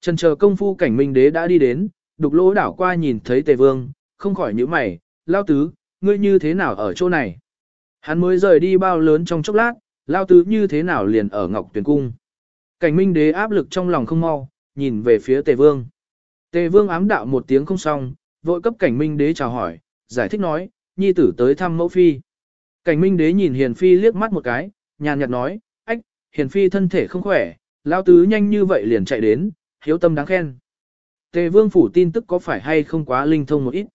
Trần chờ công phu cảnh minh đế đã đi đến, đục lỗ đảo qua nhìn thấy tề vương, không khỏi nhíu mày, lao tứ, ngươi như thế nào ở chỗ này? Hắn mới rời đi bao lớn trong chốc lát, lao tứ như thế nào liền ở ngọc tuyển cung. Cảnh minh đế áp lực trong lòng không mau, nhìn về phía tề vương. Tề vương ám đạo một tiếng không xong, vội cấp cảnh minh đế chào hỏi, giải thích nói, nhi tử tới thăm mẫu phi. Cảnh minh đế nhìn hiền phi liếc mắt một cái, nhàn nhạt nói, ách, hiền phi thân thể không khỏe, lao tứ nhanh như vậy liền chạy đến, hiếu tâm đáng khen. Tề vương phủ tin tức có phải hay không quá linh thông một ít.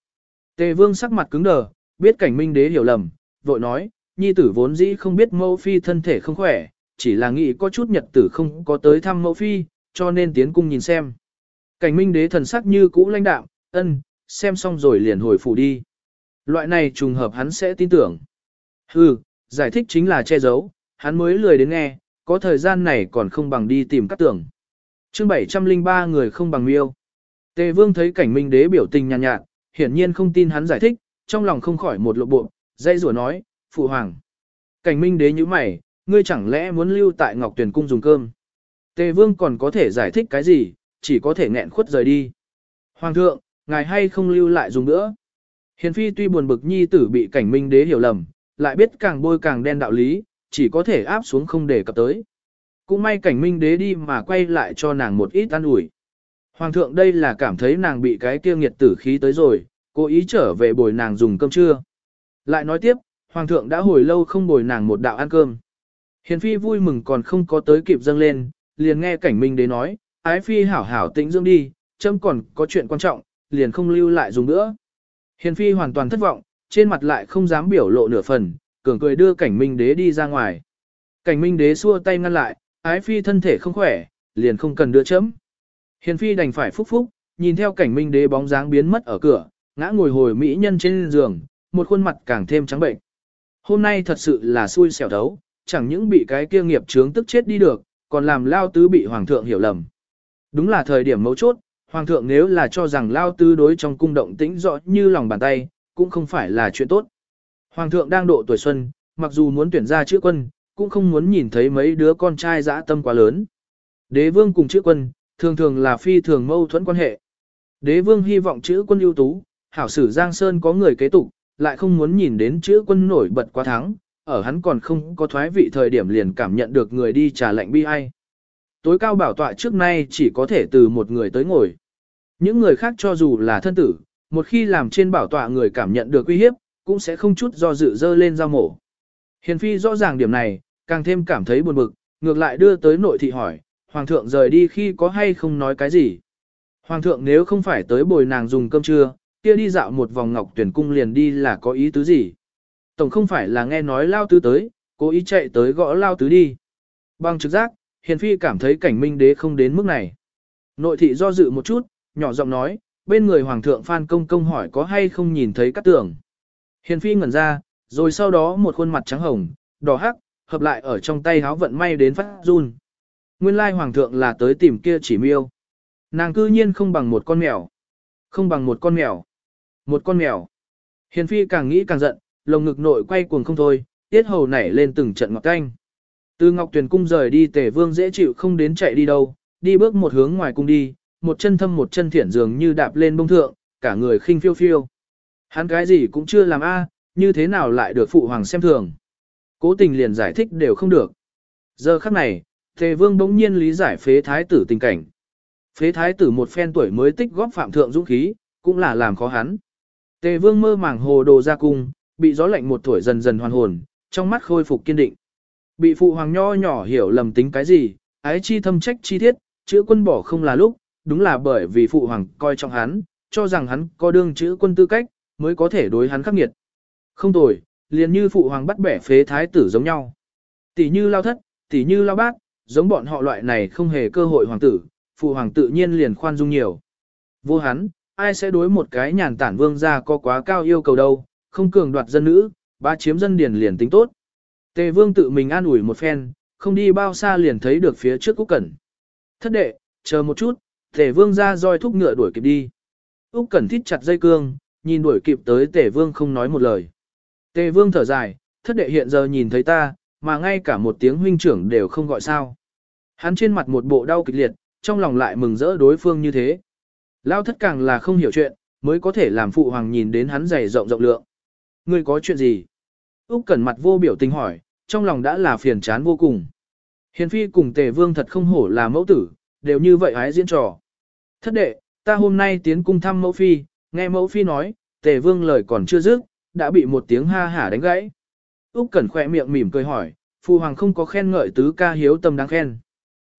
Tề vương sắc mặt cứng đờ, biết cảnh minh đế hiểu lầm, vội nói, nhi tử vốn dĩ không biết mẫu phi thân thể không khỏe, chỉ là nghĩ có chút nhật tử không có tới thăm mẫu phi, cho nên tiến cung nhìn xem. Cảnh minh đế thần sắc như cũ lãnh đạm, ân, xem xong rồi liền hồi phủ đi. Loại này trùng hợp hắn sẽ tin tưởng. Hừ, giải thích chính là che giấu, hắn mới lười đến nghe, có thời gian này còn không bằng đi tìm các tưởng chương 703 người không bằng miêu. Tề vương thấy cảnh minh đế biểu tình nhàn nhạt, nhạt, hiển nhiên không tin hắn giải thích, trong lòng không khỏi một lộ bộ, dây rủa nói, phụ hoàng. Cảnh minh đế như mày, ngươi chẳng lẽ muốn lưu tại Ngọc Tuyền Cung dùng cơm. Tề vương còn có thể giải thích cái gì, chỉ có thể nghẹn khuất rời đi. Hoàng thượng, ngài hay không lưu lại dùng nữa. Hiền phi tuy buồn bực nhi tử bị cảnh minh đế hiểu lầm, lại biết càng bôi càng đen đạo lý, chỉ có thể áp xuống không để cập tới. Cũng may cảnh minh đế đi mà quay lại cho nàng một ít an ủi. Hoàng thượng đây là cảm thấy nàng bị cái kia nghiệt tử khí tới rồi, cố ý trở về bồi nàng dùng cơm trưa. Lại nói tiếp, Hoàng thượng đã hồi lâu không bồi nàng một đạo ăn cơm. Hiền phi vui mừng còn không có tới kịp dâng lên, liền nghe cảnh minh đế nói, ái phi hảo hảo tĩnh dưỡng đi, châm còn có chuyện quan trọng, liền không lưu lại dùng nữa. Hiền phi hoàn toàn thất vọng, trên mặt lại không dám biểu lộ nửa phần, cường cười đưa cảnh minh đế đi ra ngoài. Cảnh minh đế xua tay ngăn lại, ái phi thân thể không khỏe, liền không cần đưa chấm. Hiền phi đành phải phúc phúc, nhìn theo cảnh minh đế bóng dáng biến mất ở cửa, ngã ngồi hồi mỹ nhân trên giường, một khuôn mặt càng thêm trắng bệnh. Hôm nay thật sự là xui xẻo thấu, chẳng những bị cái kia nghiệp chướng tức chết đi được, còn làm lao tứ bị hoàng thượng hiểu lầm. Đúng là thời điểm mấu chốt, hoàng thượng nếu là cho rằng lao tứ đối trong cung động tĩnh rõ như lòng bàn tay, cũng không phải là chuyện tốt. Hoàng thượng đang độ tuổi xuân, mặc dù muốn tuyển ra chữ quân, cũng không muốn nhìn thấy mấy đứa con trai dã tâm quá lớn. Đế vương cùng chữ quân, thường thường là phi thường mâu thuẫn quan hệ. Đế vương hy vọng chữ quân ưu tú, hảo sử Giang Sơn có người kế tục, lại không muốn nhìn đến chữ quân nổi bật quá thắng, ở hắn còn không có thoái vị thời điểm liền cảm nhận được người đi trả lệnh bi ai. Tối cao bảo tọa trước nay chỉ có thể từ một người tới ngồi. Những người khác cho dù là thân tử, một khi làm trên bảo tọa người cảm nhận được uy hiếp, cũng sẽ không chút do dự dơ lên giao mổ. Hiền phi rõ ràng điểm này, càng thêm cảm thấy buồn bực, ngược lại đưa tới nội thị hỏi, hoàng thượng rời đi khi có hay không nói cái gì. Hoàng thượng nếu không phải tới bồi nàng dùng cơm trưa, kia đi dạo một vòng ngọc tuyển cung liền đi là có ý tứ gì. Tổng không phải là nghe nói lao tứ tới, cố ý chạy tới gõ lao tứ đi. Bằng trực giác, hiền phi cảm thấy cảnh minh đế không đến mức này. Nội thị do dự một chút, nhỏ giọng nói, bên người hoàng thượng Phan Công Công hỏi có hay không nhìn thấy các tưởng. Hiền phi ngẩn ra, rồi sau đó một khuôn mặt trắng hồng, đỏ hắc, hợp lại ở trong tay háo vận may đến phát run. Nguyên lai hoàng thượng là tới tìm kia chỉ miêu. Nàng cư nhiên không bằng một con mèo. Không bằng một con mèo. Một con mèo. Hiền phi càng nghĩ càng giận, lồng ngực nội quay cuồng không thôi, tiết hầu nảy lên từng trận ngọc canh. Từ ngọc tuyển cung rời đi tề vương dễ chịu không đến chạy đi đâu, đi bước một hướng ngoài cung đi, một chân thâm một chân thiển dường như đạp lên bông thượng, cả người khinh phiêu phiêu. Hắn cái gì cũng chưa làm a, như thế nào lại được phụ hoàng xem thường. Cố tình liền giải thích đều không được. Giờ khắc này, Tề Vương bỗng nhiên lý giải phế thái tử tình cảnh. Phế thái tử một phen tuổi mới tích góp phạm thượng dũng khí, cũng là làm khó hắn. Tề Vương mơ màng hồ đồ ra cung, bị gió lạnh một tuổi dần dần hoàn hồn, trong mắt khôi phục kiên định. Bị phụ hoàng nho nhỏ hiểu lầm tính cái gì, ái chi thâm trách chi thiết, chữa quân bỏ không là lúc, đúng là bởi vì phụ hoàng coi trọng hắn, cho rằng hắn có đương chữ quân tư cách, mới có thể đối hắn khắc nghiệt. Không tồi, liền như phụ hoàng bắt bẻ phế thái tử giống nhau. Tỷ như lao thất, tỷ như lao bác, giống bọn họ loại này không hề cơ hội hoàng tử, phụ hoàng tự nhiên liền khoan dung nhiều. Vô hắn, ai sẽ đối một cái nhàn tản vương gia có quá cao yêu cầu đâu, không cường đoạt dân nữ, ba chiếm dân điền liền tính tốt. Tề vương tự mình an ủi một phen, không đi bao xa liền thấy được phía trước Úc Cẩn. Thất đệ, chờ một chút, tề vương ra roi thúc ngựa đuổi kịp đi. Úc Cẩn thít chặt dây cương, nhìn đuổi kịp tới tề vương không nói một lời. Tề vương thở dài, thất đệ hiện giờ nhìn thấy ta, mà ngay cả một tiếng huynh trưởng đều không gọi sao. Hắn trên mặt một bộ đau kịch liệt, trong lòng lại mừng rỡ đối phương như thế. Lao thất càng là không hiểu chuyện, mới có thể làm phụ hoàng nhìn đến hắn dày rộng rộng lượng. Ngươi có chuyện gì? Úc Cẩn mặt vô biểu tình hỏi, trong lòng đã là phiền chán vô cùng. Hiền phi cùng Tề Vương thật không hổ là mẫu tử, đều như vậy hái diễn trò. Thất đệ, ta hôm nay tiến cung thăm mẫu phi, nghe mẫu phi nói, Tề Vương lời còn chưa dứt, đã bị một tiếng ha hả đánh gãy. Úc Cẩn khẽ miệng mỉm cười hỏi, Phu hoàng không có khen ngợi tứ ca hiếu tâm đáng khen.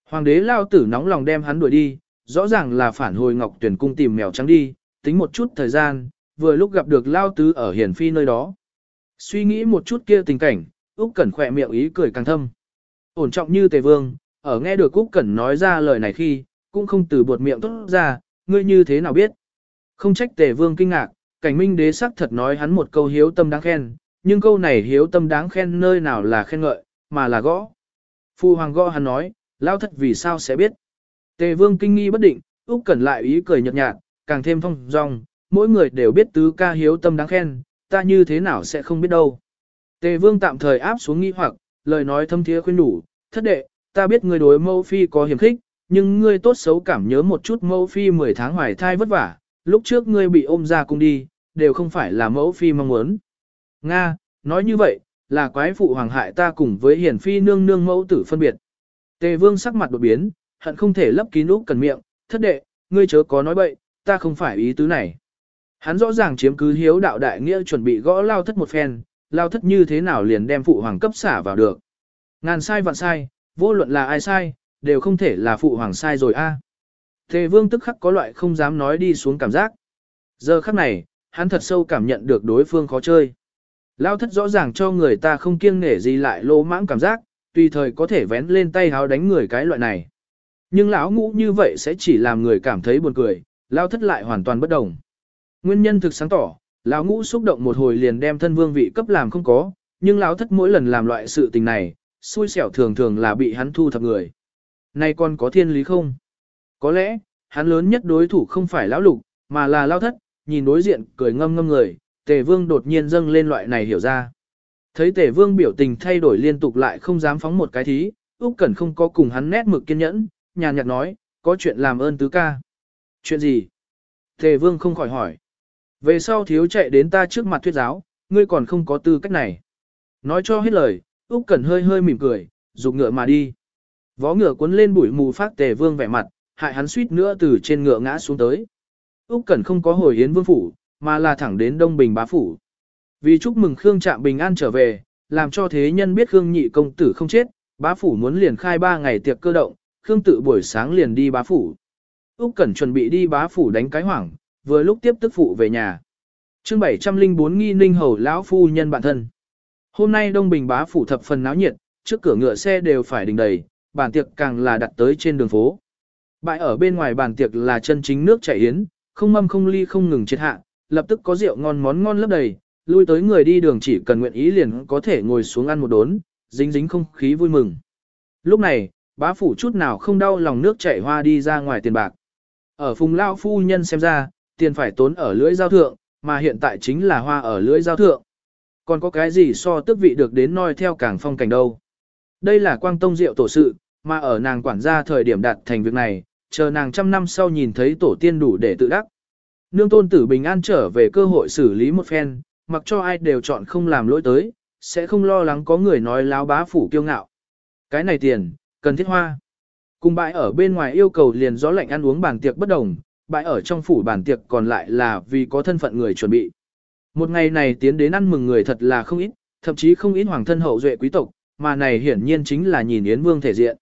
Hoàng đế lao tử nóng lòng đem hắn đuổi đi, rõ ràng là phản hồi Ngọc Tuyển cung tìm mèo trắng đi, tính một chút thời gian, vừa lúc gặp được lao tứ ở hiển phi nơi đó. Suy nghĩ một chút kia tình cảnh, Úc Cẩn khẽ miệng ý cười càng thâm. Ổn trọng như Tề Vương, ở nghe được Úc Cẩn nói ra lời này khi, cũng không từ buột miệng tốt ra, ngươi như thế nào biết? Không trách Tề Vương kinh ngạc, cảnh minh đế sắc thật nói hắn một câu hiếu tâm đáng khen, nhưng câu này hiếu tâm đáng khen nơi nào là khen ngợi, mà là gõ. Phu hoàng gõ hắn nói, lao thất vì sao sẽ biết. Tề Vương kinh nghi bất định, Úc Cẩn lại ý cười nhợt nhạt, càng thêm phong dong, mỗi người đều biết tứ ca hiếu tâm đáng khen, ta như thế nào sẽ không biết đâu. Tề vương tạm thời áp xuống nghi hoặc, lời nói thâm thiế khuyên đủ, thất đệ, ta biết ngươi đối mẫu phi có hiểm khích, nhưng ngươi tốt xấu cảm nhớ một chút mẫu phi 10 tháng hoài thai vất vả, lúc trước ngươi bị ôm ra cung đi, đều không phải là mẫu phi mong muốn. Nga, nói như vậy, là quái phụ hoàng hại ta cùng với hiển phi nương nương mẫu tử phân biệt. Tề vương sắc mặt đột biến, hận không thể lấp kín lúc cần miệng, thất đệ, ngươi chớ có nói bậy, ta không phải ý tứ này. Hắn rõ ràng chiếm cứ hiếu đạo đại nghĩa chuẩn bị gõ lao thất một phen, lao thất như thế nào liền đem phụ hoàng cấp xả vào được. Ngàn sai vạn sai, vô luận là ai sai, đều không thể là phụ hoàng sai rồi a. À. Tề vương tức khắc có loại không dám nói đi xuống cảm giác. Giờ khắc này, hắn thật sâu cảm nhận được đối phương khó chơi. Lao thất rõ ràng cho người ta không kiêng nể gì lại lô mãng cảm giác, tùy thời có thể vén lên tay háo đánh người cái loại này. Nhưng lão ngũ như vậy sẽ chỉ làm người cảm thấy buồn cười, lao thất lại hoàn toàn bất đồng. Nguyên nhân thực sáng tỏ, lão ngũ xúc động một hồi liền đem thân vương vị cấp làm không có, nhưng lão thất mỗi lần làm loại sự tình này, xui xẻo thường thường là bị hắn thu thập người. Này còn có thiên lý không? Có lẽ, hắn lớn nhất đối thủ không phải lão lục, mà là lão thất, nhìn đối diện cười ngâm ngâm người, tề vương đột nhiên dâng lên loại này hiểu ra. Thấy tề vương biểu tình thay đổi liên tục lại không dám phóng một cái thí, Úc Cẩn không có cùng hắn nét mực kiên nhẫn, nhàn nhạt nói, có chuyện làm ơn tứ ca. Chuyện gì? Tề vương không khỏi hỏi. Về sau thiếu chạy đến ta trước mặt thuyết giáo, ngươi còn không có tư cách này. Nói cho hết lời, Úc Cẩn hơi hơi mỉm cười, dục ngựa mà đi. Vó ngựa cuốn lên bụi mù phát tề vương vẻ mặt, hại hắn suýt nữa từ trên ngựa ngã xuống tới. Úc Cẩn không có hồi yến vương phủ, mà là thẳng đến Đông Bình bá phủ. Vì chúc mừng Khương Trạm bình an trở về, làm cho thế nhân biết Khương nhị công tử không chết, bá phủ muốn liền khai 3 ngày tiệc cơ động, Khương tự buổi sáng liền đi bá phủ. Úc Cẩn chuẩn bị đi bá phủ đánh cái hoảng, vừa lúc tiếp tức phụ về nhà. Chương 704 nghi ninh hầu lão phu nhân bản thân. Hôm nay Đông Bình bá phủ thập phần náo nhiệt, trước cửa ngựa xe đều phải đình đầy, bàn tiệc càng là đặt tới trên đường phố bại ở bên ngoài bàn tiệc là chân chính nước chảy yến, không mâm không ly không ngừng chết hạ, lập tức có rượu ngon món ngon lấp đầy, lui tới người đi đường chỉ cần nguyện ý liền có thể ngồi xuống ăn một đốn, dính dính không khí vui mừng. Lúc này, bá phủ chút nào không đau lòng nước chảy hoa đi ra ngoài tiền bạc. Ở phùng lao phu nhân xem ra, tiền phải tốn ở lưỡi giao thượng, mà hiện tại chính là hoa ở lưỡi giao thượng. Còn có cái gì so tước vị được đến noi theo càng phong cảnh đâu. Đây là quang tông rượu tổ sự, mà ở nàng quản gia thời điểm đạt thành việc này, chờ nàng trăm năm sau nhìn thấy tổ tiên đủ để tự đắc. Nương tôn tử bình an trở về cơ hội xử lý một phen, mặc cho ai đều chọn không làm lỗi tới, sẽ không lo lắng có người nói láo bá phủ kiêu ngạo. Cái này tiền, cần thiết hoa. Cùng bãi ở bên ngoài yêu cầu liền gió lạnh ăn uống bàn tiệc bất đồng, bãi ở trong phủ bàn tiệc còn lại là vì có thân phận người chuẩn bị. Một ngày này tiến đến ăn mừng người thật là không ít, thậm chí không ít hoàng thân hậu duệ quý tộc, mà này hiển nhiên chính là nhìn Yến Vương thể diện.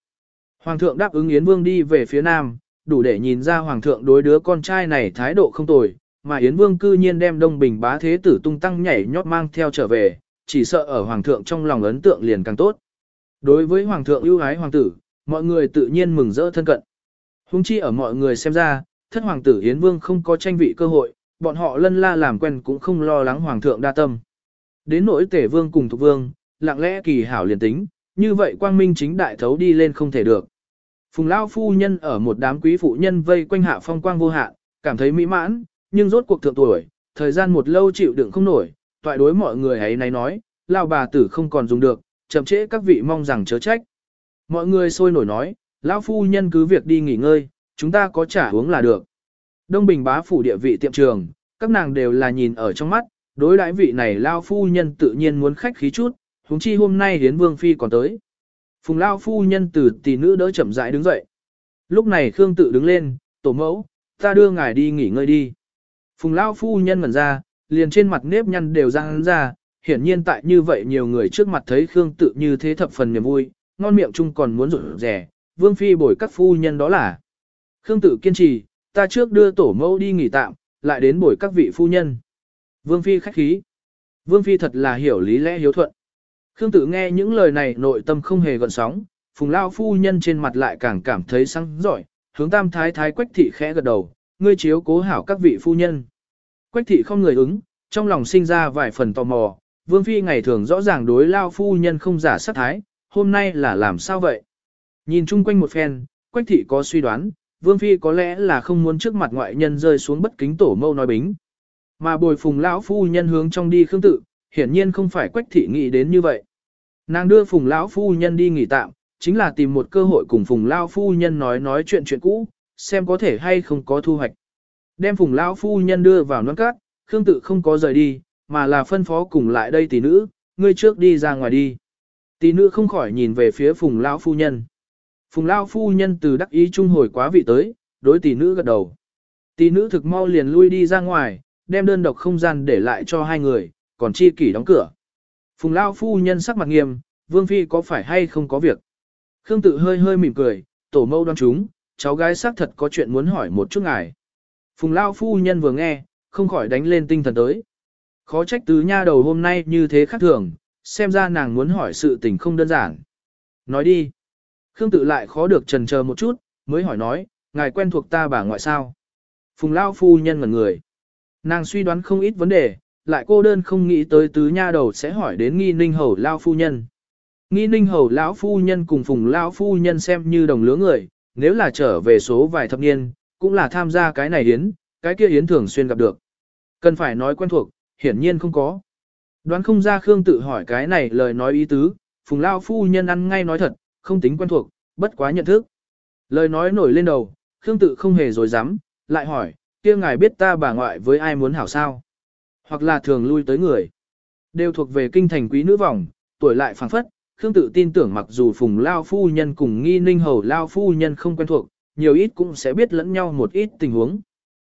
Hoàng thượng đáp ứng Yến Vương đi về phía nam, đủ để nhìn ra hoàng thượng đối đứa con trai này thái độ không tồi, mà Yến Vương cư nhiên đem Đông Bình bá thế tử tung tăng nhảy nhót mang theo trở về, chỉ sợ ở hoàng thượng trong lòng ấn tượng liền càng tốt. Đối với hoàng thượng ưu ái hoàng tử, mọi người tự nhiên mừng rỡ thân cận. Hùng chi ở mọi người xem ra, thất hoàng tử Yến Vương không có tranh vị cơ hội, bọn họ lân la làm quen cũng không lo lắng hoàng thượng đa tâm. Đến nỗi tể vương cùng thục vương, lặng lẽ kỳ hảo liền tính, như vậy quang minh chính đại thấu đi lên không thể được. Phùng Lao phu nhân ở một đám quý phụ nhân vây quanh hạ phong quang vô hạn, cảm thấy mỹ mãn, nhưng rốt cuộc thượng tuổi, thời gian một lâu chịu đựng không nổi, toại đối mọi người ấy này nói, Lao bà tử không còn dùng được, chậm trễ các vị mong rằng chớ trách. Mọi người sôi nổi nói, lão phu nhân cứ việc đi nghỉ ngơi, chúng ta có trả uống là được. Đông Bình bá phủ địa vị tiệm trường, các nàng đều là nhìn ở trong mắt, đối đãi vị này lao phu nhân tự nhiên muốn khách khí chút, huống chi hôm nay hiến vương phi còn tới. Phùng lao phu nhân từ tỷ nữ đỡ chậm rãi đứng dậy. Lúc này Khương tự đứng lên, tổ mẫu, ta đưa ngài đi nghỉ ngơi đi. Phùng lao phu nhân ngẩn ra, liền trên mặt nếp nhăn đều răng ra, hiển nhiên tại như vậy nhiều người trước mặt thấy Khương tự như thế thập phần niềm vui, ngon miệng chung còn muốn rủ rẻ, vương phi bồi các phu nhân đó là. Khương tự kiên trì, ta trước đưa tổ mẫu đi nghỉ tạm, lại đến bồi các vị phu nhân. Vương phi khách khí. Vương phi thật là hiểu lý lẽ hiếu thuận. Khương tự nghe những lời này nội tâm không hề gợn sóng, phùng lao phu nhân trên mặt lại càng cảm thấy sáng giỏi, hướng tam thái thái quách thị khẽ gật đầu, ngươi chiếu cố hảo các vị phu nhân. Quách thị không người ứng, trong lòng sinh ra vài phần tò mò, vương phi ngày thường rõ ràng đối lao phu nhân không giả sát thái, hôm nay là làm sao vậy? Nhìn chung quanh một phen, quách thị có suy đoán, vương phi có lẽ là không muốn trước mặt ngoại nhân rơi xuống bất kính tổ mâu nói bính. Mà bồi phùng lão phu nhân hướng trong đi khương tự, hiển nhiên không phải quách thị nghĩ đến như vậy. Nàng đưa phùng lão phu nhân đi nghỉ tạm, chính là tìm một cơ hội cùng phùng lão phu nhân nói nói chuyện chuyện cũ, xem có thể hay không có thu hoạch. Đem phùng lão phu nhân đưa vào nón cát, khương tự không có rời đi, mà là phân phó cùng lại đây tỷ nữ, ngươi trước đi ra ngoài đi. Tỷ nữ không khỏi nhìn về phía phùng lão phu nhân. Phùng lão phu nhân từ đắc ý trung hồi quá vị tới, đối tỷ nữ gật đầu. Tỷ nữ thực mau liền lui đi ra ngoài, đem đơn độc không gian để lại cho hai người, còn chi kỷ đóng cửa. Phùng lao phu nhân sắc mặt nghiêm, vương phi có phải hay không có việc. Khương tự hơi hơi mỉm cười, tổ mâu đoan chúng, cháu gái xác thật có chuyện muốn hỏi một chút ngài. Phùng lao phu nhân vừa nghe, không khỏi đánh lên tinh thần tới. Khó trách tứ nha đầu hôm nay như thế khác thường, xem ra nàng muốn hỏi sự tình không đơn giản. Nói đi. Khương tự lại khó được trần chờ một chút, mới hỏi nói, ngài quen thuộc ta bà ngoại sao. Phùng Lao phu nhân ngẩn người. Nàng suy đoán không ít vấn đề, lại cô đơn không nghĩ tới tứ nha đầu sẽ hỏi đến nghi ninh hầu Lao phu nhân. Nghi ninh hầu lão phu nhân cùng phùng Lao phu nhân xem như đồng lứa người, nếu là trở về số vài thập niên, cũng là tham gia cái này yến, cái kia yến thường xuyên gặp được. Cần phải nói quen thuộc, hiển nhiên không có. Đoán không ra Khương tự hỏi cái này lời nói ý tứ, phùng lao phu nhân ăn ngay nói thật, không tính quen thuộc, bất quá nhận thức. Lời nói nổi lên đầu, Khương tự không hề dối dám, lại hỏi, kia ngài biết ta bà ngoại với ai muốn hảo sao? Hoặc là thường lui tới người. Đều thuộc về kinh thành quý nữ vòng, tuổi lại phảng phất, Khương tự tin tưởng mặc dù phùng lao phu nhân cùng nghi ninh hầu lao phu nhân không quen thuộc, nhiều ít cũng sẽ biết lẫn nhau một ít tình huống.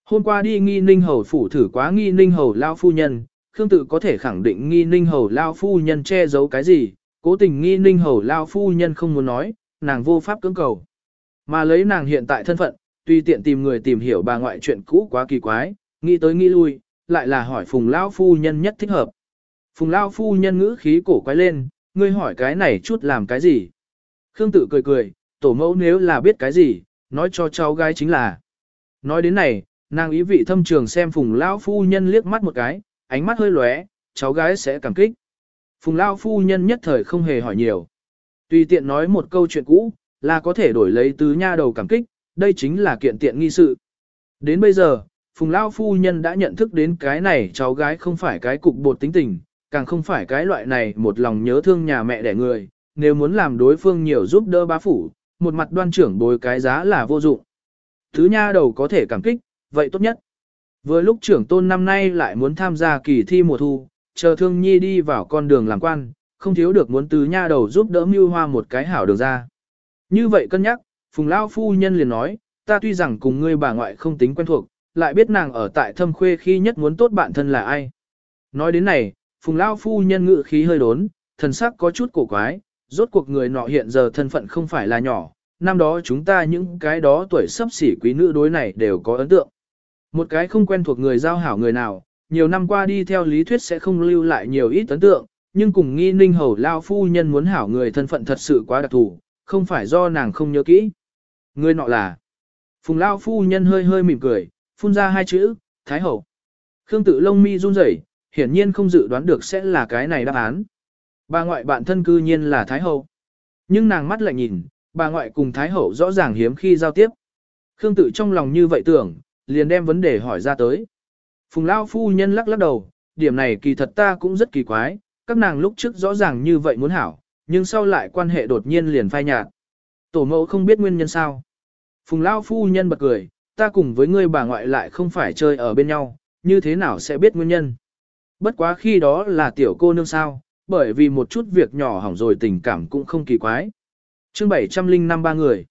Hôm qua đi nghi ninh hầu phủ thử quá nghi ninh hầu lao phu nhân, Khương tự có thể khẳng định nghi ninh hầu lao phu nhân che giấu cái gì, cố tình nghi ninh hầu lao phu nhân không muốn nói, nàng vô pháp cưỡng cầu. Mà lấy nàng hiện tại thân phận, tuy tiện tìm người tìm hiểu bà ngoại chuyện cũ quá kỳ quái, nghĩ tới nghĩ lui, lại là hỏi phùng lao phu nhân nhất thích hợp. Phùng lao phu nhân ngữ khí cổ quái lên, ngươi hỏi cái này chút làm cái gì? Khương tự cười cười, tổ mẫu nếu là biết cái gì, nói cho cháu gái chính là. Nói đến này, Nàng ý vị thâm trường xem phùng lao phu nhân liếc mắt một cái, ánh mắt hơi lóe, cháu gái sẽ cảm kích. Phùng lao phu nhân nhất thời không hề hỏi nhiều. Tùy tiện nói một câu chuyện cũ, là có thể đổi lấy tứ nha đầu cảm kích, đây chính là kiện tiện nghi sự. Đến bây giờ, Phùng Lao Phu Nhân đã nhận thức đến cái này cháu gái không phải cái cục bột tính tình, càng không phải cái loại này một lòng nhớ thương nhà mẹ đẻ người, nếu muốn làm đối phương nhiều giúp đỡ bá phủ, một mặt đoan trưởng bồi cái giá là vô dụng. Thứ nha đầu có thể cảm kích, vậy tốt nhất. Vừa lúc trưởng tôn năm nay lại muốn tham gia kỳ thi mùa thu, chờ thương nhi đi vào con đường làm quan, không thiếu được muốn tứ nha đầu giúp đỡ mưu hoa một cái hảo đường ra. Như vậy cân nhắc, Phùng Lao Phu Nhân liền nói, ta tuy rằng cùng ngươi bà ngoại không tính quen thuộc, lại biết nàng ở tại thâm khuê khi nhất muốn tốt bạn thân là ai. Nói đến này, Phùng Lao Phu Nhân ngự khí hơi đốn, thần sắc có chút cổ quái, rốt cuộc người nọ hiện giờ thân phận không phải là nhỏ, năm đó chúng ta những cái đó tuổi sắp xỉ quý nữ đối này đều có ấn tượng. Một cái không quen thuộc người giao hảo người nào, nhiều năm qua đi theo lý thuyết sẽ không lưu lại nhiều ít ấn tượng, nhưng cùng nghi ninh hầu lao phu nhân muốn hảo người thân phận thật sự quá đặc thù, không phải do nàng không nhớ kỹ. Người nọ là, phùng lao phu nhân hơi hơi mỉm cười, phun ra hai chữ, thái hậu. Khương tự lông mi run rẩy, hiển nhiên không dự đoán được sẽ là cái này đáp án. Bà ngoại bạn thân cư nhiên là thái hậu. Nhưng nàng mắt lại nhìn, bà ngoại cùng thái hậu rõ ràng hiếm khi giao tiếp. Khương tự trong lòng như vậy tưởng, liền đem vấn đề hỏi ra tới. Phùng Lao phu nhân lắc lắc đầu, điểm này kỳ thật ta cũng rất kỳ quái, các nàng lúc trước rõ ràng như vậy muốn hảo, nhưng sau lại quan hệ đột nhiên liền phai nhạt. Tổ mẫu không biết nguyên nhân sao. Phùng Lao phu nhân bật cười, ta cùng với ngươi bà ngoại lại không phải chơi ở bên nhau, như thế nào sẽ biết nguyên nhân. Bất quá khi đó là tiểu cô nương sao, bởi vì một chút việc nhỏ hỏng rồi tình cảm cũng không kỳ quái. chương 705 ba người.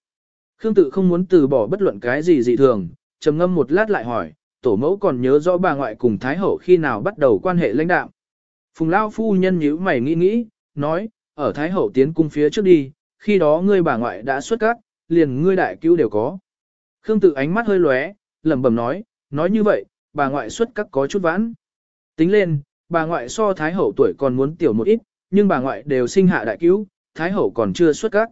Khương tự không muốn từ bỏ bất luận cái gì dị thường, trầm ngâm một lát lại hỏi, tổ mẫu còn nhớ rõ bà ngoại cùng Thái Hậu khi nào bắt đầu quan hệ lãnh đạo. Phùng Lao phu nhân nhíu mày nghĩ nghĩ, nói, ở Thái Hậu tiến cung phía trước đi, khi đó ngươi bà ngoại đã xuất các, liền ngươi đại cứu đều có. Khương tự ánh mắt hơi lóe, lẩm bẩm nói, nói như vậy, bà ngoại xuất các có chút vãn. Tính lên, bà ngoại so Thái Hậu tuổi còn muốn tiểu một ít, nhưng bà ngoại đều sinh hạ đại cứu, Thái Hậu còn chưa xuất các.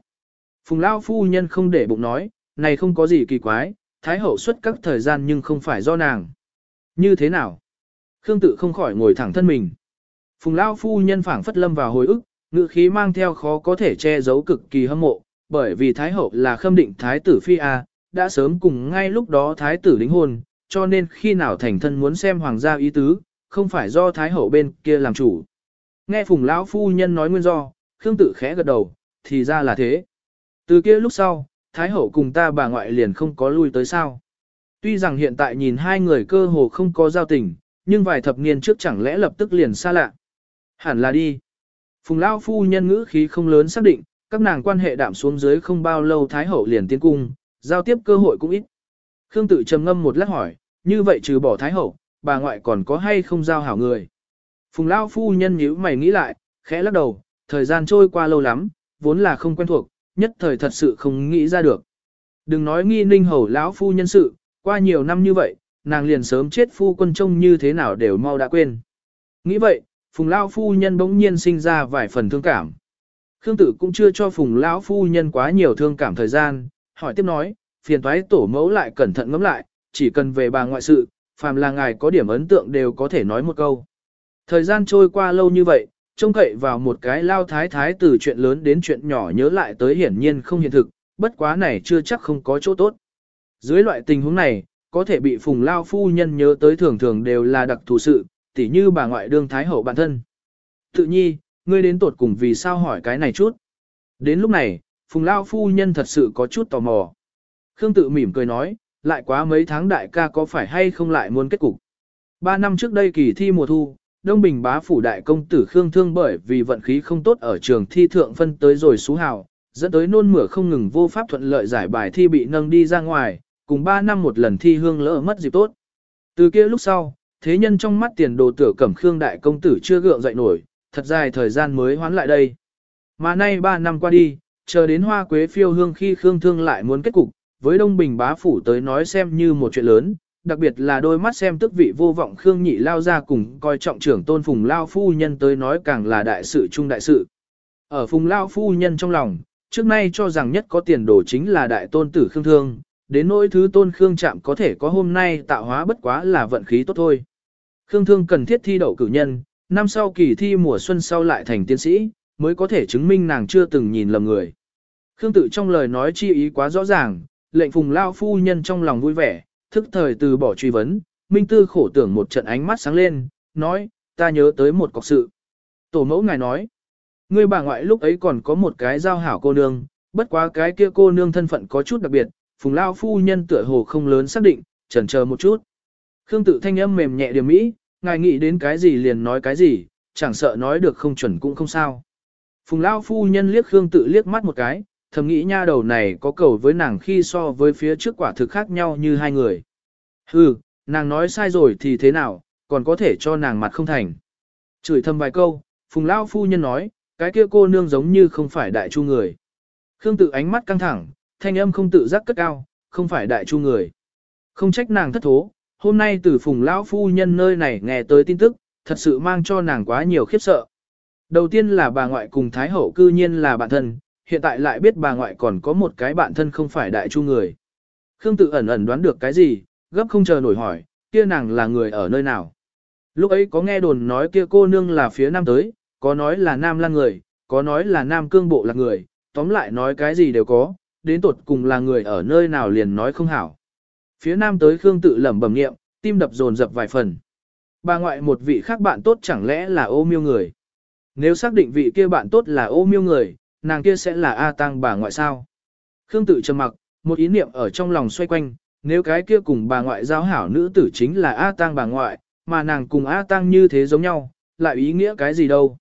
Phùng Lão phu nhân không để bụng nói, này không có gì kỳ quái, Thái Hậu xuất các thời gian nhưng không phải do nàng. Như thế nào? Khương tự không khỏi ngồi thẳng thân mình. Phùng Lão phu nhân phảng phất lâm vào hồi ức, ngữ khí mang theo khó có thể che giấu cực kỳ hâm mộ, bởi vì Thái Hậu là khâm định Thái tử Phi A, đã sớm cùng ngay lúc đó Thái tử đính hôn, cho nên khi nào thành thân muốn xem hoàng gia ý tứ, không phải do Thái Hậu bên kia làm chủ. Nghe Phùng Lão phu nhân nói nguyên do, Khương tử khẽ gật đầu, thì ra là thế. Từ kia lúc sau, Thái Hậu cùng ta bà ngoại liền không có lui tới sao. Tuy rằng hiện tại nhìn hai người cơ hồ không có giao tình, nhưng vài thập niên trước chẳng lẽ lập tức liền xa lạ. Hẳn là đi. Phùng lão phu nhân ngữ khí không lớn xác định, các nàng quan hệ đạm xuống dưới không bao lâu Thái Hậu liền tiến cung, giao tiếp cơ hội cũng ít. Khương tự trầm ngâm một lát hỏi, như vậy trừ bỏ Thái Hậu, bà ngoại còn có hay không giao hảo người. Phùng lão phu nhân nhíu mày nghĩ lại, khẽ lắc đầu, thời gian trôi qua lâu lắm, vốn là không quen thuộc, nhất thời thật sự không nghĩ ra được. Đừng nói nghi ninh hầu lão phu nhân sự, qua nhiều năm như vậy, nàng liền sớm chết phu quân trông như thế nào đều mau đã quên. Nghĩ vậy, Phùng Lão phu nhân bỗng nhiên sinh ra vài phần thương cảm. Khương Tử cũng chưa cho Phùng Lão phu nhân quá nhiều thương cảm thời gian, hỏi tiếp nói, phiền toái tổ mẫu lại cẩn thận ngẫm lại, chỉ cần về bà ngoại sự, phàm là ngài có điểm ấn tượng đều có thể nói một câu. Thời gian trôi qua lâu như vậy, trông cậy vào một cái lao thái thái từ chuyện lớn đến chuyện nhỏ nhớ lại tới hiển nhiên không hiện thực, bất quá này chưa chắc không có chỗ tốt. Dưới loại tình huống này, có thể bị phùng lao phu nhân nhớ tới thường thường đều là đặc thù sự, tỉ như bà ngoại đương thái hậu bản thân. Tự nhi, ngươi đến tột cùng vì sao hỏi cái này chút. Đến lúc này, phùng lao phu nhân thật sự có chút tò mò. Khương tự mỉm cười nói, lại quá mấy tháng đại ca có phải hay không lại muốn kết cục. Ba năm trước đây kỳ thi mùa thu, Đông Bình bá phủ đại công tử Khương Thương bởi vì vận khí không tốt ở trường thi thượng phân tới rồi xú hào, dẫn tới nôn mửa không ngừng vô pháp thuận lợi giải bài thi bị nâng đi ra ngoài, cùng 3 năm một lần thi hương lỡ mất dịp tốt. Từ kia lúc sau, thế nhân trong mắt tiền đồ tử cẩm Khương đại công tử chưa gượng dậy nổi, thật dài thời gian mới hoán lại đây. Mà nay 3 năm qua đi, chờ đến hoa quế phiêu hương khi Khương Thương lại muốn kết cục, với Đông Bình bá phủ tới nói xem như một chuyện lớn, đặc biệt là đôi mắt xem tức vị vô vọng Khương Nhị lao ra cùng coi trọng trưởng tôn Phùng Lao Phu Nhân tới nói càng là đại sự trung đại sự. Ở Phùng Lao Phu Nhân trong lòng, trước nay cho rằng nhất có tiền đồ chính là đại tôn tử Khương Thương, đến nỗi thứ tôn Khương Trạm có thể có hôm nay tạo hóa bất quá là vận khí tốt thôi. Khương Thương cần thiết thi đậu cử nhân, năm sau kỳ thi mùa xuân sau lại thành tiến sĩ, mới có thể chứng minh nàng chưa từng nhìn lầm người. Khương tự trong lời nói chi ý quá rõ ràng, lệnh Phùng Lao Phu Nhân trong lòng vui vẻ, thức thời từ bỏ truy vấn, Minh Tư khổ tưởng một trận ánh mắt sáng lên, nói, ta nhớ tới một cọc sự. Tổ mẫu ngài nói, ngươi bà ngoại lúc ấy còn có một cái giao hảo cô nương, bất quá cái kia cô nương thân phận có chút đặc biệt, phùng lao phu nhân tựa hồ không lớn xác định, chần chờ một chút. Khương tự thanh âm mềm nhẹ điểm mỹ, ngài nghĩ đến cái gì liền nói cái gì, chẳng sợ nói được không chuẩn cũng không sao. Phùng lao phu nhân liếc Khương tự liếc mắt một cái, thầm nghĩ nha đầu này có cầu với nàng khi so với phía trước quả thực khác nhau như hai người. Hừ, nàng nói sai rồi thì thế nào, còn có thể cho nàng mặt không thành. Chửi thầm vài câu, phùng lao phu nhân nói, cái kia cô nương giống như không phải đại chu người. Khương tự ánh mắt căng thẳng, thanh âm không tự giác cất cao, không phải đại chu người. Không trách nàng thất thố, hôm nay từ phùng lão phu nhân nơi này nghe tới tin tức, thật sự mang cho nàng quá nhiều khiếp sợ. Đầu tiên là bà ngoại cùng Thái Hậu cư nhiên là bạn thân, hiện tại lại biết bà ngoại còn có một cái bạn thân không phải đại chu người. Khương tự ẩn ẩn đoán được cái gì, gấp không chờ nổi hỏi, kia nàng là người ở nơi nào. Lúc ấy có nghe đồn nói kia cô nương là phía nam tới, có nói là nam lan người, có nói là nam cương bộ là người, tóm lại nói cái gì đều có, đến tột cùng là người ở nơi nào liền nói không hảo. Phía nam tới Khương tự lẩm bẩm niệm, tim đập dồn dập vài phần. Bà ngoại một vị khác bạn tốt chẳng lẽ là ô miêu người. Nếu xác định vị kia bạn tốt là ô miêu người, nàng kia sẽ là A Tăng bà ngoại sao. Khương tự trầm mặc, một ý niệm ở trong lòng xoay quanh, nếu cái kia cùng bà ngoại giao hảo nữ tử chính là A Tang bà ngoại, mà nàng cùng A Tang như thế giống nhau, lại ý nghĩa cái gì đâu.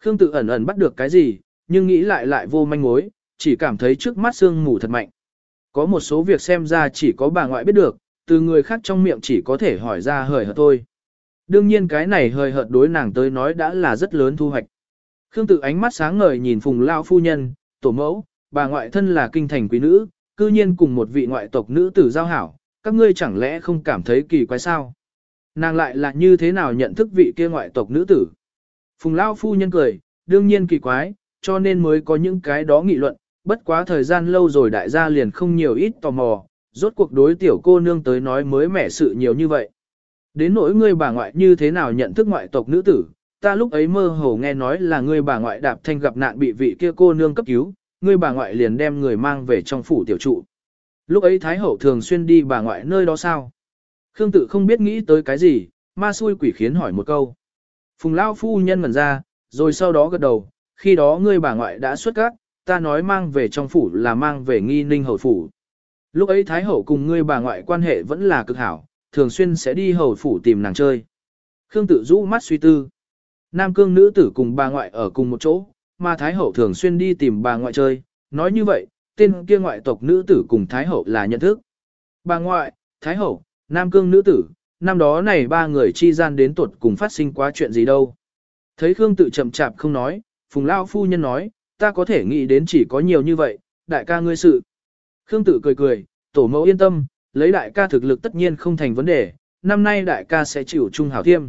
Khương tự ẩn ẩn bắt được cái gì, nhưng nghĩ lại lại vô manh mối, chỉ cảm thấy trước mắt sương mù thật mạnh. Có một số việc xem ra chỉ có bà ngoại biết được, từ người khác trong miệng chỉ có thể hỏi ra hời hợt thôi. Đương nhiên cái này hời hợt đối nàng tới nói đã là rất lớn thu hoạch. Khương tự ánh mắt sáng ngời nhìn phùng lao phu nhân, tổ mẫu, bà ngoại thân là kinh thành quý nữ, cư nhiên cùng một vị ngoại tộc nữ tử giao hảo, các ngươi chẳng lẽ không cảm thấy kỳ quái sao? Nàng lại là như thế nào nhận thức vị kia ngoại tộc nữ tử? Phùng lao phu nhân cười, đương nhiên kỳ quái, cho nên mới có những cái đó nghị luận, bất quá thời gian lâu rồi đại gia liền không nhiều ít tò mò, rốt cuộc đối tiểu cô nương tới nói mới mẻ sự nhiều như vậy. Đến nỗi ngươi bà ngoại như thế nào nhận thức ngoại tộc nữ tử, ta lúc ấy mơ hồ nghe nói là ngươi bà ngoại đạp thanh gặp nạn bị vị kia cô nương cấp cứu, ngươi bà ngoại liền đem người mang về trong phủ tiểu trụ. Lúc ấy Thái Hậu thường xuyên đi bà ngoại nơi đó sao? Khương tự không biết nghĩ tới cái gì, ma xui quỷ khiến hỏi một câu. Phùng Lao phu nhân ngẩn ra, rồi sau đó gật đầu, khi đó ngươi bà ngoại đã xuất cát, ta nói mang về trong phủ là mang về nghi ninh hậu phủ. Lúc ấy Thái Hậu cùng ngươi bà ngoại quan hệ vẫn là cực hảo, thường xuyên sẽ đi hầu phủ tìm nàng chơi. Khương tự rũ mắt suy tư. Nam cương nữ tử cùng bà ngoại ở cùng một chỗ, mà Thái Hậu thường xuyên đi tìm bà ngoại chơi. Nói như vậy, tên kia ngoại tộc nữ tử cùng Thái Hậu là nhận thức. Bà ngoại, Thái Hậu, Nam cương nữ tử, năm đó này ba người chi gian đến tuột cùng phát sinh quá chuyện gì đâu. Thấy Khương tự chậm chạp không nói, Phùng Lao phu nhân nói, ta có thể nghĩ đến chỉ có nhiều như vậy, đại ca ngươi sự. Khương tự cười cười, tổ mẫu yên tâm, lấy đại ca thực lực tất nhiên không thành vấn đề, năm nay đại ca sẽ chịu trung hảo thiêm.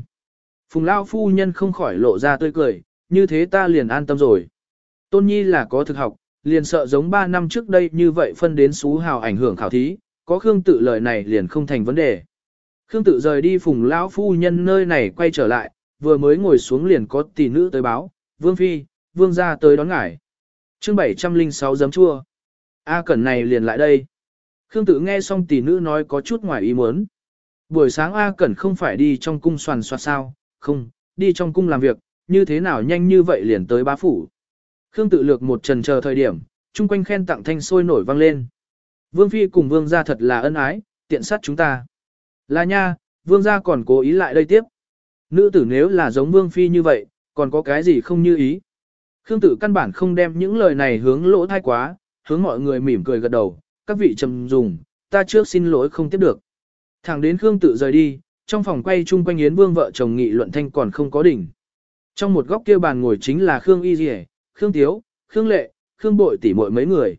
Phùng Lao phu nhân không khỏi lộ ra tươi cười, như thế ta liền an tâm rồi. Tôn Nhi là có thực học, liền sợ giống 3 năm trước đây như vậy phân đến xú hào ảnh hưởng khảo thí, có Khương tự lời này liền không thành vấn đề. Khương tự rời đi Phùng Lão phu nhân nơi này quay trở lại, vừa mới ngồi xuống liền có tỷ nữ tới báo, Vương Phi, Vương gia tới đón ngải. chương 706 giấm chua. A Cẩn này liền lại đây. Khương tự nghe xong tỷ nữ nói có chút ngoài ý muốn. Buổi sáng A Cẩn không phải đi trong cung soàn soạt sao, không, đi trong cung làm việc, như thế nào nhanh như vậy liền tới bá phủ. Khương tự lược một trần chờ thời điểm, chung quanh khen tặng thanh sôi nổi vang lên. Vương Phi cùng Vương gia thật là ân ái, tiện sát chúng ta. Là nha, Vương gia còn cố ý lại đây tiếp. Nữ tử nếu là giống Vương Phi như vậy, còn có cái gì không như ý. Khương tự căn bản không đem những lời này hướng lỗ thai quá, hướng mọi người mỉm cười gật đầu, các vị trầm dùng, ta trước xin lỗi không tiếp được. Thẳng đến Khương tự rời đi, trong phòng quay chung quanh Yến Vương vợ chồng nghị luận thanh còn không có đỉnh. Trong một góc kia bàn ngồi chính là Khương Y Diệ, Khương Tiếu, Khương Lệ, Khương Bội tỷ muội mấy người.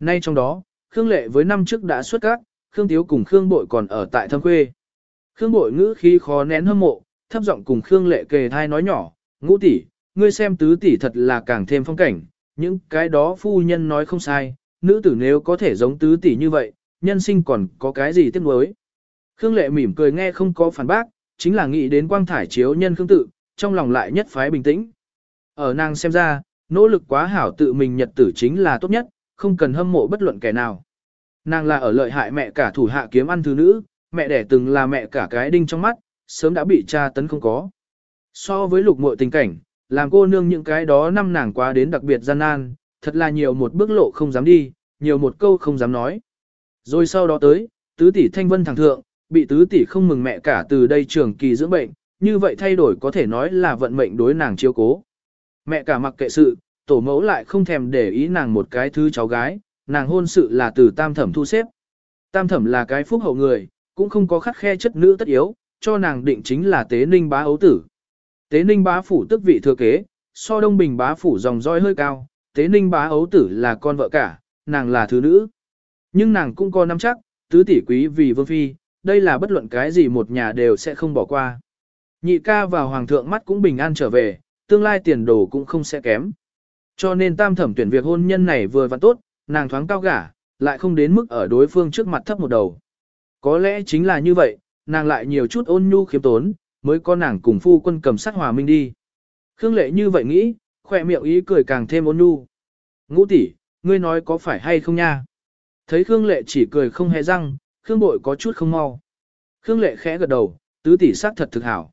Nay trong đó, Khương Lệ với năm trước đã xuất các, Khương Tiếu cùng Khương Bội còn ở tại thâm quê. Khương Bội ngữ khí khó nén hâm mộ, thấp giọng cùng Khương Lệ kề thai nói nhỏ, ngũ tỷ, ngươi xem tứ tỷ thật là càng thêm phong cảnh, những cái đó phu nhân nói không sai, nữ tử nếu có thể giống tứ tỷ như vậy, nhân sinh còn có cái gì tiếc nuối. Khương Lệ mỉm cười nghe không có phản bác, chính là nghĩ đến quang thải chiếu nhân Khương tự, trong lòng lại nhất phái bình tĩnh. Ở nàng xem ra, nỗ lực quá hảo tự mình nhật tử chính là tốt nhất, không cần hâm mộ bất luận kẻ nào. Nàng là ở lợi hại mẹ cả thủ hạ kiếm ăn thứ nữ, mẹ đẻ từng là mẹ cả cái đinh trong mắt, sớm đã bị cha tấn không có. So với lục muội tình cảnh, làm cô nương những cái đó năm nàng quá đến đặc biệt gian nan, thật là nhiều một bước lộ không dám đi, nhiều một câu không dám nói. Rồi sau đó tới, tứ tỷ thanh vân thẳng thượng, bị tứ tỷ không mừng mẹ cả từ đây trường kỳ dưỡng bệnh, như vậy thay đổi có thể nói là vận mệnh đối nàng chiếu cố. Mẹ cả mặc kệ sự, tổ mẫu lại không thèm để ý nàng một cái thứ cháu gái, nàng hôn sự là từ tam thẩm thu xếp. Tam thẩm là cái phúc hậu người, cũng không có khắc khe chất nữ tất yếu, cho nàng định chính là tế ninh bá ấu tử. Tế ninh bá phủ tức vị thừa kế, so đông bình bá phủ dòng roi hơi cao, tế ninh bá ấu tử là con vợ cả, nàng là thứ nữ. Nhưng nàng cũng có nắm chắc, tứ tỷ quý vì vương phi, đây là bất luận cái gì một nhà đều sẽ không bỏ qua. Nhị ca và hoàng thượng mắt cũng bình an trở về, tương lai tiền đồ cũng không sẽ kém. Cho nên tam thẩm tuyển việc hôn nhân này vừa và tốt, nàng thoáng cao gả, lại không đến mức ở đối phương trước mặt thấp một đầu. Có lẽ chính là như vậy, nàng lại nhiều chút ôn nhu khiêm tốn, mới có nàng cùng phu quân cầm sát hòa minh đi. Khương lệ như vậy nghĩ, khỏe miệng ý cười càng thêm ôn nhu. Ngũ tỷ, ngươi nói có phải hay không nha? Thấy Khương lệ chỉ cười không hề răng, Khương bội có chút không mau. Khương lệ khẽ gật đầu, tứ tỷ sắc thật thực hảo.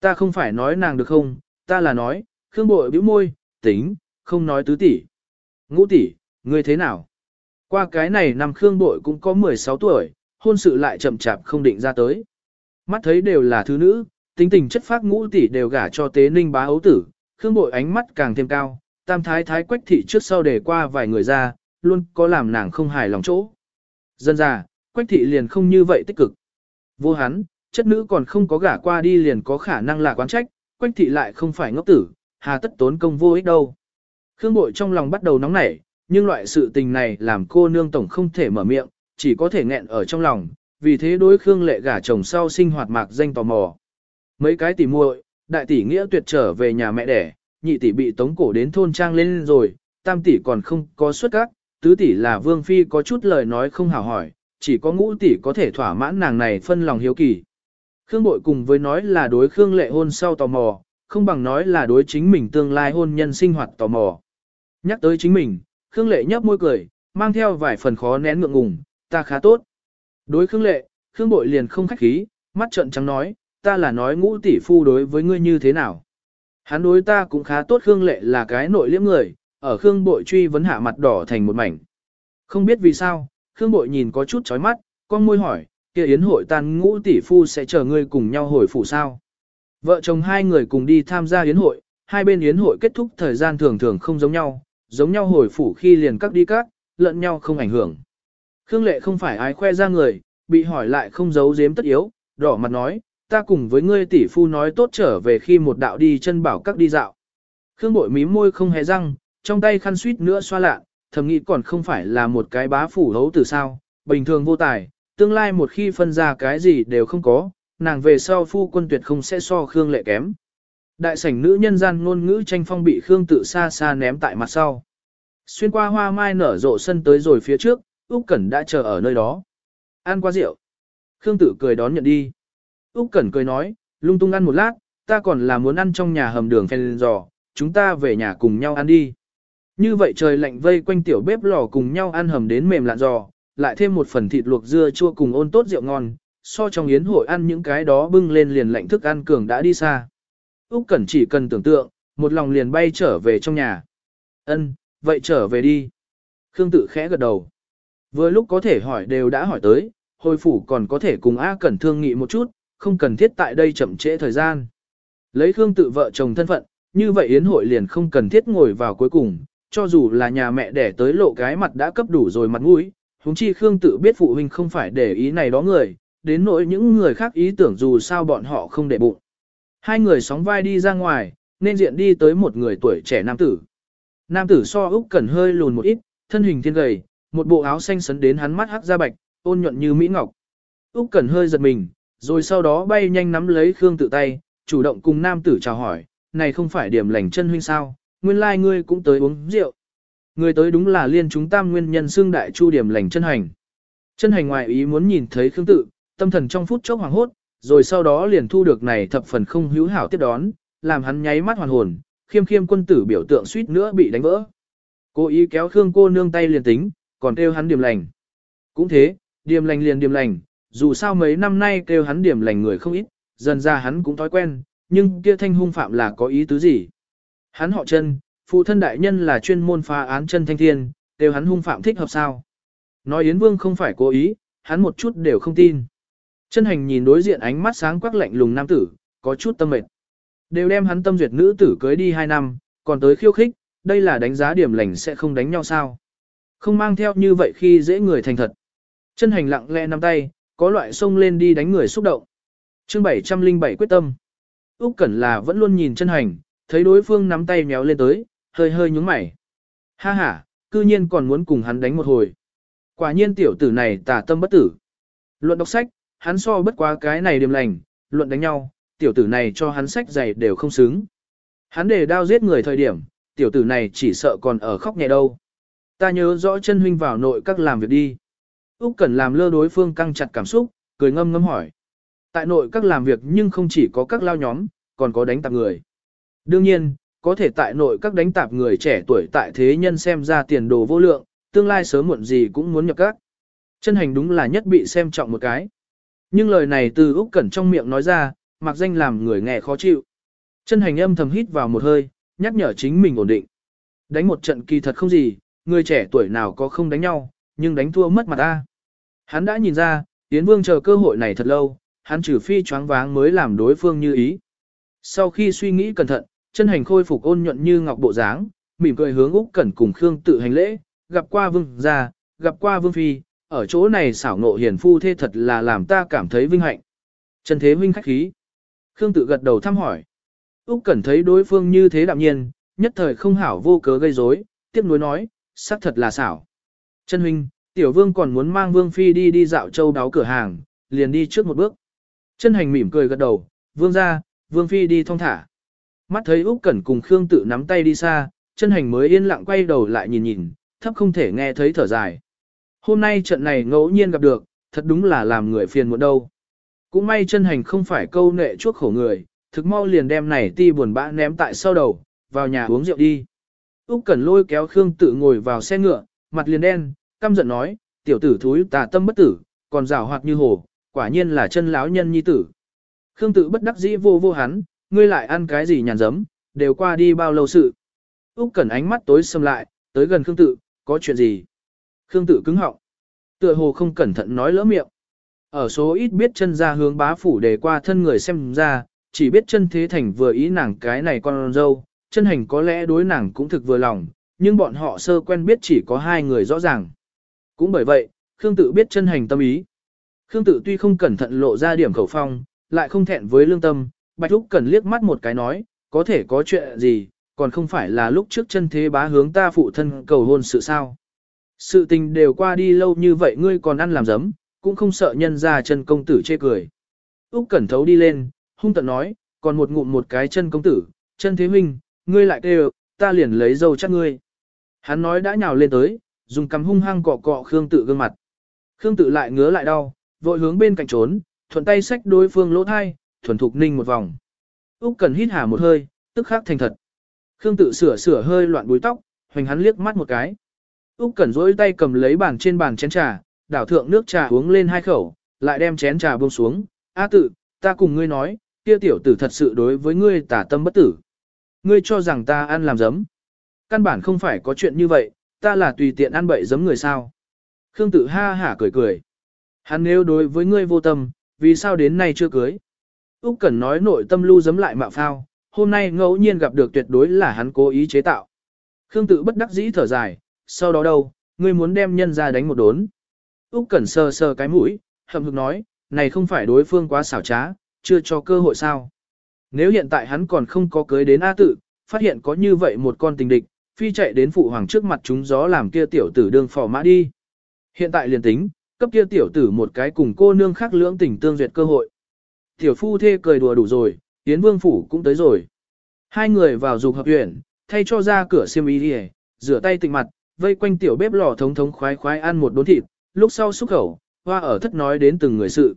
Ta không phải nói nàng được không, ta là nói, Khương bội bĩu môi, tính, không nói tứ tỷ. Ngũ tỷ, ngươi thế nào? Qua cái này năm Khương Bội cũng có 16 tuổi, hôn sự lại chậm chạp không định ra tới. Mắt thấy đều là thứ nữ, tính tình chất phác ngũ tỷ đều gả cho tế ninh bá ấu tử, Khương Bội ánh mắt càng thêm cao, tam thái thái quách thị trước sau để qua vài người ra, luôn có làm nàng không hài lòng chỗ. Dân ra, quách thị liền không như vậy tích cực. Vô hắn, chất nữ còn không có gả qua đi liền có khả năng là quán trách, quách thị lại không phải ngốc tử, hà tất tốn công vô ích đâu. Khương bội trong lòng bắt đầu nóng nảy, nhưng loại sự tình này làm cô nương tổng không thể mở miệng, chỉ có thể nghẹn ở trong lòng, vì thế đối Khương lệ gả chồng sau sinh hoạt mạc danh tò mò. Mấy cái tỉ muội, đại tỷ nghĩa tuyệt trở về nhà mẹ đẻ, nhị tỷ bị tống cổ đến thôn trang lên rồi, tam tỷ còn không có xuất các, tứ tỷ là vương phi có chút lời nói không hào hỏi, chỉ có ngũ tỷ có thể thỏa mãn nàng này phân lòng hiếu kỳ. Khương bội cùng với nói là đối Khương lệ hôn sau tò mò, không bằng nói là đối chính mình tương lai hôn nhân sinh hoạt tò mò. Nhắc tới chính mình, Khương lệ nhấp môi cười, mang theo vài phần khó nén ngượng ngùng, ta khá tốt. Đối Khương lệ, Khương bội liền không khách khí, mắt trợn trắng nói, ta là nói ngũ tỷ phu đối với ngươi như thế nào. Hắn đối ta cũng khá tốt Khương lệ là cái nội liễm người, ở Khương bội truy vấn hạ mặt đỏ thành một mảnh. Không biết vì sao, Khương bội nhìn có chút chói mắt, con môi hỏi, kia yến hội tan ngũ tỷ phu sẽ chờ ngươi cùng nhau hồi phủ sao. Vợ chồng hai người cùng đi tham gia yến hội, hai bên yến hội kết thúc thời gian thường thường không giống nhau, giống nhau hồi phủ khi liền các đi các, lẫn nhau không ảnh hưởng. Khương lệ không phải ai khoe ra người, bị hỏi lại không giấu giếm tất yếu, đỏ mặt nói, ta cùng với ngươi tỷ phu nói tốt trở về khi một đạo đi chân bảo các đi dạo. Khương bội mím môi không hề răng, trong tay khăn suýt nữa xoa lạ, thầm nghĩ còn không phải là một cái bá phủ hấu từ sao, bình thường vô tài, tương lai một khi phân ra cái gì đều không có, nàng về sau phu quân tuyệt không sẽ so Khương lệ kém. Đại sảnh nữ nhân gian ngôn ngữ tranh phong bị Khương tự xa xa ném tại mặt sau. Xuyên qua hoa mai nở rộ sân tới rồi phía trước, Úc Cẩn đã chờ ở nơi đó. Ăn qua rượu. Khương tự cười đón nhận đi. Úc Cẩn cười nói, lung tung ăn một lát, ta còn là muốn ăn trong nhà hầm đường phèn giò, chúng ta về nhà cùng nhau ăn đi. Như vậy trời lạnh vây quanh tiểu bếp lò cùng nhau ăn hầm đến mềm lạn giò, lại thêm một phần thịt luộc dưa chua cùng ôn tốt rượu ngon, so trong yến hội ăn những cái đó bưng lên liền lạnh thức ăn cường đã đi xa. Úc Cẩn chỉ cần tưởng tượng, một lòng liền bay trở về trong nhà. Ân, vậy trở về đi. Khương tự khẽ gật đầu. Vừa lúc có thể hỏi đều đã hỏi tới, hồi phủ còn có thể cùng A Cẩn thương nghị một chút, không cần thiết tại đây chậm trễ thời gian. Lấy Khương tự vợ chồng thân phận, như vậy yến hội liền không cần thiết ngồi vào cuối cùng, cho dù là nhà mẹ đẻ tới lộ cái mặt đã cấp đủ rồi mặt mũi, huống chi Khương tự biết phụ huynh không phải để ý này đó người, đến nỗi những người khác ý tưởng dù sao bọn họ không để bụng. Hai người sóng vai đi ra ngoài, nên diện đi tới một người tuổi trẻ nam tử. Nam tử so Úc Cẩn hơi lùn một ít, thân hình thiên gầy, một bộ áo xanh sấn đến hắn mắt hắc da bạch, ôn nhuận như mỹ ngọc. Úc Cẩn hơi giật mình, rồi sau đó bay nhanh nắm lấy Khương tự tay, chủ động cùng nam tử chào hỏi, "Này không phải điểm lành chân huynh sao, nguyên lai like ngươi cũng tới uống rượu." Người tới đúng là liên chúng tam nguyên nhân xương đại chu điểm lành chân hành. Chân hành ngoài ý muốn nhìn thấy Khương tự, tâm thần trong phút chốc hoàng hốt, rồi sau đó liền thu được này thập phần không hữu hảo tiếp đón, làm hắn nháy mắt hoàn hồn, khiêm khiêm quân tử biểu tượng suýt nữa bị đánh vỡ. Cố ý kéo Khương cô nương tay liền tính, còn kêu hắn điểm lành. Cũng thế, điểm lành liền điểm lành, dù sao mấy năm nay kêu hắn điểm lành người không ít, dần ra hắn cũng thói quen, nhưng kia thanh hung phạm là có ý tứ gì. Hắn họ chân, phụ thân đại nhân là chuyên môn phá án chân thanh thiên, đều hắn hung phạm thích hợp sao. Nói Yến Vương không phải cố ý, hắn một chút đều không tin. Chân hành nhìn đối diện ánh mắt sáng quắc lạnh lùng nam tử, có chút tâm mệt. Đều đem hắn tâm duyệt nữ tử cưới đi 2 năm, còn tới khiêu khích, đây là đánh giá điểm lành sẽ không đánh nhau sao. Không mang theo như vậy khi dễ người thành thật. Chân hành lặng lẽ nắm tay, có loại xông lên đi đánh người xúc động. chương 707 quyết tâm. Úc Cẩn là vẫn luôn nhìn chân hành, thấy đối phương nắm tay méo lên tới, hơi hơi nhúng mày. Ha ha, cư nhiên còn muốn cùng hắn đánh một hồi. Quả nhiên tiểu tử này tà tâm bất tử. Luận đọc sách, hắn so bất quá cái này điềm lành, luận đánh nhau, tiểu tử này cho hắn sách dày đều không xứng. Hắn để đao giết người thời điểm, tiểu tử này chỉ sợ còn ở khóc nhẹ đâu. Ta nhớ rõ chân huynh vào nội các làm việc đi. Úc Cẩn làm lơ đối phương căng chặt cảm xúc, cười ngâm ngâm hỏi. Tại nội các làm việc nhưng không chỉ có các lao nhóm, còn có đánh tạp người. Đương nhiên, có thể tại nội các đánh tạp người trẻ tuổi tại thế nhân xem ra tiền đồ vô lượng, tương lai sớm muộn gì cũng muốn nhập các. Chân hành đúng là nhất bị xem trọng một cái. Nhưng lời này từ Úc Cẩn trong miệng nói ra, mặc danh làm người nghe khó chịu. Chân hành âm thầm hít vào một hơi, nhắc nhở chính mình ổn định. Đánh một trận kỳ thật không gì, người trẻ tuổi nào có không đánh nhau, nhưng đánh thua mất mặt ta. Hắn đã nhìn ra, Yến Vương chờ cơ hội này thật lâu, hắn trừ phi choáng váng mới làm đối phương như ý. Sau khi suy nghĩ cẩn thận, chân hành khôi phục ôn nhuận như ngọc bộ dáng, mỉm cười hướng Úc Cẩn cùng Khương tự hành lễ, gặp qua vương gia, gặp qua vương phi, ở chỗ này xảo ngộ hiền phu thế thật là làm ta cảm thấy vinh hạnh. Trần Thế Huynh khách khí. Khương tự gật đầu thăm hỏi. Úc Cẩn thấy đối phương như thế đạm nhiên, nhất thời không hảo vô cớ gây rối, tiếp nối nói, xác thật là xảo. Trần Huynh, Tiểu Vương còn muốn mang Vương Phi đi đi dạo châu đáo cửa hàng, liền đi trước một bước. Chân hành mỉm cười gật đầu, Vương gia, Vương Phi đi thong thả. Mắt thấy Úc Cẩn cùng Khương tự nắm tay đi xa, chân hành mới yên lặng quay đầu lại nhìn nhìn, thấp không thể nghe thấy thở dài. Hôm nay trận này ngẫu nhiên gặp được, thật đúng là làm người phiền muộn đâu. Cũng may chân hành không phải câu nệ chuốc khổ người, thực mau liền đem này ti buồn bã ném tại sau đầu, vào nhà uống rượu đi. Úc Cẩn lôi kéo Khương Tự ngồi vào xe ngựa, mặt liền đen, căm giận nói, tiểu tử thúi tà tâm bất tử, còn rào hoạt như hồ, quả nhiên là chân lão nhân nhi tử. Khương Tự bất đắc dĩ vô vô hắn, ngươi lại ăn cái gì nhàn giấm, đều qua đi bao lâu sự. Úc Cẩn ánh mắt tối sầm lại, tới gần Khương Tự, có chuyện gì? Khương Tự cứng họng. Tựa hồ không cẩn thận nói lỡ miệng. Ở số ít biết chân ra hướng bá phủ để qua thân người xem ra, chỉ biết chân thế thành vừa ý nàng cái này con dâu, chân hành có lẽ đối nàng cũng thực vừa lòng, nhưng bọn họ sơ quen biết chỉ có hai người rõ ràng. Cũng bởi vậy, Khương tự biết chân hành tâm ý. Khương tự tuy không cẩn thận lộ ra điểm khẩu phong, lại không thẹn với lương tâm, Bạch Úc cần liếc mắt một cái nói, có thể có chuyện gì, còn không phải là lúc trước chân thế bá hướng ta phụ thân cầu hôn sự sao. Sự tình đều qua đi lâu như vậy ngươi còn ăn làm giấm, cũng không sợ nhân ra chân công tử chê cười. Úc Cẩn thấu đi lên, hung tận nói, còn một ngụm một cái chân công tử, chân thế huynh, ngươi lại kêu, ta liền lấy dâu chắc ngươi. Hắn nói đã nhào lên tới, dùng cằm hung hăng cọ cọ Khương tự gương mặt. Khương tự lại ngứa lại đau, vội hướng bên cạnh trốn, thuận tay xách đối phương lỗ thai, thuần thục ninh một vòng. Úc cần hít hà một hơi, tức khắc thành thật. Khương tự sửa sửa hơi loạn búi tóc, hoành hắn liếc mắt một cái. Úc Cẩn rỗi tay cầm lấy bàn trên bàn chén trà, đảo thượng nước trà uống lên hai khẩu, lại đem chén trà buông xuống. A tự, ta cùng ngươi nói, kia tiểu tử thật sự đối với ngươi tả tâm bất tử. Ngươi cho rằng ta ăn làm giấm. Căn bản không phải có chuyện như vậy, ta là tùy tiện ăn bậy giấm người sao. Khương tự ha hả cười cười. Hắn nếu đối với ngươi vô tâm, vì sao đến nay chưa cưới? Úc Cẩn nói nội tâm lưu giấm lại mạo phao, hôm nay ngẫu nhiên gặp được tuyệt đối là hắn cố ý chế tạo. Khương tự bất đắc dĩ thở dài, sau đó đâu, ngươi muốn đem nhân ra đánh một đốn. Úc Cẩn sờ sờ cái mũi, hậm hực nói, này không phải đối phương quá xảo trá, chưa cho cơ hội sao. Nếu hiện tại hắn còn không có cưới đến A tự, phát hiện có như vậy một con tình địch, phi chạy đến phụ hoàng trước mặt chúng gió làm kia tiểu tử đương phò mã đi. Hiện tại liền tính, cấp kia tiểu tử một cái cùng cô nương khác lưỡng tình tương duyệt cơ hội. Tiểu phu thê cười đùa đủ rồi, Yến Vương phủ cũng tới rồi. Hai người vào dục hợp huyện, thay cho ra cửa xiêm y đi, rửa tay tịnh mặt, vây quanh tiểu bếp lò thống thống khoái khoái ăn một đốn thịt, lúc sau xúc khẩu, hoa ở thất nói đến từng người sự.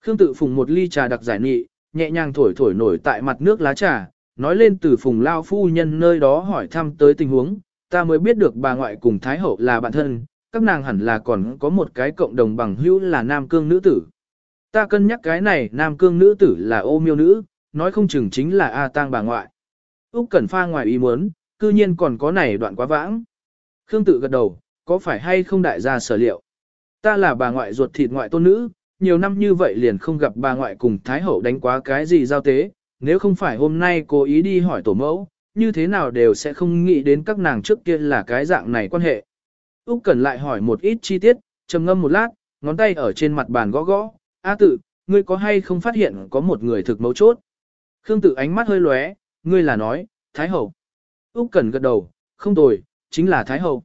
Khương tự phùng một ly trà đặc giải nghị, nhẹ nhàng thổi thổi nổi tại mặt nước lá trà, nói lên từ phùng lao phu nhân nơi đó hỏi thăm tới tình huống, ta mới biết được bà ngoại cùng Thái Hậu là bạn thân, các nàng hẳn là còn có một cái cộng đồng bằng hữu là nam cương nữ tử. Ta cân nhắc cái này nam cương nữ tử là ô miêu nữ, nói không chừng chính là A tang bà ngoại. Úc Cẩn Pha ngoài ý muốn, cư nhiên còn có này đoạn quá vãng. Khương tự gật đầu, có phải hay không đại gia sở liệu? Ta là bà ngoại ruột thịt ngoại tôn nữ, nhiều năm như vậy liền không gặp bà ngoại cùng Thái Hậu đánh quá cái gì giao tế, nếu không phải hôm nay cố ý đi hỏi tổ mẫu, như thế nào đều sẽ không nghĩ đến các nàng trước kia là cái dạng này quan hệ. Úc Cẩn lại hỏi một ít chi tiết, trầm ngâm một lát, ngón tay ở trên mặt bàn gõ gõ, "A tự, ngươi có hay không phát hiện có một người thực mấu chốt?" Khương Tự ánh mắt hơi lóe, "Ngươi là nói, Thái hậu?" Úc Cẩn gật đầu, "Không tồi, chính là Thái hậu."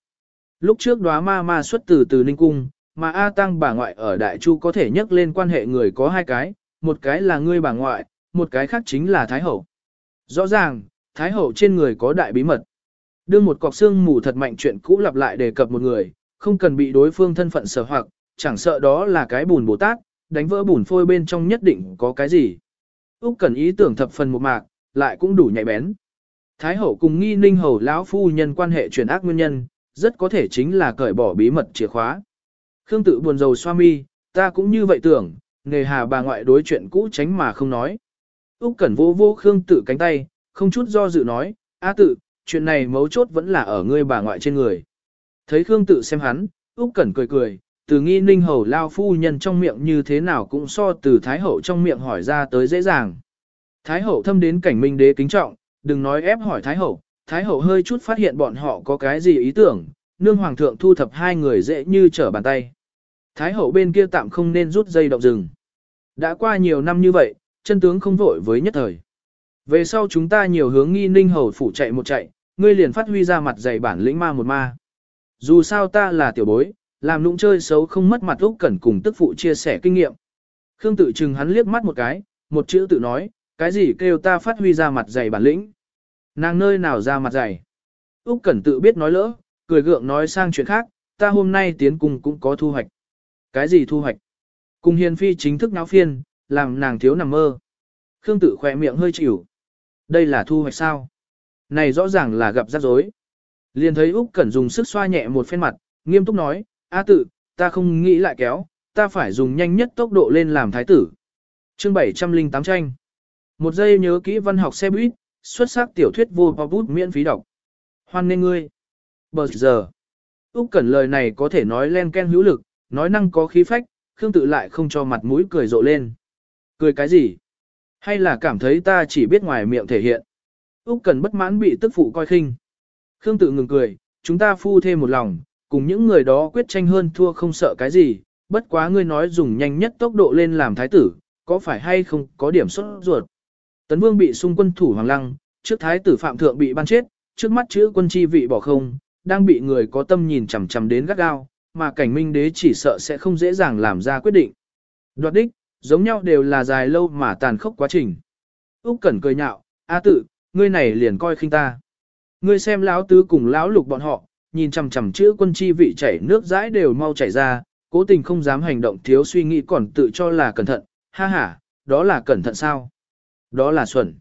Lúc trước đóa ma ma xuất từ từ Ninh cung, mà A Tăng bà ngoại ở Đại Chu có thể nhắc lên quan hệ người có hai cái, một cái là ngươi bà ngoại, một cái khác chính là Thái Hậu. Rõ ràng, Thái Hậu trên người có đại bí mật. Đưa một cọc xương mù thật mạnh chuyện cũ lặp lại đề cập một người, không cần bị đối phương thân phận sở hoặc, chẳng sợ đó là cái bùn Bồ Tát, đánh vỡ bùn phôi bên trong nhất định có cái gì. Úc cần ý tưởng thập phần một mạc, lại cũng đủ nhạy bén. Thái hậu cùng nghi ninh hầu lão phu nhân quan hệ truyền ác nguyên nhân, rất có thể chính là cởi bỏ bí mật chìa khóa. Khương tự buồn rầu xoa mi, ta cũng như vậy tưởng, nghề hà bà ngoại đối chuyện cũ tránh mà không nói. Úc Cẩn vô vô Khương tự cánh tay, không chút do dự nói, A tự, chuyện này mấu chốt vẫn là ở ngươi bà ngoại trên người. Thấy Khương tự xem hắn, Úc Cẩn cười cười, từ nghi ninh hầu lao phu nhân trong miệng như thế nào cũng so từ Thái Hậu trong miệng hỏi ra tới dễ dàng. Thái Hậu thâm đến cảnh minh đế kính trọng, đừng nói ép hỏi Thái Hậu, Thái Hậu hơi chút phát hiện bọn họ có cái gì ý tưởng, nương hoàng thượng thu thập hai người dễ như trở bàn tay. Thái Hậu bên kia tạm không nên rút dây động rừng. Đã qua nhiều năm như vậy, chân tướng không vội với nhất thời. Về sau chúng ta nhiều hướng nghi ninh hầu phủ chạy một chạy, ngươi liền phát huy ra mặt dày bản lĩnh ma một ma. Dù sao ta là tiểu bối, làm lũng chơi xấu không mất mặt Úc Cẩn cùng tức phụ chia sẻ kinh nghiệm. Khương tự chừng hắn liếc mắt một cái, một chữ tự nói, cái gì kêu ta phát huy ra mặt dày bản lĩnh. Nàng nơi nào ra mặt dày. Úc Cẩn tự biết nói lỡ, cười gượng nói sang chuyện khác, ta hôm nay tiến cùng cũng có thu hoạch. Cái gì thu hoạch? Cùng hiền phi chính thức náo phiên, làm nàng thiếu nằm mơ. Khương tự khỏe miệng hơi chịu. Đây là thu hoạch sao? Này rõ ràng là gặp rắc rối. Liền thấy Úc Cẩn dùng sức xoa nhẹ một phen mặt, nghiêm túc nói, A tự, ta không nghĩ lại kéo, ta phải dùng nhanh nhất tốc độ lên làm thái tử. Chương 708 tranh. Một giây nhớ kỹ văn học xe buýt, xuất sắc tiểu thuyết vô bao bút miễn phí đọc. Hoan nên ngươi. Bờ giờ. Úc Cẩn lời này có thể nói len ken hữu lực, nói năng có khí phách, Khương tự lại không cho mặt mũi cười rộ lên. Cười cái gì? Hay là cảm thấy ta chỉ biết ngoài miệng thể hiện? Úc Cẩn bất mãn bị tức phụ coi khinh. Khương tự ngừng cười, chúng ta phu thêm một lòng, cùng những người đó quyết tranh hơn thua không sợ cái gì, bất quá ngươi nói dùng nhanh nhất tốc độ lên làm thái tử, có phải hay không có điểm xuất ruột. Tấn Vương bị xung quân thủ Hoàng Lăng, trước thái tử Phạm Thượng bị ban chết, trước mắt chữ quân chi vị bỏ không, đang bị người có tâm nhìn chằm chằm đến gắt gao, mà cảnh minh đế chỉ sợ sẽ không dễ dàng làm ra quyết định. Đoạt đích, giống nhau đều là dài lâu mà tàn khốc quá trình. Úc Cẩn cười nhạo, "A tự, ngươi này liền coi khinh ta. Ngươi xem lão tứ cùng lão lục bọn họ, nhìn chằm chằm chữ quân chi vị chảy nước dãi đều mau chảy ra, cố tình không dám hành động thiếu suy nghĩ còn tự cho là cẩn thận, ha ha, đó là cẩn thận sao? Đó là xuẩn.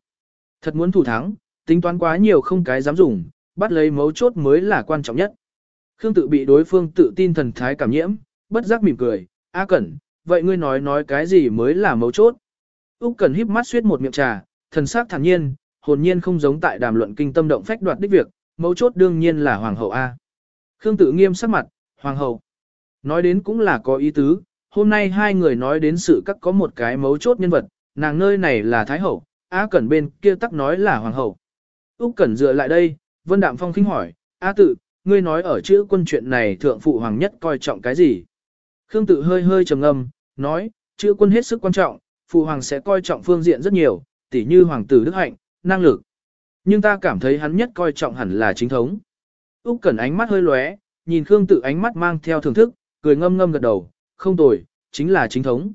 Thật muốn thủ thắng, tính toán quá nhiều không cái dám dùng, bắt lấy mấu chốt mới là quan trọng nhất. Khương tự bị đối phương tự tin thần thái cảm nhiễm, bất giác mỉm cười, A Cẩn, vậy ngươi nói nói cái gì mới là mấu chốt? Úc Cẩn híp mắt suýt một miệng trà, thần sắc thản nhiên, hồn nhiên không giống tại đàm luận kinh tâm động phách đoạt đích việc, mấu chốt đương nhiên là hoàng hậu A. Khương tự nghiêm sắc mặt, hoàng hậu. Nói đến cũng là có ý tứ, hôm nay hai người nói đến sự các có một cái mấu chốt nhân vật, nàng nơi này là thái hậu, A Cẩn bên kia tắc nói là hoàng hậu. Úc Cẩn dựa lại đây, Vân Đạm Phong khinh hỏi, A tự, ngươi nói ở chữ quân chuyện này thượng phụ hoàng nhất coi trọng cái gì? Khương tự hơi hơi trầm ngâm, nói, chữ quân hết sức quan trọng, phụ hoàng sẽ coi trọng phương diện rất nhiều, tỉ như hoàng tử đức hạnh, năng lực. Nhưng ta cảm thấy hắn nhất coi trọng hẳn là chính thống. Úc Cẩn ánh mắt hơi lóe, nhìn Khương Tự ánh mắt mang theo thưởng thức, cười ngâm ngâm gật đầu, không tồi, chính là chính thống.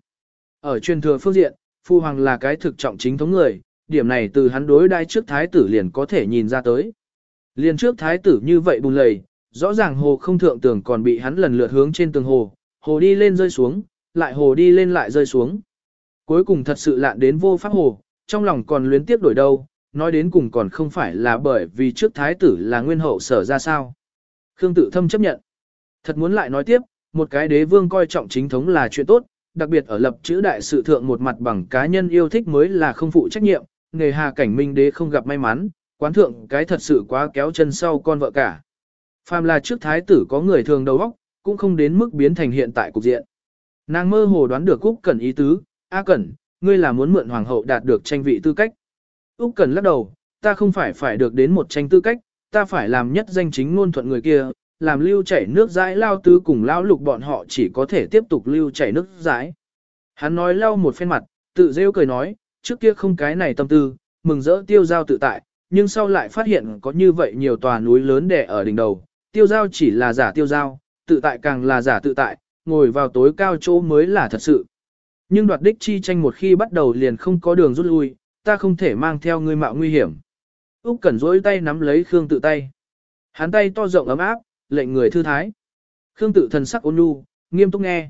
Ở truyền thừa phương diện, Phu Hoàng là cái thực trọng chính thống người, điểm này từ hắn đối đai trước thái tử liền có thể nhìn ra tới. Liền trước thái tử như vậy bùn lầy, rõ ràng hồ không thượng tường còn bị hắn lần lượt hướng trên tường hồ, hồ đi lên rơi xuống, lại hồ đi lên lại rơi xuống. Cuối cùng thật sự lạn đến vô pháp hồ, trong lòng còn luyến tiếp đổi đâu, nói đến cùng còn không phải là bởi vì trước thái tử là nguyên hậu sở ra sao. Khương tự thâm chấp nhận. Thật muốn lại nói tiếp, một cái đế vương coi trọng chính thống là chuyện tốt, đặc biệt ở lập chữ đại sự thượng một mặt bằng cá nhân yêu thích mới là không phụ trách nhiệm, nghề hà cảnh minh đế không gặp may mắn, quán thượng cái thật sự quá kéo chân sau con vợ cả. Phàm là trước thái tử có người thường đầu óc, cũng không đến mức biến thành hiện tại cục diện. Nàng mơ hồ đoán được Cúc Cẩn ý tứ, "A Cẩn, ngươi là muốn mượn hoàng hậu đạt được tranh vị tư cách?" Úc Cẩn lắc đầu, "Ta không phải phải được đến một tranh tư cách, ta phải làm nhất danh chính ngôn thuận người kia, làm lưu chảy nước dãi lao tứ cùng lao lục bọn họ chỉ có thể tiếp tục lưu chảy nước dãi." Hắn nói lau một phen mặt, tự rêu cười nói, "Trước kia không cái này tâm tư, mừng rỡ tiêu giao tự tại, nhưng sau lại phát hiện có như vậy nhiều tòa núi lớn đè ở đỉnh đầu, tiêu giao chỉ là giả tiêu giao, tự tại càng là giả tự tại, ngồi vào tối cao chỗ mới là thật sự. Nhưng đoạt đích chi tranh một khi bắt đầu liền không có đường rút lui, ta không thể mang theo ngươi mạo nguy hiểm. Úc Cẩn rỗi tay nắm lấy Khương Tự tay. Hắn tay to rộng ấm áp, lệnh người thư thái. Khương Tự thần sắc ôn nhu, nghiêm túc nghe.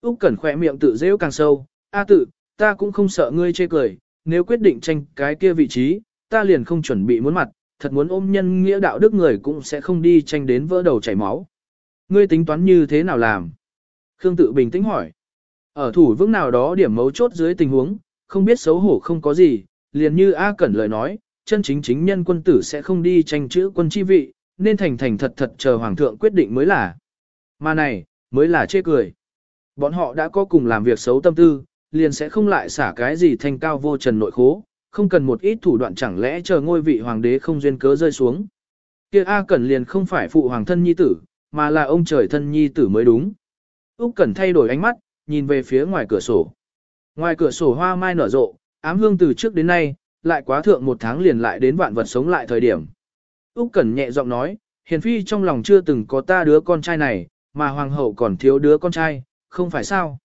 Úc Cẩn khẽ miệng tự giễu càng sâu, "A Tự, ta cũng không sợ ngươi chê cười, nếu quyết định tranh cái kia vị trí, ta liền không chuẩn bị muốn mặt, thật muốn ôm nhân nghĩa đạo đức người cũng sẽ không đi tranh đến vỡ đầu chảy máu. Ngươi tính toán như thế nào làm? Khương tự bình tĩnh hỏi. Ở thủ vững nào đó điểm mấu chốt dưới tình huống, không biết xấu hổ không có gì, liền như A Cẩn lời nói, chân chính chính nhân quân tử sẽ không đi tranh chữ quân chi vị, nên thành thành thật thật chờ hoàng thượng quyết định mới là. Mà này, mới là chê cười. Bọn họ đã có cùng làm việc xấu tâm tư, liền sẽ không lại xả cái gì thanh cao vô trần nội khố, không cần một ít thủ đoạn chẳng lẽ chờ ngôi vị hoàng đế không duyên cớ rơi xuống. Kia A Cẩn liền không phải phụ hoàng thân nhi tử, mà là ông trời thân nhi tử mới đúng. Úc Cẩn thay đổi ánh mắt, nhìn về phía ngoài cửa sổ. Ngoài cửa sổ hoa mai nở rộ, ám hương từ trước đến nay, lại quá thượng một tháng liền lại đến vạn vật sống lại thời điểm. Úc Cẩn nhẹ giọng nói, hiền phi trong lòng chưa từng có ta đứa con trai này, mà hoàng hậu còn thiếu đứa con trai, không phải sao?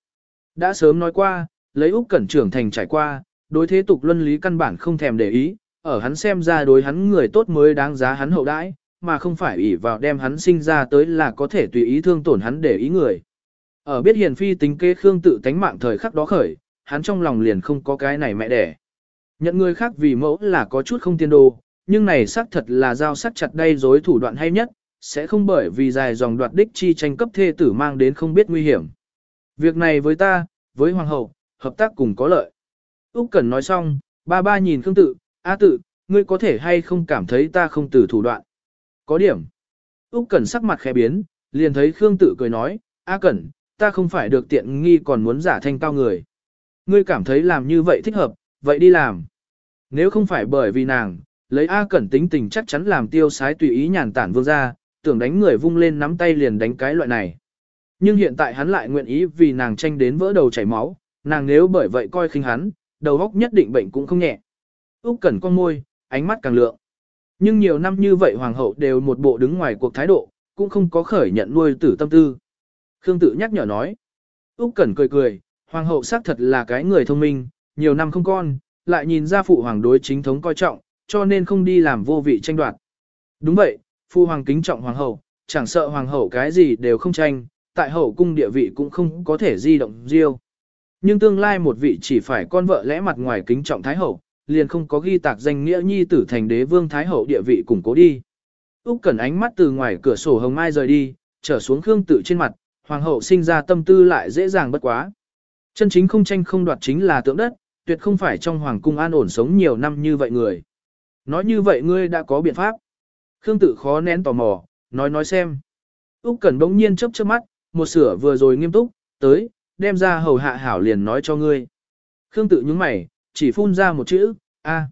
Đã sớm nói qua, lấy Úc Cẩn trưởng thành trải qua, đối thế tục luân lý căn bản không thèm để ý, ở hắn xem ra đối hắn người tốt mới đáng giá hắn hậu đãi, mà không phải ủy vào đem hắn sinh ra tới là có thể tùy ý thương tổn hắn để ý người. Ở biết hiền phi tính kế khương tự tánh mạng thời khắc đó khởi, hắn trong lòng liền không có cái này mẹ đẻ. Nhận người khác vì mẫu là có chút không tiên đồ, nhưng này xác thật là giao sắc chặt đây dối thủ đoạn hay nhất, sẽ không bởi vì dài dòng đoạt đích chi tranh cấp thê tử mang đến không biết nguy hiểm. Việc này với ta, với hoàng hậu, hợp tác cùng có lợi. Úc Cẩn nói xong, ba ba nhìn Khương Tự, "A Tự, ngươi có thể hay không cảm thấy ta không từ thủ đoạn?" Có điểm. Úc Cẩn sắc mặt khẽ biến, liền thấy Khương Tự cười nói, "A Cẩn, ta không phải được tiện nghi còn muốn giả thanh cao người. Ngươi cảm thấy làm như vậy thích hợp, vậy đi làm." Nếu không phải bởi vì nàng, lấy A Cẩn tính tình chắc chắn làm tiêu sái tùy ý nhàn tản vương ra, tưởng đánh người vung lên nắm tay liền đánh cái loại này. Nhưng hiện tại hắn lại nguyện ý vì nàng tranh đến vỡ đầu chảy máu, nàng nếu bởi vậy coi khinh hắn, đầu óc nhất định bệnh cũng không nhẹ. Úc Cẩn con môi, ánh mắt càng lượng. Nhưng nhiều năm như vậy hoàng hậu đều một bộ đứng ngoài cuộc thái độ, cũng không có khởi nhận nuôi tử tâm tư. Khương tự nhắc nhở nói. Úc Cẩn cười cười, hoàng hậu xác thật là cái người thông minh, nhiều năm không con, lại nhìn ra phụ hoàng đối chính thống coi trọng, cho nên không đi làm vô vị tranh đoạt. Đúng vậy, phụ hoàng kính trọng hoàng hậu, chẳng sợ hoàng hậu cái gì đều không tranh, tại hậu cung địa vị cũng không có thể di động riêu. Nhưng tương lai một vị chỉ phải con vợ lẽ mặt ngoài kính trọng thái hậu, liền không có ghi tạc danh nghĩa nhi tử thành đế vương thái hậu địa vị củng cố đi. Úc Cẩn ánh mắt từ ngoài cửa sổ hồng mai rời đi, trở xuống Khương Tự trên mặt, hoàng hậu sinh ra tâm tư lại dễ dàng bất quá. Chân chính không tranh không đoạt chính là tượng đất, tuyệt không phải trong hoàng cung an ổn sống nhiều năm như vậy người. Nói như vậy ngươi đã có biện pháp. Khương tự khó nén tò mò, nói nói xem. Úc Cẩn bỗng nhiên chớp chớp mắt, một sửa vừa rồi nghiêm túc, tới, đem ra hầu hạ hảo liền nói cho ngươi. Khương tự nhướng mày, chỉ phun ra một chữ, a.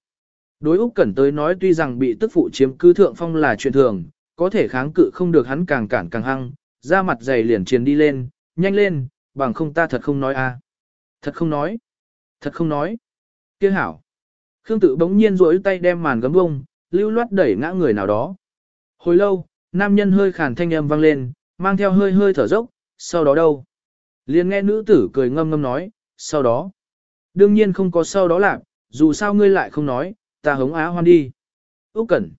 Đối Úc Cẩn tới nói tuy rằng bị tức phụ chiếm cứ thượng phong là chuyện thường, có thể kháng cự không được hắn càng cản càng hăng, ra mặt dày liền chiến đi lên, nhanh lên, bằng không ta thật không nói a. Thật không nói. Thật không nói. Kia hảo. Khương tự bỗng nhiên rỗi tay đem màn gấm bông, lưu loát đẩy ngã người nào đó. Hồi lâu, nam nhân hơi khàn thanh âm vang lên, mang theo hơi hơi thở dốc, sau đó đâu? Liền nghe nữ tử cười ngâm ngâm nói, sau đó. Đương nhiên không có sau đó làm, dù sao ngươi lại không nói, ta hống á hoan đi. Úc Cẩn.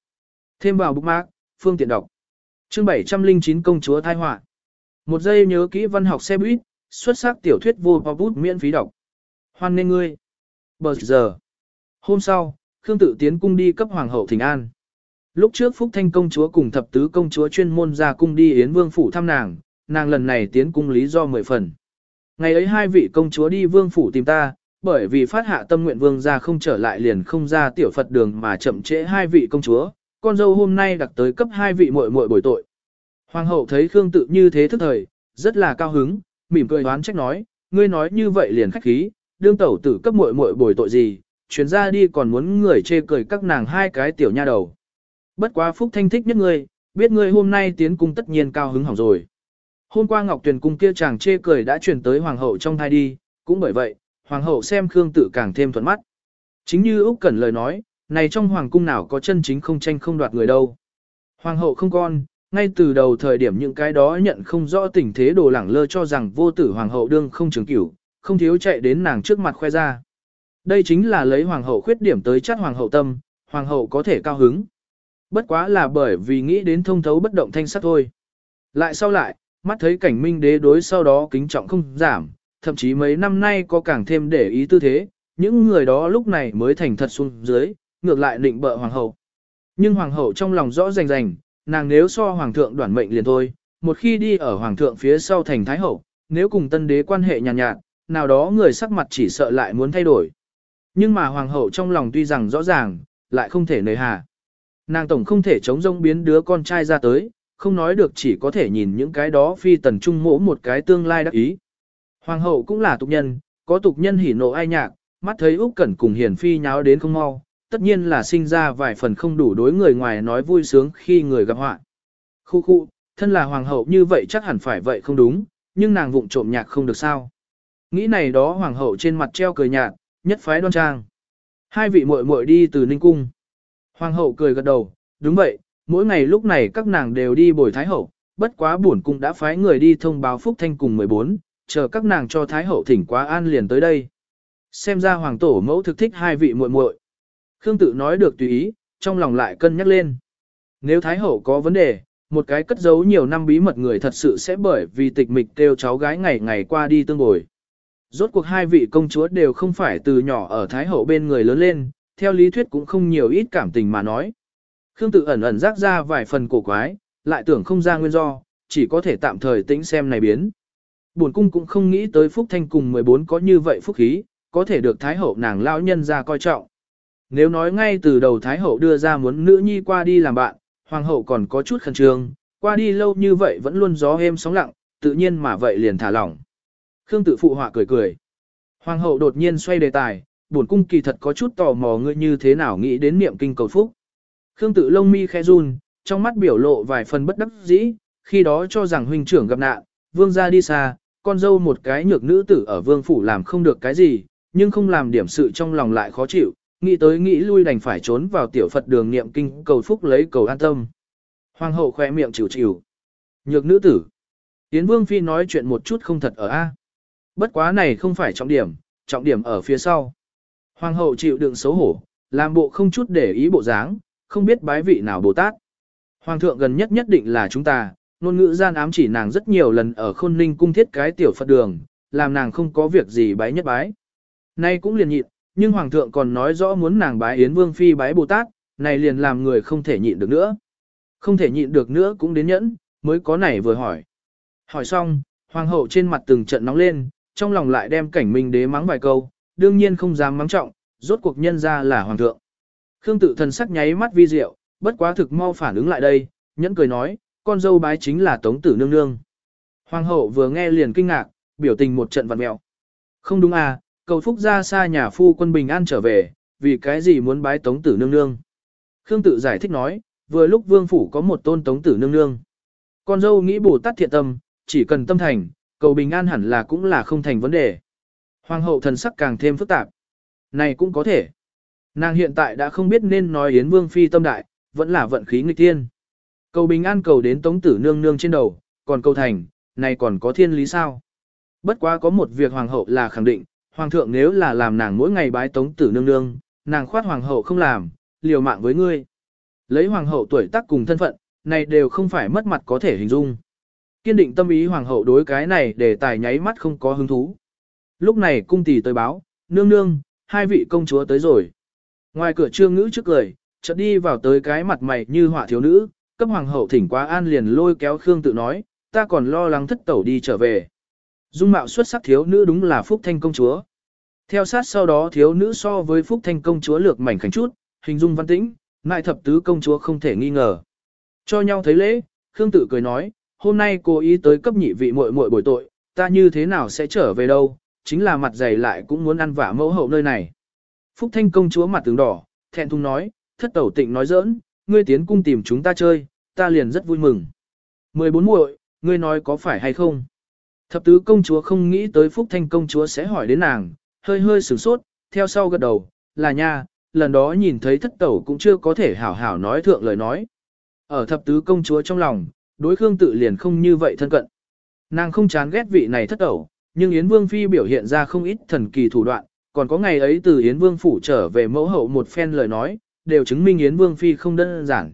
Thêm vào bookmark, phương tiện đọc. Chương 709 công chúa thai họa. Một giây nhớ kỹ văn học xe buýt, xuất sắc tiểu thuyết vô bút miễn phí đọc. Hoan nên ngươi. Bờ giờ. Hôm sau, Khương Tự tiến cung đi cấp hoàng hậu thỉnh an. Lúc trước Phúc Thanh công chúa cùng thập tứ công chúa chuyên môn ra cung đi Yến Vương phủ thăm nàng, nàng lần này tiến cung lý do mười phần. Ngày ấy hai vị công chúa đi Vương phủ tìm ta, bởi vì phát hạ tâm nguyện Vương gia không trở lại liền không ra tiểu Phật đường mà chậm trễ hai vị công chúa, con dâu hôm nay đặc tới cấp hai vị muội muội bồi tội. Hoàng hậu thấy Khương Tự như thế thức thời, rất là cao hứng, mỉm cười đoán trách nói, ngươi nói như vậy liền khách khí, đương tẩu tử cấp muội muội bồi tội gì, chuyến ra đi còn muốn người chê cười các nàng hai cái tiểu nha đầu. Bất quá phúc thanh thích nhất ngươi, biết ngươi hôm nay tiến cung tất nhiên cao hứng hỏng rồi. Hôm qua Ngọc Tuyền cung kia chàng chê cười đã truyền tới hoàng hậu trong thai đi, cũng bởi vậy, hoàng hậu xem Khương tử càng thêm thuận mắt. Chính như Úc Cẩn lời nói, này trong hoàng cung nào có chân chính không tranh không đoạt người đâu. Hoàng hậu không con, ngay từ đầu thời điểm những cái đó nhận không rõ tình thế đồ lẳng lơ cho rằng vô tử hoàng hậu đương không trường cửu, không thiếu chạy đến nàng trước mặt khoe ra. Đây chính là lấy hoàng hậu khuyết điểm tới chắc hoàng hậu tâm, hoàng hậu có thể cao hứng. Bất quá là bởi vì nghĩ đến thông thấu bất động thanh sắc thôi. Lại sau lại, mắt thấy cảnh minh đế đối sau đó kính trọng không giảm, thậm chí mấy năm nay có càng thêm để ý tư thế, những người đó lúc này mới thành thật xuống dưới, ngược lại định bợ hoàng hậu. Nhưng hoàng hậu trong lòng rõ rành rành, nàng nếu so hoàng thượng đoản mệnh liền thôi, một khi đi ở hoàng thượng phía sau thành thái hậu, nếu cùng tân đế quan hệ nhàn nhạt, nhạt, nào đó người sắc mặt chỉ sợ lại muốn thay đổi. Nhưng mà hoàng hậu trong lòng tuy rằng rõ ràng, lại không thể nề hà. Nàng tổng không thể chống rông biến đứa con trai ra tới, không nói được chỉ có thể nhìn những cái đó phi tần trung mỗ một cái tương lai đắc ý. Hoàng hậu cũng là tục nhân, có tục nhân hỉ nộ ai nhạc, mắt thấy Úc Cẩn cùng Hiền Phi nháo đến không mau, tất nhiên là sinh ra vài phần không đủ đối người ngoài nói vui sướng khi người gặp họa. Khu khu, thân là hoàng hậu như vậy chắc hẳn phải vậy không đúng, nhưng nàng vụng trộm nhạc không được sao. Nghĩ này đó hoàng hậu trên mặt treo cười nhạt, nhất phái đoan trang. Hai vị muội muội đi từ Ninh Cung. Hoàng hậu cười gật đầu, đúng vậy, mỗi ngày lúc này các nàng đều đi bồi Thái hậu, bất quá buồn cung đã phái người đi thông báo Phúc Thanh cùng 14, chờ các nàng cho Thái hậu thỉnh quá an liền tới đây. Xem ra hoàng tổ mẫu thực thích hai vị muội muội. Khương tự nói được tùy ý, trong lòng lại cân nhắc lên. Nếu Thái hậu có vấn đề, một cái cất giấu nhiều năm bí mật người thật sự sẽ bởi vì tịch mịch kêu cháu gái ngày ngày qua đi tương bồi. Rốt cuộc hai vị công chúa đều không phải từ nhỏ ở Thái Hậu bên người lớn lên, theo lý thuyết cũng không nhiều ít cảm tình mà nói. Khương tự ẩn ẩn rác ra vài phần cổ quái, lại tưởng không ra nguyên do, chỉ có thể tạm thời tĩnh xem này biến. Buồn cung cũng không nghĩ tới Phúc Thanh cùng 14 có như vậy phúc khí, có thể được Thái Hậu nàng lão nhân ra coi trọng. Nếu nói ngay từ đầu Thái Hậu đưa ra muốn nữ nhi qua đi làm bạn, Hoàng hậu còn có chút khẩn trương, qua đi lâu như vậy vẫn luôn gió êm sóng lặng, tự nhiên mà vậy liền thả lỏng. Khương tự phụ họa cười cười. Hoàng hậu đột nhiên xoay đề tài, buồn cung kỳ thật có chút tò mò ngươi như thế nào nghĩ đến niệm kinh cầu phúc. Khương tự lông mi khẽ run, trong mắt biểu lộ vài phần bất đắc dĩ, khi đó cho rằng huynh trưởng gặp nạn, vương gia đi xa, con dâu một cái nhược nữ tử ở vương phủ làm không được cái gì, nhưng không làm điểm sự trong lòng lại khó chịu, nghĩ tới nghĩ lui đành phải trốn vào tiểu Phật đường niệm kinh cầu phúc lấy cầu an tâm. Hoàng hậu khỏe miệng chịu chịu. Nhược nữ tử. Yến Vương Phi nói chuyện một chút không thật ở A. Bất quá này không phải trọng điểm, trọng điểm ở phía sau. Hoàng hậu chịu đựng xấu hổ, làm bộ không chút để ý bộ dáng, không biết bái vị nào Bồ Tát. Hoàng thượng gần nhất nhất định là chúng ta, ngôn ngữ gian ám chỉ nàng rất nhiều lần ở khôn ninh cung thiết cái tiểu Phật đường, làm nàng không có việc gì bái nhất bái. Nay cũng liền nhịn, nhưng Hoàng thượng còn nói rõ muốn nàng bái Yến Vương Phi bái Bồ Tát, này liền làm người không thể nhịn được nữa. Không thể nhịn được nữa cũng đến nhẫn, mới có này vừa hỏi. Hỏi xong, Hoàng hậu trên mặt từng trận nóng lên, trong lòng lại đem cảnh minh đế mắng vài câu, đương nhiên không dám mắng trọng, rốt cuộc nhân ra là Hoàng thượng. Khương tự thần sắc nháy mắt vi diệu, bất quá thực mau phản ứng lại đây, nhẫn cười nói, con dâu bái chính là Tống Tử Nương Nương. Hoàng hậu vừa nghe liền kinh ngạc, biểu tình một trận vặn mẹo. Không đúng à, cầu phúc ra xa nhà phu quân bình an trở về, vì cái gì muốn bái Tống Tử Nương Nương. Khương tự giải thích nói, vừa lúc vương phủ có một tôn Tống Tử Nương Nương. Con dâu nghĩ Bồ Tát thiện tâm, chỉ cần tâm thành, cầu bình an hẳn là cũng là không thành vấn đề. Hoàng hậu thần sắc càng thêm phức tạp. Này cũng có thể. Nàng hiện tại đã không biết nên nói Yến Vương Phi tâm đại, vẫn là vận khí nghịch thiên. Cầu bình an cầu đến tống tử nương nương trên đầu, còn cầu thành, này còn có thiên lý sao? Bất quá có một việc hoàng hậu là khẳng định, hoàng thượng nếu là làm nàng mỗi ngày bái tống tử nương nương, nàng khoát hoàng hậu không làm, liều mạng với ngươi. Lấy hoàng hậu tuổi tác cùng thân phận, này đều không phải mất mặt có thể hình dung. Kiên định tâm ý hoàng hậu đối cái này để tài nháy mắt không có hứng thú. Lúc này cung tỷ tới báo, nương nương, hai vị công chúa tới rồi. Ngoài cửa trương ngữ trước cười, chợt đi vào tới cái mặt mày như họa thiếu nữ, cấp hoàng hậu thỉnh quá an liền lôi kéo Khương tự nói, ta còn lo lắng thất tẩu đi trở về. Dung mạo xuất sắc thiếu nữ đúng là Phúc Thanh công chúa. Theo sát sau đó thiếu nữ so với Phúc Thanh công chúa lược mảnh khảnh chút, hình dung văn tĩnh, ngại thập tứ công chúa không thể nghi ngờ. Cho nhau thấy lễ, Khương tự cười nói, hôm nay cô ý tới cấp nhị vị muội muội bồi tội, ta như thế nào sẽ trở về đâu, chính là mặt dày lại cũng muốn ăn vả mẫu hậu nơi này. Phúc Thanh công chúa mặt tướng đỏ, thẹn thùng nói, thất tẩu tịnh nói giỡn, ngươi tiến cung tìm chúng ta chơi, ta liền rất vui mừng. 14 muội, ngươi nói có phải hay không? Thập tứ công chúa không nghĩ tới Phúc Thanh công chúa sẽ hỏi đến nàng, hơi hơi sửng sốt, theo sau gật đầu, là nha, lần đó nhìn thấy thất tẩu cũng chưa có thể hảo hảo nói thượng lời nói. Ở thập tứ công chúa trong lòng, đối Khương tự liền không như vậy thân cận. Nàng không chán ghét vị này thất tẩu, nhưng Yến Vương Phi biểu hiện ra không ít thần kỳ thủ đoạn, còn có ngày ấy từ Yến Vương Phủ trở về mẫu hậu một phen lời nói, đều chứng minh Yến Vương Phi không đơn giản.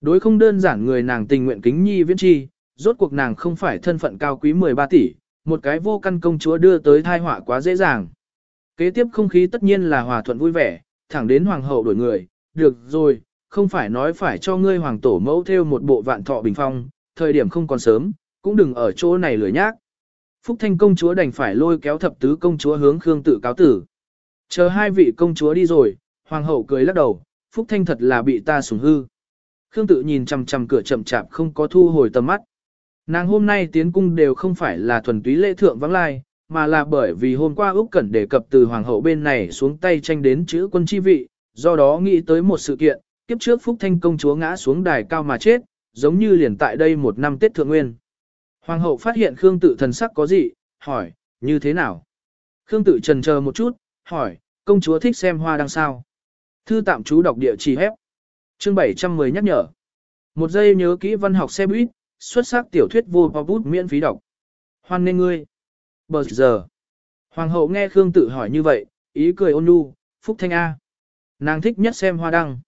Đối không đơn giản người nàng tình nguyện kính nhi viễn chi, rốt cuộc nàng không phải thân phận cao quý 13 tỷ, một cái vô căn công chúa đưa tới thai họa quá dễ dàng. Kế tiếp không khí tất nhiên là hòa thuận vui vẻ, thẳng đến hoàng hậu đổi người, được rồi, không phải nói phải cho ngươi hoàng tổ mẫu theo một bộ vạn thọ bình phong, thời điểm không còn sớm, cũng đừng ở chỗ này lười nhác. Phúc Thanh công chúa đành phải lôi kéo thập tứ công chúa hướng Khương tự cáo tử. Chờ hai vị công chúa đi rồi, hoàng hậu cười lắc đầu, Phúc Thanh thật là bị ta sủng hư. Khương tự nhìn chằm chằm cửa chậm chạp không có thu hồi tầm mắt. Nàng hôm nay tiến cung đều không phải là thuần túy lễ thượng vắng lai, mà là bởi vì hôm qua Úc Cẩn đề cập từ hoàng hậu bên này xuống tay tranh đến chữ quân chi vị, do đó nghĩ tới một sự kiện, kiếp trước Phúc Thanh công chúa ngã xuống đài cao mà chết, giống như liền tại đây một năm Tết Thượng Nguyên. Hoàng hậu phát hiện Khương tự thần sắc có gì, hỏi, như thế nào? Khương tự trần chờ một chút, hỏi, công chúa thích xem hoa đăng sao? Thư tạm chú đọc địa chỉ hép. Chương 710 nhắc nhở. Một giây nhớ kỹ văn học xe buýt, xuất sắc tiểu thuyết vô bọc bút miễn phí đọc. Hoan nên ngươi. Bờ giờ. Hoàng hậu nghe Khương tự hỏi như vậy, ý cười ôn nhu, Phúc Thanh A. Nàng thích nhất xem hoa đăng.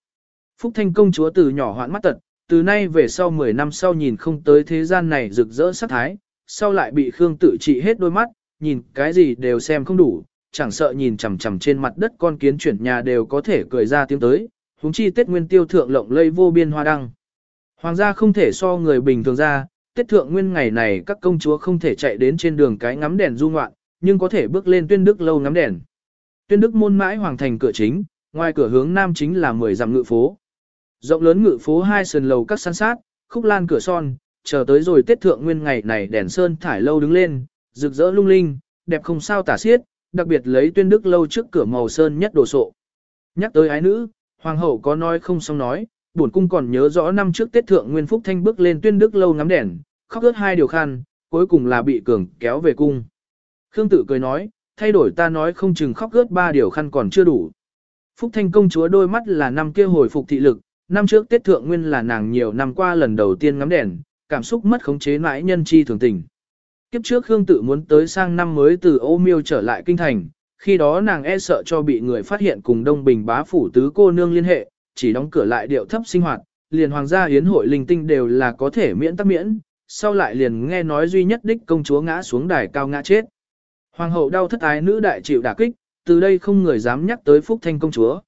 Phúc Thanh công chúa từ nhỏ hoạn mắt tật, từ nay về sau 10 năm sau nhìn không tới thế gian này rực rỡ sắc thái, sau lại bị Khương tự trị hết đôi mắt, nhìn cái gì đều xem không đủ, chẳng sợ nhìn chằm chằm trên mặt đất con kiến chuyển nhà đều có thể cười ra tiếng tới, huống chi Tết Nguyên Tiêu thượng lộng lây vô biên hoa đăng. Hoàng gia không thể so người bình thường ra, tiết thượng nguyên ngày này các công chúa không thể chạy đến trên đường cái ngắm đèn du ngoạn, nhưng có thể bước lên tuyên đức lâu ngắm đèn. Tuyên đức môn mãi hoàng thành cửa chính, ngoài cửa hướng nam chính là 10 dặm ngự phố. Rộng lớn ngự phố hai sườn lầu các san sát, khúc lan cửa son, chờ tới rồi tiết thượng nguyên ngày này đèn sơn thải lâu đứng lên, rực rỡ lung linh, đẹp không sao tả xiết, đặc biệt lấy tuyên đức lâu trước cửa màu sơn nhất đồ sộ. Nhắc tới ái nữ, hoàng hậu có nói không xong nói, bổn cung còn nhớ rõ năm trước Tết thượng nguyên phúc thanh bước lên tuyên đức lâu ngắm đèn, khóc ướt hai điều khăn, cuối cùng là bị cường kéo về cung. Khương Tử cười nói, thay đổi ta nói không chừng khóc ướt ba điều khăn còn chưa đủ. Phúc Thanh công chúa đôi mắt là năm kia hồi phục thị lực, năm trước Tết Thượng Nguyên là nàng nhiều năm qua lần đầu tiên ngắm đèn, cảm xúc mất khống chế mãi nhân chi thường tình. Kiếp trước Khương Tử muốn tới sang năm mới từ ô miêu trở lại kinh thành, khi đó nàng e sợ cho bị người phát hiện cùng Đông Bình bá phủ tứ cô nương liên hệ, chỉ đóng cửa lại điệu thấp sinh hoạt, liền hoàng gia yến hội linh tinh đều là có thể miễn tắc miễn, sau lại liền nghe nói duy nhất đích công chúa ngã xuống đài cao ngã chết. Hoàng hậu đau thất ái nữ đại chịu đả kích, từ đây không người dám nhắc tới Phúc Thanh công chúa.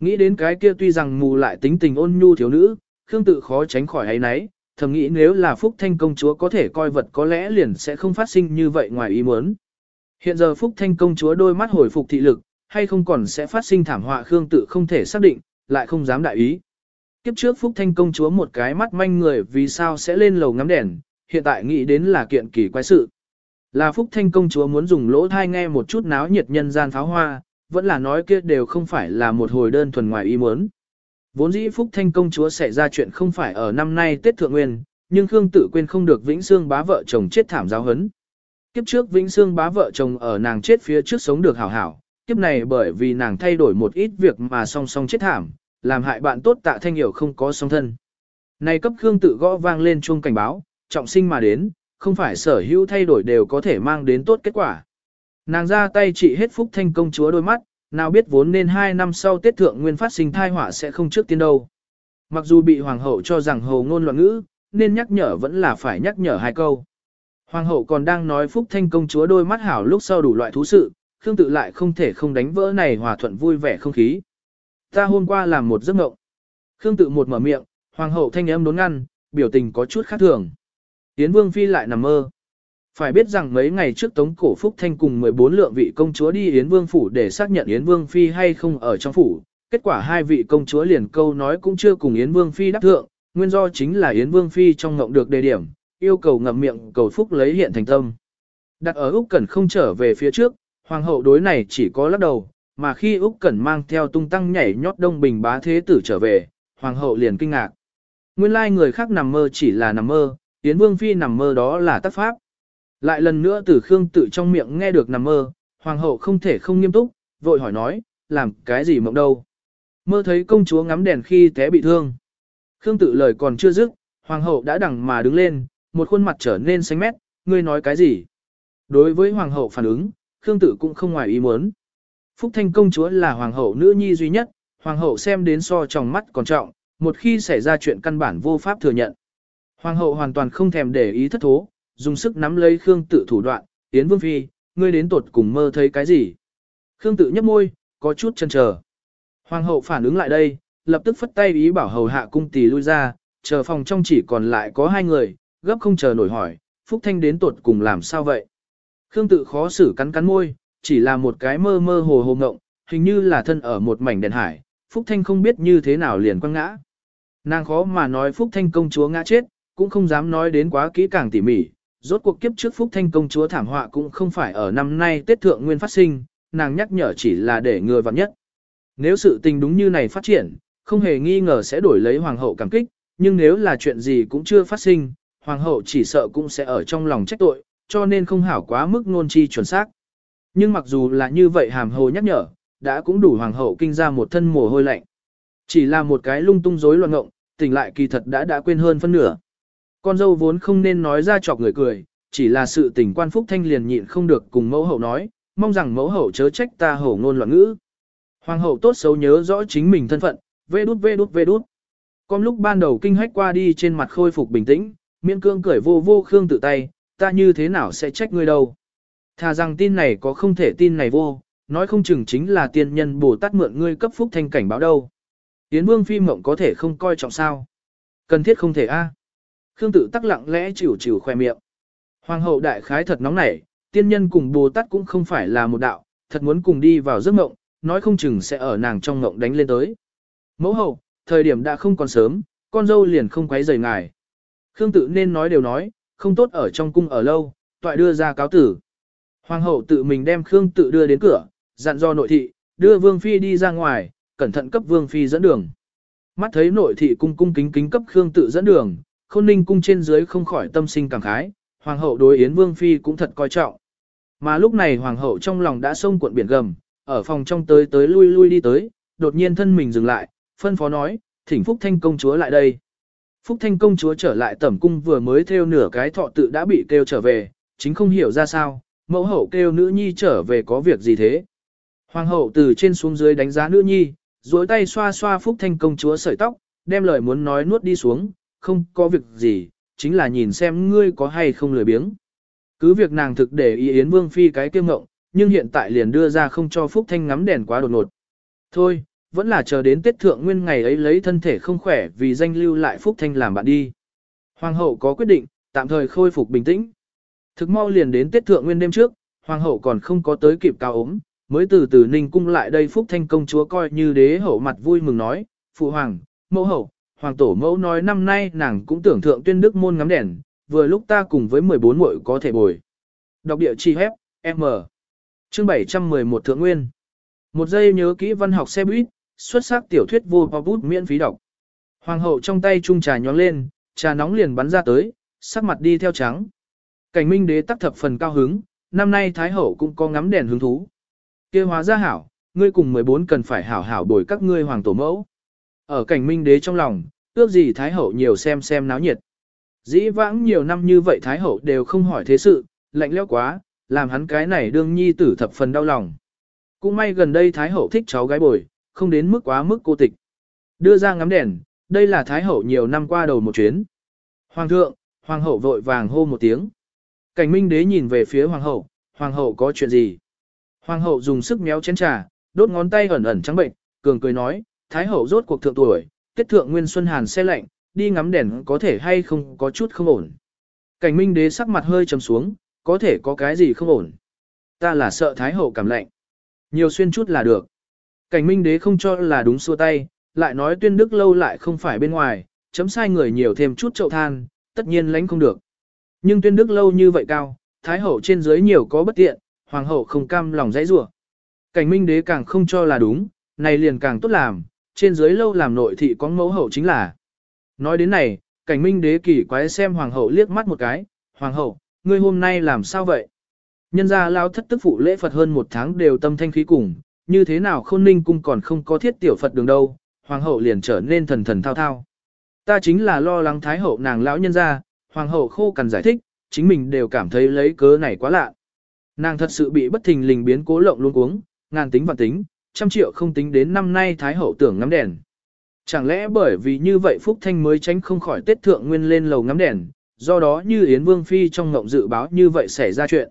Nghĩ đến cái kia tuy rằng mù lại tính tình ôn nhu thiếu nữ, Khương tự khó tránh khỏi ấy nấy, thầm nghĩ nếu là Phúc Thanh công chúa có thể coi vật có lẽ liền sẽ không phát sinh như vậy ngoài ý muốn. Hiện giờ Phúc Thanh công chúa đôi mắt hồi phục thị lực, hay không còn sẽ phát sinh thảm họa Khương tự không thể xác định, lại không dám đại ý. Kiếp trước Phúc Thanh công chúa một cái mắt manh người vì sao sẽ lên lầu ngắm đèn, hiện tại nghĩ đến là kiện kỳ quái sự. Là Phúc Thanh công chúa muốn dùng lỗ thai nghe một chút náo nhiệt nhân gian pháo hoa, vẫn là nói kia đều không phải là một hồi đơn thuần ngoài ý muốn. Vốn dĩ Phúc Thanh công chúa xảy ra chuyện không phải ở năm nay Tết Thượng Nguyên, nhưng Khương tự quên không được Vĩnh Sương bá vợ chồng chết thảm giáo hấn. Kiếp trước Vĩnh Sương bá vợ chồng ở nàng chết phía trước sống được hảo hảo, kiếp này bởi vì nàng thay đổi một ít việc mà song song chết thảm, làm hại bạn tốt tạ thanh hiểu không có song thân. Này cấp Khương tự gõ vang lên chuông cảnh báo, trọng sinh mà đến, không phải sở hữu thay đổi đều có thể mang đến tốt kết quả. Nàng ra tay trị hết phúc thanh công chúa đôi mắt, nào biết vốn nên hai năm sau Tết Thượng Nguyên phát sinh thai họa sẽ không trước tiên đâu. Mặc dù bị hoàng hậu cho rằng hồ ngôn loạn ngữ, nên nhắc nhở vẫn là phải nhắc nhở hai câu. Hoàng hậu còn đang nói phúc thanh công chúa đôi mắt hảo lúc sau đủ loại thú sự, Khương tự lại không thể không đánh vỡ này hòa thuận vui vẻ không khí. Ta hôm qua làm một giấc mộng. Khương tự một mở miệng, hoàng hậu thanh âm đốn ngăn, biểu tình có chút khác thường. Yến Vương Phi lại nằm mơ. Phải biết rằng mấy ngày trước Tống Cổ Phúc Thanh cùng 14 lượng vị công chúa đi Yến Vương Phủ để xác nhận Yến Vương Phi hay không ở trong phủ. Kết quả hai vị công chúa liền câu nói cũng chưa cùng Yến Vương Phi đáp thượng, nguyên do chính là Yến Vương Phi trong ngộng được đề điểm, yêu cầu ngậm miệng cầu Phúc lấy hiện thành tâm. Đặt ở Úc Cẩn không trở về phía trước, Hoàng hậu đối này chỉ có lắc đầu, mà khi Úc Cẩn mang theo tung tăng nhảy nhót đông bình bá thế tử trở về, Hoàng hậu liền kinh ngạc. Nguyên lai người khác nằm mơ chỉ là nằm mơ, Yến Vương Phi nằm mơ đó là tác pháp. Lại lần nữa từ Khương tự trong miệng nghe được nằm mơ, hoàng hậu không thể không nghiêm túc, vội hỏi nói, làm cái gì mộng đâu. Mơ thấy công chúa ngắm đèn khi té bị thương. Khương tự lời còn chưa dứt, hoàng hậu đã đằng mà đứng lên, một khuôn mặt trở nên xanh mét, ngươi nói cái gì? Đối với hoàng hậu phản ứng, Khương Tử cũng không ngoài ý muốn. Phúc Thanh công chúa là hoàng hậu nữ nhi duy nhất, hoàng hậu xem đến so trong mắt còn trọng, một khi xảy ra chuyện căn bản vô pháp thừa nhận. Hoàng hậu hoàn toàn không thèm để ý thất thố, dùng sức nắm lấy Khương Tử thủ đoạn, Yến Vương Phi, ngươi đến tuột cùng mơ thấy cái gì? Khương Tử nhếch môi, có chút chần chờ. Hoàng hậu phản ứng lại đây, lập tức phất tay ý bảo hầu hạ cung tỳ lui ra, chờ phòng trong chỉ còn lại có hai người, gấp không chờ nổi hỏi, Phúc Thanh đến tuột cùng làm sao vậy? Khương tự khó xử cắn cắn môi, chỉ là một cái mơ mơ hồ hồ ngộng, hình như là thân ở một mảnh đèn hải, Phúc Thanh không biết như thế nào liền quăng ngã. Nàng khó mà nói Phúc Thanh công chúa ngã chết, cũng không dám nói đến quá kỹ càng tỉ mỉ. Rốt cuộc kiếp trước Phúc Thanh công chúa thảm họa cũng không phải ở năm nay Tết Thượng Nguyên phát sinh, nàng nhắc nhở chỉ là để người vặn nhất. Nếu sự tình đúng như này phát triển, không hề nghi ngờ sẽ đổi lấy hoàng hậu cảm kích, nhưng nếu là chuyện gì cũng chưa phát sinh, hoàng hậu chỉ sợ cũng sẽ ở trong lòng trách tội, cho nên không hảo quá mức ngôn chi chuẩn xác. Nhưng mặc dù là như vậy hàm hồ nhắc nhở, đã cũng đủ hoàng hậu kinh ra một thân mồ hôi lạnh. Chỉ là một cái lung tung rối loạn ngộng, tỉnh lại kỳ thật đã đã quên hơn phân nửa. Con dâu vốn không nên nói ra chọc người cười, chỉ là sự tình quan phúc thanh liền nhịn không được cùng mẫu hậu nói, mong rằng mẫu hậu chớ trách ta hổ ngôn loạn ngữ. Hoàng hậu tốt xấu nhớ rõ chính mình thân phận, vê đút vê đút vê đút. Con lúc ban đầu kinh hách qua đi trên mặt khôi phục bình tĩnh, miễn cương cười vô vô khương tự tay, ta như thế nào sẽ trách ngươi đâu. Thà rằng tin này có không thể tin này vô, nói không chừng chính là tiên nhân Bồ Tát mượn ngươi cấp phúc thanh cảnh báo đâu. Yến Vương phi mộng có thể không coi trọng sao? Cần thiết không thể a. Khương tự tắc lặng lẽ chịu chịu khoe miệng. Hoàng hậu đại khái thật nóng nảy, tiên nhân cùng Bồ Tát cũng không phải là một đạo, thật muốn cùng đi vào giấc mộng, nói không chừng sẽ ở nàng trong mộng đánh lên tới. Mẫu hậu, thời điểm đã không còn sớm, con dâu liền không quấy rầy ngài. Khương tự nên nói đều nói, không tốt ở trong cung ở lâu, toại đưa ra cáo tử. Hoàng hậu tự mình đem Khương tự đưa đến cửa, dặn do nội thị, đưa Vương Phi đi ra ngoài, cẩn thận cấp Vương Phi dẫn đường. Mắt thấy nội thị cung cung kính kính cấp Khương tự dẫn đường, khôn ninh cung trên dưới không khỏi tâm sinh cảm khái, Hoàng hậu đối Yến Vương Phi cũng thật coi trọng. Mà lúc này Hoàng hậu trong lòng đã sông cuộn biển gầm, ở phòng trong tới tới lui lui đi tới, đột nhiên thân mình dừng lại, phân phó nói, thỉnh Phúc Thanh công chúa lại đây. Phúc Thanh công chúa trở lại tẩm cung vừa mới theo nửa cái thọ tự đã bị kêu trở về, chính không hiểu ra sao, mẫu hậu kêu nữ nhi trở về có việc gì thế. Hoàng hậu từ trên xuống dưới đánh giá nữ nhi, duỗi tay xoa xoa Phúc Thanh công chúa sợi tóc, đem lời muốn nói nuốt đi xuống, không có việc gì, chính là nhìn xem ngươi có hay không lười biếng. Cứ việc nàng thực để ý Yến Vương Phi cái kiêu ngộng, nhưng hiện tại liền đưa ra không cho Phúc Thanh ngắm đèn quá đột ngột. Thôi, vẫn là chờ đến Tết Thượng Nguyên ngày ấy lấy thân thể không khỏe vì danh lưu lại Phúc Thanh làm bạn đi. Hoàng hậu có quyết định, tạm thời khôi phục bình tĩnh. Thực mau liền đến Tết Thượng Nguyên đêm trước, Hoàng hậu còn không có tới kịp cao ốm, mới từ từ ninh cung lại đây Phúc Thanh công chúa coi như đế hậu mặt vui mừng nói, Phụ Hoàng, mẫu hậu, Hoàng tổ mẫu nói năm nay nàng cũng tưởng thượng tuyên đức môn ngắm đèn, vừa lúc ta cùng với 14 muội có thể bồi. Đọc địa chỉ hép, M. Chương 711 Thượng Nguyên. Một giây nhớ kỹ văn học xe buýt, xuất sắc tiểu thuyết vô bọc bút miễn phí đọc. Hoàng hậu trong tay chung trà nhóng lên, trà nóng liền bắn ra tới, sắc mặt đi theo trắng. Cảnh minh đế tắc thập phần cao hứng, năm nay Thái hậu cũng có ngắm đèn hứng thú. kia hóa ra hảo, ngươi cùng 14 cần phải hảo hảo bồi các ngươi hoàng tổ mẫu. Ở cảnh minh đế trong lòng, ước gì Thái hậu nhiều xem xem náo nhiệt. Dĩ vãng nhiều năm như vậy Thái hậu đều không hỏi thế sự, lạnh lẽo quá, làm hắn cái này đương nhi tử thập phần đau lòng. Cũng may gần đây Thái hậu thích cháu gái bồi, không đến mức quá mức cô tịch. Đưa ra ngắm đèn, đây là Thái hậu nhiều năm qua đầu một chuyến. Hoàng thượng, Hoàng hậu vội vàng hô một tiếng. Cảnh minh đế nhìn về phía Hoàng hậu, Hoàng hậu có chuyện gì? Hoàng hậu dùng sức méo chén trà, đốt ngón tay ẩn ẩn trắng bệnh, cường cười nói, Thái hậu rốt cuộc thượng tuổi, tiết thượng nguyên xuân hàn xe lạnh, đi ngắm đèn có thể hay không có chút không ổn. Cảnh minh đế sắc mặt hơi trầm xuống, có thể có cái gì không ổn. Ta là sợ Thái hậu cảm lạnh. Nhiều xuyên chút là được. Cảnh minh đế không cho là đúng xua tay, lại nói tuyên đức lâu lại không phải bên ngoài, chấm sai người nhiều thêm chút chậu than, tất nhiên lánh không được. Nhưng tuyên đức lâu như vậy cao, thái hậu trên dưới nhiều có bất tiện, hoàng hậu không cam lòng dãy rủa. Cảnh minh đế càng không cho là đúng, này liền càng tốt làm, trên dưới lâu làm nội thị có mẫu hậu chính là. Nói đến này, cảnh minh đế kỳ quái xem hoàng hậu liếc mắt một cái, hoàng hậu, ngươi hôm nay làm sao vậy? Nhân gia lao thất tức phụ lễ Phật hơn một tháng đều tâm thanh khí cùng, như thế nào khôn ninh cung còn không có thiết tiểu Phật đường đâu, hoàng hậu liền trở nên thần thần thao thao. Ta chính là lo lắng thái hậu nàng lão nhân ra, hoàng hậu khô cần giải thích, chính mình đều cảm thấy lấy cớ này quá lạ. Nàng thật sự bị bất thình lình biến cố lộng luôn cuống, ngàn tính và tính, trăm triệu không tính đến năm nay thái hậu tưởng ngắm đèn. Chẳng lẽ bởi vì như vậy Phúc Thanh mới tránh không khỏi Tết Thượng Nguyên lên lầu ngắm đèn, do đó như Yến Vương Phi trong ngộng dự báo như vậy xảy ra chuyện.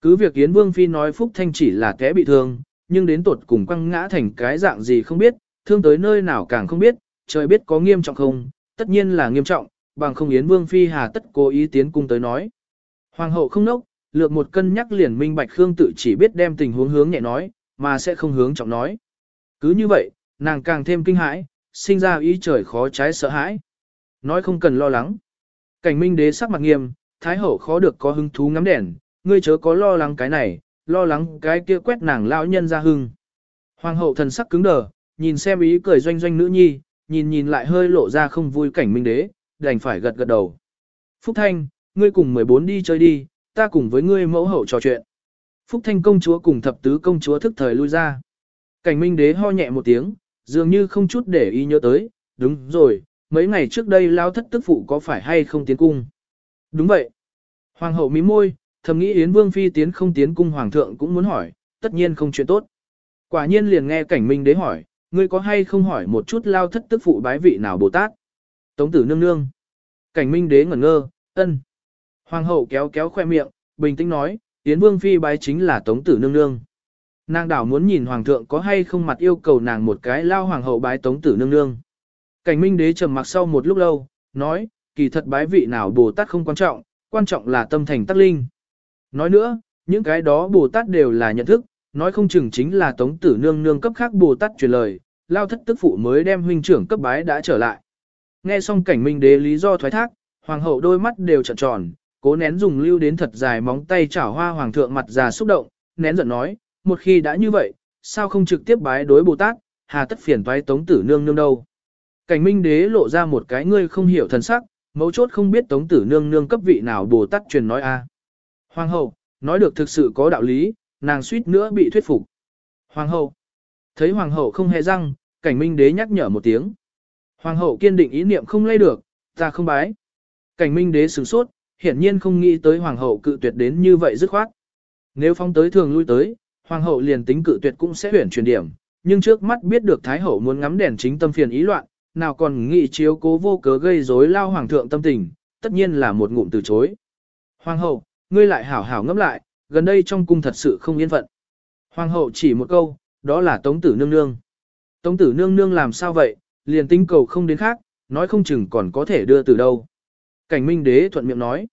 Cứ việc Yến Vương Phi nói Phúc Thanh chỉ là té bị thương, nhưng đến tột cùng quăng ngã thành cái dạng gì không biết, thương tới nơi nào càng không biết, trời biết có nghiêm trọng không, tất nhiên là nghiêm trọng, bằng không Yến Vương Phi hà tất cố ý tiến cung tới nói. Hoàng hậu không nốc, lược một cân nhắc liền minh bạch Khương tự chỉ biết đem tình huống hướng nhẹ nói, mà sẽ không hướng trọng nói. Cứ như vậy, nàng càng thêm kinh hãi, sinh ra ý trời khó trái sợ hãi. Nói không cần lo lắng. Cảnh minh đế sắc mặt nghiêm, thái hậu khó được có hứng thú ngắm đèn, ngươi chớ có lo lắng cái này, lo lắng cái kia quét nàng lão nhân ra hưng. Hoàng hậu thần sắc cứng đờ, nhìn xem ý cười doanh doanh nữ nhi, nhìn nhìn lại hơi lộ ra không vui cảnh minh đế, đành phải gật gật đầu. Phúc Thanh, ngươi cùng 14 đi chơi đi, ta cùng với ngươi mẫu hậu trò chuyện. Phúc Thanh công chúa cùng thập tứ công chúa thức thời lui ra. Cảnh minh đế ho nhẹ một tiếng, dường như không chút để ý nhớ tới, đúng rồi, mấy ngày trước đây lao thất tức phụ có phải hay không tiến cung. Đúng vậy. Hoàng hậu mí môi, thầm nghĩ Yến Vương Phi tiến không tiến cung Hoàng thượng cũng muốn hỏi, tất nhiên không chuyện tốt. Quả nhiên liền nghe cảnh minh đế hỏi, ngươi có hay không hỏi một chút lao thất tức phụ bái vị nào Bồ Tát? Tống tử nương nương. Cảnh minh đế ngẩn ngơ, ân. Hoàng hậu kéo kéo khoe miệng, bình tĩnh nói, Yến Vương Phi bái chính là Tống tử nương nương. Nàng đảo muốn nhìn Hoàng thượng có hay không mặt yêu cầu nàng một cái lao Hoàng hậu bái Tống tử nương nương. Cảnh minh đế trầm mặc sau một lúc lâu, nói, kỳ thật bái vị nào Bồ Tát không quan trọng, quan trọng là tâm thành tắc linh. Nói nữa, những cái đó Bồ Tát đều là nhận thức, nói không chừng chính là Tống Tử Nương nương cấp khác Bồ Tát truyền lời, lao thất tức phụ mới đem huynh trưởng cấp bái đã trở lại. Nghe xong cảnh minh đế lý do thoái thác, hoàng hậu đôi mắt đều trợn tròn, cố nén dùng lưu đến thật dài móng tay chảo hoa hoàng thượng mặt già xúc động, nén giận nói, một khi đã như vậy, sao không trực tiếp bái đối Bồ Tát, hà tất phiền toái Tống Tử Nương nương đâu. Cảnh minh đế lộ ra một cái ngươi không hiểu thần sắc, mấu chốt không biết Tống Tử Nương nương cấp vị nào Bồ Tát truyền nói a. Hoàng hậu, nói được thực sự có đạo lý, nàng suýt nữa bị thuyết phục. Hoàng hậu. Thấy hoàng hậu không hề răng, cảnh minh đế nhắc nhở một tiếng. Hoàng hậu kiên định ý niệm không lay được, ta không bái. Cảnh minh đế sửng sốt, hiển nhiên không nghĩ tới hoàng hậu cự tuyệt đến như vậy dứt khoát. Nếu phong tới thường lui tới, hoàng hậu liền tính cự tuyệt cũng sẽ huyển truyền điểm, nhưng trước mắt biết được thái hậu muốn ngắm đèn chính tâm phiền ý loạn, nào còn nghĩ chiếu cố vô cớ gây rối lao hoàng thượng tâm tình, tất nhiên là một ngụm từ chối. Hoàng hậu, ngươi lại hảo hảo ngẫm lại, gần đây trong cung thật sự không yên phận. Hoàng hậu chỉ một câu, đó là tống tử nương nương. Tống tử nương nương làm sao vậy, liền tinh cầu không đến khác, nói không chừng còn có thể đưa từ đâu. Cảnh minh đế thuận miệng nói.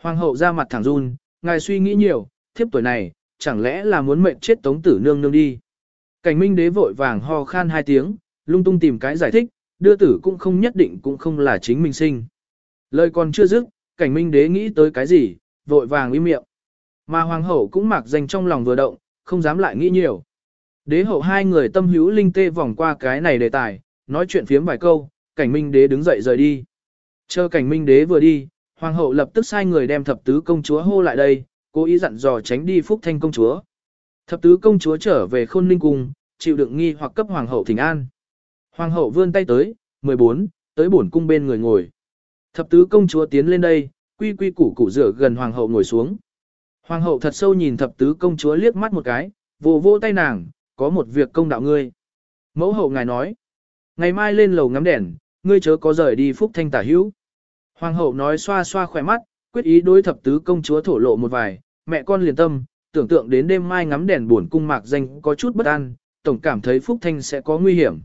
Hoàng hậu ra mặt thẳng run, ngài suy nghĩ nhiều, thiếp tuổi này, chẳng lẽ là muốn mệnh chết tống tử nương nương đi. Cảnh minh đế vội vàng ho khan hai tiếng, lung tung tìm cái giải thích, đưa tử cũng không nhất định cũng không là chính mình sinh. Lời còn chưa dứt, cảnh minh đế nghĩ tới cái gì, vội vàng im miệng. Mà hoàng hậu cũng mặc danh trong lòng vừa động, không dám lại nghĩ nhiều. Đế hậu hai người tâm hữu linh tê vòng qua cái này đề tài, nói chuyện phiếm vài câu, cảnh minh đế đứng dậy rời đi. Chờ cảnh minh đế vừa đi, hoàng hậu lập tức sai người đem thập tứ công chúa hô lại đây, cố ý dặn dò tránh đi phúc thanh công chúa. Thập tứ công chúa trở về khôn ninh cung, chịu đựng nghi hoặc cấp hoàng hậu thỉnh an. Hoàng hậu vươn tay tới, 14, tới bổn cung bên người ngồi. Thập tứ công chúa tiến lên đây, quy quy củ củ rửa gần hoàng hậu ngồi xuống. Hoàng hậu thật sâu nhìn thập tứ công chúa liếc mắt một cái, vỗ vỗ tay nàng, có một việc công đạo ngươi. Mẫu hậu ngài nói, ngày mai lên lầu ngắm đèn, ngươi chớ có rời đi phúc thanh tả hữu. Hoàng hậu nói xoa xoa khỏe mắt, quyết ý đối thập tứ công chúa thổ lộ một vài, mẹ con liền tâm, tưởng tượng đến đêm mai ngắm đèn buồn cung mạc danh có chút bất an, tổng cảm thấy phúc thanh sẽ có nguy hiểm.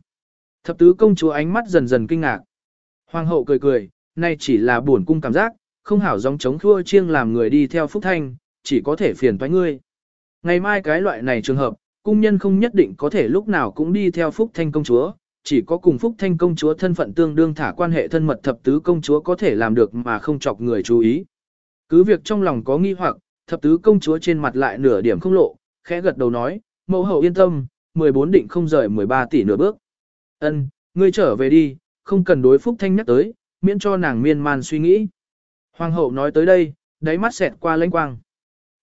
Thập tứ công chúa ánh mắt dần dần kinh ngạc. Hoàng hậu cười cười, nay chỉ là buồn cung cảm giác, không hảo giống chống thua chiêng làm người đi theo phúc thanh, chỉ có thể phiền toái ngươi. Ngày mai cái loại này trường hợp, cung nhân không nhất định có thể lúc nào cũng đi theo Phúc Thanh công chúa, chỉ có cùng Phúc Thanh công chúa thân phận tương đương thả quan hệ thân mật thập tứ công chúa có thể làm được mà không chọc người chú ý. Cứ việc trong lòng có nghi hoặc, thập tứ công chúa trên mặt lại nửa điểm không lộ, khẽ gật đầu nói, mẫu hậu yên tâm, 14 định không rời 13 tỷ nửa bước. Ân, ngươi trở về đi, không cần đối Phúc Thanh nhắc tới, miễn cho nàng miên man suy nghĩ. Hoàng hậu nói tới đây, đáy mắt xẹt qua lãnh quang.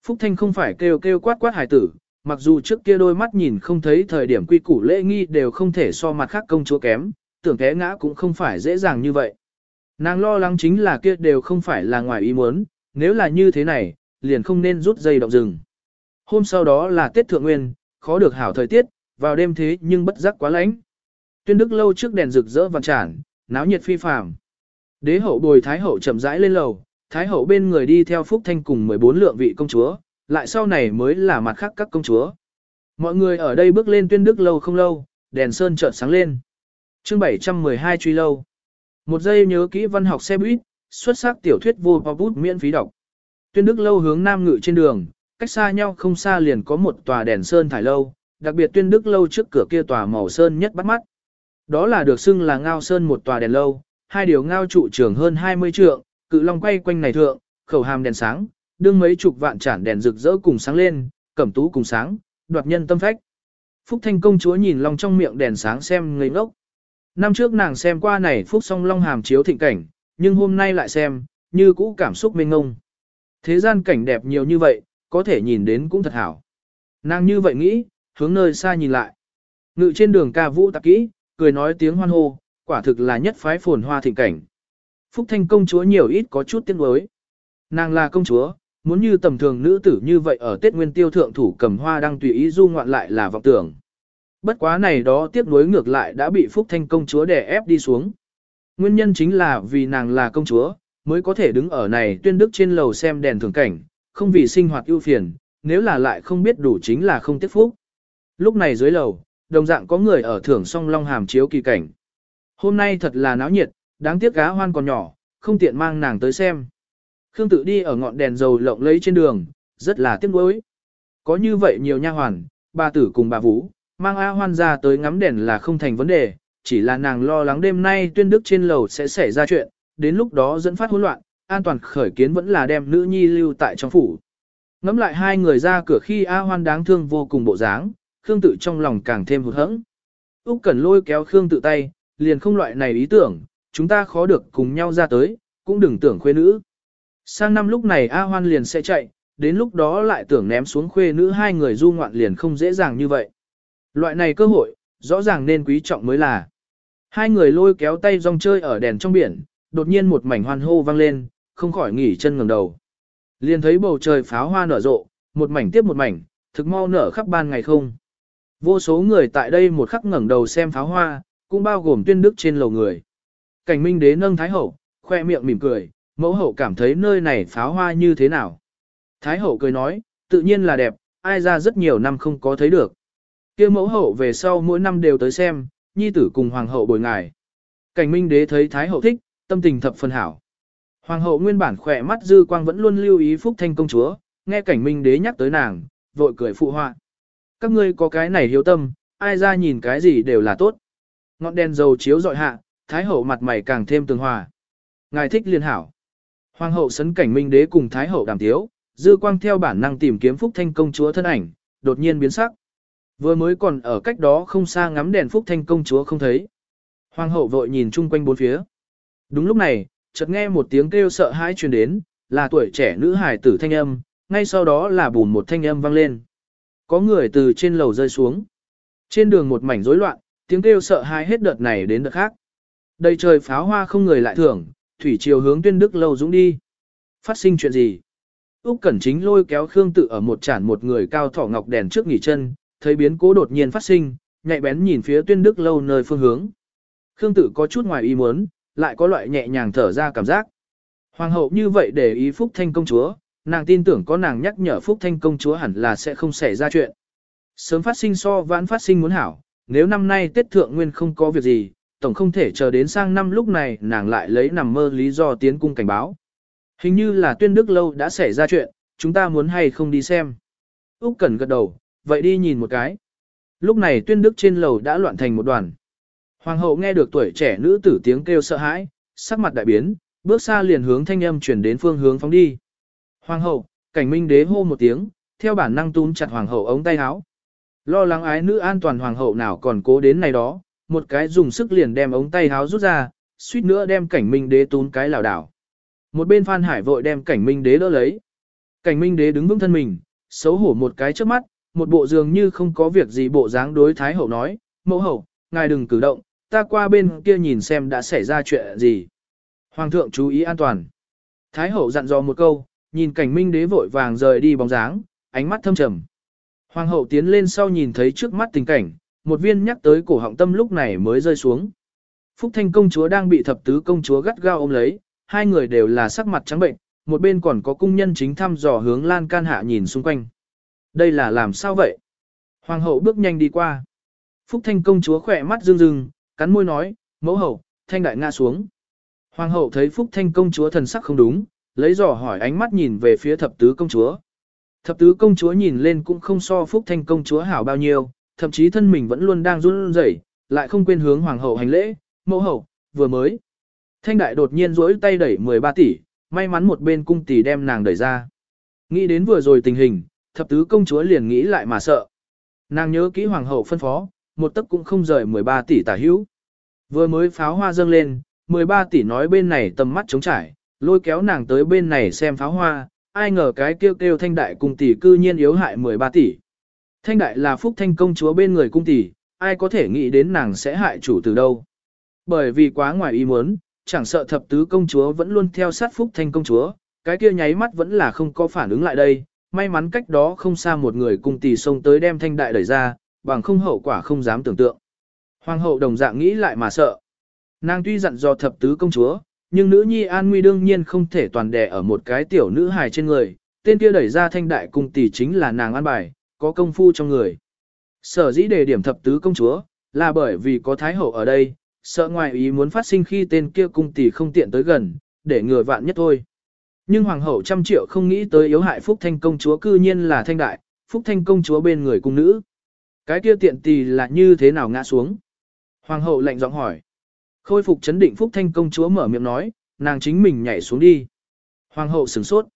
Phúc Thanh không phải kêu kêu quát quát hải tử, mặc dù trước kia đôi mắt nhìn không thấy thời điểm quy củ lễ nghi đều không thể so mặt khác công chúa kém, tưởng té ngã cũng không phải dễ dàng như vậy. Nàng lo lắng chính là kia đều không phải là ngoài ý muốn, nếu là như thế này, liền không nên rút dây động rừng. Hôm sau đó là Tết Thượng Nguyên, khó được hảo thời tiết, vào đêm thế nhưng bất giác quá lạnh. Tuyên đức lâu trước đèn rực rỡ vàng tràn, náo nhiệt phi phàm. Đế hậu bồi thái hậu chậm rãi lên lầu, Thái hậu bên người đi theo Phúc Thanh cùng 14 lượng vị công chúa, lại sau này mới là mặt khác các công chúa. Mọi người ở đây bước lên tuyên đức lâu không lâu, đèn sơn chợt sáng lên. chương 712 truy lâu. Một giây nhớ kỹ văn học xe buýt, xuất sắc tiểu thuyết vô bút miễn phí đọc. Tuyên đức lâu hướng nam ngự trên đường, cách xa nhau không xa liền có một tòa đèn sơn thải lâu, đặc biệt tuyên đức lâu trước cửa kia tòa màu sơn nhất bắt mắt. Đó là được xưng là ngao sơn một tòa đèn lâu, hai điều ngao trụ trường hơn 20 trượng, cự long quay quanh này thượng, khẩu hàm đèn sáng, đương mấy chục vạn chản đèn rực rỡ cùng sáng lên, cẩm tú cùng sáng, đoạt nhân tâm phách. Phúc Thanh công chúa nhìn long trong miệng đèn sáng xem ngây ngốc. Năm trước nàng xem qua này Phúc song long hàm chiếu thịnh cảnh, nhưng hôm nay lại xem, như cũ cảm xúc mênh ngông. Thế gian cảnh đẹp nhiều như vậy, có thể nhìn đến cũng thật hảo. Nàng như vậy nghĩ, hướng nơi xa nhìn lại. Ngự trên đường ca vũ tạp kỹ, cười nói tiếng hoan hô, quả thực là nhất phái phồn hoa thịnh cảnh. Phúc Thanh công chúa nhiều ít có chút tiếng đối. Nàng là công chúa, muốn như tầm thường nữ tử như vậy ở Tết Nguyên Tiêu thượng thủ cầm hoa đang tùy ý du ngoạn lại là vọng tưởng. Bất quá này đó tiếc nuối ngược lại đã bị Phúc Thanh công chúa đè ép đi xuống. Nguyên nhân chính là vì nàng là công chúa, mới có thể đứng ở này tuyên đức trên lầu xem đèn thường cảnh, không vì sinh hoạt ưu phiền, nếu là lại không biết đủ chính là không tiếc phúc. Lúc này dưới lầu, đồng dạng có người ở thưởng song long hàm chiếu kỳ cảnh. Hôm nay thật là náo nhiệt, đáng tiếc gá hoan còn nhỏ, không tiện mang nàng tới xem. Khương tự đi ở ngọn đèn dầu lộng lấy trên đường, rất là tiếc nuối. Có như vậy nhiều nha hoàn, bà tử cùng bà vũ, mang A hoan ra tới ngắm đèn là không thành vấn đề, chỉ là nàng lo lắng đêm nay tuyên đức trên lầu sẽ xảy ra chuyện, đến lúc đó dẫn phát hỗn loạn, an toàn khởi kiến vẫn là đem nữ nhi lưu tại trong phủ. Ngắm lại hai người ra cửa khi A hoan đáng thương vô cùng bộ dáng, Khương tự trong lòng càng thêm hụt hẫng. Úc Cẩn lôi kéo Khương tự tay, liền không loại này ý tưởng, chúng ta khó được cùng nhau ra tới, cũng đừng tưởng khuê nữ. Sang năm lúc này A Hoan liền sẽ chạy, đến lúc đó lại tưởng ném xuống khuê nữ hai người du ngoạn liền không dễ dàng như vậy. Loại này cơ hội, rõ ràng nên quý trọng mới là. Hai người lôi kéo tay rong chơi ở đèn trong biển, đột nhiên một mảnh hoan hô vang lên, không khỏi nghỉ chân ngẩng đầu. Liền thấy bầu trời pháo hoa nở rộ, một mảnh tiếp một mảnh, thực mau nở khắp ban ngày không. Vô số người tại đây một khắc ngẩng đầu xem pháo hoa, cũng bao gồm tuyên đức trên lầu người. Cảnh minh đế nâng thái hậu, khoe miệng mỉm cười, mẫu hậu cảm thấy nơi này pháo hoa như thế nào. Thái hậu cười nói, tự nhiên là đẹp, ai ra rất nhiều năm không có thấy được. kia mẫu hậu về sau mỗi năm đều tới xem, nhi tử cùng hoàng hậu bồi ngài. Cảnh minh đế thấy thái hậu thích, tâm tình thập phần hảo. Hoàng hậu nguyên bản khỏe mắt dư quang vẫn luôn lưu ý phúc thanh công chúa, nghe cảnh minh đế nhắc tới nàng, vội cười phụ họa. Các ngươi có cái này hiếu tâm, ai ra nhìn cái gì đều là tốt. Ngọn đèn dầu chiếu dọi hạ, thái hậu mặt mày càng thêm tường hòa. Ngài thích liên hảo. Hoàng hậu sấn cảnh minh đế cùng thái hậu đàm tiếu, dư quang theo bản năng tìm kiếm phúc thanh công chúa thân ảnh, đột nhiên biến sắc. Vừa mới còn ở cách đó không xa ngắm đèn phúc thanh công chúa không thấy. Hoàng hậu vội nhìn chung quanh bốn phía. Đúng lúc này, chợt nghe một tiếng kêu sợ hãi truyền đến, là tuổi trẻ nữ hài tử thanh âm, ngay sau đó là bùn một thanh âm vang lên. Có người từ trên lầu rơi xuống. Trên đường một mảnh rối loạn, tiếng kêu sợ hãi hết đợt này đến đợt khác. Đầy trời pháo hoa không người lại thưởng, thủy chiều hướng tuyên đức lâu dũng đi. Phát sinh chuyện gì? Úc Cẩn Chính lôi kéo Khương Tự ở một chản một người cao thỏ ngọc đèn trước nghỉ chân, thấy biến cố đột nhiên phát sinh, nhạy bén nhìn phía tuyên đức lâu nơi phương hướng. Khương Tự có chút ngoài ý muốn, lại có loại nhẹ nhàng thở ra cảm giác. Hoàng hậu như vậy để ý Phúc Thanh công chúa, nàng tin tưởng có nàng nhắc nhở Phúc Thanh công chúa hẳn là sẽ không xảy ra chuyện. Sớm phát sinh so vãn phát sinh muốn hảo, nếu năm nay Tết Thượng Nguyên không có việc gì, tổng không thể chờ đến sang năm lúc này nàng lại lấy nằm mơ lý do tiến cung cảnh báo. Hình như là tuyên đức lâu đã xảy ra chuyện, chúng ta muốn hay không đi xem. Úc Cẩn gật đầu, vậy đi nhìn một cái. Lúc này tuyên đức trên lầu đã loạn thành một đoàn. Hoàng hậu nghe được tuổi trẻ nữ tử tiếng kêu sợ hãi, sắc mặt đại biến, bước xa liền hướng thanh âm chuyển đến phương hướng phóng đi. Hoàng hậu, cảnh minh đế hô một tiếng, theo bản năng túm chặt hoàng hậu ống tay áo. Lo lắng ái nữ an toàn hoàng hậu nào còn cố đến này đó, một cái dùng sức liền đem ống tay áo rút ra, suýt nữa đem cảnh minh đế túm cái lảo đảo. Một bên Phan Hải vội đem cảnh minh đế đỡ lấy. Cảnh minh đế đứng vững thân mình, xấu hổ một cái trước mắt, một bộ dường như không có việc gì bộ dáng đối thái hậu nói, mẫu hậu, ngài đừng cử động, ta qua bên kia nhìn xem đã xảy ra chuyện gì. Hoàng thượng chú ý an toàn. Thái hậu dặn dò một câu, nhìn cảnh minh đế vội vàng rời đi bóng dáng, ánh mắt thâm trầm. Hoàng hậu tiến lên sau nhìn thấy trước mắt tình cảnh, một viên nhắc tới cổ họng tâm lúc này mới rơi xuống. Phúc Thanh công chúa đang bị thập tứ công chúa gắt gao ôm lấy, hai người đều là sắc mặt trắng bệnh, một bên còn có cung nhân chính thăm dò hướng lan can hạ nhìn xung quanh. Đây là làm sao vậy? Hoàng hậu bước nhanh đi qua. Phúc Thanh công chúa khỏe mắt rưng rưng, cắn môi nói, mẫu hậu, thanh đại ngã xuống. Hoàng hậu thấy Phúc Thanh công chúa thần sắc không đúng, lấy dò hỏi ánh mắt nhìn về phía thập tứ công chúa. Thập tứ công chúa nhìn lên cũng không so Phúc Thanh công chúa hảo bao nhiêu, thậm chí thân mình vẫn luôn đang run rẩy, lại không quên hướng hoàng hậu hành lễ, mẫu hậu, vừa mới. Thanh đại đột nhiên rỗi tay đẩy 13 tỷ, may mắn một bên cung tỷ đem nàng đẩy ra. Nghĩ đến vừa rồi tình hình, thập tứ công chúa liền nghĩ lại mà sợ. Nàng nhớ kỹ hoàng hậu phân phó, một tấc cũng không rời 13 tỷ tả hữu. Vừa mới pháo hoa dâng lên, 13 tỷ nói bên này tầm mắt trống trải, lôi kéo nàng tới bên này xem pháo hoa, ai ngờ cái kêu kêu thanh đại cung tỷ cư nhiên yếu hại 13 tỷ. Thanh đại là phúc thanh công chúa bên người cung tỷ, ai có thể nghĩ đến nàng sẽ hại chủ từ đâu. Bởi vì quá ngoài ý muốn, chẳng sợ thập tứ công chúa vẫn luôn theo sát phúc thanh công chúa, cái kia nháy mắt vẫn là không có phản ứng lại đây, may mắn cách đó không xa một người cung tỷ xông tới đem thanh đại đẩy ra, bằng không hậu quả không dám tưởng tượng. Hoàng hậu đồng dạng nghĩ lại mà sợ. Nàng tuy dặn dò thập tứ công chúa, nhưng nữ nhi an nguy đương nhiên không thể toàn đè ở một cái tiểu nữ hài trên người, tên kia đẩy ra thanh đại cung tỷ chính là nàng an bài, có công phu trong người. Sở dĩ đề điểm thập tứ công chúa, là bởi vì có thái hậu ở đây, sợ ngoài ý muốn phát sinh khi tên kia cung tỷ không tiện tới gần, để ngừa vạn nhất thôi. Nhưng hoàng hậu trăm triệu không nghĩ tới yếu hại phúc thanh công chúa cư nhiên là thanh đại, phúc thanh công chúa bên người cung nữ. Cái kia tiện tỷ là như thế nào ngã xuống? Hoàng hậu lạnh giọng hỏi. Khôi phục chấn định phúc thanh công chúa mở miệng nói, nàng chính mình nhảy xuống đi. Hoàng hậu sửng sốt.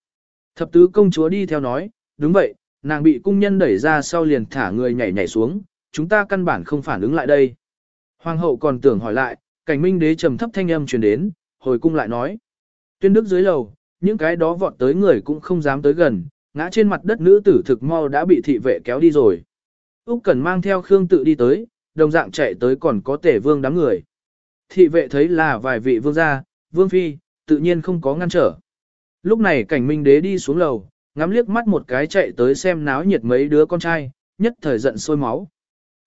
Thập tứ công chúa đi theo nói, đúng vậy, nàng bị cung nhân đẩy ra sau liền thả người nhảy nhảy xuống, chúng ta căn bản không phản ứng lại đây. Hoàng hậu còn tưởng hỏi lại, cảnh minh đế trầm thấp thanh âm truyền đến, hồi cung lại nói. Tuyên đức dưới lầu, những cái đó vọt tới người cũng không dám tới gần, ngã trên mặt đất nữ tử thực mau đã bị thị vệ kéo đi rồi. Úc Cẩn mang theo Khương tự đi tới, đồng dạng chạy tới còn có tể vương đám người. Thị vệ thấy là vài vị vương gia, vương phi, tự nhiên không có ngăn trở. Lúc này cảnh minh đế đi xuống lầu, ngắm liếc mắt một cái chạy tới xem náo nhiệt mấy đứa con trai, nhất thời giận sôi máu.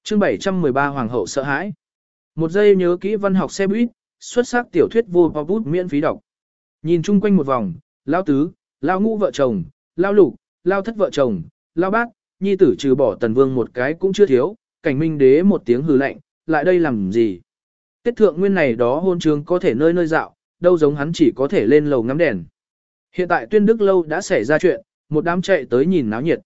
Chương 713 Hoàng hậu sợ hãi. Một giây nhớ kỹ văn học xe buýt, xuất sắc tiểu thuyết vô hoa bút miễn phí đọc. Nhìn chung quanh một vòng, lao tứ, lao ngũ vợ chồng, lao lục, lao thất vợ chồng, lao bác, nhi tử trừ bỏ tần vương một cái cũng chưa thiếu, cảnh minh đế một tiếng hừ lạnh, lại đây làm gì? Tiết thượng nguyên này đó hôn trường có thể nơi nơi dạo, đâu giống hắn chỉ có thể lên lầu ngắm đèn. Hiện tại tuyên đức lâu đã xảy ra chuyện, một đám chạy tới nhìn náo nhiệt.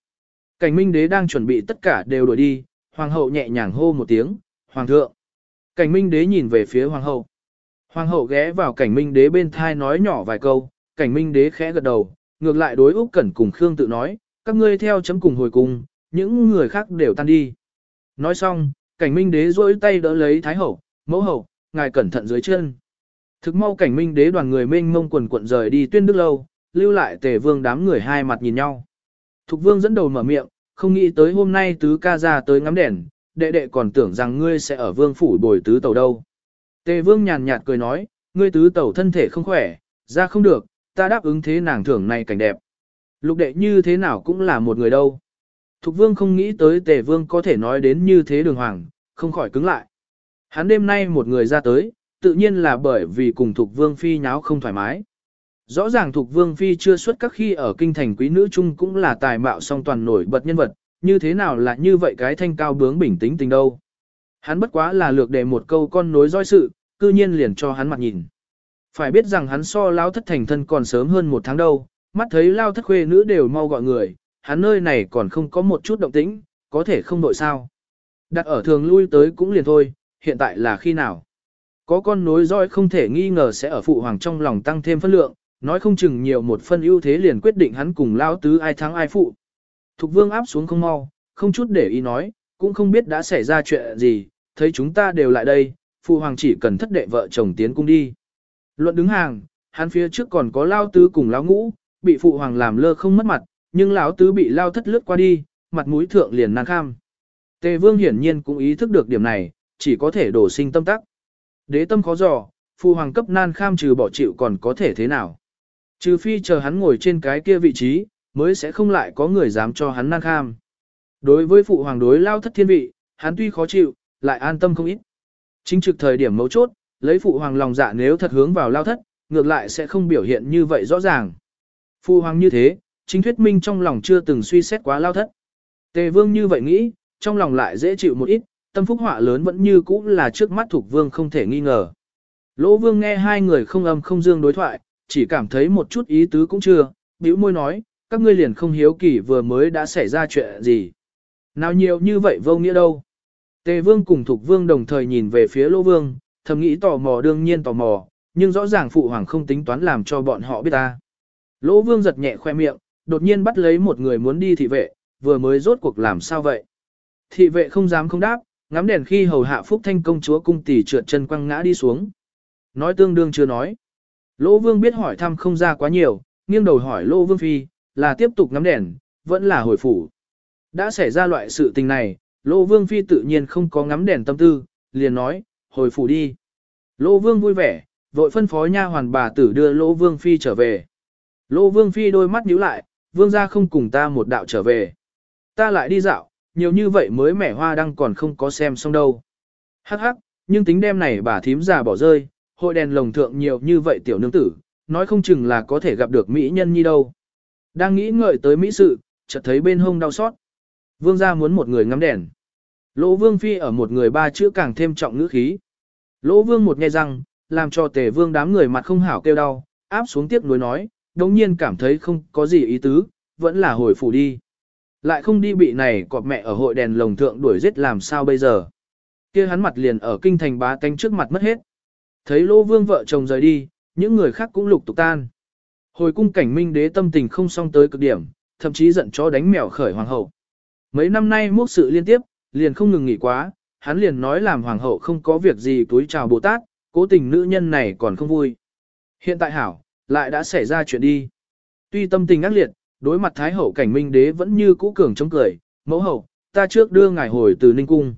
Cảnh minh đế đang chuẩn bị tất cả đều đổi đi, hoàng hậu nhẹ nhàng hô một tiếng, hoàng thượng. Cảnh minh đế nhìn về phía hoàng hậu. Hoàng hậu ghé vào cảnh minh đế bên thai nói nhỏ vài câu, cảnh minh đế khẽ gật đầu, ngược lại đối Úc Cẩn cùng Khương tự nói, các ngươi theo chấm cùng hồi cùng, những người khác đều tan đi. Nói xong, cảnh minh đế duỗi tay đỡ lấy thái hậu, mẫu hậu, ngài cẩn thận dưới chân. Thực mau cảnh minh đế đoàn người mênh mông quần quận rời đi tuyên đức lâu, lưu lại tề vương đám người hai mặt nhìn nhau. Thục vương dẫn đầu mở miệng, không nghĩ tới hôm nay tứ ca ra tới ngắm đèn, đệ đệ còn tưởng rằng ngươi sẽ ở vương phủ bồi tứ tàu đâu. Tề vương nhàn nhạt cười nói, ngươi tứ tàu thân thể không khỏe, ra không được, ta đáp ứng thế nàng thưởng này cảnh đẹp. Lục đệ như thế nào cũng là một người đâu. Thục vương không nghĩ tới tề vương có thể nói đến như thế đường hoàng, không khỏi cứng lại. Hắn đêm nay một người ra tới, tự nhiên là bởi vì cùng thục vương phi nháo không thoải mái. Rõ ràng Thục Vương Phi chưa xuất các khi ở kinh thành quý nữ chung cũng là tài mạo song toàn nổi bật nhân vật, như thế nào là như vậy cái thanh cao bướng bình tĩnh tình đâu. Hắn bất quá là lược để một câu con nối dõi sự, cư nhiên liền cho hắn mặt nhìn. Phải biết rằng hắn so lao thất thành thân còn sớm hơn một tháng đâu, mắt thấy lao thất khuê nữ đều mau gọi người, hắn nơi này còn không có một chút động tĩnh, có thể không đội sao. Đặt ở thường lui tới cũng liền thôi, hiện tại là khi nào. Có con nối dõi không thể nghi ngờ sẽ ở phụ hoàng trong lòng tăng thêm phân lượng, nói không chừng nhiều một phân ưu thế liền quyết định hắn cùng lao tứ ai thắng ai phụ. Thục vương áp xuống không mau, không chút để ý nói, cũng không biết đã xảy ra chuyện gì, thấy chúng ta đều lại đây, phụ hoàng chỉ cần thất đệ vợ chồng tiến cung đi. Luận đứng hàng, hắn phía trước còn có lao tứ cùng lao ngũ, bị phụ hoàng làm lơ không mất mặt, nhưng lão tứ bị lao thất lướt qua đi, mặt mũi thượng liền nan kham. Tề vương hiển nhiên cũng ý thức được điểm này, chỉ có thể đổ sinh tâm tắc. Đế tâm khó dò, phụ hoàng cấp nan kham trừ bỏ chịu còn có thể thế nào. Trừ phi chờ hắn ngồi trên cái kia vị trí, mới sẽ không lại có người dám cho hắn nan kham. Đối với phụ hoàng đối lao thất thiên vị, hắn tuy khó chịu, lại an tâm không ít. Chính trực thời điểm mấu chốt, lấy phụ hoàng lòng dạ nếu thật hướng vào lao thất, ngược lại sẽ không biểu hiện như vậy rõ ràng. Phụ hoàng như thế, chính thuyết minh trong lòng chưa từng suy xét quá lao thất. Tề vương như vậy nghĩ, trong lòng lại dễ chịu một ít, tâm phúc họa lớn vẫn như cũ là trước mắt thuộc vương không thể nghi ngờ. Lỗ vương nghe hai người không âm không dương đối thoại, chỉ cảm thấy một chút ý tứ cũng chưa, bĩu môi nói, các ngươi liền không hiếu kỳ vừa mới đã xảy ra chuyện gì. Nào nhiều như vậy vô nghĩa đâu. Tề vương cùng thuộc vương đồng thời nhìn về phía Lỗ vương, thầm nghĩ tò mò đương nhiên tò mò, nhưng rõ ràng phụ hoàng không tính toán làm cho bọn họ biết ta. Lỗ vương giật nhẹ khoe miệng, đột nhiên bắt lấy một người muốn đi thị vệ, vừa mới rốt cuộc làm sao vậy. Thị vệ không dám không đáp, ngắm đèn khi hầu hạ phúc thanh công chúa cung tỷ trượt chân quăng ngã đi xuống. Nói tương đương chưa nói. Lỗ vương biết hỏi thăm không ra quá nhiều, nghiêng đầu hỏi lỗ vương phi, là tiếp tục ngắm đèn, vẫn là hồi phủ. Đã xảy ra loại sự tình này, lỗ vương phi tự nhiên không có ngắm đèn tâm tư, liền nói, hồi phủ đi. Lỗ vương vui vẻ, vội phân phó nha hoàn bà tử đưa lỗ vương phi trở về. Lỗ vương phi đôi mắt nhíu lại, vương gia không cùng ta một đạo trở về. Ta lại đi dạo, nhiều như vậy mới mẻ hoa đăng còn không có xem xong đâu. Hắc hắc, nhưng tính đêm này bà thím già bỏ rơi, hội đèn lồng thượng nhiều như vậy tiểu nương tử, nói không chừng là có thể gặp được mỹ nhân nhi đâu. Đang nghĩ ngợi tới mỹ sự, chợt thấy bên hông đau xót. Vương gia muốn một người ngắm đèn. Lỗ vương phi ở một người ba chữ càng thêm trọng ngữ khí. Lỗ vương một nghe rằng, làm cho tề vương đám người mặt không hảo kêu đau, áp xuống tiếp nối nói, đồng nhiên cảm thấy không có gì ý tứ, vẫn là hồi phủ đi. Lại không đi bị này cọp mẹ ở hội đèn lồng thượng đuổi giết làm sao bây giờ. kia hắn mặt liền ở kinh thành bá tánh trước mặt mất hết. Thấy lô vương vợ chồng rời đi, những người khác cũng lục tục tan. Hồi cung cảnh minh đế tâm tình không song tới cực điểm, thậm chí giận chó đánh mèo khởi hoàng hậu. Mấy năm nay mốc sự liên tiếp, liền không ngừng nghỉ quá, hắn liền nói làm hoàng hậu không có việc gì túi chào Bồ Tát, cố tình nữ nhân này còn không vui. Hiện tại hảo, lại đã xảy ra chuyện đi. Tuy tâm tình ác liệt, đối mặt Thái hậu cảnh minh đế vẫn như cũ cường chống cười, mẫu hậu, ta trước đưa ngài hồi từ Ninh Cung.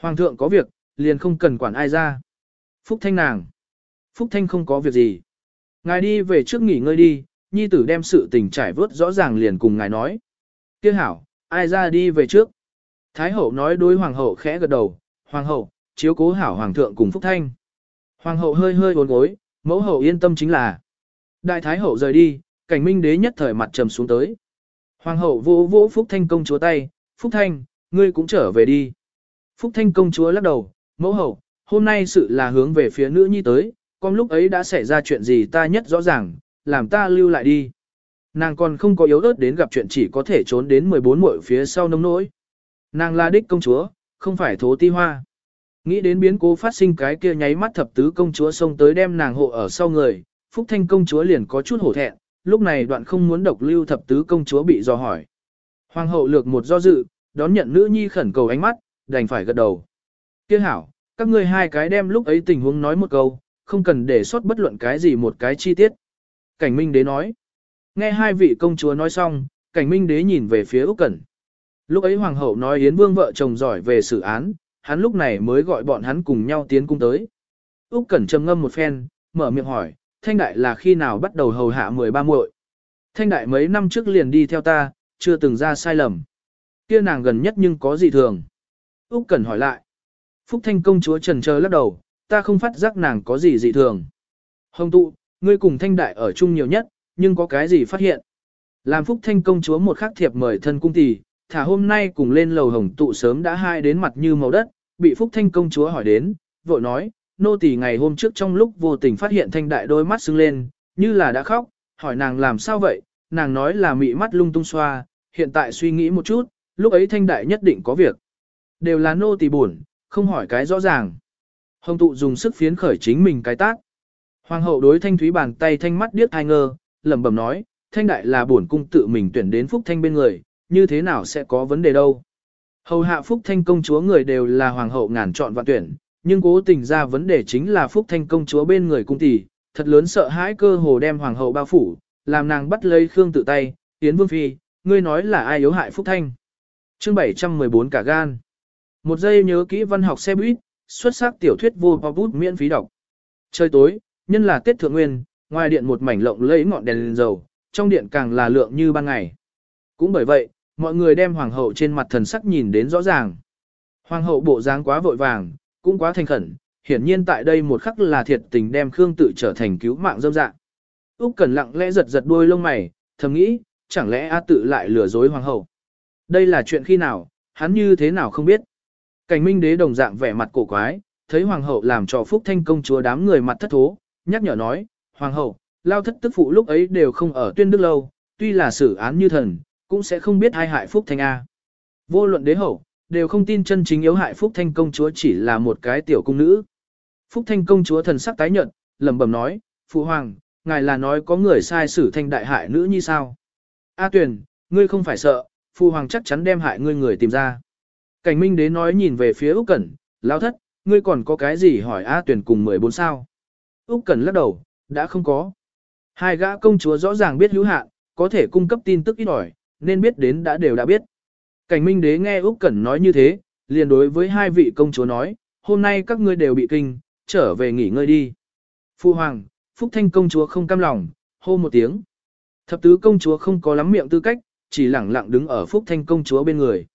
Hoàng thượng có việc, liền không cần quản ai ra. Phúc Thanh nàng. Phúc Thanh không có việc gì. Ngài đi về trước nghỉ ngơi đi, nhi tử đem sự tình trải vớt rõ ràng liền cùng ngài nói. Kia hảo, ai ra đi về trước. Thái hậu nói đối hoàng hậu khẽ gật đầu, hoàng hậu, chiếu cố hảo hoàng thượng cùng Phúc Thanh. Hoàng hậu hơi hơi uốn gối, mẫu hậu yên tâm chính là. Đại thái hậu rời đi, cảnh minh đế nhất thời mặt trầm xuống tới. Hoàng hậu vỗ vỗ Phúc Thanh công chúa tay, Phúc Thanh, ngươi cũng trở về đi. Phúc Thanh công chúa lắc đầu, mẫu hậu, hôm nay sự là hướng về phía nữ nhi tới, con lúc ấy đã xảy ra chuyện gì ta nhất rõ ràng, làm ta lưu lại đi. Nàng còn không có yếu ớt đến gặp chuyện chỉ có thể trốn đến 14 muội phía sau nông nỗi. Nàng là đích công chúa, không phải thố ti hoa. Nghĩ đến biến cố phát sinh cái kia nháy mắt thập tứ công chúa xông tới đem nàng hộ ở sau người, Phúc Thanh công chúa liền có chút hổ thẹn, lúc này đoạn không muốn độc lưu thập tứ công chúa bị do hỏi. Hoàng hậu lược một do dự, đón nhận nữ nhi khẩn cầu ánh mắt, đành phải gật đầu. Kia hảo, các ngươi hai cái đem lúc ấy tình huống nói một câu, không cần để sót bất luận cái gì một cái chi tiết. Cảnh Minh Đế nói. Nghe hai vị công chúa nói xong, Cảnh Minh Đế nhìn về phía Úc Cẩn. Lúc ấy Hoàng hậu nói Yến Vương vợ chồng giỏi về xử án, hắn lúc này mới gọi bọn hắn cùng nhau tiến cung tới. Úc Cẩn trầm ngâm một phen, mở miệng hỏi, Thanh Đại là khi nào bắt đầu hầu hạ 13 muội? Thanh Đại mấy năm trước liền đi theo ta, chưa từng ra sai lầm. Kia nàng gần nhất nhưng có gì thường? Úc Cẩn hỏi lại. Phúc Thanh công chúa trần chờ lắc đầu, ta không phát giác nàng có gì dị thường. Hồng tụ, ngươi cùng Thanh Đại ở chung nhiều nhất, nhưng có cái gì phát hiện? Làm Phúc Thanh công chúa một khắc thiệp mời thân cung tỷ, thả hôm nay cùng lên lầu hồng tụ sớm đã hai đến mặt như màu đất, bị Phúc Thanh công chúa hỏi đến, vội nói, nô tỳ ngày hôm trước trong lúc vô tình phát hiện Thanh Đại đôi mắt sưng lên, như là đã khóc, hỏi nàng làm sao vậy, nàng nói là mị mắt lung tung xoa, hiện tại suy nghĩ một chút, lúc ấy Thanh Đại nhất định có việc. Đều là nô tỳ buồn, không hỏi cái rõ ràng. Hồng tụ dùng sức phiến khởi chính mình cái tác. Hoàng hậu đối thanh thúy bàn tay thanh mắt điếc hai ngơ, lẩm bẩm nói, thanh đại là bổn cung tự mình tuyển đến phúc thanh bên người, như thế nào sẽ có vấn đề đâu. Hầu hạ phúc thanh công chúa người đều là hoàng hậu ngàn chọn và tuyển, nhưng cố tình ra vấn đề chính là phúc thanh công chúa bên người cung tỷ, thật lớn sợ hãi cơ hồ đem hoàng hậu bao phủ, làm nàng bắt lấy khương tự tay, yến vương phi, ngươi nói là ai yếu hại phúc thanh. Chương 714 cả gan. Một giây nhớ kỹ văn học xe buýt, xuất sắc tiểu thuyết vô bao bút miễn phí đọc. Trời tối, nhân là Tết Thượng Nguyên, ngoài điện một mảnh lộng lẫy ngọn đèn lên dầu, trong điện càng là lượng như ban ngày. Cũng bởi vậy, mọi người đem hoàng hậu trên mặt thần sắc nhìn đến rõ ràng. Hoàng hậu bộ dáng quá vội vàng, cũng quá thành khẩn, hiển nhiên tại đây một khắc là thiệt tình đem Khương tự trở thành cứu mạng dâm dạng. Úc Cẩn lặng lẽ giật giật đuôi lông mày, thầm nghĩ, chẳng lẽ A tự lại lừa dối hoàng hậu. Đây là chuyện khi nào, hắn như thế nào không biết. Cảnh minh đế đồng dạng vẻ mặt cổ quái, thấy hoàng hậu làm cho phúc thanh công chúa đám người mặt thất thố, nhắc nhở nói, hoàng hậu, lao thất tức phụ lúc ấy đều không ở tuyên đức lâu, tuy là xử án như thần, cũng sẽ không biết hai hại phúc thanh A. Vô luận đế hậu, đều không tin chân chính yếu hại Phúc Thanh công chúa chỉ là một cái tiểu cung nữ. Phúc Thanh công chúa thần sắc tái nhợt, lẩm bẩm nói, Phụ Hoàng, ngài là nói có người sai xử thanh đại hại nữ như sao? A Tuyền, ngươi không phải sợ, Phụ Hoàng chắc chắn đem hại ngươi người tìm ra. Cảnh Minh Đế nói nhìn về phía Úc Cẩn, lão thất, ngươi còn có cái gì hỏi A Tuyền cùng 14 sao? Úc Cẩn lắc đầu, đã không có. Hai gã công chúa rõ ràng biết hữu hạn, có thể cung cấp tin tức ít ỏi, nên biết đến đã đều đã biết. Cảnh Minh Đế nghe Úc Cẩn nói như thế, liền đối với hai vị công chúa nói, hôm nay các ngươi đều bị kinh, trở về nghỉ ngơi đi. Phu hoàng, Phúc Thanh công chúa không cam lòng, hô một tiếng. Thập tứ công chúa không có lắm miệng tư cách, chỉ lẳng lặng đứng ở Phúc Thanh công chúa bên người.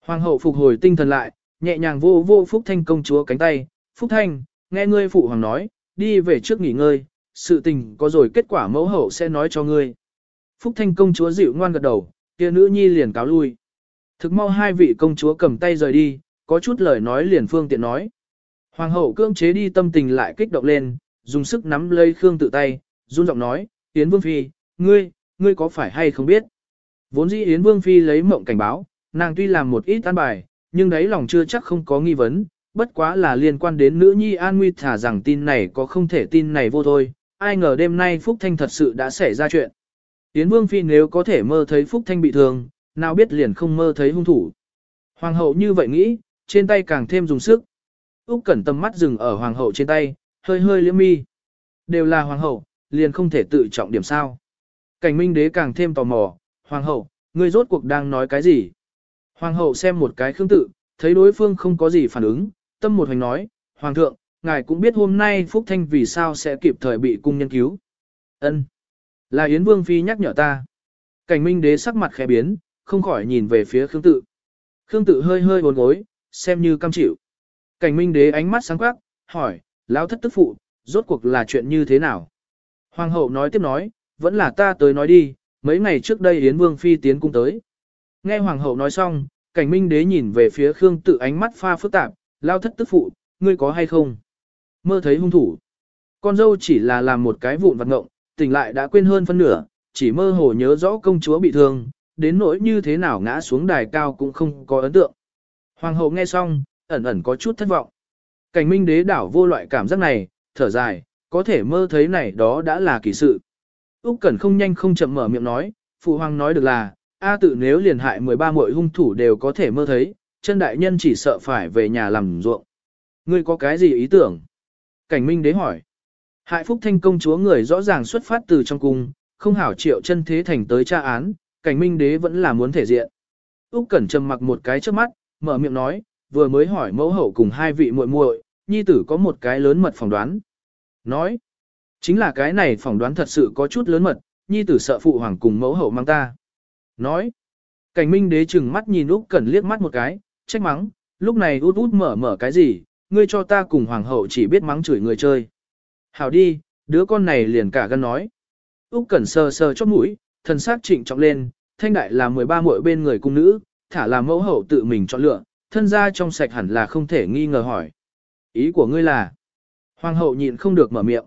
Hoàng hậu phục hồi tinh thần lại, nhẹ nhàng vô vô Phúc Thanh công chúa cánh tay, Phúc Thanh, nghe ngươi phụ hoàng nói, đi về trước nghỉ ngơi, sự tình có rồi kết quả mẫu hậu sẽ nói cho ngươi. Phúc Thanh công chúa dịu ngoan gật đầu, kia nữ nhi liền cáo lui. Thực mau hai vị công chúa cầm tay rời đi, có chút lời nói liền phương tiện nói. Hoàng hậu cưỡng chế đi tâm tình lại kích động lên, dùng sức nắm lấy Khương tự tay, run giọng nói, Yến Vương Phi, ngươi, ngươi có phải hay không biết? Vốn dĩ Yến Vương Phi lấy mộng cảnh báo, nàng tuy làm một ít an bài, nhưng đấy lòng chưa chắc không có nghi vấn, bất quá là liên quan đến nữ nhi an nguy thả rằng tin này có không thể tin này vô thôi, ai ngờ đêm nay Phúc Thanh thật sự đã xảy ra chuyện. Yến Vương Phi nếu có thể mơ thấy Phúc Thanh bị thương, nào biết liền không mơ thấy hung thủ. Hoàng hậu như vậy nghĩ, trên tay càng thêm dùng sức. Úc Cẩn tầm mắt dừng ở hoàng hậu trên tay, hơi hơi liễm mi. Đều là hoàng hậu, liền không thể tự trọng điểm sao? Cảnh Minh đế càng thêm tò mò, "Hoàng hậu, ngươi rốt cuộc đang nói cái gì?" Hoàng hậu xem một cái khương tự, thấy đối phương không có gì phản ứng, tâm một hành nói, "Hoàng thượng, ngài cũng biết hôm nay Phúc Thanh vì sao sẽ kịp thời bị cung nhân cứu." Ân, Là Yến Vương phi nhắc nhở ta. Cảnh Minh đế sắc mặt khẽ biến, không khỏi nhìn về phía Khương Tự. Khương Tự hơi hơi uốn gối, xem như cam chịu. Cảnh Minh Đế ánh mắt sáng quắc, hỏi, lão thất tức phụ, rốt cuộc là chuyện như thế nào? Hoàng hậu nói tiếp nói, vẫn là ta tới nói đi, mấy ngày trước đây Yến Vương Phi tiến cung tới. Nghe Hoàng hậu nói xong, cảnh Minh Đế nhìn về phía Khương Tự ánh mắt pha phức tạp, lão thất tức phụ, ngươi có hay không? Mơ thấy hung thủ. Con dâu chỉ là làm một cái vụn vặt ngộng, tỉnh lại đã quên hơn phân nửa, chỉ mơ hồ nhớ rõ công chúa bị thương, đến nỗi như thế nào ngã xuống đài cao cũng không có ấn tượng. Hoàng hậu nghe xong, ẩn ẩn có chút thất vọng. Cảnh minh đế đảo vô loại cảm giác này, thở dài, có thể mơ thấy này đó đã là kỳ sự. Úc Cẩn không nhanh không chậm mở miệng nói, phụ hoàng nói được là, A tự nếu liền hại 13 muội hung thủ đều có thể mơ thấy, chân đại nhân chỉ sợ phải về nhà làm ruộng. Ngươi có cái gì ý tưởng? Cảnh minh đế hỏi. Hại phúc thanh công chúa người rõ ràng xuất phát từ trong cung, không hảo triệu chân thế thành tới tra án, cảnh minh đế vẫn là muốn thể diện. Úc Cẩn trầm mặc một cái trước mắt, mở miệng nói, vừa mới hỏi mẫu hậu cùng hai vị muội muội, nhi tử có một cái lớn mật phỏng đoán. Nói, chính là cái này phỏng đoán thật sự có chút lớn mật, nhi tử sợ phụ hoàng cùng mẫu hậu mang ta. Nói, cảnh minh đế chừng mắt nhìn Úc Cẩn liếc mắt một cái, trách mắng, lúc này út út mở mở cái gì, ngươi cho ta cùng hoàng hậu chỉ biết mắng chửi người chơi. Hảo đi, đứa con này liền cả gan nói. Úc Cẩn sờ sờ chóp mũi, thần sắc trịnh trọng lên, thanh đại là 13 muội bên người cung nữ, thả là mẫu hậu tự mình chọn lựa, thân gia trong sạch hẳn là không thể nghi ngờ hỏi. Ý của ngươi là? Hoàng hậu nhịn không được mở miệng.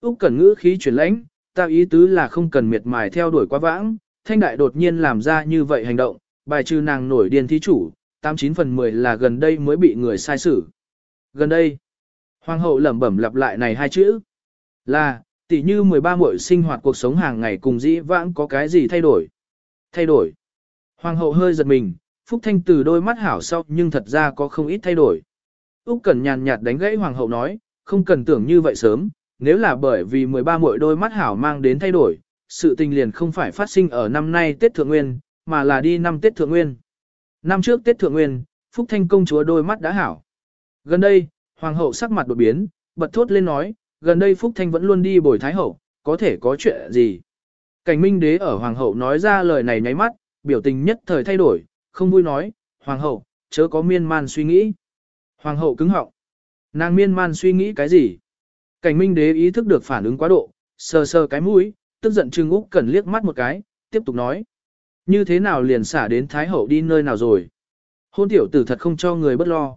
Úc Cẩn ngữ khí chuyển lãnh, ta ý tứ là không cần miệt mài theo đuổi quá vãng, thanh đại đột nhiên làm ra như vậy hành động, bài trừ nàng nổi điên thí chủ, 89 phần 10 là gần đây mới bị người sai xử. Gần đây, Hoàng hậu lẩm bẩm lặp lại này hai chữ. Là, tỷ như 13 muội sinh hoạt cuộc sống hàng ngày cùng dĩ vãng có cái gì thay đổi? Thay đổi. Hoàng hậu hơi giật mình, Phúc Thanh từ đôi mắt hảo sau nhưng thật ra có không ít thay đổi. Úc Cẩn nhàn nhạt đánh gãy hoàng hậu nói, không cần tưởng như vậy sớm, nếu là bởi vì 13 muội đôi mắt hảo mang đến thay đổi, sự tình liền không phải phát sinh ở năm nay Tết Thượng Nguyên, mà là đi năm Tết Thượng Nguyên. Năm trước Tết Thượng Nguyên, Phúc Thanh công chúa đôi mắt đã hảo. Gần đây, hoàng hậu sắc mặt đột biến, bật thốt lên nói, gần đây Phúc Thanh vẫn luôn đi bồi thái hậu, có thể có chuyện gì. Cảnh Minh đế ở hoàng hậu nói ra lời này nháy mắt, biểu tình nhất thời thay đổi, không vui nói, hoàng hậu, chớ có miên man suy nghĩ. Hoàng hậu cứng họng. Nàng miên man suy nghĩ cái gì? Cảnh minh đế ý thức được phản ứng quá độ, sờ sờ cái mũi, tức giận trừng Úc Cẩn liếc mắt một cái, tiếp tục nói. Như thế nào liền xả đến Thái Hậu đi nơi nào rồi? Hôn tiểu tử thật không cho người bất lo.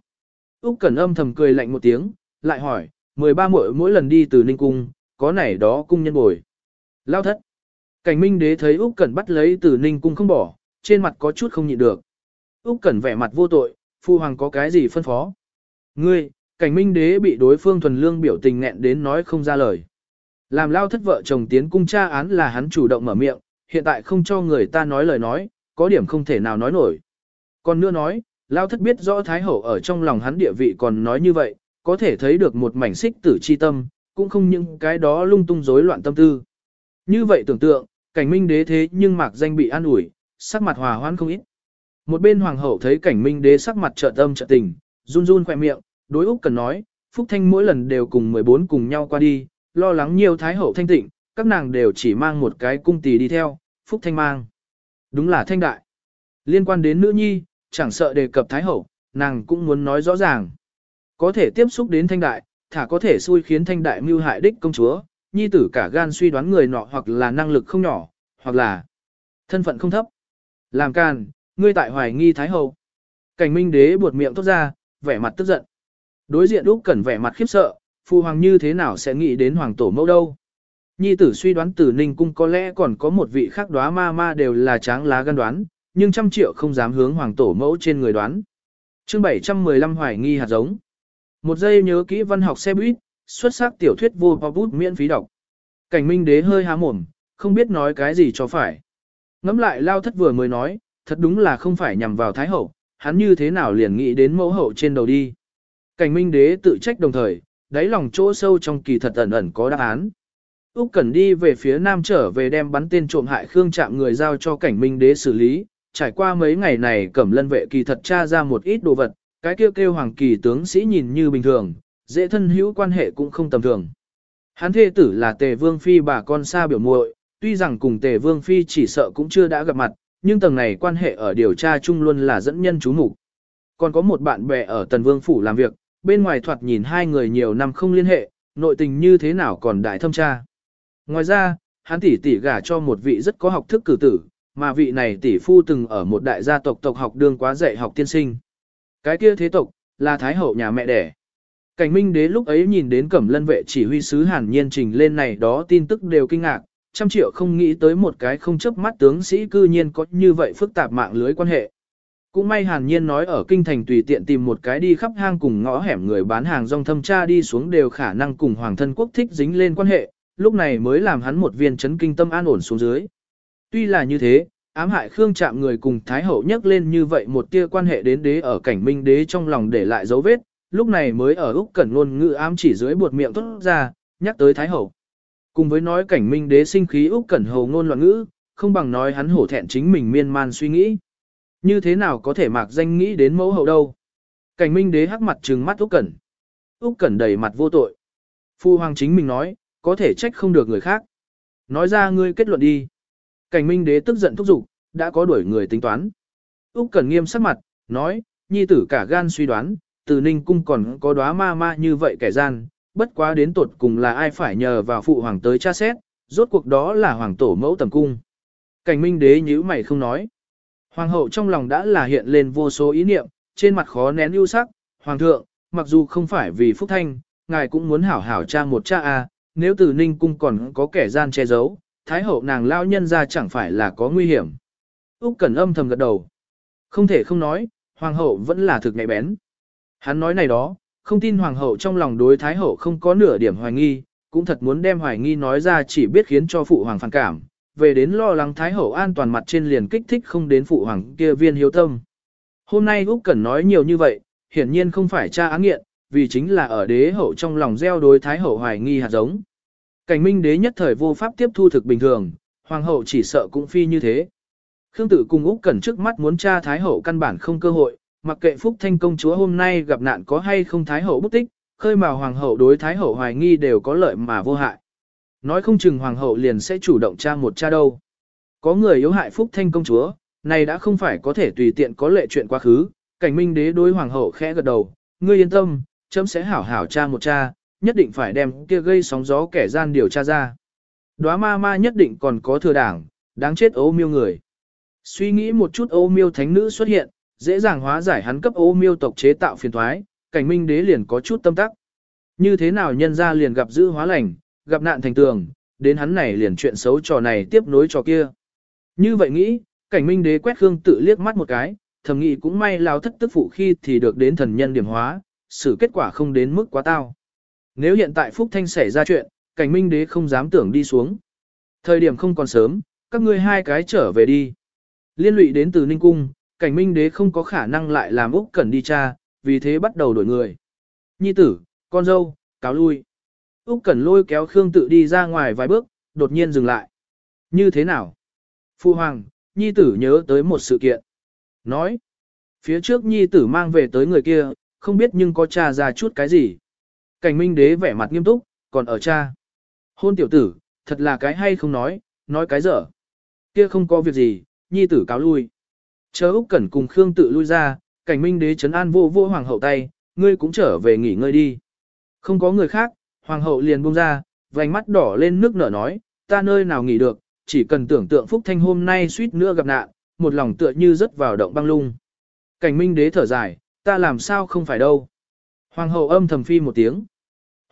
Úc Cẩn âm thầm cười lạnh một tiếng, lại hỏi, 13 muội mỗi lần đi từ Ninh Cung, có này đó cung nhân bồi. Lao thất. Cảnh minh đế thấy Úc Cẩn bắt lấy Tử Ninh Cung không bỏ, trên mặt có chút không nhịn được. Úc Cẩn vẻ mặt vô tội, Phu hoàng có cái gì phân phó? Ngươi, cảnh minh đế bị đối phương thuần lương biểu tình nghẹn đến nói không ra lời. Làm lao thất vợ chồng tiến cung tra án là hắn chủ động mở miệng, hiện tại không cho người ta nói lời nói, có điểm không thể nào nói nổi. Còn nữa nói, lao thất biết rõ Thái Hậu ở trong lòng hắn địa vị còn nói như vậy, có thể thấy được một mảnh xích tử chi tâm, cũng không những cái đó lung tung rối loạn tâm tư. Như vậy tưởng tượng, cảnh minh đế thế nhưng mạc danh bị an ủi, sắc mặt hòa hoãn không ít. Một bên hoàng hậu thấy cảnh minh đế sắc mặt trợ tâm trợ tình, run run khỏe miệng, đối Úc cần nói, Phúc Thanh mỗi lần đều cùng 14 cùng nhau qua đi, lo lắng nhiều thái hậu thanh tịnh, các nàng đều chỉ mang một cái cung tỳ đi theo, Phúc Thanh mang. Đúng là thanh đại. Liên quan đến nữ nhi, chẳng sợ đề cập thái hậu, nàng cũng muốn nói rõ ràng. Có thể tiếp xúc đến thanh đại, thả có thể xui khiến thanh đại mưu hại đích công chúa, nhi tử cả gan suy đoán người nọ hoặc là năng lực không nhỏ, hoặc là thân phận không thấp. Làm can, ngươi tại hoài nghi thái hậu. Cảnh minh đế buột miệng tốt ra, vẻ mặt tức giận. Đối diện Úc Cẩn vẻ mặt khiếp sợ, phu hoàng như thế nào sẽ nghĩ đến hoàng tổ mẫu đâu. Nhi tử suy đoán từ Ninh cung có lẽ còn có một vị khác đoá ma ma đều là tráng lá gan đoán, nhưng trăm triệu không dám hướng hoàng tổ mẫu trên người đoán. Chương 715 hoài nghi hạt giống. Một giây nhớ kỹ văn học xe buýt, xuất sắc tiểu thuyết vô pop bút miễn phí đọc. Cảnh Minh Đế hơi há mồm, không biết nói cái gì cho phải. Ngắm lại lao thất vừa mới nói, thật đúng là không phải nhằm vào Thái Hậu, hắn như thế nào liền nghĩ đến mẫu hậu trên đầu đi. Cảnh Minh Đế tự trách đồng thời, đáy lòng chỗ sâu trong kỳ thật ẩn ẩn có đáp án. Úc Cẩn đi về phía nam trở về đem bắn tên trộm hại Khương Trạm người giao cho Cảnh Minh Đế xử lý, trải qua mấy ngày này Cẩm Lân vệ kỳ thật tra ra một ít đồ vật, cái kêu kêu hoàng kỳ tướng sĩ nhìn như bình thường, dễ thân hữu quan hệ cũng không tầm thường. Hắn thê tử là Tề Vương phi bà con xa biểu muội, tuy rằng cùng Tề Vương phi chỉ sợ cũng chưa đã gặp mặt, nhưng tầng này quan hệ ở điều tra chung luôn là dẫn nhân chú mục. Còn có một bạn bè ở Tần Vương phủ làm việc, bên ngoài thoạt nhìn hai người nhiều năm không liên hệ, nội tình như thế nào còn đại thâm tra. Ngoài ra, hắn tỷ tỷ gả cho một vị rất có học thức cử tử, mà vị này tỷ phu từng ở một đại gia tộc tộc học đường quá dạy học tiên sinh. Cái kia thế tộc, là thái hậu nhà mẹ đẻ. Cảnh minh đế lúc ấy nhìn đến cẩm lân vệ chỉ huy sứ hàn nhiên trình lên này đó tin tức đều kinh ngạc, trăm triệu không nghĩ tới một cái không chấp mắt tướng sĩ cư nhiên có như vậy phức tạp mạng lưới quan hệ. Cũng may hàn nhiên nói ở kinh thành tùy tiện tìm một cái đi khắp hang cùng ngõ hẻm người bán hàng rong thâm tra đi xuống đều khả năng cùng hoàng thân quốc thích dính lên quan hệ, lúc này mới làm hắn một viên chấn kinh tâm an ổn xuống dưới. Tuy là như thế, ám hại Khương Trạm người cùng Thái Hậu nhắc lên như vậy một tia quan hệ đến đế ở cảnh minh đế trong lòng để lại dấu vết, lúc này mới ở Úc Cẩn ngôn ngữ ám chỉ dưới buột miệng tốt ra, nhắc tới Thái Hậu. Cùng với nói cảnh minh đế sinh khí Úc Cẩn hầu ngôn loạn ngữ, không bằng nói hắn hổ thẹn chính mình miên man suy nghĩ. Như thế nào có thể mạc danh nghĩ đến mẫu hậu đâu? Cảnh minh đế hắc mặt trừng mắt Úc Cẩn. Úc Cẩn đầy mặt vô tội. Phu hoàng chính mình nói, có thể trách không được người khác. Nói ra ngươi kết luận đi. Cảnh minh đế tức giận thúc giục, đã có đuổi người tính toán. Úc Cẩn nghiêm sắc mặt, nói, nhi tử cả gan suy đoán, từ ninh cung còn có đóa ma ma như vậy kẻ gian, bất quá đến tột cùng là ai phải nhờ vào phụ hoàng tới tra xét, rốt cuộc đó là hoàng tổ mẫu tầm cung. Cảnh minh đế nhíu mày không nói. Hoàng hậu trong lòng đã là hiện lên vô số ý niệm, trên mặt khó nén ưu sắc, hoàng thượng, mặc dù không phải vì phúc thanh, ngài cũng muốn hảo hảo tra một cha a, à, nếu từ ninh cung còn có kẻ gian che giấu, thái hậu nàng lao nhân ra chẳng phải là có nguy hiểm. Úc Cẩn âm thầm gật đầu. Không thể không nói, hoàng hậu vẫn là thực nhạy bén. Hắn nói này đó, không tin hoàng hậu trong lòng đối thái hậu không có nửa điểm hoài nghi, cũng thật muốn đem hoài nghi nói ra chỉ biết khiến cho phụ hoàng phản cảm, về đến lo lắng thái hậu an toàn mặt trên liền kích thích không đến phụ hoàng kia viên hiếu tâm. Hôm nay Úc Cẩn nói nhiều như vậy, hiển nhiên không phải tra án nghiện, vì chính là ở đế hậu trong lòng gieo đối thái hậu hoài nghi hạt giống. Cảnh minh đế nhất thời vô pháp tiếp thu thực bình thường, hoàng hậu chỉ sợ cũng phi như thế. Khương Tử cùng Úc Cẩn trước mắt muốn tra Thái hậu căn bản không cơ hội, mặc kệ Phúc Thanh công chúa hôm nay gặp nạn có hay không Thái hậu bất tích, khơi mào hoàng hậu đối Thái hậu hoài nghi đều có lợi mà vô hại. Nói không chừng hoàng hậu liền sẽ chủ động tra một cha đâu. Có người yếu hại Phúc Thanh công chúa, này đã không phải có thể tùy tiện có lệ chuyện quá khứ, cảnh minh đế đối hoàng hậu khẽ gật đầu, ngươi yên tâm, chấm sẽ hảo hảo tra một cha, nhất định phải đem kia gây sóng gió kẻ gian điều tra ra. Đóa ma ma nhất định còn có thừa đảng, đáng chết ấu miêu người. Suy nghĩ một chút ấu miêu thánh nữ xuất hiện, dễ dàng hóa giải hắn cấp ô miêu tộc chế tạo phiền thoái, cảnh minh đế liền có chút tâm tắc. Như thế nào nhân ra liền gặp dữ hóa lành, gặp nạn thành tường, đến hắn này liền chuyện xấu trò này tiếp nối trò kia. Như vậy nghĩ, cảnh minh đế quét Khương tự liếc mắt một cái, thầm nghĩ cũng may lao thất tức phụ khi thì được đến thần nhân điểm hóa, sự kết quả không đến mức quá tao. Nếu hiện tại Phúc Thanh xảy ra chuyện, cảnh minh đế không dám tưởng đi xuống. Thời điểm không còn sớm, các ngươi hai cái trở về đi. Liên lụy đến từ Ninh Cung, cảnh minh đế không có khả năng lại làm Úc Cẩn đi cha, vì thế bắt đầu đổi người. Nhi tử, con dâu, cáo lui. Úc Cẩn lôi kéo Khương tự đi ra ngoài vài bước, đột nhiên dừng lại. Như thế nào? Phu Hoàng, Nhi tử nhớ tới một sự kiện. Nói, phía trước Nhi tử mang về tới người kia, không biết nhưng có tra ra chút cái gì. Cảnh minh đế vẻ mặt nghiêm túc, còn ở cha. Hôn tiểu tử, thật là cái hay không nói, nói cái dở. Kia không có việc gì, Nhi tử cáo lui. Chờ Úc Cẩn cùng Khương tự lui ra, cảnh minh đế trấn an vô vô hoàng hậu tay, ngươi cũng trở về nghỉ ngơi đi. Không có người khác, hoàng hậu liền buông ra, vành mắt đỏ lên nước nở nói, ta nơi nào nghỉ được, chỉ cần tưởng tượng Phúc Thanh hôm nay suýt nữa gặp nạn, một lòng tựa như rớt vào động băng lung. Cảnh minh đế thở dài, ta làm sao không phải đâu. Hoàng hậu âm thầm phi một tiếng.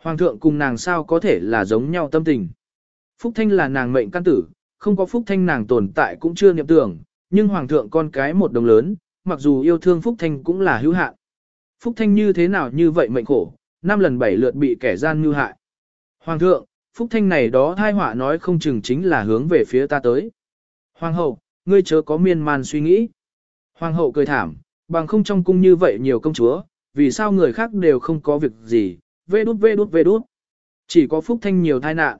Hoàng thượng cùng nàng sao có thể là giống nhau tâm tình. Phúc Thanh là nàng mệnh căn tử, không có Phúc Thanh nàng tồn tại cũng chưa niệm tưởng, nhưng Hoàng thượng con cái một đồng lớn, mặc dù yêu thương Phúc Thanh cũng là hữu hạn. Phúc Thanh như thế nào như vậy mệnh khổ, năm lần bảy lượt bị kẻ gian mưu hại. Hoàng thượng, Phúc Thanh này đó thai họa nói không chừng chính là hướng về phía ta tới. Hoàng hậu, ngươi chớ có miên man suy nghĩ. Hoàng hậu cười thảm, bằng không trong cung như vậy nhiều công chúa, vì sao người khác đều không có việc gì, vê đút vê đút vê đút. Chỉ có Phúc Thanh nhiều thai nạn.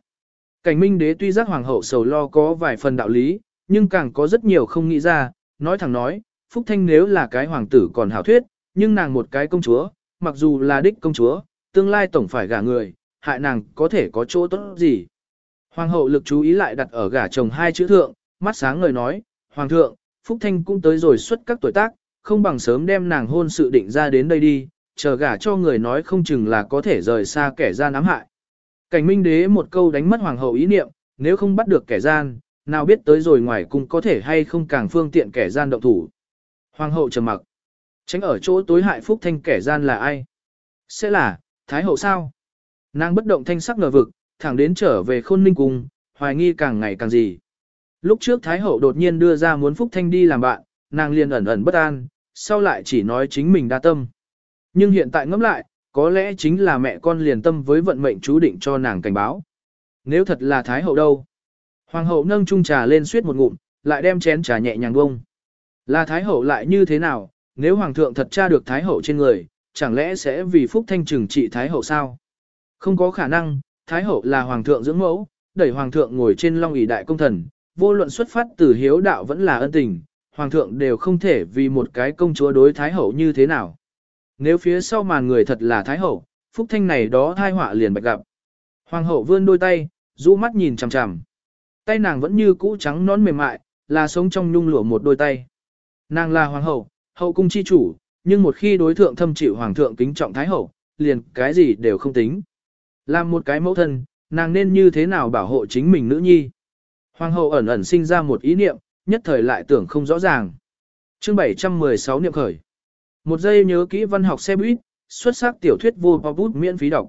Cảnh minh đế tuy giác hoàng hậu sầu lo có vài phần đạo lý, nhưng càng có rất nhiều không nghĩ ra, nói thẳng nói, Phúc Thanh nếu là cái hoàng tử còn hảo thuyết, nhưng nàng một cái công chúa, mặc dù là đích công chúa, tương lai tổng phải gả người, hại nàng có thể có chỗ tốt gì. Hoàng hậu lực chú ý lại đặt ở gả chồng hai chữ thượng, mắt sáng ngời nói, Hoàng thượng, Phúc Thanh cũng tới rồi xuất các tuổi tác, không bằng sớm đem nàng hôn sự định ra đến đây đi, chờ gả cho người nói không chừng là có thể rời xa kẻ gian ám hại. Cảnh minh đế một câu đánh mất hoàng hậu ý niệm, nếu không bắt được kẻ gian, nào biết tới rồi ngoài cung có thể hay không càng phương tiện kẻ gian động thủ. Hoàng hậu trầm mặc. Tránh ở chỗ tối hại phúc thanh kẻ gian là ai? Sẽ là, Thái hậu sao? Nàng bất động thanh sắc ngờ vực, thẳng đến trở về khôn ninh cung, hoài nghi càng ngày càng gì. Lúc trước Thái hậu đột nhiên đưa ra muốn phúc thanh đi làm bạn, nàng liền ẩn ẩn bất an, sau lại chỉ nói chính mình đa tâm. Nhưng hiện tại ngẫm lại, có lẽ chính là mẹ con liền tâm với vận mệnh chú định cho nàng cảnh báo. Nếu thật là Thái hậu đâu? Hoàng hậu nâng chung trà lên suýt một ngụm, lại đem chén trà nhẹ nhàng bông. Là Thái hậu lại như thế nào, nếu Hoàng thượng thật tra được Thái hậu trên người, chẳng lẽ sẽ vì phúc thanh trừng trị Thái hậu sao? Không có khả năng, Thái hậu là Hoàng thượng dưỡng mẫu, đẩy Hoàng thượng ngồi trên long ỷ đại công thần, vô luận xuất phát từ hiếu đạo vẫn là ân tình, Hoàng thượng đều không thể vì một cái công chúa đối Thái hậu như thế nào. Nếu phía sau màn người thật là Thái hậu, phúc thanh này đó thai họa liền bạch gặp. Hoàng hậu vươn đôi tay, rũ mắt nhìn chằm chằm. Tay nàng vẫn như cũ trắng nón mềm mại, là sống trong nhung lụa một đôi tay. Nàng là hoàng hậu, hậu cung chi chủ, nhưng một khi đối thượng thâm chịu hoàng thượng kính trọng thái hậu, liền cái gì đều không tính. Làm một cái mẫu thân, nàng nên như thế nào bảo hộ chính mình nữ nhi. Hoàng hậu ẩn ẩn sinh ra một ý niệm, nhất thời lại tưởng không rõ ràng. Chương 716 niệm khởi. Một giây nhớ kỹ văn học xe buýt, xuất sắc tiểu thuyết vô bút miễn phí đọc.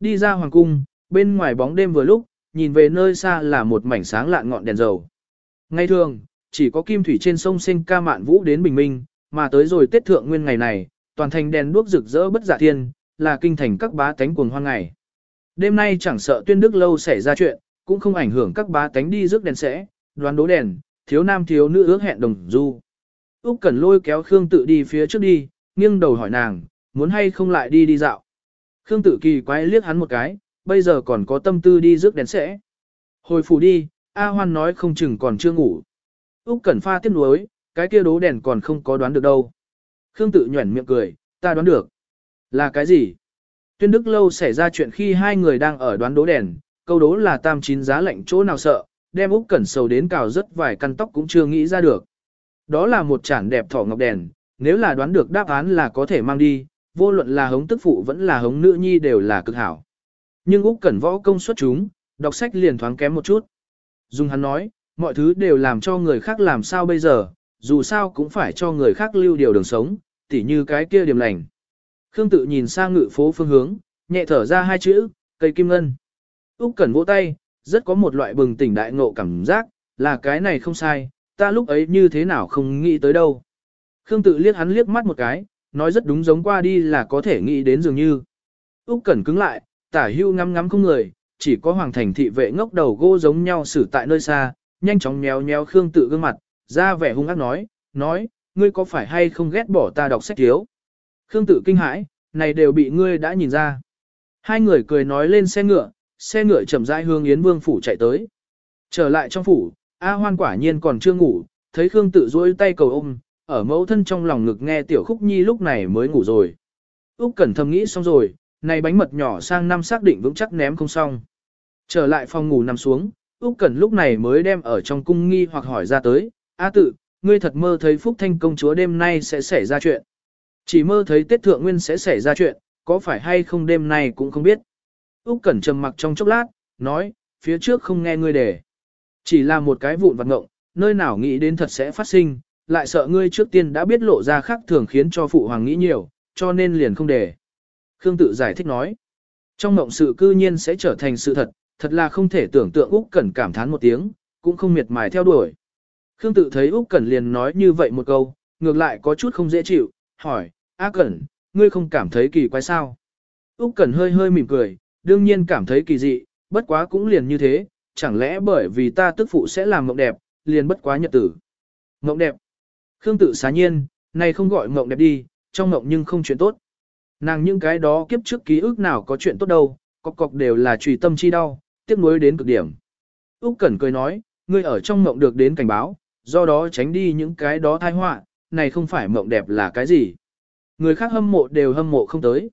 Đi ra hoàng cung, bên ngoài bóng đêm vừa lúc, nhìn về nơi xa là một mảnh sáng lạn ngọn đèn dầu. Ngày thường, chỉ có kim thủy trên sông sinh ca mạn vũ đến bình minh, mà tới rồi Tết thượng nguyên ngày này, toàn thành đèn đuốc rực rỡ bất giả thiên, là kinh thành các bá tánh cuồng hoan ngày. Đêm nay chẳng sợ tuyên đức lâu xảy ra chuyện, cũng không ảnh hưởng các bá tánh đi rước đèn sẽ, đoán đố đèn, thiếu nam thiếu nữ ước hẹn đồng du. Úc Cẩn lôi kéo Khương Tự đi phía trước đi, nghiêng đầu hỏi nàng, muốn hay không lại đi đi dạo. Khương Tự kỳ quái liếc hắn một cái, bây giờ còn có tâm tư đi rước đèn sẽ. Hồi phủ đi, A Hoan nói không chừng còn chưa ngủ. Úc Cẩn pha tiếc nuối, cái kia đố đèn còn không có đoán được đâu. Khương Tự nhuyễn miệng cười, ta đoán được. Là cái gì? Tuyên Đức lâu xảy ra chuyện khi hai người đang ở đoán đố đèn, câu đố là tam chín giá lạnh chỗ nào sợ, đem Úc Cẩn sầu đến cào rất vài căn tóc cũng chưa nghĩ ra được. Đó là một chản đẹp thỏ ngọc đèn, nếu là đoán được đáp án là có thể mang đi, vô luận là hống tức phụ vẫn là hống nữ nhi đều là cực hảo. Nhưng Úc Cẩn võ công xuất chúng, đọc sách liền thoáng kém một chút. Dung hắn nói, mọi thứ đều làm cho người khác làm sao bây giờ, dù sao cũng phải cho người khác lưu điều đường sống, tỉ như cái kia điểm lành. Khương tự nhìn sang ngự phố phương hướng, nhẹ thở ra hai chữ, cây kim ngân. Úc Cẩn vỗ tay, rất có một loại bừng tỉnh đại ngộ cảm giác, là cái này không sai, ta lúc ấy như thế nào không nghĩ tới đâu. Khương tự liếc hắn liếc mắt một cái, nói rất đúng giống qua đi là có thể nghĩ đến dường như. Úc Cẩn cứng lại, tả hưu ngắm ngắm không người, chỉ có hoàng thành thị vệ ngốc đầu gỗ giống nhau xử tại nơi xa, nhanh chóng méo méo Khương tự gương mặt, ra vẻ hung ác nói, nói, ngươi có phải hay không ghét bỏ ta đọc sách thiếu? Khương tự kinh hãi, này đều bị ngươi đã nhìn ra. Hai người cười nói lên xe ngựa, xe ngựa chậm rãi hướng Yến Vương phủ chạy tới. Trở lại trong phủ, A Hoan quả nhiên còn chưa ngủ, thấy Khương tự duỗi tay cầu ôm, ở mẫu thân trong lòng ngực nghe tiểu khúc nhi lúc này mới ngủ rồi. Úc Cẩn thầm nghĩ xong rồi, này bánh mật nhỏ sang năm xác định vững chắc ném không xong. Trở lại phòng ngủ nằm xuống, Úc Cẩn lúc này mới đem ở trong cung nghi hoặc hỏi ra tới, A tự, ngươi thật mơ thấy Phúc Thanh công chúa đêm nay sẽ xảy ra chuyện. Chỉ mơ thấy Tết Thượng Nguyên sẽ xảy ra chuyện, có phải hay không đêm nay cũng không biết. Úc Cẩn trầm mặc trong chốc lát, nói, phía trước không nghe ngươi đề. Chỉ là một cái vụn vặt ngộng, nơi nào nghĩ đến thật sẽ phát sinh, lại sợ ngươi trước tiên đã biết lộ ra khác thường khiến cho phụ hoàng nghĩ nhiều, cho nên liền không đề. Khương tự giải thích nói, trong mộng sự cư nhiên sẽ trở thành sự thật, thật là không thể tưởng tượng Úc Cẩn cảm thán một tiếng, cũng không miệt mài theo đuổi. Khương tự thấy Úc Cẩn liền nói như vậy một câu, ngược lại có chút không dễ chịu, hỏi, A Cẩn, ngươi không cảm thấy kỳ quái sao? Úc Cẩn hơi hơi mỉm cười, đương nhiên cảm thấy kỳ dị, bất quá cũng liền như thế, chẳng lẽ bởi vì ta tức phụ sẽ làm mộng đẹp, liền bất quá nhật tử. Mộng đẹp. Khương tự xá nhiên, này không gọi mộng đẹp đi, trong mộng nhưng không chuyện tốt. Nàng những cái đó kiếp trước ký ức nào có chuyện tốt đâu, cọc cọc đều là trùy tâm chi đau, tiếc nuối đến cực điểm. Úc Cẩn cười nói, ngươi ở trong mộng được đến cảnh báo, do đó tránh đi những cái đó tai họa, này không phải mộng đẹp là cái gì. Người khác hâm mộ đều hâm mộ không tới.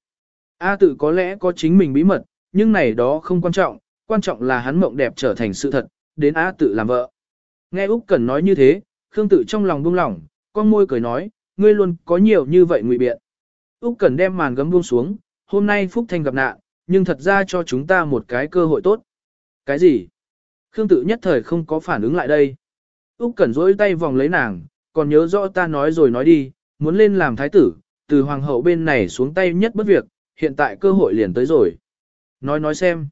A tự có lẽ có chính mình bí mật, nhưng này đó không quan trọng, quan trọng là hắn mộng đẹp trở thành sự thật, đến A tự làm vợ. Nghe Úc Cẩn nói như thế, Khương tự trong lòng buông lỏng, con môi cười nói, ngươi luôn có nhiều như vậy ngụy biện. Úc Cẩn đem màn gấm buông xuống, hôm nay Phúc Thanh gặp nạn, nhưng thật ra cho chúng ta một cái cơ hội tốt. Cái gì? Khương tự nhất thời không có phản ứng lại đây. Úc Cẩn rỗi tay vòng lấy nàng, còn nhớ rõ ta nói rồi nói đi, muốn lên làm thái tử, từ hoàng hậu bên này xuống tay nhất bất việc, hiện tại cơ hội liền tới rồi. Nói nói xem.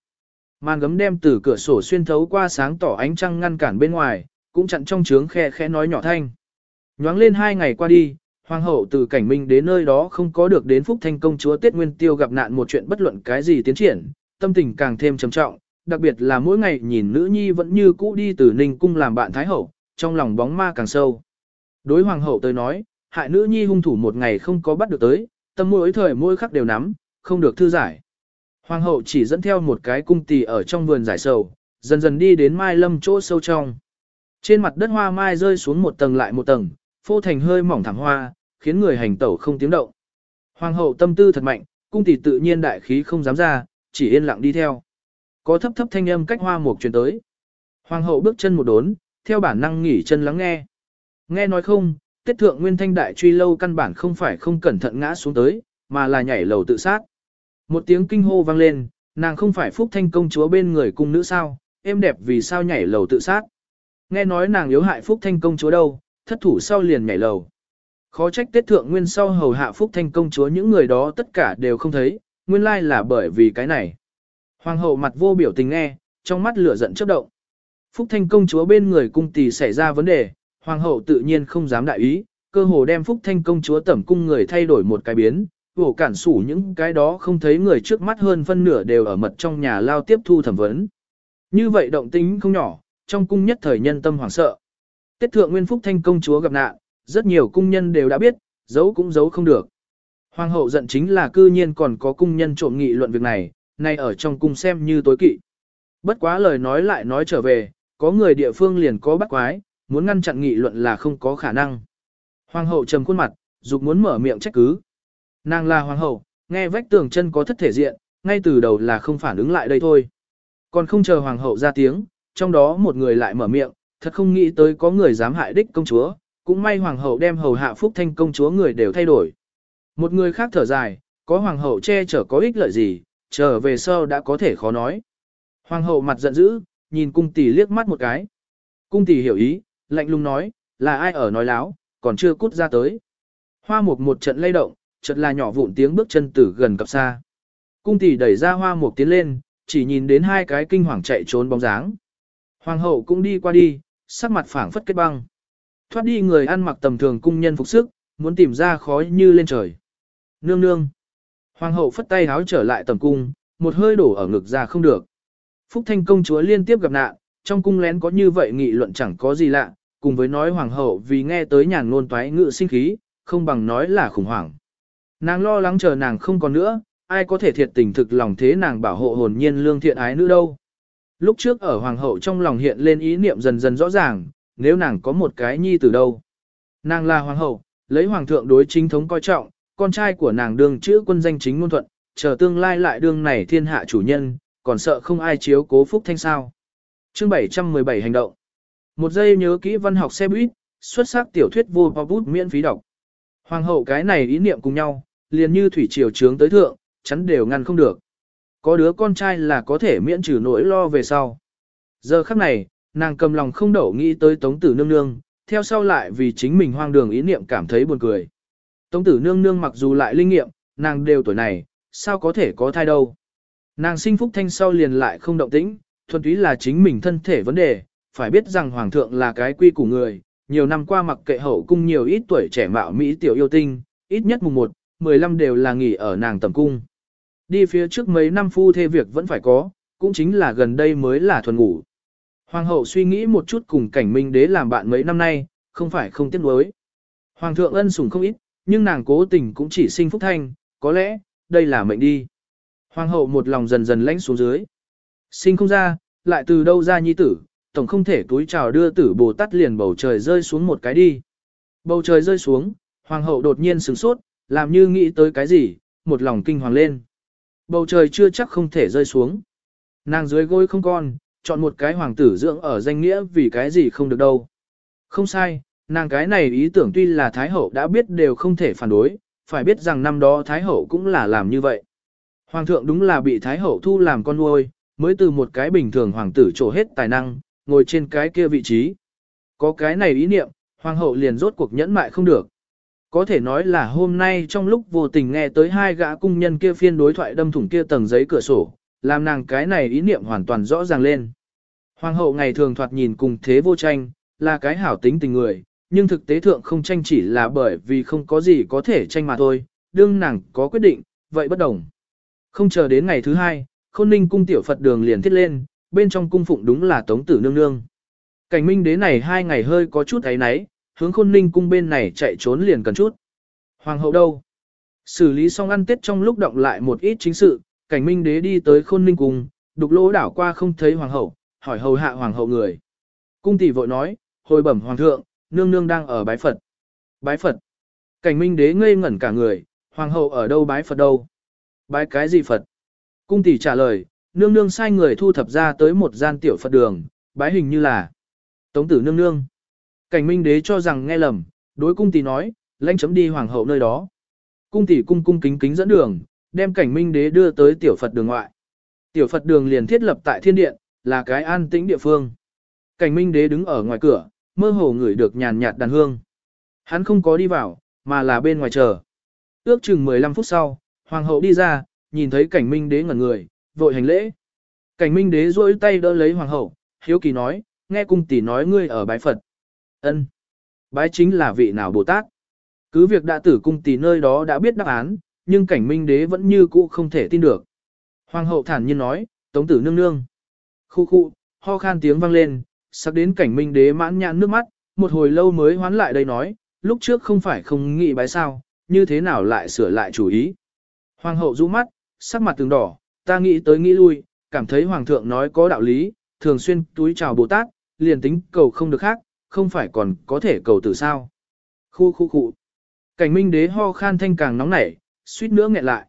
Màn gấm đem từ cửa sổ xuyên thấu qua sáng tỏ ánh trăng ngăn cản bên ngoài, cũng chặn trong trướng khe khẽ nói nhỏ thanh. Nhoáng lên hai ngày qua đi, hoàng hậu từ cảnh minh đến nơi đó không có được đến phúc thanh công chúa Tiết Nguyên Tiêu gặp nạn một chuyện bất luận cái gì tiến triển, tâm tình càng thêm trầm trọng, đặc biệt là mỗi ngày nhìn nữ nhi vẫn như cũ đi từ Ninh cung làm bạn thái hậu, trong lòng bóng ma càng sâu. Đối hoàng hậu tới nói, hại nữ nhi hung thủ một ngày không có bắt được tới, tâm mỗi thời mỗi khắc đều nắm, không được thư giải. Hoàng hậu chỉ dẫn theo một cái cung tỳ ở trong vườn giải sầu, dần dần đi đến mai lâm chỗ sâu trong. Trên mặt đất hoa mai rơi xuống một tầng lại một tầng, phô thành hơi mỏng thảm hoa, khiến người hành tẩu không tiếng động. Hoàng hậu tâm tư thật mạnh, cung tỷ tự nhiên đại khí không dám ra, chỉ yên lặng đi theo. Có thấp thấp thanh âm cách hoa mục truyền tới. Hoàng hậu bước chân một đốn, theo bản năng nghỉ chân lắng nghe. Nghe nói không, tiết thượng nguyên thanh đại truy lâu căn bản không phải không cẩn thận ngã xuống tới, mà là nhảy lầu tự sát. Một tiếng kinh hô vang lên, nàng không phải phúc thanh công chúa bên người cung nữ sao, em đẹp vì sao nhảy lầu tự sát. Nghe nói nàng yếu hại phúc thanh công chúa đâu, thất thủ sau liền nhảy lầu. Khó trách tiết thượng nguyên sau hầu hạ phúc thanh công chúa những người đó tất cả đều không thấy, nguyên lai là bởi vì cái này. Hoàng hậu mặt vô biểu tình nghe, trong mắt lửa giận chớp động. Phúc thanh công chúa bên người cung tỷ xảy ra vấn đề, hoàng hậu tự nhiên không dám đại ý, cơ hồ đem phúc thanh công chúa tẩm cung người thay đổi một cái biến, vổ cản sủ những cái đó không thấy người trước mắt hơn phân nửa đều ở mật trong nhà lao tiếp thu thẩm vấn. Như vậy động tính không nhỏ, trong cung nhất thời nhân tâm hoảng sợ. Tết thượng nguyên phúc thanh công chúa gặp nạn, rất nhiều cung nhân đều đã biết, giấu cũng giấu không được. Hoàng hậu giận chính là cư nhiên còn có cung nhân trộm nghị luận việc này, nay ở trong cung xem như tối kỵ. Bất quá lời nói lại nói trở về, có người địa phương liền có bắt quái, muốn ngăn chặn nghị luận là không có khả năng. Hoàng hậu trầm khuôn mặt, dục muốn mở miệng trách cứ. Nàng là hoàng hậu, nghe vách tường chân có thất thể diện, ngay từ đầu là không phản ứng lại đây thôi. Còn không chờ hoàng hậu ra tiếng, trong đó một người lại mở miệng, thật không nghĩ tới có người dám hại đích công chúa, cũng may hoàng hậu đem hầu hạ phúc thanh công chúa người đều thay đổi. Một người khác thở dài, có hoàng hậu che chở có ích lợi gì, trở về sau đã có thể khó nói. Hoàng hậu mặt giận dữ, nhìn cung tỷ liếc mắt một cái. Cung tỷ hiểu ý, lạnh lùng nói, là ai ở nói láo, còn chưa cút ra tới. Hoa mục một trận lay động, chợt là nhỏ vụn tiếng bước chân từ gần cập xa. Cung tỷ đẩy ra hoa mục tiến lên, chỉ nhìn đến hai cái kinh hoàng chạy trốn bóng dáng. Hoàng hậu cũng đi qua đi, sắc mặt phảng phất kết băng. Thoát đi người ăn mặc tầm thường cung nhân phục sức, muốn tìm ra khói như lên trời. Nương nương. Hoàng hậu phất tay háo trở lại tầm cung, một hơi đổ ở ngực ra không được. Phúc Thanh công chúa liên tiếp gặp nạn, trong cung lén có như vậy nghị luận chẳng có gì lạ, cùng với nói hoàng hậu vì nghe tới nhàn ngôn toái ngự sinh khí, không bằng nói là khủng hoảng. Nàng lo lắng chờ nàng không còn nữa, ai có thể thiệt tình thực lòng thế nàng bảo hộ hồn nhiên lương thiện ái nữ đâu. Lúc trước ở hoàng hậu trong lòng hiện lên ý niệm dần dần rõ ràng, nếu nàng có một cái nhi từ đâu. Nàng là hoàng hậu, lấy hoàng thượng đối chính thống coi trọng, con trai của nàng đương chữ quân danh chính ngôn thuận, chờ tương lai lại đương này thiên hạ chủ nhân, còn sợ không ai chiếu cố phúc thanh sao. Chương 717 hành động. Một giây nhớ kỹ văn học xe buýt, xuất sắc tiểu thuyết vô bút miễn phí đọc. Hoàng hậu cái này ý niệm cùng nhau, liền như thủy triều trướng tới thượng, chắn đều ngăn không được. Có đứa con trai là có thể miễn trừ nỗi lo về sau. Giờ khắc này, nàng cầm lòng không đậu nghĩ tới tống tử nương nương, theo sau lại vì chính mình hoang đường ý niệm cảm thấy buồn cười. Tống tử nương nương mặc dù lại linh nghiệm, nàng đều tuổi này, sao có thể có thai đâu. Nàng sinh phúc thanh sau liền lại không động tĩnh, thuần túy là chính mình thân thể vấn đề, phải biết rằng hoàng thượng là cái quy của người, nhiều năm qua mặc kệ hậu cung nhiều ít tuổi trẻ mạo Mỹ tiểu yêu tinh, ít nhất mùng 1, 15 đều là nghỉ ở nàng tầm cung. Đi phía trước mấy năm phu thê việc vẫn phải có, cũng chính là gần đây mới là thuần ngủ. Hoàng hậu suy nghĩ một chút cùng cảnh minh đế làm bạn mấy năm nay, không phải không tiếc nuối. Hoàng thượng ân sủng không ít, nhưng nàng cố tình cũng chỉ sinh phúc thanh, có lẽ, đây là mệnh đi. Hoàng hậu một lòng dần dần lãnh xuống dưới. Sinh không ra, lại từ đâu ra nhi tử, tổng không thể túi trào đưa tử Bồ Tát liền bầu trời rơi xuống một cái đi. Bầu trời rơi xuống, hoàng hậu đột nhiên sửng sốt, làm như nghĩ tới cái gì, một lòng kinh hoàng lên. Bầu trời chưa chắc không thể rơi xuống. Nàng dưới gối không con, chọn một cái hoàng tử dưỡng ở danh nghĩa vì cái gì không được đâu. Không sai, nàng cái này ý tưởng tuy là Thái Hậu đã biết đều không thể phản đối, phải biết rằng năm đó Thái Hậu cũng là làm như vậy. Hoàng thượng đúng là bị Thái Hậu thu làm con nuôi, mới từ một cái bình thường hoàng tử trổ hết tài năng, ngồi trên cái kia vị trí. Có cái này ý niệm, Hoàng hậu liền rốt cuộc nhẫn mại không được. Có thể nói là hôm nay trong lúc vô tình nghe tới hai gã cung nhân kia phiên đối thoại đâm thủng kia tầng giấy cửa sổ, làm nàng cái này ý niệm hoàn toàn rõ ràng lên. Hoàng hậu ngày thường thoạt nhìn cùng thế vô tranh, là cái hảo tính tình người, nhưng thực tế thượng không tranh chỉ là bởi vì không có gì có thể tranh mà thôi, đương nàng có quyết định, vậy bất đồng. Không chờ đến ngày thứ hai, khôn ninh cung tiểu Phật đường liền thiết lên, bên trong cung phụng đúng là tống tử nương nương. Cảnh minh đế này hai ngày hơi có chút ấy náy, hướng khôn ninh cung bên này chạy trốn liền cần chút. Hoàng hậu đâu? Xử lý xong ăn tết trong lúc động lại một ít chính sự, cảnh minh đế đi tới khôn ninh cung, đục lỗ đảo qua không thấy hoàng hậu, hỏi hầu hạ hoàng hậu người. Cung tỷ vội nói, hồi bẩm hoàng thượng, nương nương đang ở bái Phật. Bái Phật. Cảnh minh đế ngây ngẩn cả người, hoàng hậu ở đâu bái Phật đâu? Bái cái gì Phật? Cung tỷ trả lời, nương nương sai người thu thập ra tới một gian tiểu Phật đường, bái hình như là Tống tử nương nương. Cảnh minh đế cho rằng nghe lầm, đối cung tỷ nói, lãnh chấm đi hoàng hậu nơi đó. Cung tỷ cung cung kính kính dẫn đường, đem cảnh minh đế đưa tới tiểu Phật đường ngoại. Tiểu Phật đường liền thiết lập tại thiên điện, là cái an tĩnh địa phương. Cảnh minh đế đứng ở ngoài cửa, mơ hồ ngửi được nhàn nhạt đàn hương. Hắn không có đi vào, mà là bên ngoài chờ. Ước chừng 15 phút sau, hoàng hậu đi ra, nhìn thấy cảnh minh đế ngẩn người, vội hành lễ. Cảnh minh đế duỗi tay đỡ lấy hoàng hậu, hiếu kỳ nói, nghe cung tỷ nói ngươi ở bái Phật. Ân, Bái chính là vị nào Bồ Tát. Cứ việc đã tử cung tỷ nơi đó đã biết đáp án, nhưng cảnh minh đế vẫn như cũ không thể tin được. Hoàng hậu thản nhiên nói, tống tử nương nương. Khu khu, ho khan tiếng vang lên, sắp đến cảnh minh đế mãn nhãn nước mắt, một hồi lâu mới hoán lại đây nói, lúc trước không phải không nghĩ bái sao, như thế nào lại sửa lại chủ ý. Hoàng hậu rũ mắt, sắc mặt từng đỏ, ta nghĩ tới nghĩ lui, cảm thấy hoàng thượng nói có đạo lý, thường xuyên túi chào Bồ Tát, liền tính cầu không được khác, không phải còn có thể cầu tử sao. Khu khu khu. Cảnh minh đế ho khan thanh càng nóng nảy, suýt nữa nghẹn lại.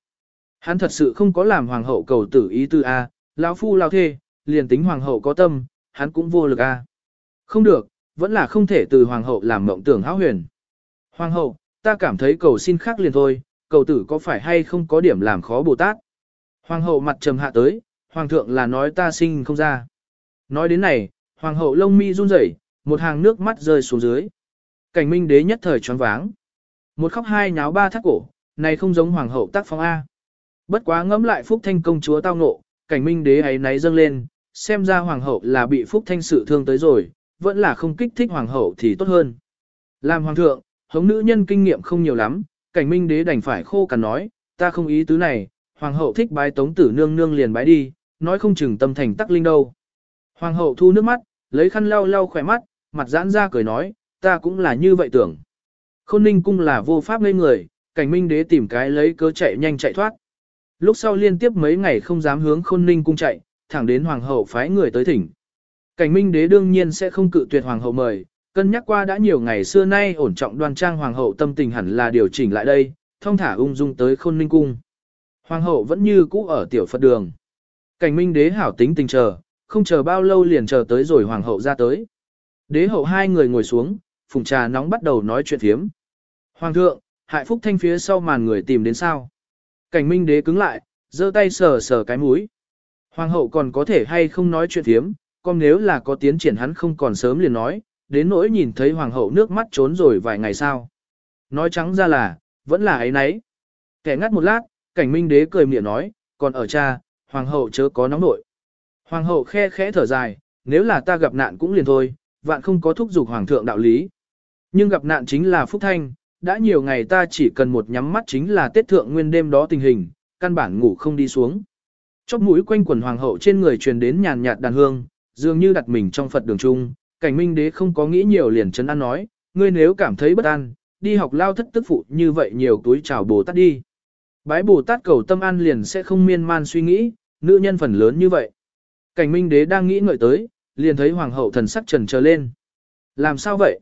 Hắn thật sự không có làm hoàng hậu cầu tử ý tư A, lão phu lao thê, liền tính hoàng hậu có tâm, hắn cũng vô lực A. Không được, vẫn là không thể từ hoàng hậu làm mộng tưởng hão huyền. Hoàng hậu, ta cảm thấy cầu xin khác liền thôi, cầu tử có phải hay không có điểm làm khó Bồ Tát. Hoàng hậu mặt trầm hạ tới, hoàng thượng là nói ta sinh không ra. Nói đến này, hoàng hậu lông mi run rẩy, một hàng nước mắt rơi xuống dưới. Cảnh minh đế nhất thời choáng váng. Một khóc hai nháo ba thắt cổ, này không giống hoàng hậu tác phong A. Bất quá ngẫm lại phúc thanh công chúa tao ngộ, cảnh minh đế ấy náy dâng lên, xem ra hoàng hậu là bị phúc thanh sự thương tới rồi, vẫn là không kích thích hoàng hậu thì tốt hơn. Làm hoàng thượng, Hống nữ nhân kinh nghiệm không nhiều lắm, cảnh minh đế đành phải khô cằn nói, ta không ý tứ này, hoàng hậu thích bái tống tử nương nương liền bái đi, nói không chừng tâm thành tắc linh đâu. Hoàng hậu thu nước mắt, lấy khăn lau lau khỏe mắt, mặt giãn ra cười nói, ta cũng là như vậy tưởng. Khôn ninh cung là vô pháp ngây người, cảnh minh đế tìm cái lấy cớ chạy nhanh chạy thoát. Lúc sau liên tiếp mấy ngày không dám hướng khôn ninh cung chạy, thẳng đến hoàng hậu phái người tới thỉnh. Cảnh minh đế đương nhiên sẽ không cự tuyệt hoàng hậu mời, cân nhắc qua đã nhiều ngày xưa nay ổn trọng đoan trang hoàng hậu tâm tình hẳn là điều chỉnh lại đây, thông thả ung dung tới khôn ninh cung. Hoàng hậu vẫn như cũ ở tiểu Phật đường. Cảnh minh đế hảo tính tình chờ, không chờ bao lâu liền chờ tới rồi hoàng hậu ra tới. Đế hậu hai người ngồi xuống, phùng trà nóng bắt đầu nói chuyện thiếm. Hoàng thượng, hại phúc thanh phía sau màn người tìm đến sao. Cảnh minh đế cứng lại, giơ tay sờ sờ cái mũi. Hoàng hậu còn có thể hay không nói chuyện thiếm, còn nếu là có tiến triển hắn không còn sớm liền nói, đến nỗi nhìn thấy hoàng hậu nước mắt trốn rồi vài ngày sau. Nói trắng ra là, vẫn là ấy nấy. Kẻ ngắt một lát, cảnh minh đế cười miệng nói, còn ở cha, hoàng hậu chớ có nóng nội. Hoàng hậu khe khẽ thở dài, nếu là ta gặp nạn cũng liền thôi, vạn không có thúc giục hoàng thượng đạo lý. Nhưng gặp nạn chính là Phúc Thanh, đã nhiều ngày ta chỉ cần một nhắm mắt chính là tiết thượng nguyên đêm đó tình hình, căn bản ngủ không đi xuống. Chóp mũi quanh quần hoàng hậu trên người truyền đến nhàn nhạt đàn hương, dường như đặt mình trong Phật đường trung, cảnh minh đế không có nghĩ nhiều liền chấn an nói, ngươi nếu cảm thấy bất an, đi học lao thất tức phụ như vậy nhiều túi chào Bồ Tát đi. Bái Bồ Tát cầu tâm an liền sẽ không miên man suy nghĩ, nữ nhân phần lớn như vậy. Cảnh minh đế đang nghĩ ngợi tới, liền thấy hoàng hậu thần sắc trần trở lên. Làm sao vậy?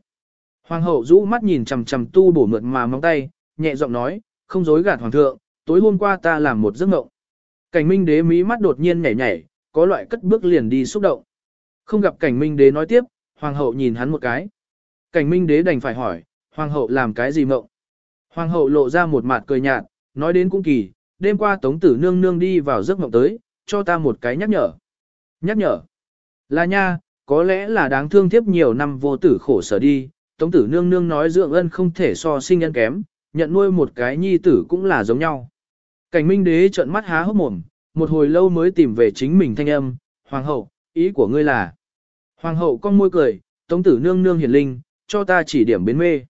Hoàng hậu rũ mắt nhìn chằm chằm tu bổ mượt mà móng tay, nhẹ giọng nói, không dối gạt hoàng thượng, tối hôm qua ta làm một giấc mộng. Cảnh minh đế mí mắt đột nhiên nhảy nhảy, có loại cất bước liền đi xúc động. Không gặp cảnh minh đế nói tiếp, hoàng hậu nhìn hắn một cái. Cảnh minh đế đành phải hỏi, hoàng hậu làm cái gì mộng? Hoàng hậu lộ ra một mặt cười nhạt, nói đến cũng kỳ, đêm qua tống tử nương nương đi vào giấc mộng tới, cho ta một cái nhắc nhở. Nhắc nhở. Là nha, có lẽ là đáng thương tiếp nhiều năm vô tử khổ sở đi, tống tử nương nương nói dưỡng ân không thể so sinh nhân kém, nhận nuôi một cái nhi tử cũng là giống nhau. Cảnh minh đế trợn mắt há hốc mồm, một hồi lâu mới tìm về chính mình thanh âm, hoàng hậu, ý của ngươi là. Hoàng hậu con môi cười, tống tử nương nương hiền linh, cho ta chỉ điểm biến mê.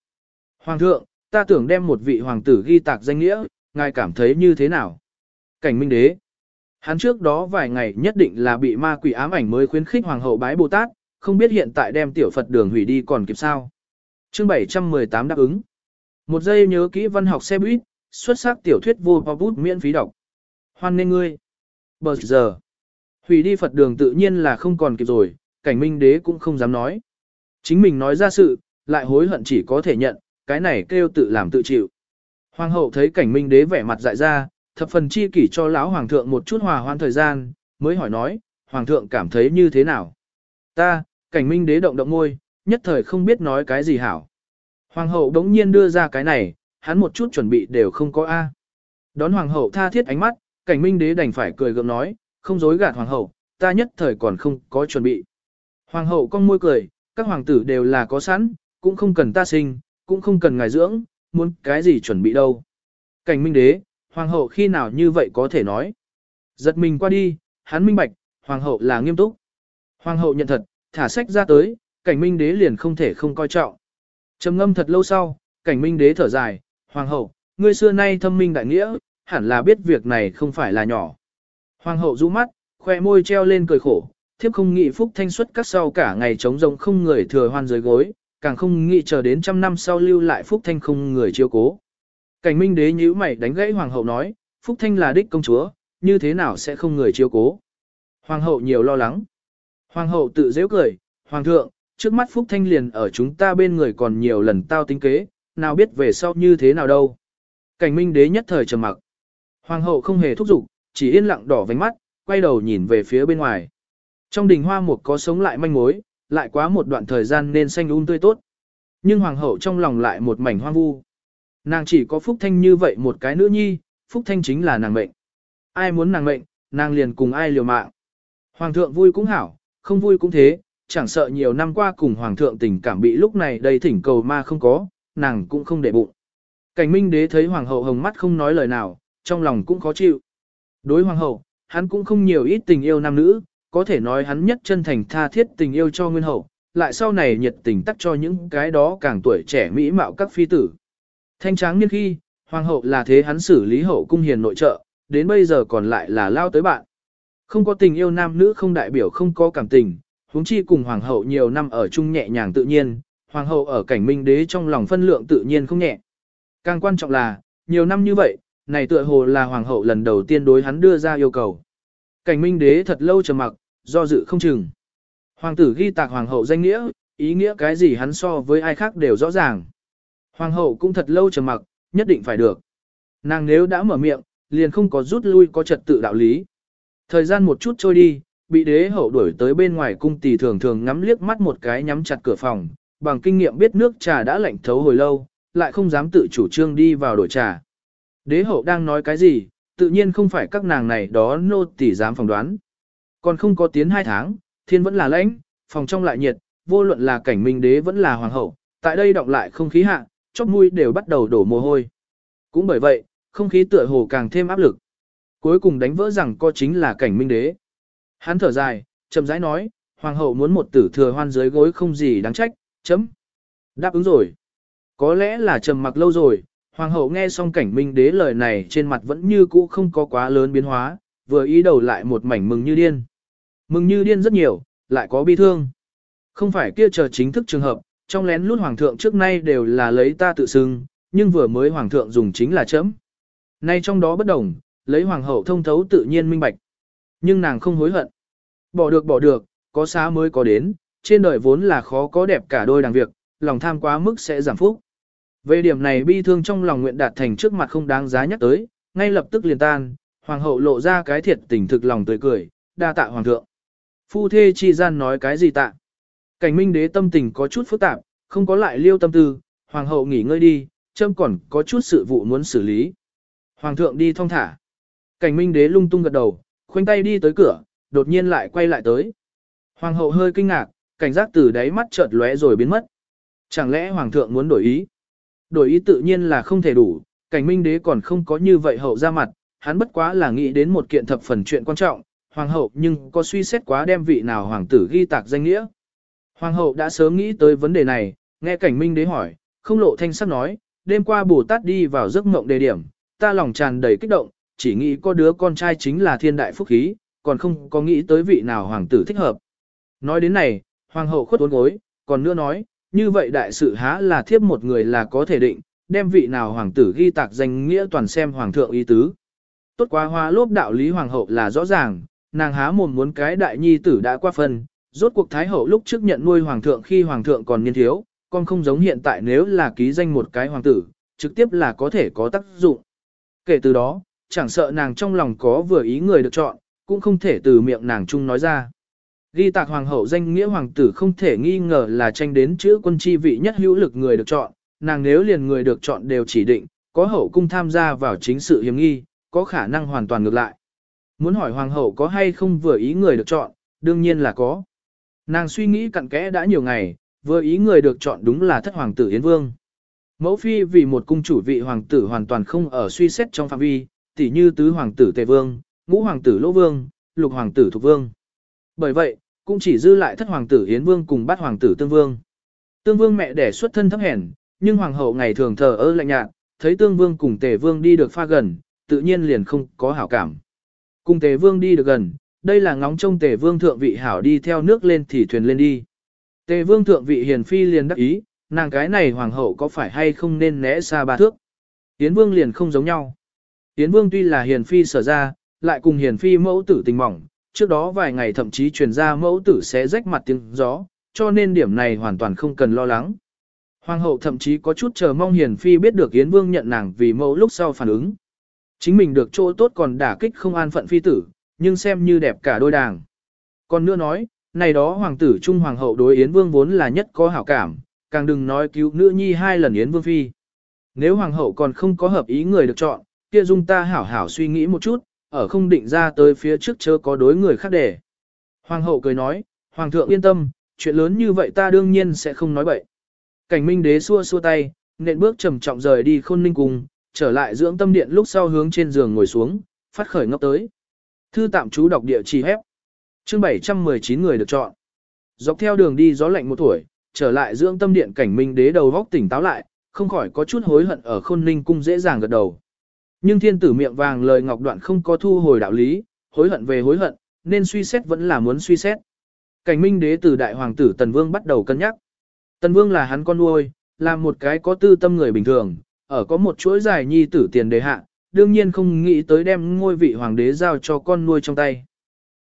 Hoàng thượng, ta tưởng đem một vị hoàng tử ghi tạc danh nghĩa, ngài cảm thấy như thế nào? Cảnh minh đế. Hắn trước đó vài ngày nhất định là bị ma quỷ ám ảnh mới khuyến khích hoàng hậu bái Bồ Tát, không biết hiện tại đem tiểu Phật đường hủy đi còn kịp sao. Chương 718 đáp ứng. Một giây nhớ kỹ văn học xe buýt, xuất sắc tiểu thuyết vô bút miễn phí đọc. Hoan nên ngươi. Bờ giờ. Hủy đi Phật đường tự nhiên là không còn kịp rồi, cảnh minh đế cũng không dám nói. Chính mình nói ra sự, lại hối hận chỉ có thể nhận, cái này kêu tự làm tự chịu. Hoàng hậu thấy cảnh minh đế vẻ mặt dại ra, thập phần chi kỷ cho lão hoàng thượng một chút hòa hoan thời gian, mới hỏi nói, hoàng thượng cảm thấy như thế nào? Ta, cảnh minh đế động động môi, nhất thời không biết nói cái gì hảo. Hoàng hậu đống nhiên đưa ra cái này, hắn một chút chuẩn bị đều không có A. Đón hoàng hậu tha thiết ánh mắt, cảnh minh đế đành phải cười gượng nói, không dối gạt hoàng hậu, ta nhất thời còn không có chuẩn bị. Hoàng hậu con môi cười, các hoàng tử đều là có sẵn, cũng không cần ta sinh, cũng không cần ngài dưỡng, muốn cái gì chuẩn bị đâu. Cảnh minh đế, hoàng hậu khi nào như vậy có thể nói. Giật mình qua đi, hắn minh bạch, hoàng hậu là nghiêm túc. Hoàng hậu nhận thật, thả sách ra tới, cảnh minh đế liền không thể không coi trọng. trầm ngâm thật lâu sau, cảnh minh đế thở dài, hoàng hậu, ngươi xưa nay thâm minh đại nghĩa, hẳn là biết việc này không phải là nhỏ. Hoàng hậu rũ mắt, khoe môi treo lên cười khổ, thiếp không nghĩ phúc thanh xuất các sau cả ngày trống rông không người thừa hoan dưới gối, càng không nghĩ chờ đến trăm năm sau lưu lại phúc thanh không người chiếu cố. Cảnh minh đế nhíu mày đánh gãy hoàng hậu nói, phúc thanh là đích công chúa, như thế nào sẽ không người chiếu cố. Hoàng hậu nhiều lo lắng. Hoàng hậu tự dễ cười, hoàng thượng, trước mắt phúc thanh liền ở chúng ta bên người còn nhiều lần tao tính kế, nào biết về sau như thế nào đâu. Cảnh minh đế nhất thời trầm mặc. Hoàng hậu không hề thúc giục, chỉ yên lặng đỏ vánh mắt, quay đầu nhìn về phía bên ngoài. Trong đình hoa mục có sống lại manh mối, lại quá một đoạn thời gian nên xanh un um tươi tốt. Nhưng hoàng hậu trong lòng lại một mảnh hoang vu. Nàng chỉ có Phúc Thanh như vậy một cái nữ nhi, Phúc Thanh chính là nàng mệnh. Ai muốn nàng mệnh, nàng liền cùng ai liều mạng. Hoàng thượng vui cũng hảo, không vui cũng thế, chẳng sợ nhiều năm qua cùng hoàng thượng tình cảm bị lúc này đầy thỉnh cầu ma không có, nàng cũng không để bụng. Cảnh minh đế thấy hoàng hậu hồng mắt không nói lời nào, trong lòng cũng khó chịu. Đối hoàng hậu, hắn cũng không nhiều ít tình yêu nam nữ, có thể nói hắn nhất chân thành tha thiết tình yêu cho nguyên hậu, lại sau này nhiệt tình tắt cho những cái đó càng tuổi trẻ mỹ mạo các phi tử. Thanh tráng niên khi, hoàng hậu là thế hắn xử lý hậu cung hiền nội trợ, đến bây giờ còn lại là lao tới bạn. Không có tình yêu nam nữ không đại biểu không có cảm tình, huống chi cùng hoàng hậu nhiều năm ở chung nhẹ nhàng tự nhiên, hoàng hậu ở cảnh minh đế trong lòng phân lượng tự nhiên không nhẹ. Càng quan trọng là, nhiều năm như vậy, này tựa hồ là hoàng hậu lần đầu tiên đối hắn đưa ra yêu cầu. Cảnh minh đế thật lâu trầm mặc, do dự không chừng. Hoàng tử ghi tạc hoàng hậu danh nghĩa, ý nghĩa cái gì hắn so với ai khác đều rõ ràng. Hoàng hậu cũng thật lâu trầm mặc, nhất định phải được. Nàng nếu đã mở miệng, liền không có rút lui có trật tự đạo lý. Thời gian một chút trôi đi, bị đế hậu đuổi tới bên ngoài cung tỷ thường thường ngắm liếc mắt một cái nhắm chặt cửa phòng, bằng kinh nghiệm biết nước trà đã lạnh thấu hồi lâu, lại không dám tự chủ trương đi vào đổi trà. Đế hậu đang nói cái gì, tự nhiên không phải các nàng này đó nô tỳ dám phỏng đoán. Còn không có tiến hai tháng, thiên vẫn là lãnh, phòng trong lại nhiệt, vô luận là cảnh minh đế vẫn là hoàng hậu, tại đây đọng lại không khí hạ, chóp mũi đều bắt đầu đổ mồ hôi. Cũng bởi vậy, không khí tựa hồ càng thêm áp lực. Cuối cùng đánh vỡ rằng co chính là cảnh minh đế. Hắn thở dài, chậm rãi nói, hoàng hậu muốn một tử thừa hoan dưới gối không gì đáng trách, chấm. Đáp ứng rồi. Có lẽ là trầm mặc lâu rồi, hoàng hậu nghe xong cảnh minh đế lời này trên mặt vẫn như cũ không có quá lớn biến hóa, vừa ý đầu lại một mảnh mừng như điên. Mừng như điên rất nhiều, lại có bi thương. Không phải kia chờ chính thức trường hợp, trong lén lút hoàng thượng trước nay đều là lấy ta tự xưng, nhưng vừa mới hoàng thượng dùng chính là chấm. Nay trong đó bất đồng, lấy hoàng hậu thông thấu tự nhiên minh bạch. Nhưng nàng không hối hận. Bỏ được bỏ được, có xá mới có đến, trên đời vốn là khó có đẹp cả đôi đàng việc, lòng tham quá mức sẽ giảm phúc. Về điểm này bi thương trong lòng nguyện đạt thành trước mặt không đáng giá nhắc tới, ngay lập tức liền tan, hoàng hậu lộ ra cái thiệt tình thực lòng tươi cười, đa tạ hoàng thượng. Phu thê chi gian nói cái gì tạ. Cảnh minh đế tâm tình có chút phức tạp, không có lại liêu tâm tư, hoàng hậu nghỉ ngơi đi, châm còn có chút sự vụ muốn xử lý. Hoàng thượng đi thong thả. Cảnh minh đế lung tung gật đầu, khoanh tay đi tới cửa, đột nhiên lại quay lại tới. Hoàng hậu hơi kinh ngạc, cảnh giác từ đáy mắt chợt lóe rồi biến mất. Chẳng lẽ hoàng thượng muốn đổi ý? Đổi ý tự nhiên là không thể đủ, cảnh minh đế còn không có như vậy hậu ra mặt, hắn bất quá là nghĩ đến một kiện thập phần chuyện quan trọng, hoàng hậu nhưng có suy xét quá đem vị nào hoàng tử ghi tạc danh nghĩa. Hoàng hậu đã sớm nghĩ tới vấn đề này, nghe cảnh minh đế hỏi, không lộ thanh sắc nói, đêm qua Bồ Tát đi vào giấc mộng đề điểm, ta lòng tràn đầy kích động, chỉ nghĩ có đứa con trai chính là thiên đại phúc khí, còn không có nghĩ tới vị nào hoàng tử thích hợp. Nói đến này, hoàng hậu khuất uốn gối, còn nữa nói, như vậy đại sự há là thiếp một người là có thể định, đem vị nào hoàng tử ghi tạc danh nghĩa toàn xem hoàng thượng ý tứ. Tốt quá hoa lốp đạo lý hoàng hậu là rõ ràng, nàng há mồm muốn cái đại nhi tử đã qua phân, rốt cuộc thái hậu lúc trước nhận nuôi hoàng thượng khi hoàng thượng còn niên thiếu, con không giống hiện tại nếu là ký danh một cái hoàng tử, trực tiếp là có thể có tác dụng. Kể từ đó, chẳng sợ nàng trong lòng có vừa ý người được chọn, cũng không thể từ miệng nàng chung nói ra. Ghi tạc hoàng hậu danh nghĩa hoàng tử không thể nghi ngờ là tranh đến chữ quân chi vị nhất hữu lực người được chọn, nàng nếu liền người được chọn đều chỉ định, có hậu cung tham gia vào chính sự hiểm nghi, có khả năng hoàn toàn ngược lại. Muốn hỏi hoàng hậu có hay không vừa ý người được chọn, đương nhiên là có. Nàng suy nghĩ cặn kẽ đã nhiều ngày, vừa ý người được chọn đúng là thất hoàng tử Yến Vương. Mẫu phi vì một cung chủ vị hoàng tử hoàn toàn không ở suy xét trong phạm vi, tỉ như tứ hoàng tử Tề Vương, ngũ hoàng tử Lỗ Vương, lục hoàng tử Thục Vương. Bởi vậy, cũng chỉ dư lại thất hoàng tử Yến Vương cùng bát hoàng tử Tương Vương. Tương Vương mẹ đẻ xuất thân thấp hèn, nhưng hoàng hậu ngày thường thờ ơ lạnh nhạt, thấy Tương Vương cùng Tề Vương đi được pha gần, tự nhiên liền không có hảo cảm. Cùng Tề Vương đi được gần, đây là ngóng trông Tề Vương thượng vị hảo đi theo nước lên thì thuyền lên đi. Tề Vương thượng vị hiền phi liền đắc ý, nàng cái này hoàng hậu có phải hay không nên né xa ba thước. Yến Vương liền không giống nhau. Yến Vương tuy là hiền phi sở ra, lại cùng hiền phi mẫu tử tình mỏng, trước đó vài ngày thậm chí truyền ra mẫu tử sẽ rách mặt tiếng gió, cho nên điểm này hoàn toàn không cần lo lắng. Hoàng hậu thậm chí có chút chờ mong hiền phi biết được Yến Vương nhận nàng vì mẫu lúc sau phản ứng. Chính mình được chỗ tốt còn đả kích không an phận phi tử, nhưng xem như đẹp cả đôi đàng. Còn nữa nói, này đó hoàng tử trung hoàng hậu đối Yến Vương vốn là nhất có hảo cảm, càng đừng nói cứu nữ nhi hai lần Yến Vương phi. Nếu hoàng hậu còn không có hợp ý người được chọn, kia dung ta hảo hảo suy nghĩ một chút, ở không định ra tới phía trước chớ có đối người khác để. Hoàng hậu cười nói, Hoàng thượng yên tâm, chuyện lớn như vậy ta đương nhiên sẽ không nói bậy. Cảnh minh đế xua xua tay, nện bước trầm trọng rời đi khôn ninh cùng, trở lại dưỡng tâm điện lúc sau hướng trên giường ngồi xuống, phát khởi ngốc tới. Thư tạm chú đọc địa chỉ hép. Chương 719 người được chọn. dọc theo đường đi gió lạnh một tuổi, trở lại dưỡng tâm điện cảnh minh đế đầu góc tỉnh táo lại, không khỏi có chút hối hận ở khôn ninh cung dễ dàng gật đầu. Nhưng thiên tử miệng vàng lời ngọc đoạn không có thu hồi đạo lý, hối hận về hối hận, nên suy xét vẫn là muốn suy xét. Cảnh minh đế từ đại hoàng tử Tần Vương bắt đầu cân nhắc. Tần Vương là hắn con nuôi, là một cái có tư tâm người bình thường, ở có một chuỗi dài nhi tử tiền đề hạ, đương nhiên không nghĩ tới đem ngôi vị hoàng đế giao cho con nuôi trong tay.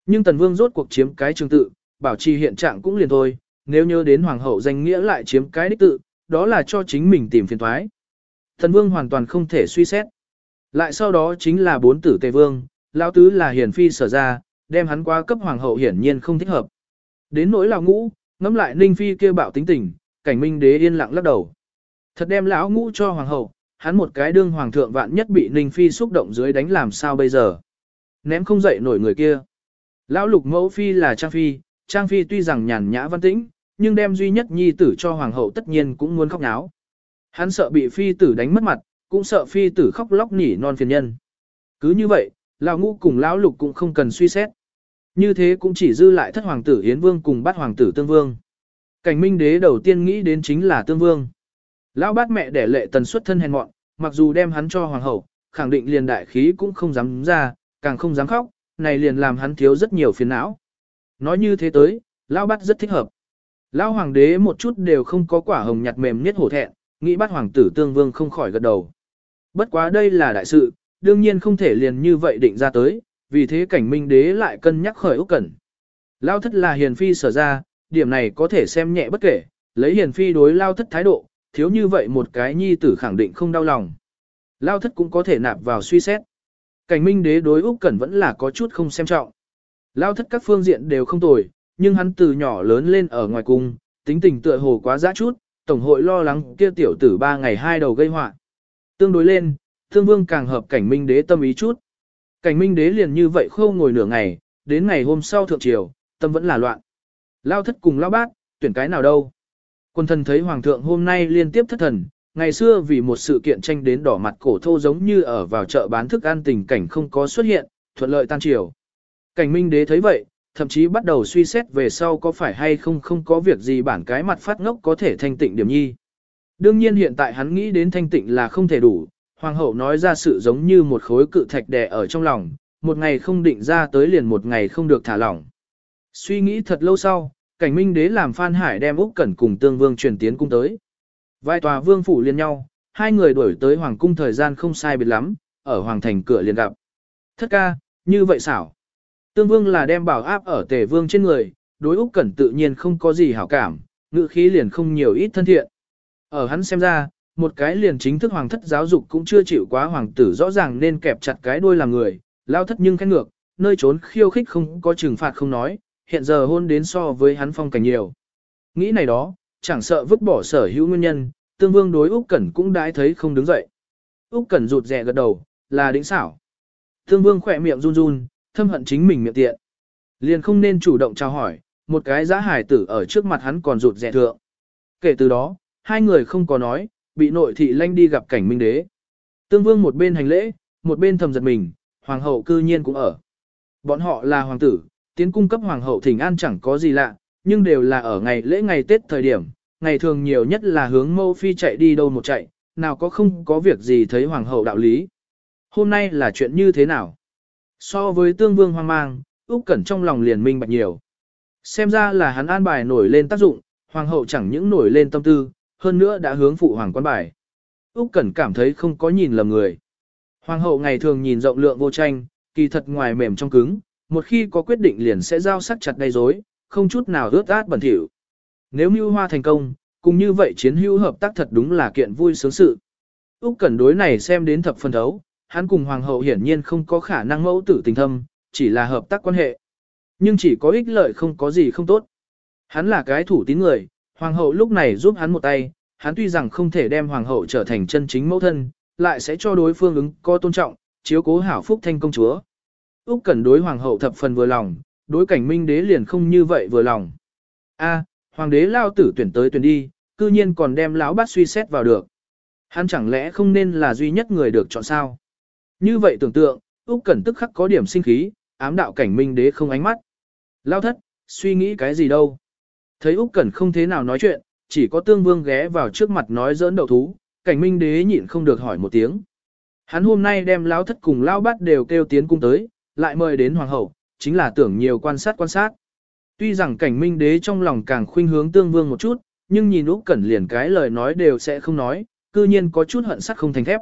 Nhưng Tần Vương rốt cuộc chiếm cái trường tự, bảo trì hiện trạng cũng liền thôi, nếu nhớ đến hoàng hậu danh nghĩa lại chiếm cái đích tự, đó là cho chính mình tìm phiền thoái. Tần Vương hoàn toàn không thể suy xét. Lại sau đó chính là bốn tử Tề Vương, lão tứ là hiển phi sở ra, đem hắn qua cấp hoàng hậu hiển nhiên không thích hợp. Đến nỗi lão ngũ, ngắm lại Ninh Phi kia bạo tính tình, cảnh minh đế yên lặng lắc đầu. Thật đem lão ngũ cho hoàng hậu, hắn một cái đương hoàng thượng vạn nhất bị Ninh Phi xúc động dưới đánh làm sao bây giờ. Ném không dậy nổi người kia. Lão lục mẫu phi là Trang Phi, Trang Phi tuy rằng nhàn nhã văn tĩnh, nhưng đem duy nhất nhi tử cho hoàng hậu tất nhiên cũng muốn khóc náo. Hắn sợ bị phi tử đánh mất mặt, cũng sợ phi tử khóc lóc nỉ non phiền nhân. Cứ như vậy, lão ngũ cùng lão lục cũng không cần suy xét. Như thế cũng chỉ dư lại thất hoàng tử Yến Vương cùng bắt hoàng tử Tương Vương. Cảnh minh đế đầu tiên nghĩ đến chính là Tương Vương. Lão bát mẹ để lệ tần xuất thân hèn mọn, mặc dù đem hắn cho hoàng hậu, khẳng định liền đại khí cũng không dám ra, càng không dám khóc, này liền làm hắn thiếu rất nhiều phiền não. Nói như thế tới, lão bát rất thích hợp. Lão hoàng đế một chút đều không có quả hồng nhặt mềm nhất hổ thẹn, nghĩ bắt hoàng tử tương vương không khỏi gật đầu. Bất quá đây là đại sự, đương nhiên không thể liền như vậy định ra tới, vì thế cảnh minh đế lại cân nhắc khởi Úc Cẩn. Lao thất là hiền phi sở ra, điểm này có thể xem nhẹ bất kể, lấy hiền phi đối lao thất thái độ, thiếu như vậy một cái nhi tử khẳng định không đau lòng. Lao thất cũng có thể nạp vào suy xét. Cảnh minh đế đối Úc Cẩn vẫn là có chút không xem trọng. Lao thất các phương diện đều không tồi, nhưng hắn từ nhỏ lớn lên ở ngoài cung, tính tình tựa hồ quá dã chút, tổng hội lo lắng kia tiểu tử ba ngày hai đầu gây họa. Tương đối lên, Thương Vương càng hợp cảnh minh đế tâm ý chút. Cảnh minh đế liền như vậy khâu ngồi nửa ngày, đến ngày hôm sau thượng triều, tâm vẫn là loạn. Lao thất cùng lao bát, tuyển cái nào đâu. Quân thần thấy hoàng thượng hôm nay liên tiếp thất thần, ngày xưa vì một sự kiện tranh đến đỏ mặt cổ thô giống như ở vào chợ bán thức ăn tình cảnh không có xuất hiện, thuận lợi tan chiều. Cảnh minh đế thấy vậy, thậm chí bắt đầu suy xét về sau có phải hay không không có việc gì bản cái mặt phát ngốc có thể thanh tịnh điểm nhi. Đương nhiên hiện tại hắn nghĩ đến thanh tịnh là không thể đủ, hoàng hậu nói ra sự giống như một khối cự thạch đè ở trong lòng, một ngày không định ra tới liền một ngày không được thả lỏng. Suy nghĩ thật lâu sau, cảnh minh đế làm Phan Hải đem Úc Cẩn cùng Tương Vương truyền tiến cung tới. Vai tòa vương phủ liên nhau, hai người đuổi tới hoàng cung thời gian không sai biệt lắm, ở hoàng thành cửa liền gặp. Thất ca, như vậy xảo. Tương Vương là đem bảo áp ở Tề Vương trên người, đối Úc Cẩn tự nhiên không có gì hảo cảm, ngữ khí liền không nhiều ít thân thiện. Ở hắn xem ra, một cái liền chính thức hoàng thất giáo dục cũng chưa chịu quá hoàng tử rõ ràng nên kẹp chặt cái đuôi làm người, lao thất nhưng khen ngược, nơi trốn khiêu khích không có trừng phạt không nói, hiện giờ hôn đến so với hắn phong cảnh nhiều. Nghĩ này đó, chẳng sợ vứt bỏ sở hữu nguyên nhân, tương vương đối Úc Cẩn cũng đãi thấy không đứng dậy. Úc Cẩn rụt rè gật đầu, là đỉnh xảo. Tương vương khỏe miệng run run, thâm hận chính mình miệng tiện. Liền không nên chủ động chào hỏi, một cái giá hải tử ở trước mặt hắn còn rụt rè thượng. Kể từ đó, hai người không có nói, bị nội thị lanh đi gặp cảnh minh đế. Tương vương một bên hành lễ, một bên thầm giật mình, hoàng hậu cư nhiên cũng ở. Bọn họ là hoàng tử, tiến cung cấp hoàng hậu thỉnh an chẳng có gì lạ, nhưng đều là ở ngày lễ ngày Tết thời điểm, ngày thường nhiều nhất là hướng mâu phi chạy đi đâu một chạy, nào có không có việc gì thấy hoàng hậu đạo lý. Hôm nay là chuyện như thế nào? So với tương vương hoang mang, Úc Cẩn trong lòng liền minh bạch nhiều. Xem ra là hắn an bài nổi lên tác dụng, hoàng hậu chẳng những nổi lên tâm tư, hơn nữa đã hướng phụ hoàng quan bài. Úc Cẩn cảm thấy không có nhìn lầm người. Hoàng hậu ngày thường nhìn rộng lượng vô tranh, kỳ thật ngoài mềm trong cứng, một khi có quyết định liền sẽ giao sắc chặt đầy rối, không chút nào ướt át bẩn thỉu. Nếu mưu hoa thành công, cùng như vậy chiến hữu hợp tác thật đúng là kiện vui sướng sự. Úc Cẩn đối này xem đến thập phần thấu, hắn cùng hoàng hậu hiển nhiên không có khả năng mẫu tử tình thâm, chỉ là hợp tác quan hệ. Nhưng chỉ có ích lợi không có gì không tốt. Hắn là cái thủ tín người, hoàng hậu lúc này giúp hắn một tay, hắn tuy rằng không thể đem hoàng hậu trở thành chân chính mẫu thân, lại sẽ cho đối phương ứng có tôn trọng, chiếu cố hảo phúc thanh công chúa. Úc Cẩn đối hoàng hậu thập phần vừa lòng, đối cảnh minh đế liền không như vậy vừa lòng. A, hoàng đế lao tử tuyển tới tuyển đi, cư nhiên còn đem lão bát suy xét vào được. Hắn chẳng lẽ không nên là duy nhất người được chọn sao? Như vậy tưởng tượng, Úc Cẩn tức khắc có điểm sinh khí, ám đạo cảnh minh đế không ánh mắt. Lao thất, suy nghĩ cái gì đâu? Thấy Úc Cẩn không thế nào nói chuyện, chỉ có Tương Vương ghé vào trước mặt nói giỡn đầu thú, cảnh minh đế nhịn không được hỏi một tiếng. Hắn hôm nay đem lão thất cùng lão bát đều kêu tiến cung tới, lại mời đến hoàng hậu, chính là tưởng nhiều quan sát quan sát. Tuy rằng cảnh minh đế trong lòng càng khuynh hướng Tương Vương một chút, nhưng nhìn Úc Cẩn liền cái lời nói đều sẽ không nói, cư nhiên có chút hận sắt không thành thép.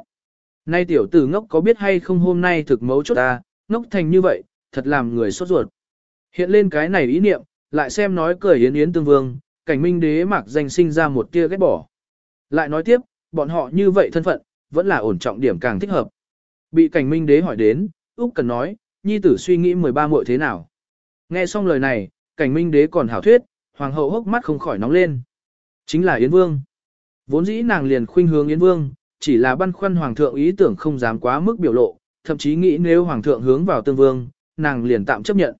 Nay tiểu tử ngốc có biết hay không hôm nay thực mấu chốt ta, ngốc thành như vậy, thật làm người sốt ruột. Hiện lên cái này ý niệm, lại xem nói cười yến yến tương vương, cảnh minh đế mạc danh sinh ra một tia ghét bỏ. Lại nói tiếp, bọn họ như vậy thân phận, vẫn là ổn trọng điểm càng thích hợp. Bị cảnh minh đế hỏi đến, Úc cần nói, nhi tử suy nghĩ 13 muội thế nào. Nghe xong lời này, cảnh minh đế còn hảo thuyết, hoàng hậu hốc mắt không khỏi nóng lên. Chính là Yến Vương. Vốn dĩ nàng liền khuynh hướng Yến Vương, chỉ là băn khoăn hoàng thượng ý tưởng không dám quá mức biểu lộ, thậm chí nghĩ nếu hoàng thượng hướng vào tương vương, nàng liền tạm chấp nhận.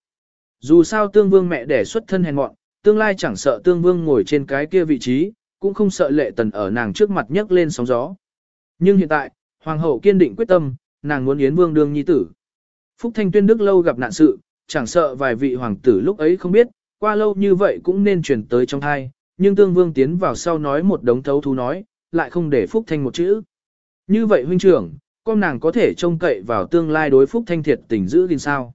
Dù sao tương vương mẹ đẻ xuất thân hèn mọn, tương lai chẳng sợ tương vương ngồi trên cái kia vị trí, cũng không sợ lệ tần ở nàng trước mặt nhấc lên sóng gió. Nhưng hiện tại, hoàng hậu kiên định quyết tâm, nàng muốn yến vương đương nhi tử. Phúc Thanh Tuyên Đức lâu gặp nạn sự, chẳng sợ vài vị hoàng tử lúc ấy không biết, qua lâu như vậy cũng nên truyền tới trong thai, nhưng tương vương tiến vào sau nói một đống thấu thú nói, lại không để Phúc Thanh một chữ. Như vậy huynh trưởng, con nàng có thể trông cậy vào tương lai đối Phúc Thanh thiệt tình giữ gìn sao.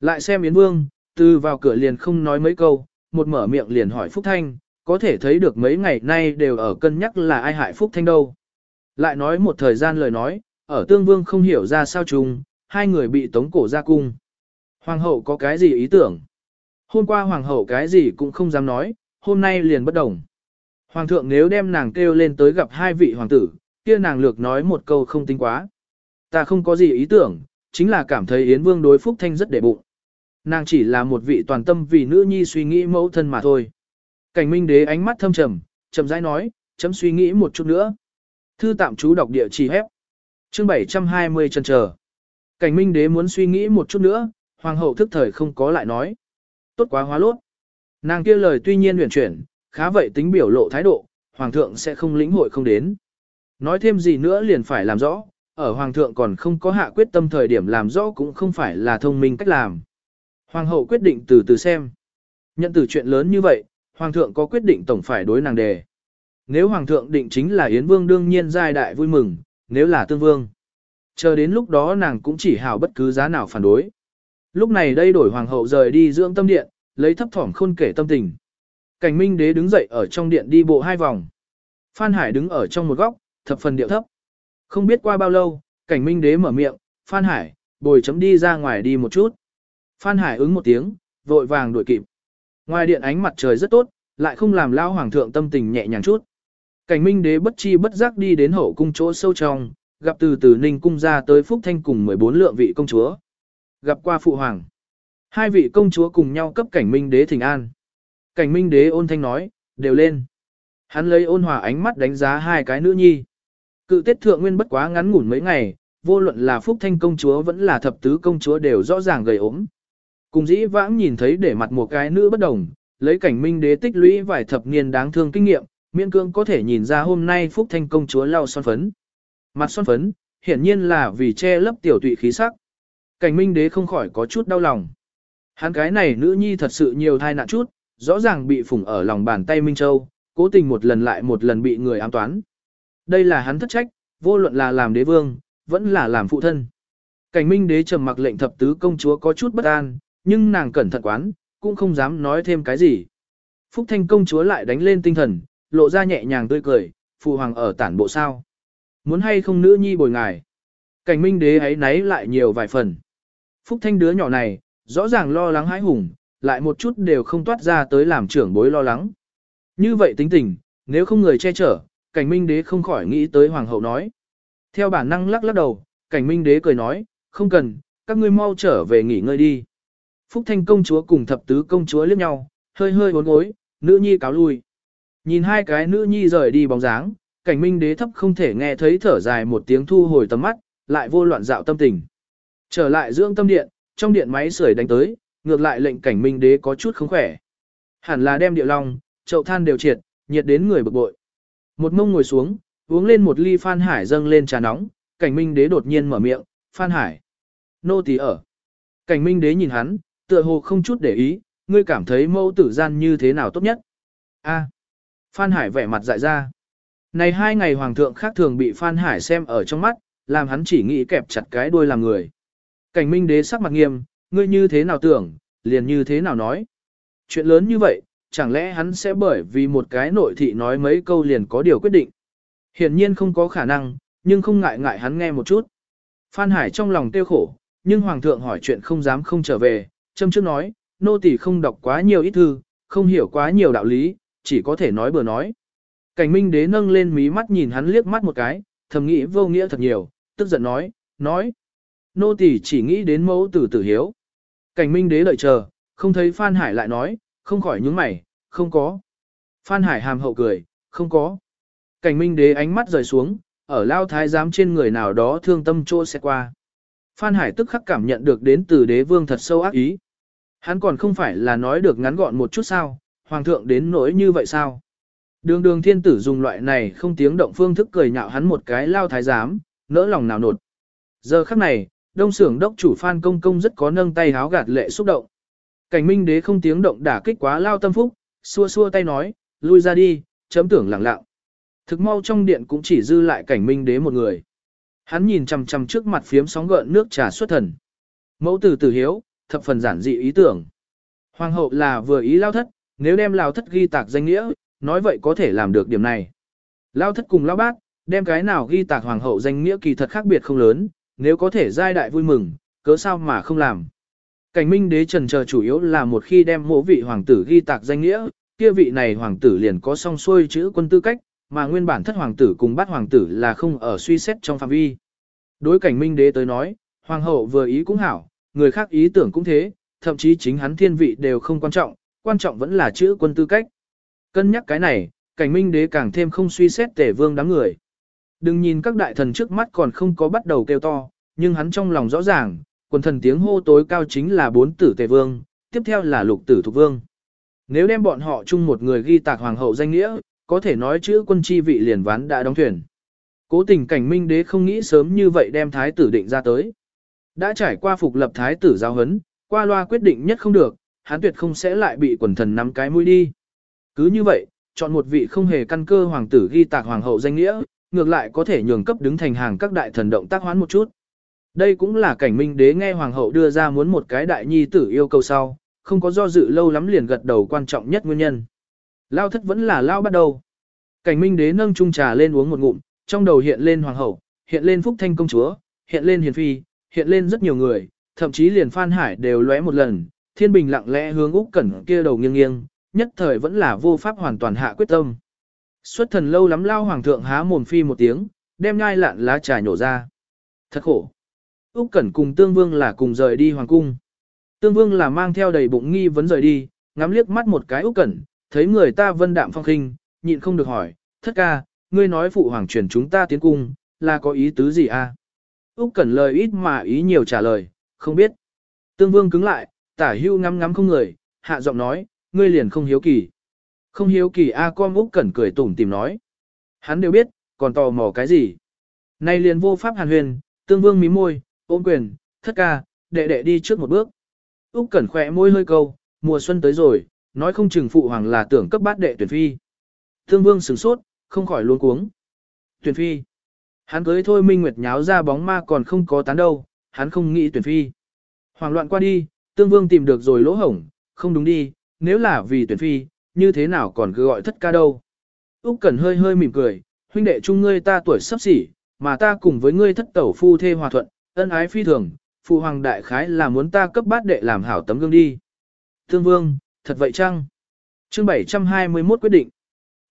Lại xem Yến Vương, từ vào cửa liền không nói mấy câu, một mở miệng liền hỏi Phúc Thanh, có thể thấy được mấy ngày nay đều ở cân nhắc là ai hại Phúc Thanh đâu. Lại nói một thời gian lời nói, ở tương vương không hiểu ra sao chung, hai người bị tống cổ ra cung. Hoàng hậu có cái gì ý tưởng? Hôm qua hoàng hậu cái gì cũng không dám nói, hôm nay liền bất đồng. Hoàng thượng nếu đem nàng kêu lên tới gặp hai vị hoàng tử, kia nàng lược nói một câu không tính quá. Ta không có gì ý tưởng, chính là cảm thấy Yến Vương đối Phúc Thanh rất để bụng. Nàng chỉ là một vị toàn tâm vì nữ nhi suy nghĩ mẫu thân mà thôi. Cảnh Minh Đế ánh mắt thâm trầm, chậm rãi nói, chấm suy nghĩ một chút nữa. Thư tạm chú đọc địa chỉ hép. Chương 720 chân chờ. Cảnh Minh Đế muốn suy nghĩ một chút nữa, hoàng hậu thức thời không có lại nói. Tốt quá hóa lốt. Nàng kia lời tuy nhiên huyền chuyển, khá vậy tính biểu lộ thái độ, hoàng thượng sẽ không lĩnh hội không đến. Nói thêm gì nữa liền phải làm rõ, ở hoàng thượng còn không có hạ quyết tâm thời điểm làm rõ cũng không phải là thông minh cách làm. Hoàng hậu quyết định từ từ xem. Nhận từ chuyện lớn như vậy, hoàng thượng có quyết định tổng phải đối nàng đề. Nếu hoàng thượng định chính là Yến Vương đương nhiên giai đại vui mừng, nếu là tương vương. Chờ đến lúc đó nàng cũng chỉ hào bất cứ giá nào phản đối. Lúc này đây đổi hoàng hậu rời đi dưỡng tâm điện, lấy thấp thỏm khôn kể tâm tình. Cảnh minh đế đứng dậy ở trong điện đi bộ hai vòng. Phan Hải đứng ở trong một góc, thập phần điệu thấp. Không biết qua bao lâu, cảnh minh đế mở miệng, Phan Hải, bồi chấm đi ra ngoài đi một chút. Phan Hải ứng một tiếng, vội vàng đuổi kịp. Ngoài điện ánh mặt trời rất tốt, lại không làm lao hoàng thượng tâm tình nhẹ nhàng chút. Cảnh minh đế bất chi bất giác đi đến hậu cung chỗ sâu trong, gặp từ từ ninh cung ra tới Phúc Thanh cùng 14 lượng vị công chúa. Gặp qua phụ hoàng. Hai vị công chúa cùng nhau cấp cảnh minh đế thỉnh an. Cảnh minh đế ôn thanh nói, đều lên. Hắn lấy ôn hòa ánh mắt đánh giá hai cái nữ nhi. Cự tiết thượng nguyên bất quá ngắn ngủn mấy ngày, vô luận là phúc thanh công chúa vẫn là thập tứ công chúa đều rõ ràng gầy ốm. Cùng dĩ vãng nhìn thấy để mặt một cái nữ bất đồng, lấy cảnh minh đế tích lũy vài thập niên đáng thương kinh nghiệm, miễn cương có thể nhìn ra hôm nay phúc thanh công chúa lau son phấn. Mặt son phấn, hiển nhiên là vì che lấp tiểu tụy khí sắc. Cảnh minh đế không khỏi có chút đau lòng. Hắn cái này nữ nhi thật sự nhiều thai nạn chút, rõ ràng bị phủng ở lòng bàn tay Minh Châu, cố tình một lần lại một lần bị người ám toán. Đây là hắn thất trách, vô luận là làm đế vương, vẫn là làm phụ thân. Cảnh minh đế trầm mặc lệnh thập tứ công chúa có chút bất an, nhưng nàng cẩn thận quán, cũng không dám nói thêm cái gì. Phúc thanh công chúa lại đánh lên tinh thần, lộ ra nhẹ nhàng tươi cười, phụ hoàng ở tản bộ sao. Muốn hay không nữ nhi bồi ngài. Cảnh minh đế ấy nấy lại nhiều vài phần. Phúc thanh đứa nhỏ này, rõ ràng lo lắng hãi hùng, lại một chút đều không toát ra tới làm trưởng bối lo lắng. Như vậy tính tình, nếu không người che chở, cảnh minh đế không khỏi nghĩ tới hoàng hậu nói. Theo bản năng lắc lắc đầu, cảnh minh đế cười nói, không cần, các ngươi mau trở về nghỉ ngơi đi. Phúc thanh công chúa cùng thập tứ công chúa liếc nhau, hơi hơi bốn gối, nữ nhi cáo lui. Nhìn hai cái nữ nhi rời đi bóng dáng, cảnh minh đế thấp không thể nghe thấy thở dài một tiếng thu hồi tầm mắt, lại vô loạn dạo tâm tình. Trở lại dưỡng tâm điện, trong điện máy sưởi đánh tới, ngược lại lệnh cảnh minh đế có chút không khỏe. Hẳn là đem địa long, chậu than đều triệt, nhiệt đến người bực bội. Một mông ngồi xuống, uống lên một ly Phan Hải dâng lên trà nóng, cảnh minh đế đột nhiên mở miệng, Phan Hải. Nô tỳ ở. Cảnh minh đế nhìn hắn, tựa hồ không chút để ý, ngươi cảm thấy mẫu tử gian như thế nào tốt nhất. A. Phan Hải vẻ mặt dại ra. Này hai ngày hoàng thượng khác thường bị Phan Hải xem ở trong mắt, làm hắn chỉ nghĩ kẹp chặt cái đuôi làm người. Cảnh minh đế sắc mặt nghiêm, ngươi như thế nào tưởng, liền như thế nào nói. Chuyện lớn như vậy, chẳng lẽ hắn sẽ bởi vì một cái nội thị nói mấy câu liền có điều quyết định. Hiển nhiên không có khả năng, nhưng không ngại ngại hắn nghe một chút. Phan Hải trong lòng tiêu khổ, nhưng Hoàng thượng hỏi chuyện không dám không trở về, châm trước nói, nô tỳ không đọc quá nhiều ít thư, không hiểu quá nhiều đạo lý, chỉ có thể nói bừa nói. Cảnh minh đế nâng lên mí mắt nhìn hắn liếc mắt một cái, thầm nghĩ vô nghĩa thật nhiều, tức giận nói, nói. Nô tỳ chỉ nghĩ đến mẫu tử tử hiếu. Cảnh minh đế đợi chờ, không thấy Phan Hải lại nói, không khỏi nhướng mày, không có. Phan Hải hàm hậu cười, không có. Cảnh minh đế ánh mắt rời xuống, ở lao thái giám trên người nào đó thương tâm trô sẽ qua. Phan Hải tức khắc cảm nhận được đến từ đế vương thật sâu ác ý. Hắn còn không phải là nói được ngắn gọn một chút sao, hoàng thượng đến nỗi như vậy sao. Đường đường thiên tử dùng loại này không tiếng động phương thức cười nhạo hắn một cái lao thái giám, nỡ lòng nào nột. Giờ khắc này, đông sưởng đốc chủ Phan Công Công rất có nâng tay háo gạt lệ xúc động. Cảnh minh đế không tiếng động đả kích quá lao tâm phúc, xua xua tay nói, lui ra đi, chấm tưởng lặng lặng. Thực mau trong điện cũng chỉ dư lại cảnh minh đế một người. Hắn nhìn chằm chằm trước mặt phiếm sóng gợn nước trà xuất thần. Mẫu tử tử hiếu, thập phần giản dị ý tưởng. Hoàng hậu là vừa ý lao thất, nếu đem lao thất ghi tạc danh nghĩa, nói vậy có thể làm được điểm này. Lao thất cùng lao bác, đem cái nào ghi tạc hoàng hậu danh nghĩa kỳ thật khác biệt không lớn, nếu có thể giai đại vui mừng, cớ sao mà không làm. Cảnh minh đế trần chờ chủ yếu là một khi đem mộ vị hoàng tử ghi tạc danh nghĩa, kia vị này hoàng tử liền có song xuôi chữ quân tư cách, mà nguyên bản thất hoàng tử cùng bát hoàng tử là không ở suy xét trong phạm vi. Đối cảnh minh đế tới nói, hoàng hậu vừa ý cũng hảo, người khác ý tưởng cũng thế, thậm chí chính hắn thiên vị đều không quan trọng, quan trọng vẫn là chữ quân tư cách. Cân nhắc cái này, cảnh minh đế càng thêm không suy xét tể vương đám người. Đừng nhìn các đại thần trước mắt còn không có bắt đầu kêu to, nhưng hắn trong lòng rõ ràng, quần thần tiếng hô tối cao chính là bốn tử tề vương, tiếp theo là lục tử thuộc vương. Nếu đem bọn họ chung một người ghi tạc hoàng hậu danh nghĩa, có thể nói chữ quân chi vị liền ván đã đóng thuyền. Cố tình cảnh minh đế không nghĩ sớm như vậy đem thái tử định ra tới. Đã trải qua phục lập thái tử giao hấn, qua loa quyết định nhất không được, hắn tuyệt không sẽ lại bị quần thần nắm cái mũi đi. Cứ như vậy, chọn một vị không hề căn cơ hoàng tử ghi tạc hoàng hậu danh nghĩa, ngược lại có thể nhường cấp đứng thành hàng các đại thần động tác hoán một chút. Đây cũng là cảnh minh đế nghe hoàng hậu đưa ra muốn một cái đại nhi tử yêu cầu sau, không có do dự lâu lắm liền gật đầu quan trọng nhất nguyên nhân. Lao thất vẫn là lao bắt đầu. Cảnh minh đế nâng chung trà lên uống một ngụm, trong đầu hiện lên hoàng hậu, hiện lên phúc thanh công chúa, hiện lên hiền phi, hiện lên rất nhiều người, thậm chí liền Phan Hải đều lóe một lần, thiên bình lặng lẽ hướng Úc Cẩn kia đầu nghiêng nghiêng, nhất thời vẫn là vô pháp hoàn toàn hạ quyết tâm. Xuất thần lâu lắm lao hoàng thượng há mồm phi một tiếng, đem nhai lạn lá trà nhổ ra. Thật khổ. Úc Cẩn cùng Tương Vương là cùng rời đi hoàng cung. Tương Vương là mang theo đầy bụng nghi vấn rời đi, ngắm liếc mắt một cái Úc Cẩn, thấy người ta vân đạm phong khinh, nhịn không được hỏi, "Thất ca, ngươi nói phụ hoàng truyền chúng ta tiến cung, là có ý tứ gì a?" Úc Cẩn lời ít mà ý nhiều trả lời, "Không biết." Tương Vương cứng lại, Tả Hưu ngắm ngắm không người, hạ giọng nói, "Ngươi liền không hiếu kỳ." Không hiếu kỳ a con Úc Cẩn cười tủm tỉm nói, hắn đều biết, còn tò mò cái gì? Nay liền vô pháp hàn huyền, Tương Vương mím môi, ôm quyền, "Thất ca, đệ đệ đi trước một bước." Úc Cẩn khỏe môi hơi câu, mùa xuân tới rồi, nói không chừng phụ hoàng là tưởng cấp bát đệ tuyển phi. Tương Vương sửng sốt, không khỏi luống cuống. Tuyển phi. Hắn cưới thôi Minh Nguyệt nháo ra bóng ma còn không có tán đâu, hắn không nghĩ tuyển phi. Hoàng loạn qua đi, Tương Vương tìm được rồi lỗ hổng, không đúng đi, nếu là vì tuyển phi, như thế nào còn cứ gọi thất ca đâu. Úc Cẩn hơi hơi mỉm cười, huynh đệ chung ngươi ta tuổi sắp xỉ, mà ta cùng với ngươi thất tẩu phu thê hòa thuận, ân ái phi thường, phụ hoàng đại khái là muốn ta cấp bát đệ làm hảo tấm gương đi. thương Vương, thật vậy chăng? Chương 721 quyết định.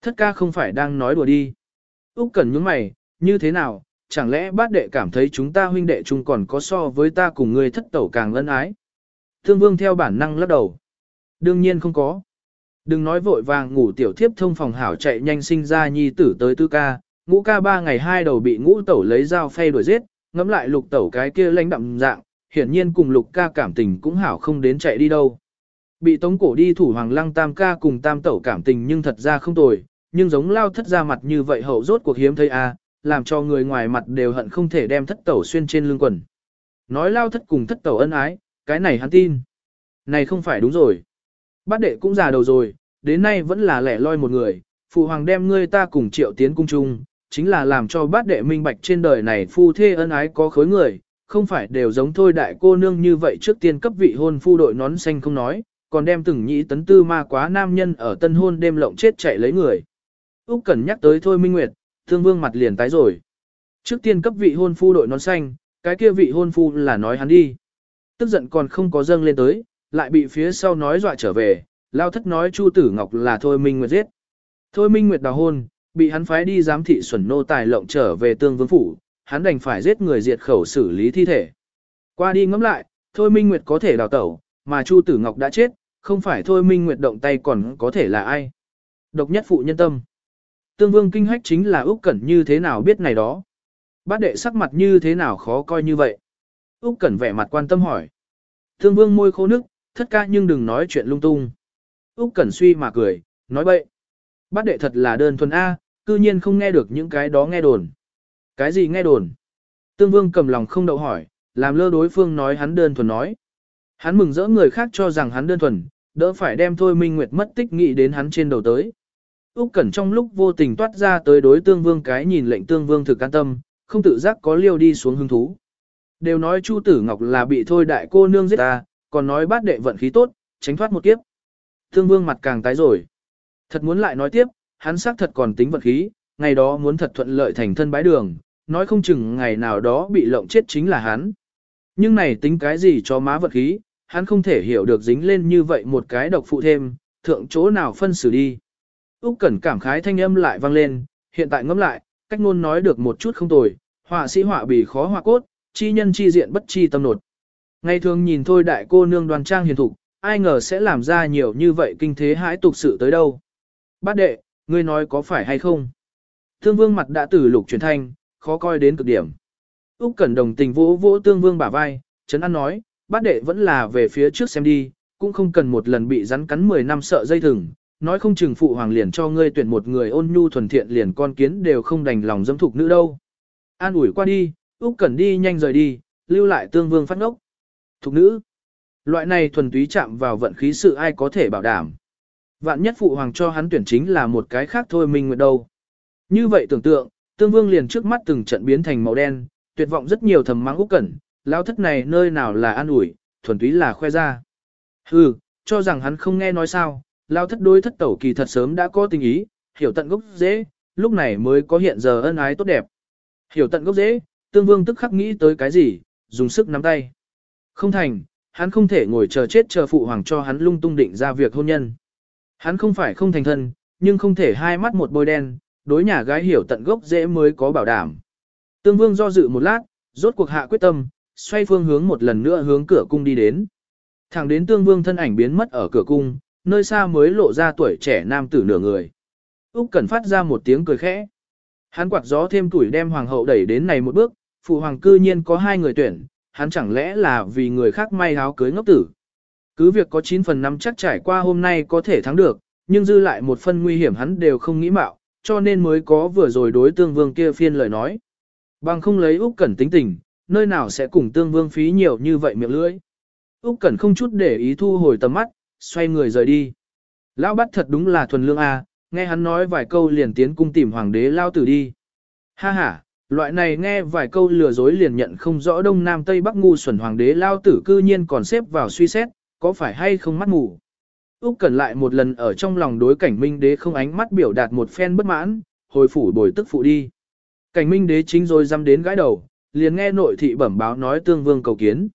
Thất ca không phải đang nói đùa đi. Úc Cẩn nhướng mày, như thế nào, chẳng lẽ bát đệ cảm thấy chúng ta huynh đệ chung còn có so với ta cùng ngươi thất tẩu càng ân ái? Thương Vương theo bản năng lắc đầu. Đương nhiên không có. Đừng nói vội vàng ngủ tiểu thiếp thông phòng hảo chạy nhanh sinh ra nhi tử tới tư ca, ngũ ca ba ngày hai đầu bị ngũ tẩu lấy dao phay đuổi giết, ngắm lại lục tẩu cái kia lãnh đậm dạng, hiển nhiên cùng lục ca cảm tình cũng hảo không đến chạy đi đâu. Bị tống cổ đi thủ hoàng lăng tam ca cùng tam tẩu cảm tình nhưng thật ra không tồi, nhưng giống lao thất ra mặt như vậy hậu rốt cuộc hiếm thấy a, làm cho người ngoài mặt đều hận không thể đem thất tẩu xuyên trên lưng quần. Nói lao thất cùng thất tẩu ân ái, cái này hắn tin. Này không phải đúng rồi. Bát đệ cũng già đầu rồi, đến nay vẫn là lẻ loi một người, phụ hoàng đem ngươi ta cùng triệu tiến cung chung, chính là làm cho bát đệ minh bạch trên đời này phu thê ân ái có khối người, không phải đều giống thôi đại cô nương như vậy trước tiên cấp vị hôn phu đội nón xanh không nói, còn đem từng nhĩ tấn tư ma quá nam nhân ở tân hôn đêm lộng chết chạy lấy người. Úc Cẩn nhắc tới thôi Minh Nguyệt, Thương Vương mặt liền tái rồi. Trước tiên cấp vị hôn phu đội nón xanh, cái kia vị hôn phu là nói hắn đi. Tức giận còn không có dâng lên tới, lại bị phía sau nói dọa trở về, lao thất nói Chu Tử Ngọc là thôi Minh Nguyệt giết. Thôi Minh Nguyệt đào hôn, bị hắn phái đi giám thị xuẩn nô tài lộng trở về tương vương phủ, hắn đành phải giết người diệt khẩu xử lý thi thể. Qua đi ngẫm lại, thôi Minh Nguyệt có thể đào tẩu, mà Chu Tử Ngọc đã chết, không phải thôi Minh Nguyệt động tay còn có thể là ai. Độc nhất phụ nhân tâm. Tương vương kinh hách chính là Úc Cẩn như thế nào biết này đó. Bát đệ sắc mặt như thế nào khó coi như vậy. Úc Cẩn vẻ mặt quan tâm hỏi. Tương vương môi khô nước, thất ca nhưng đừng nói chuyện lung tung. Úc Cẩn suy mà cười, nói bậy. Bát đệ thật là đơn thuần A, cư nhiên không nghe được những cái đó nghe đồn. Cái gì nghe đồn? Tương vương cầm lòng không đậu hỏi, làm lơ đối phương nói hắn đơn thuần nói. Hắn mừng rỡ người khác cho rằng hắn đơn thuần, đỡ phải đem thôi Minh Nguyệt mất tích nghĩ đến hắn trên đầu tới. Úc Cẩn trong lúc vô tình toát ra tới đối tương vương cái nhìn lệnh tương vương thực an tâm, không tự giác có liêu đi xuống hứng thú. Đều nói Chu Tử Ngọc là bị thôi đại cô nương giết ta, còn nói bát đệ vận khí tốt, tránh thoát một kiếp. thương vương mặt càng tái rồi. Thật muốn lại nói tiếp, hắn xác thật còn tính vận khí, ngày đó muốn thật thuận lợi thành thân bái đường, nói không chừng ngày nào đó bị lộng chết chính là hắn. Nhưng này tính cái gì cho má vận khí, hắn không thể hiểu được dính lên như vậy một cái độc phụ thêm, thượng chỗ nào phân xử đi. Úc Cẩn cảm khái thanh âm lại vang lên, hiện tại ngẫm lại, cách ngôn nói được một chút không tồi, họa sĩ họa bì khó họa cốt, chi nhân chi diện bất chi tâm nột. Ngày thường nhìn thôi đại cô nương đoan trang hiền thục, ai ngờ sẽ làm ra nhiều như vậy kinh thế hãi tục sự tới đâu. Bát đệ, ngươi nói có phải hay không? Tương vương mặt đã từ lục truyền thanh, khó coi đến cực điểm. Úc Cẩn đồng tình vỗ vỗ tương vương bả vai, chấn an nói, bát đệ vẫn là về phía trước xem đi, cũng không cần một lần bị rắn cắn 10 năm sợ dây thừng, nói không chừng phụ hoàng liền cho ngươi tuyển một người ôn nhu thuần thiện liền con kiến đều không đành lòng dâm thục nữ đâu. An ủi qua đi, Úc Cẩn đi nhanh rời đi, lưu lại tương vương phát ngốc. Thục nữ. Loại này thuần túy chạm vào vận khí sự ai có thể bảo đảm. Vạn nhất phụ hoàng cho hắn tuyển chính là một cái khác thôi mình nguyện đâu. Như vậy tưởng tượng, tương vương liền trước mắt từng trận biến thành màu đen, tuyệt vọng rất nhiều thầm mắng Úc Cẩn, lão thất này nơi nào là an ủi, thuần túy là khoe ra. Hừ, cho rằng hắn không nghe nói sao, lao thất đối thất tẩu kỳ thật sớm đã có tình ý, hiểu tận gốc dễ, lúc này mới có hiện giờ ân ái tốt đẹp. Hiểu tận gốc dễ, tương vương tức khắc nghĩ tới cái gì, dùng sức nắm tay. Không thành, hắn không thể ngồi chờ chết chờ phụ hoàng cho hắn lung tung định ra việc hôn nhân. Hắn không phải không thành thân, nhưng không thể hai mắt một bôi đen, đối nhà gái hiểu tận gốc dễ mới có bảo đảm. Tương vương do dự một lát, rốt cuộc hạ quyết tâm, xoay phương hướng một lần nữa hướng cửa cung đi đến. Thẳng đến tương vương thân ảnh biến mất ở cửa cung, nơi xa mới lộ ra tuổi trẻ nam tử nửa người. Úc Cẩn phát ra một tiếng cười khẽ. Hắn quạt gió thêm tuổi đem hoàng hậu đẩy đến này một bước, phụ hoàng cư nhiên có hai người tuyển, hắn chẳng lẽ là vì người khác may áo cưới ngốc tử. Cứ việc có 9 phần 5 chắc trải qua hôm nay có thể thắng được, nhưng dư lại một phần nguy hiểm hắn đều không nghĩ mạo, cho nên mới có vừa rồi đối tương vương kia phiên lời nói. Bằng không lấy Úc Cẩn tính tình, nơi nào sẽ cùng tương vương phí nhiều như vậy miệng lưỡi. Úc Cẩn không chút để ý thu hồi tầm mắt, xoay người rời đi. Lão bắt thật đúng là thuần lương a, nghe hắn nói vài câu liền tiến cung tìm hoàng đế lao tử đi. Ha ha, loại này nghe vài câu lừa dối liền nhận không rõ đông nam tây bắc ngu xuẩn hoàng đế lao tử cư nhiên còn xếp vào suy xét, có phải hay không mắt ngủ? Úc Cẩn lại một lần ở trong lòng đối cảnh minh đế không ánh mắt biểu đạt một phen bất mãn, hồi phủ bồi tức phụ đi. Cảnh minh đế chính rồi dám đến gãi đầu, liền nghe nội thị bẩm báo nói tương vương cầu kiến.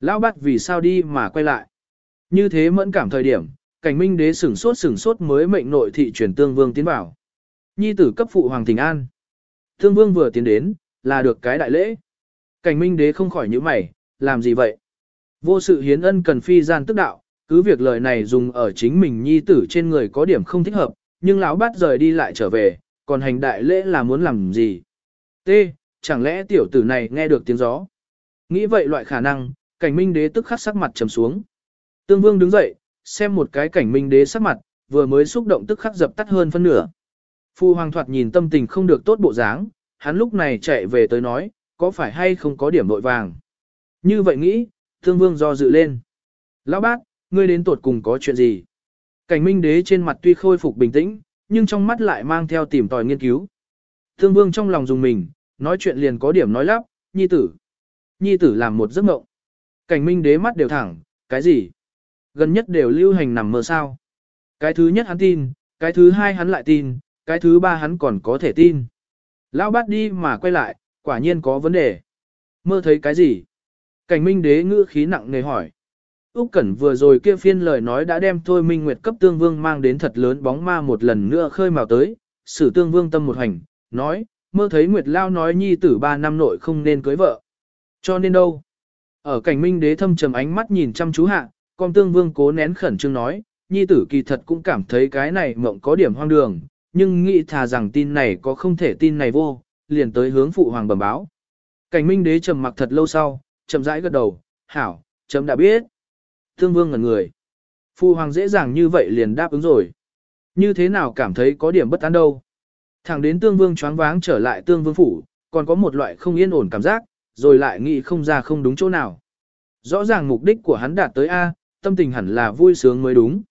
Lão bắt vì sao đi mà quay lại. Như thế mẫn cảm thời điểm, cảnh minh đế sửng sốt sửng sốt mới mệnh nội thị truyền tương vương tiến vào. Nhi tử cấp phụ hoàng thình an. Tương vương vừa tiến đến, là được cái đại lễ. Cảnh minh đế không khỏi nhíu mày, làm gì vậy? Vô sự hiến ân cần phi gian tức đạo, cứ việc lời này dùng ở chính mình nhi tử trên người có điểm không thích hợp, nhưng lão bát rời đi lại trở về, còn hành đại lễ là muốn làm gì? T. Chẳng lẽ tiểu tử này nghe được tiếng gió? Nghĩ vậy loại khả năng, cảnh minh đế tức khắc sắc mặt trầm xuống. Tương Vương đứng dậy, xem một cái cảnh minh đế sắc mặt, vừa mới xúc động tức khắc dập tắt hơn phân nửa. Phu Hoàng thoạt nhìn tâm tình không được tốt bộ dáng, hắn lúc này chạy về tới nói, có phải hay không có điểm vội vàng. Như vậy nghĩ, Thương Vương do dự lên. Lão bác, ngươi đến tuột cùng có chuyện gì? Cảnh minh đế trên mặt tuy khôi phục bình tĩnh, nhưng trong mắt lại mang theo tìm tòi nghiên cứu. Thương vương trong lòng dùng mình, nói chuyện liền có điểm nói lắp, nhi tử. Nhi tử làm một giấc mộng. Cảnh minh đế mắt đều thẳng, cái gì? Gần nhất đều lưu hành nằm mơ sao. Cái thứ nhất hắn tin, cái thứ hai hắn lại tin, cái thứ ba hắn còn có thể tin. Lão bát đi mà quay lại, quả nhiên có vấn đề. Mơ thấy cái gì? Cảnh minh đế ngữ khí nặng nề hỏi. Úc Cẩn vừa rồi kia phiên lời nói đã đem Thôi Minh Nguyệt cấp Tương Vương mang đến thật lớn bóng ma một lần nữa khơi mào tới, sử Tương Vương tâm một hành, nói, mơ thấy Nguyệt Lao nói nhi tử ba năm nội không nên cưới vợ. Cho nên đâu? Ở cảnh minh đế thâm trầm ánh mắt nhìn chăm chú hạ, con Tương Vương cố nén khẩn trương nói, nhi tử kỳ thật cũng cảm thấy cái này mộng có điểm hoang đường, nhưng nghĩ thà rằng tin này có không thể tin này vô, liền tới hướng phụ hoàng bẩm báo. Cảnh minh đế trầm mặc thật lâu sau, chậm rãi gật đầu, hảo, chấm đã biết. Tương vương ngẩn người. Phụ hoàng dễ dàng như vậy liền đáp ứng rồi. Như thế nào cảm thấy có điểm bất an đâu. Thẳng đến tương vương choáng váng trở lại tương vương phủ, còn có một loại không yên ổn cảm giác, rồi lại nghĩ không ra không đúng chỗ nào. Rõ ràng mục đích của hắn đạt tới A, tâm tình hẳn là vui sướng mới đúng.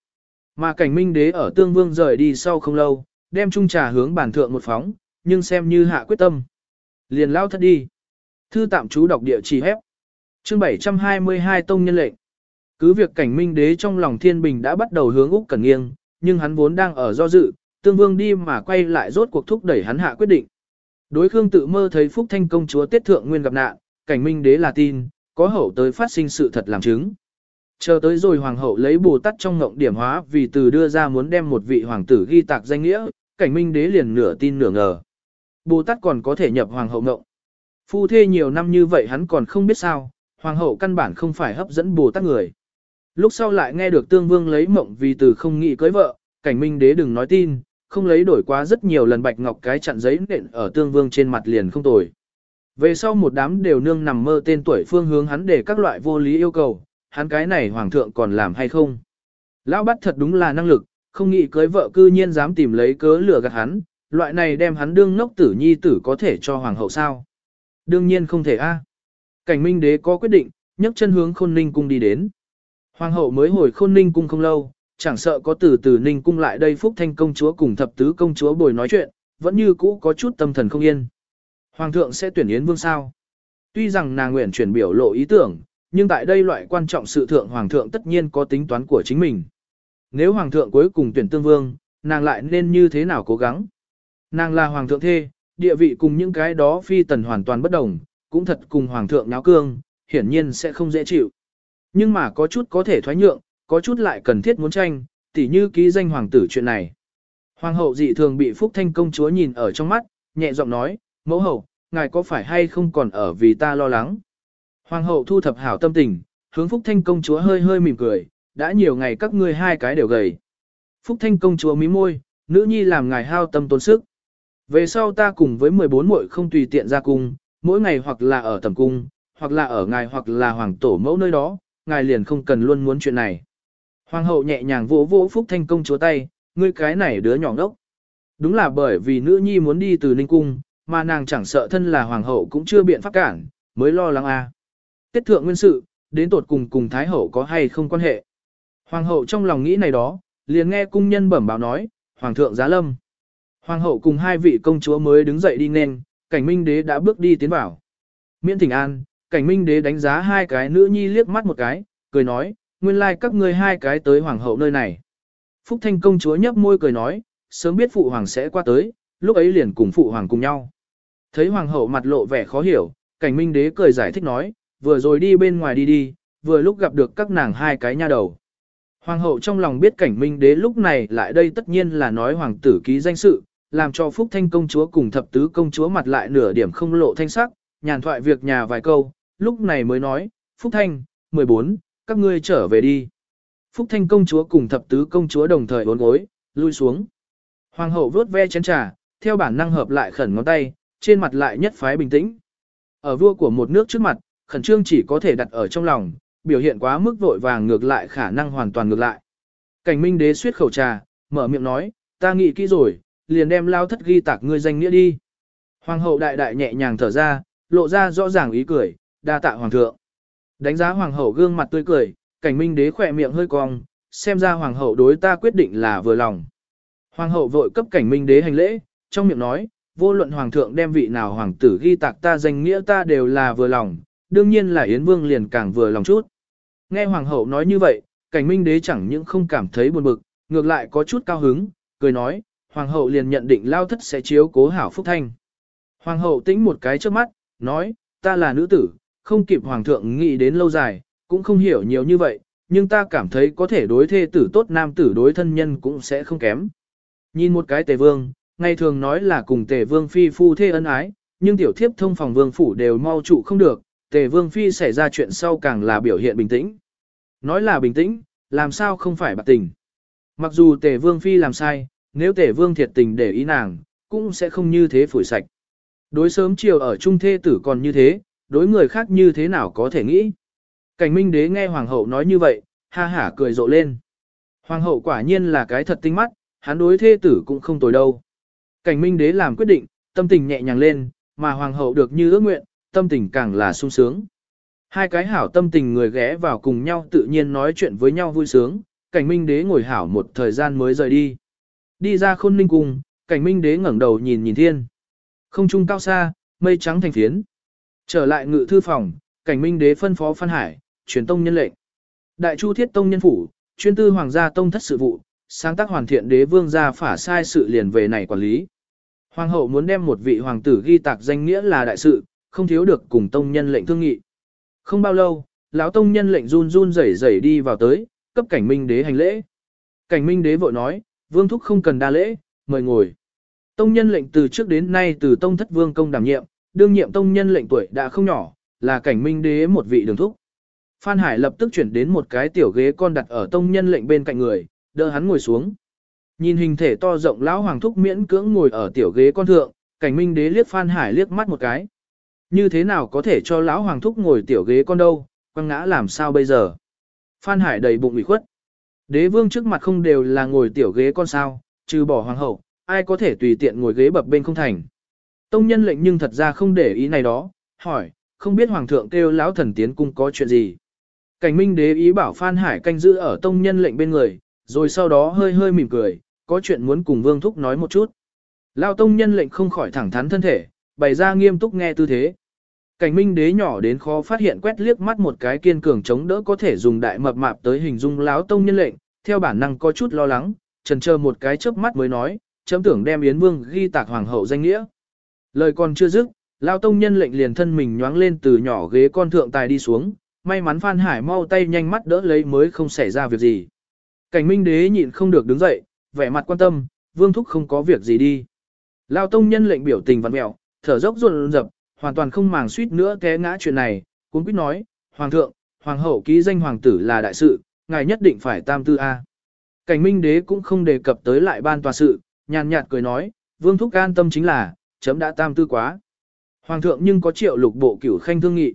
Mà cảnh minh đế ở tương vương rời đi sau không lâu, đem chung trà hướng bản thượng một phóng, nhưng xem như hạ quyết tâm. Liền lao thất đi. Thư tạm chú đọc địa chỉ hép. Chương 722 Tông Nhân lệnh. Cứ việc cảnh minh đế trong lòng thiên bình đã bắt đầu hướng Úc Cẩn nghiêng, nhưng hắn vốn đang ở do dự, tương vương đi mà quay lại rốt cuộc thúc đẩy hắn hạ quyết định. Đối Khương tự mơ thấy Phúc Thanh công chúa Tiết Thượng Nguyên gặp nạn, cảnh minh đế là tin, có hậu tới phát sinh sự thật làm chứng. Chờ tới rồi hoàng hậu lấy bồ tát trong ngộng điểm hóa vì từ đưa ra muốn đem một vị hoàng tử ghi tạc danh nghĩa, cảnh minh đế liền nửa tin nửa ngờ. Bồ tát còn có thể nhập hoàng hậu ngộng. Phu thê nhiều năm như vậy hắn còn không biết sao, hoàng hậu căn bản không phải hấp dẫn bồ tát người. Lúc sau lại nghe được tương vương lấy mộng vì từ không nghĩ cưới vợ, cảnh minh đế đừng nói tin, không lấy đổi quá rất nhiều lần bạch ngọc cái chặn giấy nện ở tương vương trên mặt liền không tồi. Về sau một đám đều nương nằm mơ tên tuổi phương hướng hắn để các loại vô lý yêu cầu, hắn cái này hoàng thượng còn làm hay không. Lão bắt thật đúng là năng lực, không nghĩ cưới vợ cư nhiên dám tìm lấy cớ lừa gạt hắn, loại này đem hắn đương ngốc tử nhi tử có thể cho hoàng hậu sao. Đương nhiên không thể a. Cảnh minh đế có quyết định, nhấc chân hướng khôn ninh cung đi đến. Hoàng hậu mới hồi khôn ninh cung không lâu, chẳng sợ có từ từ ninh cung lại đây phúc thanh công chúa cùng thập tứ công chúa bồi nói chuyện, vẫn như cũ có chút tâm thần không yên. Hoàng thượng sẽ tuyển Yến Vương sao? Tuy rằng nàng nguyện chuyển biểu lộ ý tưởng, nhưng tại đây loại quan trọng sự thượng Hoàng thượng tất nhiên có tính toán của chính mình. Nếu Hoàng thượng cuối cùng tuyển Tương Vương, nàng lại nên như thế nào cố gắng? Nàng là Hoàng thượng thê, địa vị cùng những cái đó phi tần hoàn toàn bất đồng, cũng thật cùng Hoàng thượng náo cương, hiển nhiên sẽ không dễ chịu. Nhưng mà có chút có thể thoái nhượng, có chút lại cần thiết muốn tranh, tỉ như ký danh hoàng tử chuyện này. Hoàng hậu dị thường bị Phúc Thanh công chúa nhìn ở trong mắt, nhẹ giọng nói, mẫu hậu, ngài có phải hay không còn ở vì ta lo lắng. Hoàng hậu thu thập hảo tâm tình, hướng Phúc Thanh công chúa hơi hơi mỉm cười, đã nhiều ngày các ngươi hai cái đều gầy. Phúc Thanh công chúa mí môi, nữ nhi làm ngài hao tâm tốn sức. Về sau ta cùng với 14 muội không tùy tiện ra cung, mỗi ngày hoặc là ở tầm cung, hoặc là ở ngài hoặc là hoàng tổ mẫu nơi đó, ngài liền không cần luôn muốn chuyện này. Hoàng hậu nhẹ nhàng vỗ vỗ Phúc Thanh công chúa tay, ngươi cái này đứa nhỏ ngốc. Đúng là bởi vì nữ nhi muốn đi từ Ninh Cung, mà nàng chẳng sợ thân là hoàng hậu cũng chưa biện pháp cản, mới lo lắng a. À. Tiết thượng nguyên sự, đến tột cùng cùng Thái hậu có hay không quan hệ. Hoàng hậu trong lòng nghĩ này đó, liền nghe cung nhân bẩm báo nói, Hoàng thượng giá lâm. Hoàng hậu cùng hai vị công chúa mới đứng dậy đi nên, cảnh minh đế đã bước đi tiến vào. Miễn thỉnh an, cảnh minh đế đánh giá hai cái nữ nhi liếc mắt một cái, cười nói, nguyên lai like các ngươi hai cái tới hoàng hậu nơi này. Phúc Thanh công chúa nhấp môi cười nói, sớm biết phụ hoàng sẽ qua tới, lúc ấy liền cùng phụ hoàng cùng nhau. Thấy hoàng hậu mặt lộ vẻ khó hiểu, cảnh minh đế cười giải thích nói, vừa rồi đi bên ngoài đi đi, vừa lúc gặp được các nàng hai cái nha đầu. Hoàng hậu trong lòng biết cảnh minh đế lúc này lại đây tất nhiên là nói hoàng tử ký danh sự, làm cho Phúc Thanh công chúa cùng thập tứ công chúa mặt lại nửa điểm không lộ thanh sắc, nhàn thoại việc nhà vài câu, lúc này mới nói, Phúc Thanh, 14, các ngươi trở về đi. Phúc Thanh công chúa cùng thập tứ công chúa đồng thời bốn gối, lui xuống. Hoàng hậu vớt ve chén trà, theo bản năng hợp lại khẩn ngón tay, trên mặt lại nhất phái bình tĩnh. Ở vua của một nước trước mặt, khẩn trương chỉ có thể đặt ở trong lòng, biểu hiện quá mức vội vàng ngược lại khả năng hoàn toàn ngược lại. Cảnh minh đế suyết khẩu trà, mở miệng nói, ta nghĩ kỹ rồi, liền đem lao thất ghi tạc ngươi danh nghĩa đi. Hoàng hậu đại đại nhẹ nhàng thở ra, lộ ra rõ ràng ý cười, đa tạ hoàng thượng. Đánh giá hoàng hậu gương mặt tươi cười, cảnh minh đế khỏe miệng hơi cong, xem ra hoàng hậu đối ta quyết định là vừa lòng. Hoàng hậu vội cấp cảnh minh đế hành lễ, trong miệng nói, vô luận hoàng thượng đem vị nào hoàng tử ghi tạc ta danh nghĩa ta đều là vừa lòng, đương nhiên là Yến Vương liền càng vừa lòng chút. Nghe hoàng hậu nói như vậy, cảnh minh đế chẳng những không cảm thấy buồn bực, ngược lại có chút cao hứng, cười nói, hoàng hậu liền nhận định lao thất sẽ chiếu cố hảo phúc thanh. Hoàng hậu tĩnh một cái trước mắt, nói, ta là nữ tử, không kịp hoàng thượng nghĩ đến lâu dài, cũng không hiểu nhiều như vậy, nhưng ta cảm thấy có thể đối thê tử tốt nam tử đối thân nhân cũng sẽ không kém. Nhìn một cái tề vương, ngày thường nói là cùng tề vương phi phu thê ân ái, nhưng tiểu thiếp thông phòng vương phủ đều mau trụ không được, tề vương phi xảy ra chuyện sau càng là biểu hiện bình tĩnh. Nói là bình tĩnh, làm sao không phải bạc tình. Mặc dù tề vương phi làm sai, nếu tề vương thiệt tình để ý nàng, cũng sẽ không như thế phủi sạch. Đối sớm chiều ở trung thê tử còn như thế, đối người khác như thế nào có thể nghĩ. Cảnh minh đế nghe hoàng hậu nói như vậy, ha hả cười rộ lên. Hoàng hậu quả nhiên là cái thật tinh mắt, hắn đối thê tử cũng không tồi đâu. Cảnh minh đế làm quyết định, tâm tình nhẹ nhàng lên, mà hoàng hậu được như ước nguyện, tâm tình càng là sung sướng. Hai cái hảo tâm tình người ghé vào cùng nhau tự nhiên nói chuyện với nhau vui sướng, cảnh minh đế ngồi hảo một thời gian mới rời đi. Đi ra khôn ninh cung, cảnh minh đế ngẩng đầu nhìn nhìn thiên. Không trung cao xa, mây trắng thành phiến. Trở lại ngự thư phòng, cảnh minh đế phân phó Phan Hải, truyền tông nhân lệnh. Đại chu thiết tông nhân phủ, chuyên tư hoàng gia tông thất sự vụ, sáng tác hoàn thiện đế vương gia phả sai sự liền về này quản lý. Hoàng hậu muốn đem một vị hoàng tử ghi tạc danh nghĩa là đại sự, không thiếu được cùng tông nhân lệnh thương nghị. Không bao lâu, lão tông nhân lệnh run run rẩy rẩy đi vào tới, cấp cảnh minh đế hành lễ. Cảnh minh đế vội nói, vương thúc không cần đa lễ, mời ngồi. Tông nhân lệnh từ trước đến nay từ tông thất vương công đảm nhiệm, đương nhiệm tông nhân lệnh tuổi đã không nhỏ, là cảnh minh đế một vị đường thúc. Phan Hải lập tức chuyển đến một cái tiểu ghế con đặt ở tông nhân lệnh bên cạnh người, đỡ hắn ngồi xuống. Nhìn hình thể to rộng lão hoàng thúc miễn cưỡng ngồi ở tiểu ghế con thượng, cảnh minh đế liếc Phan Hải liếc mắt một cái. Như thế nào có thể cho lão hoàng thúc ngồi tiểu ghế con đâu, quăng ngã làm sao bây giờ? Phan Hải đầy bụng ủy khuất. Đế vương trước mặt không đều là ngồi tiểu ghế con sao, trừ bỏ hoàng hậu, ai có thể tùy tiện ngồi ghế bập bên không thành. Tông nhân lệnh nhưng thật ra không để ý này đó, hỏi, không biết hoàng thượng kêu lão thần tiến cung có chuyện gì. Cảnh minh đế ý bảo Phan Hải canh giữ ở tông nhân lệnh bên người, rồi sau đó hơi hơi mỉm cười, có chuyện muốn cùng vương thúc nói một chút. Lão tông nhân lệnh không khỏi thẳng thắn thân thể, bày ra nghiêm túc nghe tư thế. Cảnh minh đế nhỏ đến khó phát hiện quét liếc mắt một cái kiên cường chống đỡ có thể dùng đại mập mạp tới hình dung lão tông nhân lệnh, theo bản năng có chút lo lắng, trần chờ một cái chớp mắt mới nói, chấm tưởng đem Yến Vương ghi tạc hoàng hậu danh nghĩa. Lời còn chưa dứt, lão tông nhân lệnh liền thân mình nhoáng lên từ nhỏ ghế con thượng tài đi xuống, may mắn Phan Hải mau tay nhanh mắt đỡ lấy mới không xảy ra việc gì. Cảnh minh đế nhịn không được đứng dậy, vẻ mặt quan tâm, vương thúc không có việc gì đi. Lão tông nhân lệnh biểu tình vặn mẹo, thở dốc ruột rập, hoàn toàn không màng suýt nữa té ngã chuyện này, cũng Quyết nói, Hoàng thượng, Hoàng hậu ký danh Hoàng tử là đại sự, ngài nhất định phải tam tư A. Cảnh minh đế cũng không đề cập tới lại ban tòa sự, nhàn nhạt cười nói, vương thúc an tâm chính là, chấm đã tam tư quá. Hoàng thượng nhưng có triệu lục bộ cửu khanh thương nghị.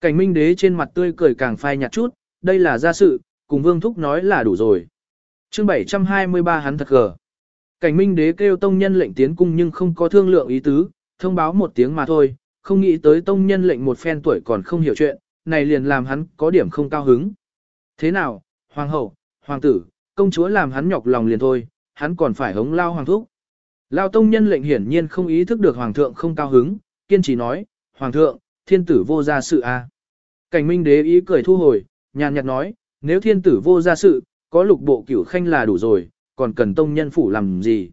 Cảnh minh đế trên mặt tươi cười càng phai nhạt chút, đây là gia sự, cùng vương thúc nói là đủ rồi. chương 723 hắn thật gờ. Cảnh minh đế kêu tông nhân lệnh tiến cung nhưng không có thương lượng ý tứ, thông báo một tiếng mà thôi, không nghĩ tới tông nhân lệnh một phen tuổi còn không hiểu chuyện, này liền làm hắn có điểm không cao hứng. Thế nào, hoàng hậu, hoàng tử, công chúa làm hắn nhọc lòng liền thôi, hắn còn phải hống lao hoàng thúc. Lao tông nhân lệnh hiển nhiên không ý thức được hoàng thượng không cao hứng, kiên trì nói, hoàng thượng, thiên tử vô gia sự a. Cảnh minh đế ý cười thu hồi, nhàn nhạt nói, nếu thiên tử vô gia sự, có lục bộ cửu khanh là đủ rồi, còn cần tông nhân phủ làm gì.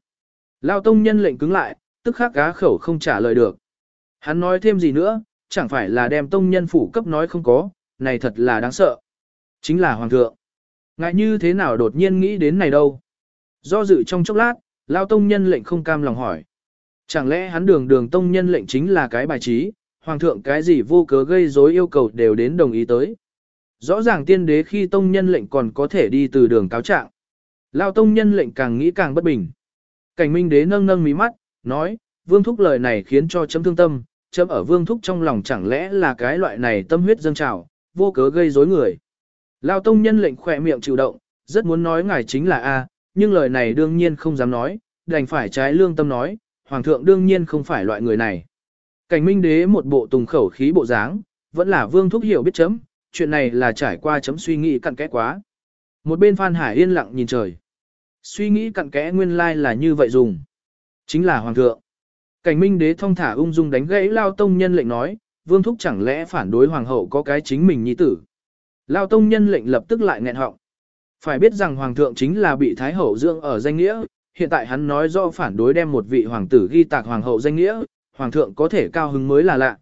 Lao tông nhân lệnh cứng lại, tức khắc cá khẩu không trả lời được. Hắn nói thêm gì nữa, chẳng phải là đem tông nhân phủ cấp nói không có, này thật là đáng sợ. Chính là hoàng thượng. Ngại như thế nào đột nhiên nghĩ đến này đâu. Do dự trong chốc lát, lao tông nhân lệnh không cam lòng hỏi. Chẳng lẽ hắn đường đường tông nhân lệnh chính là cái bài trí, hoàng thượng cái gì vô cớ gây rối yêu cầu đều đến đồng ý tới. Rõ ràng tiên đế khi tông nhân lệnh còn có thể đi từ đường cáo trạng. Lao tông nhân lệnh càng nghĩ càng bất bình. Cảnh minh đế nâng nâng mí mắt, nói, vương thúc lời này khiến cho chấm thương tâm, chấm ở vương thúc trong lòng chẳng lẽ là cái loại này tâm huyết dâng trào, vô cớ gây rối người. Lao tông nhân lệnh khỏe miệng chịu động, rất muốn nói ngài chính là A, nhưng lời này đương nhiên không dám nói, đành phải trái lương tâm nói, hoàng thượng đương nhiên không phải loại người này. Cảnh minh đế một bộ tùng khẩu khí bộ dáng, vẫn là vương thúc hiểu biết chấm, chuyện này là trải qua chấm suy nghĩ cặn kẽ quá. Một bên Phan Hải yên lặng nhìn trời. Suy nghĩ cặn kẽ nguyên lai là như vậy dùng. Chính là hoàng thượng. Cảnh minh đế thông thả ung dung đánh gãy lao tông nhân lệnh nói, vương thúc chẳng lẽ phản đối hoàng hậu có cái chính mình nhi tử. Lao tông nhân lệnh lập tức lại nghẹn họng. Phải biết rằng hoàng thượng chính là bị thái hậu dưỡng ở danh nghĩa, hiện tại hắn nói do phản đối đem một vị hoàng tử ghi tạc hoàng hậu danh nghĩa, hoàng thượng có thể cao hứng mới là lạ.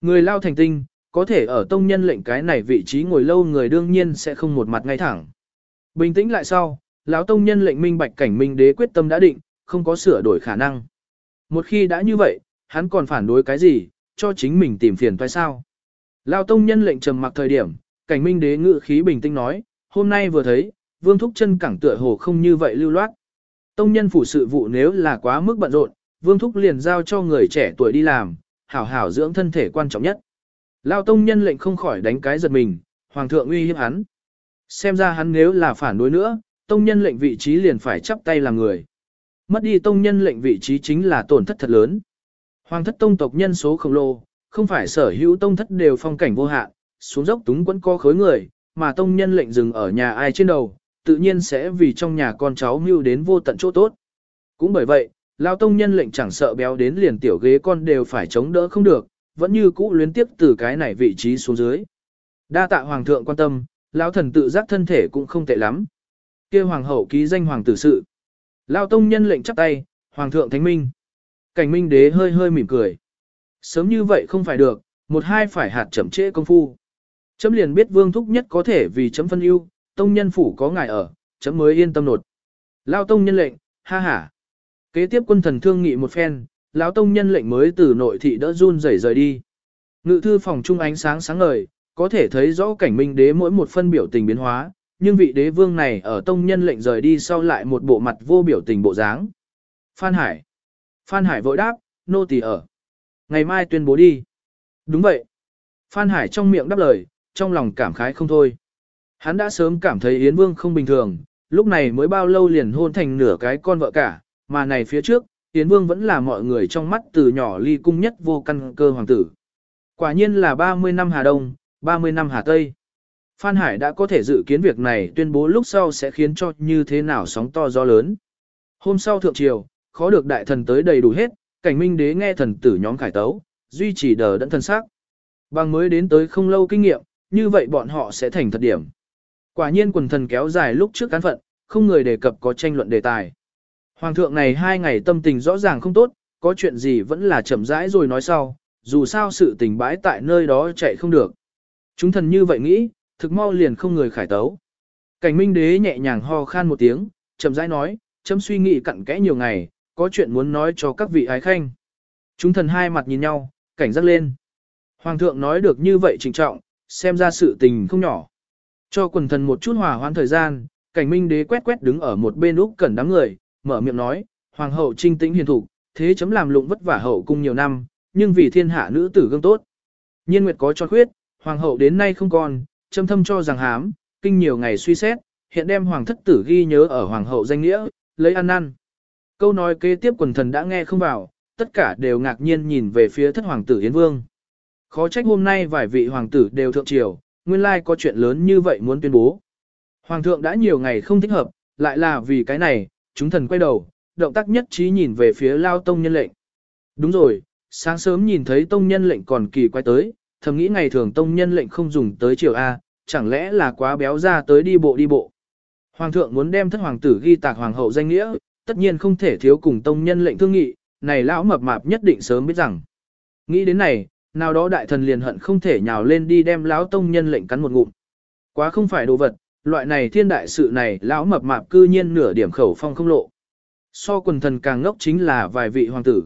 Người lao thành tinh, có thể ở tông nhân lệnh cái này vị trí ngồi lâu người đương nhiên sẽ không một mặt ngay thẳng. Bình tĩnh lại sau, lão tông nhân lệnh minh bạch cảnh minh đế quyết tâm đã định, không có sửa đổi khả năng. Một khi đã như vậy, hắn còn phản đối cái gì, cho chính mình tìm phiền phải sao? Lão tông nhân lệnh trầm mặc thời điểm, cảnh minh đế ngự khí bình tĩnh nói, hôm nay vừa thấy, vương thúc chân cẳng tựa hồ không như vậy lưu loát. Tông nhân phủ sự vụ nếu là quá mức bận rộn, vương thúc liền giao cho người trẻ tuổi đi làm, hảo hảo dưỡng thân thể quan trọng nhất. Lao tông nhân lệnh không khỏi đánh cái giật mình, hoàng thượng uy hiếp hắn. Xem ra hắn nếu là phản đối nữa, tông nhân lệnh vị trí liền phải chắp tay làm người. Mất đi tông nhân lệnh vị trí chính là tổn thất thật lớn. Hoàng thất tông tộc nhân số khổng lồ, không phải sở hữu tông thất đều phong cảnh vô hạn, xuống dốc túng quẫn co khối người, mà tông nhân lệnh dừng ở nhà ai trên đầu, tự nhiên sẽ vì trong nhà con cháu mưu đến vô tận chỗ tốt. Cũng bởi vậy, lao tông nhân lệnh chẳng sợ béo đến liền tiểu ghế con đều phải chống đỡ không được, vẫn như cũ luyến tiếp từ cái này vị trí xuống dưới. Đa tạ hoàng thượng quan tâm, lão thần tự giác thân thể cũng không tệ lắm. Kia hoàng hậu ký danh hoàng tử sự. Lao tông nhân lệnh chắp tay, hoàng thượng thánh minh. Cảnh minh đế hơi hơi mỉm cười. Sớm như vậy không phải được, một hai phải hạt chậm trễ công phu. Chấm liền biết vương thúc nhất có thể vì chấm phân ưu, tông nhân phủ có ngài ở, chấm mới yên tâm nột. Lao tông nhân lệnh, ha ha. Kế tiếp quân thần thương nghị một phen, lão tông nhân lệnh mới từ nội thị đỡ run rẩy rời đi. Ngự thư phòng trung ánh sáng sáng ngời, có thể thấy rõ cảnh minh đế mỗi một phân biểu tình biến hóa, nhưng vị đế vương này ở tông nhân lệnh rời đi sau lại một bộ mặt vô biểu tình bộ dáng. Phan Hải. Phan Hải vội đáp, nô tỳ ở. Ngày mai tuyên bố đi. Đúng vậy. Phan Hải trong miệng đáp lời, trong lòng cảm khái không thôi. Hắn đã sớm cảm thấy Yến Vương không bình thường, lúc này mới bao lâu liền hôn thành nửa cái con vợ cả, mà này phía trước, Yến Vương vẫn là mọi người trong mắt từ nhỏ ly cung nhất vô căn cơ hoàng tử. Quả nhiên là 30 năm Hà Đông, 30 năm Hà Tây. Phan Hải đã có thể dự kiến việc này tuyên bố lúc sau sẽ khiến cho như thế nào sóng to gió lớn. Hôm sau thượng triều, khó được đại thần tới đầy đủ hết, cảnh minh đế nghe thần tử nhóm khải tấu, duy trì đờ đẫn thân sắc. Bằng mới đến tới không lâu kinh nghiệm, như vậy bọn họ sẽ thành thật điểm. Quả nhiên quần thần kéo dài lúc trước cán phận, không người đề cập có tranh luận đề tài. Hoàng thượng này hai ngày tâm tình rõ ràng không tốt, có chuyện gì vẫn là chậm rãi rồi nói sau, dù sao sự tình bãi tại nơi đó chạy không được. Chúng thần như vậy nghĩ, thực mau liền không người khải tấu. Cảnh minh đế nhẹ nhàng ho khan một tiếng, chậm rãi nói, chấm suy nghĩ cặn kẽ nhiều ngày, có chuyện muốn nói cho các vị ái khanh. Chúng thần hai mặt nhìn nhau, cảnh giác lên. Hoàng thượng nói được như vậy trịnh trọng, xem ra sự tình không nhỏ. Cho quần thần một chút hòa hoãn thời gian, cảnh minh đế quét quét đứng ở một bên úc cẩn đám người, mở miệng nói, hoàng hậu trinh tĩnh hiền thủ, thế chấm làm lụng vất vả hậu cung nhiều năm, nhưng vì thiên hạ nữ tử gương tốt. Nhiên nguyệt có cho khuyết, hoàng hậu đến nay không còn, châm thâm cho rằng hám, kinh nhiều ngày suy xét, hiện đem hoàng thất tử ghi nhớ ở hoàng hậu danh nghĩa, lấy ăn năn. Câu nói kế tiếp quần thần đã nghe không vào, tất cả đều ngạc nhiên nhìn về phía thất hoàng tử Yến Vương. Khó trách hôm nay vài vị hoàng tử đều thượng triều, nguyên lai có chuyện lớn như vậy muốn tuyên bố. Hoàng thượng đã nhiều ngày không thích hợp, lại là vì cái này, chúng thần quay đầu, động tác nhất trí nhìn về phía lao tông nhân lệnh. Đúng rồi, sáng sớm nhìn thấy tông nhân lệnh còn kỳ quay tới, thầm nghĩ ngày thường tông nhân lệnh không dùng tới chiều A, chẳng lẽ là quá béo ra tới đi bộ đi bộ. Hoàng thượng muốn đem thất hoàng tử ghi tạc hoàng hậu danh nghĩa, tất nhiên không thể thiếu cùng tông nhân lệnh thương nghị, này lão mập mạp nhất định sớm biết rằng. Nghĩ đến này, nào đó đại thần liền hận không thể nhào lên đi đem lão tông nhân lệnh cắn một ngụm. Quá không phải đồ vật, loại này thiên đại sự này lão mập mạp cư nhiên nửa điểm khẩu phong không lộ. So quần thần càng ngốc chính là vài vị hoàng tử.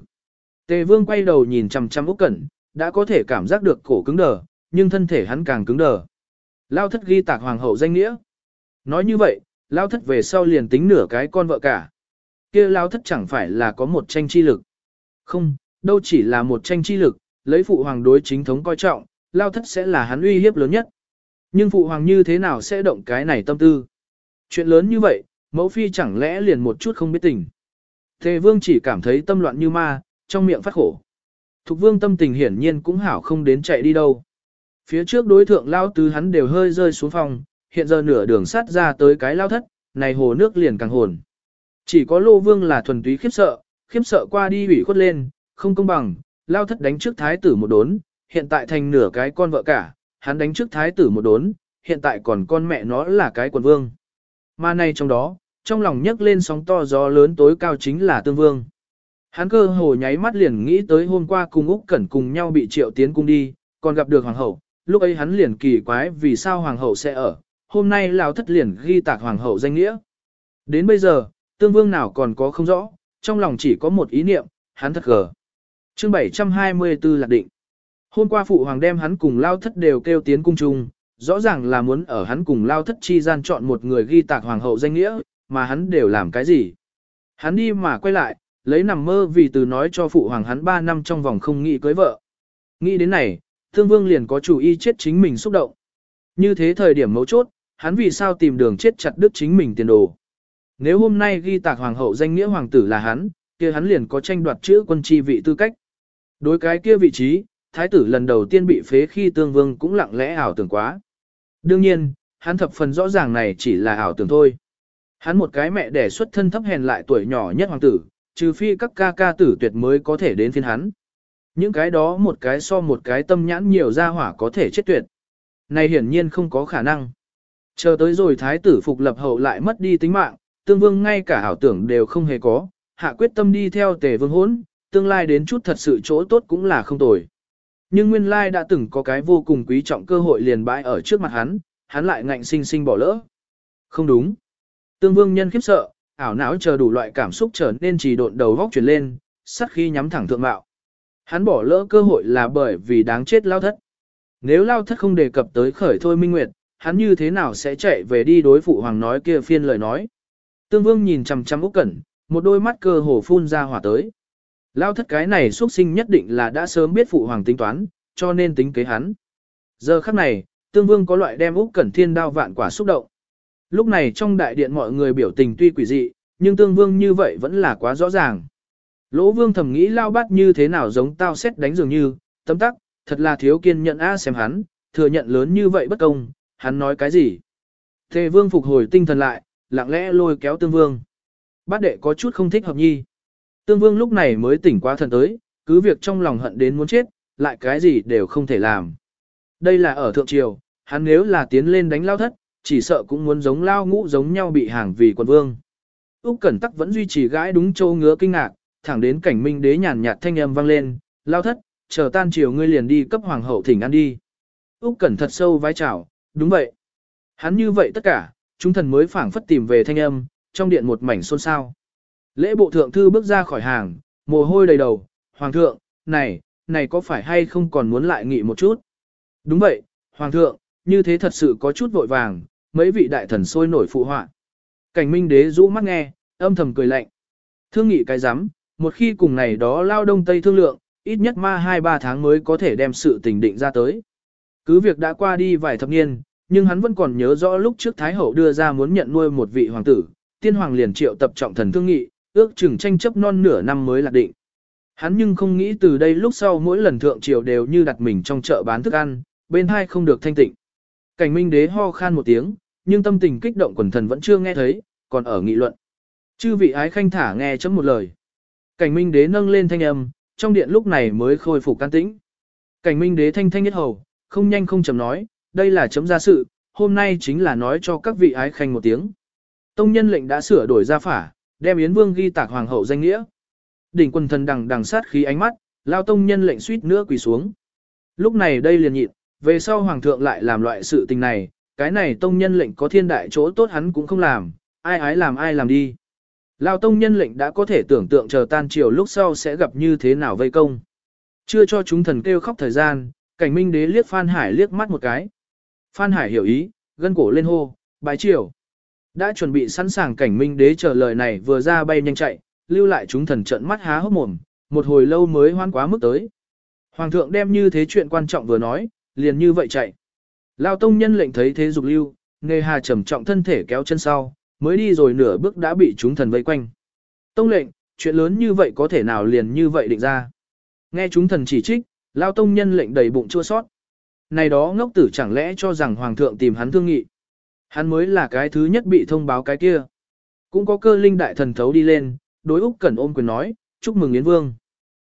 Tề vương quay đầu nhìn chằm chằm Úc Cẩn, đã có thể cảm giác được cổ cứng đờ, nhưng thân thể hắn càng cứng đờ. Lao thất ghi tạc hoàng hậu danh nghĩa. Nói như vậy, Lao thất về sau liền tính nửa cái con vợ cả. kia Lao thất chẳng phải là có một tranh chi lực. Không, đâu chỉ là một tranh chi lực, lấy phụ hoàng đối chính thống coi trọng, Lao thất sẽ là hắn uy hiếp lớn nhất. Nhưng phụ hoàng như thế nào sẽ động cái này tâm tư? Chuyện lớn như vậy, mẫu phi chẳng lẽ liền một chút không biết tình. Tề vương chỉ cảm thấy tâm loạn như ma, trong miệng phát khổ. Thục vương tâm tình hiển nhiên cũng hảo không đến chạy đi đâu. Phía trước đối thượng lao tứ hắn đều hơi rơi xuống phòng, hiện giờ nửa đường sát ra tới cái lao thất, này hồ nước liền càng hồn. Chỉ có lô vương là thuần túy khiếp sợ, khiếp sợ qua đi ủy khuất lên, không công bằng, lao thất đánh trước thái tử một đốn, hiện tại thành nửa cái con vợ cả, hắn đánh trước thái tử một đốn, hiện tại còn con mẹ nó là cái quần vương. Mà này trong đó, trong lòng nhấc lên sóng to gió lớn tối cao chính là tương vương. Hắn cơ hồ nháy mắt liền nghĩ tới hôm qua cùng Úc Cẩn cùng nhau bị triệu tiến cung đi, còn gặp được hoàng hậu, lúc ấy hắn liền kỳ quái vì sao hoàng hậu sẽ ở, hôm nay lão thất liền ghi tạc hoàng hậu danh nghĩa. Đến bây giờ, tương vương nào còn có không rõ, trong lòng chỉ có một ý niệm, hắn thật gờ. Chương 724 lạc định. Hôm qua phụ hoàng đem hắn cùng lao thất đều kêu tiến cung chung, rõ ràng là muốn ở hắn cùng lao thất chi gian chọn một người ghi tạc hoàng hậu danh nghĩa, mà hắn đều làm cái gì. Hắn đi mà quay lại, lấy nằm mơ vì từ nói cho phụ hoàng hắn 3 năm trong vòng không nghĩ cưới vợ. Nghĩ đến này, thương vương liền có chủ ý chết chính mình xúc động. Như thế thời điểm mấu chốt, hắn vì sao tìm đường chết chặt đứt chính mình tiền đồ. Nếu hôm nay ghi tạc hoàng hậu danh nghĩa hoàng tử là hắn, kia hắn liền có tranh đoạt chữ quân chi vị tư cách. Đối cái kia vị trí, thái tử lần đầu tiên bị phế khi tương vương cũng lặng lẽ ảo tưởng quá. Đương nhiên, hắn thập phần rõ ràng này chỉ là ảo tưởng thôi. Hắn một cái mẹ đẻ xuất thân thấp hèn lại tuổi nhỏ nhất hoàng tử, trừ phi các ca ca tử tuyệt mới có thể đến phiên hắn. Những cái đó một cái so một cái tâm nhãn nhiều ra hỏa có thể chết tuyệt. Này hiển nhiên không có khả năng. Chờ tới rồi thái tử phục lập hậu lại mất đi tính mạng, tương vương ngay cả hảo tưởng đều không hề có, hạ quyết tâm đi theo tề vương hốn, tương lai đến chút thật sự chỗ tốt cũng là không tồi. Nhưng nguyên lai đã từng có cái vô cùng quý trọng cơ hội liền bãi ở trước mặt hắn, hắn lại ngạnh sinh sinh bỏ lỡ. Không đúng. Tương vương nhân khiếp sợ, ảo não chờ đủ loại cảm xúc trở nên trì độn đầu vóc chuyển lên, sắt khi nhắm thẳng thượng mạo. Hắn bỏ lỡ cơ hội là bởi vì đáng chết lao thất. Nếu lao thất không đề cập tới khởi thôi minh nguyệt, hắn như thế nào sẽ chạy về đi đối phụ hoàng nói kia phiên lời nói. Tương vương nhìn chằm chằm Úc Cẩn, một đôi mắt cơ hồ phun ra hỏa tới. Lao thất cái này xuất sinh nhất định là đã sớm biết phụ hoàng tính toán, cho nên tính kế hắn. Giờ khắc này, tương vương có loại đem Úc Cẩn thiên đao vạn quả xúc động. Lúc này trong đại điện mọi người biểu tình tuy quỷ dị, nhưng tương vương như vậy vẫn là quá rõ ràng. Lỗ vương thầm nghĩ lao bát như thế nào giống tao xét đánh dường như, tấm tắc, thật là thiếu kiên nhận a xem hắn, thừa nhận lớn như vậy bất công, hắn nói cái gì. Thề vương phục hồi tinh thần lại, lặng lẽ lôi kéo tương vương. Bát đệ có chút không thích hợp nhi. Tương vương lúc này mới tỉnh qua thần tới, cứ việc trong lòng hận đến muốn chết, lại cái gì đều không thể làm. Đây là ở thượng triều, hắn nếu là tiến lên đánh lao thất, chỉ sợ cũng muốn giống lao ngũ giống nhau bị hàng vì quần vương. Úc Cẩn Tắc vẫn duy trì gãi đúng châu ngứa kinh ngạc, thẳng đến cảnh minh đế nhàn nhạt thanh âm vang lên, lao thất, chờ tan chiều ngươi liền đi cấp hoàng hậu thỉnh ăn đi. Úc Cẩn thật sâu vái chào, đúng vậy. Hắn như vậy tất cả, chúng thần mới phảng phất tìm về thanh âm, trong điện một mảnh xôn xao. Lễ bộ thượng thư bước ra khỏi hàng, mồ hôi đầy đầu, hoàng thượng, này, này có phải hay không còn muốn lại nghị một chút? Đúng vậy, hoàng thượng, như thế thật sự có chút vội vàng, mấy vị đại thần sôi nổi phụ họa. Cảnh minh đế rũ mắt nghe, âm thầm cười lạnh. Thương nghị cái rắm một khi cùng này đó lao đông tây thương lượng, ít nhất ma 2-3 tháng mới có thể đem sự tình định ra tới. Cứ việc đã qua đi vài thập niên, nhưng hắn vẫn còn nhớ rõ lúc trước Thái Hậu đưa ra muốn nhận nuôi một vị hoàng tử, tiên hoàng liền triệu tập trọng thần thương nghị, ước chừng tranh chấp non nửa năm mới lạc định. Hắn nhưng không nghĩ từ đây lúc sau mỗi lần thượng triều đều như đặt mình trong chợ bán thức ăn, bên hai không được thanh tịnh. Cảnh minh đế ho khan một tiếng, nhưng tâm tình kích động quần thần vẫn chưa nghe thấy, còn ở nghị luận. Chư vị ái khanh thả nghe chấm một lời. Cảnh minh đế nâng lên thanh âm, trong điện lúc này mới khôi phục can tĩnh. Cảnh minh đế thanh thanh nhất hầu, không nhanh không chậm nói, đây là chấm ra sự, hôm nay chính là nói cho các vị ái khanh một tiếng. Tông nhân lệnh đã sửa đổi ra phả, đem Yến Vương ghi tạc hoàng hậu danh nghĩa. Đỉnh quần thần đằng đằng sát khí ánh mắt, lao tông nhân lệnh suýt nữa quỳ xuống. Lúc này đây liền nhịn, về sau hoàng thượng lại làm loại sự tình này, cái này tông nhân lệnh có thiên đại chỗ tốt hắn cũng không làm, ai ái làm ai làm đi. Lao tông nhân lệnh đã có thể tưởng tượng chờ tan chiều lúc sau sẽ gặp như thế nào vây công. Chưa cho chúng thần kêu khóc thời gian, cảnh minh đế liếc Phan Hải liếc mắt một cái. Phan Hải hiểu ý, gân cổ lên hô, bái chiều. Đã chuẩn bị sẵn sàng cảnh minh đế chờ lời này vừa ra bay nhanh chạy, lưu lại chúng thần trận mắt há hốc mồm, một hồi lâu mới hoan quá mức tới. Hoàng thượng đem như thế chuyện quan trọng vừa nói, liền như vậy chạy. Lao tông nhân lệnh thấy thế dục lưu, nghề hà trầm trọng thân thể kéo chân sau, mới đi rồi nửa bước đã bị chúng thần vây quanh. Tông lệnh, chuyện lớn như vậy có thể nào liền như vậy định ra. Nghe chúng thần chỉ trích, Lao tông nhân lệnh đầy bụng chua sót. Này đó ngốc tử chẳng lẽ cho rằng hoàng thượng tìm hắn thương nghị. Hắn mới là cái thứ nhất bị thông báo cái kia. Cũng có cơ linh đại thần thấu đi lên, đối Úc Cẩn ôm quyền nói, chúc mừng Yến Vương.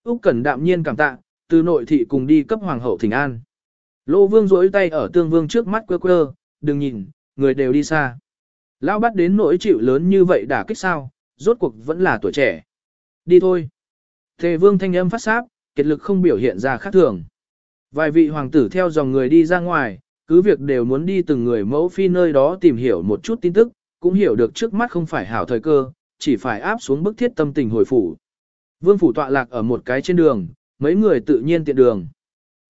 Úc Cẩn đạm nhiên cảm tạ, từ nội thị cùng đi cấp hoàng hậu thỉnh an. Lô Vương duỗi tay ở Tương Vương trước mắt quơ quơ, đừng nhìn, người đều đi xa. Lão bắt đến nỗi chịu lớn như vậy đả kích sao, rốt cuộc vẫn là tuổi trẻ. Đi thôi. Tề Vương thanh âm phát sáp, kiệt lực không biểu hiện ra khác thường. Vài vị hoàng tử theo dòng người đi ra ngoài, cứ việc đều muốn đi từng người mẫu phi nơi đó tìm hiểu một chút tin tức, cũng hiểu được trước mắt không phải hảo thời cơ, chỉ phải áp xuống bức thiết tâm tình hồi phủ. Vương phủ tọa lạc ở một cái trên đường, mấy người tự nhiên tiện đường.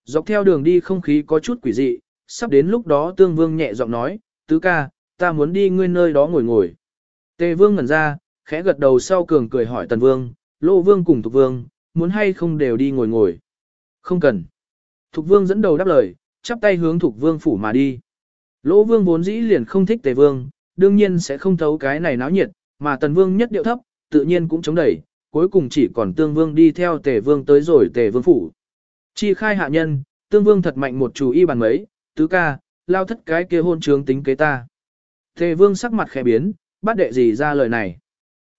Dọc theo đường đi không khí có chút quỷ dị, sắp đến lúc đó tương vương nhẹ giọng nói, tứ ca, ta muốn đi ngươi nơi đó ngồi ngồi. Tề vương ngẩn ra, khẽ gật đầu sau cường cười hỏi tần vương, lô vương cùng thục vương, muốn hay không đều đi ngồi ngồi. Không cần. Thục vương dẫn đầu đáp lời, chắp tay hướng thục vương phủ mà đi. Lỗ vương vốn dĩ liền không thích tề vương, đương nhiên sẽ không thấu cái này náo nhiệt, mà tần vương nhất điệu thấp, tự nhiên cũng chống đẩy, cuối cùng chỉ còn tương vương đi theo tề vương tới rồi tề vương phủ. Chi khai hạ nhân, tương vương thật mạnh một chủ y bàn mấy, tứ ca, lao thất cái kia hôn trướng tính kế ta. Tề vương sắc mặt khẽ biến, bắt đệ gì ra lời này.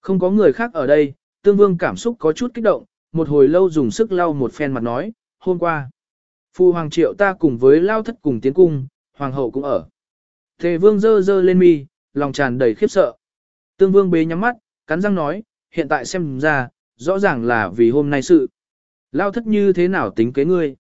Không có người khác ở đây, tương vương cảm xúc có chút kích động, một hồi lâu dùng sức lau một phen mặt nói, hôm qua. Phu hoàng triệu ta cùng với lao thất cùng tiến cung, hoàng hậu cũng ở. Tề vương dơ dơ lên mi, lòng tràn đầy khiếp sợ. Tương vương bế nhắm mắt, cắn răng nói, hiện tại xem ra, rõ ràng là vì hôm nay sự. Lao thất như thế nào tính kế ngươi?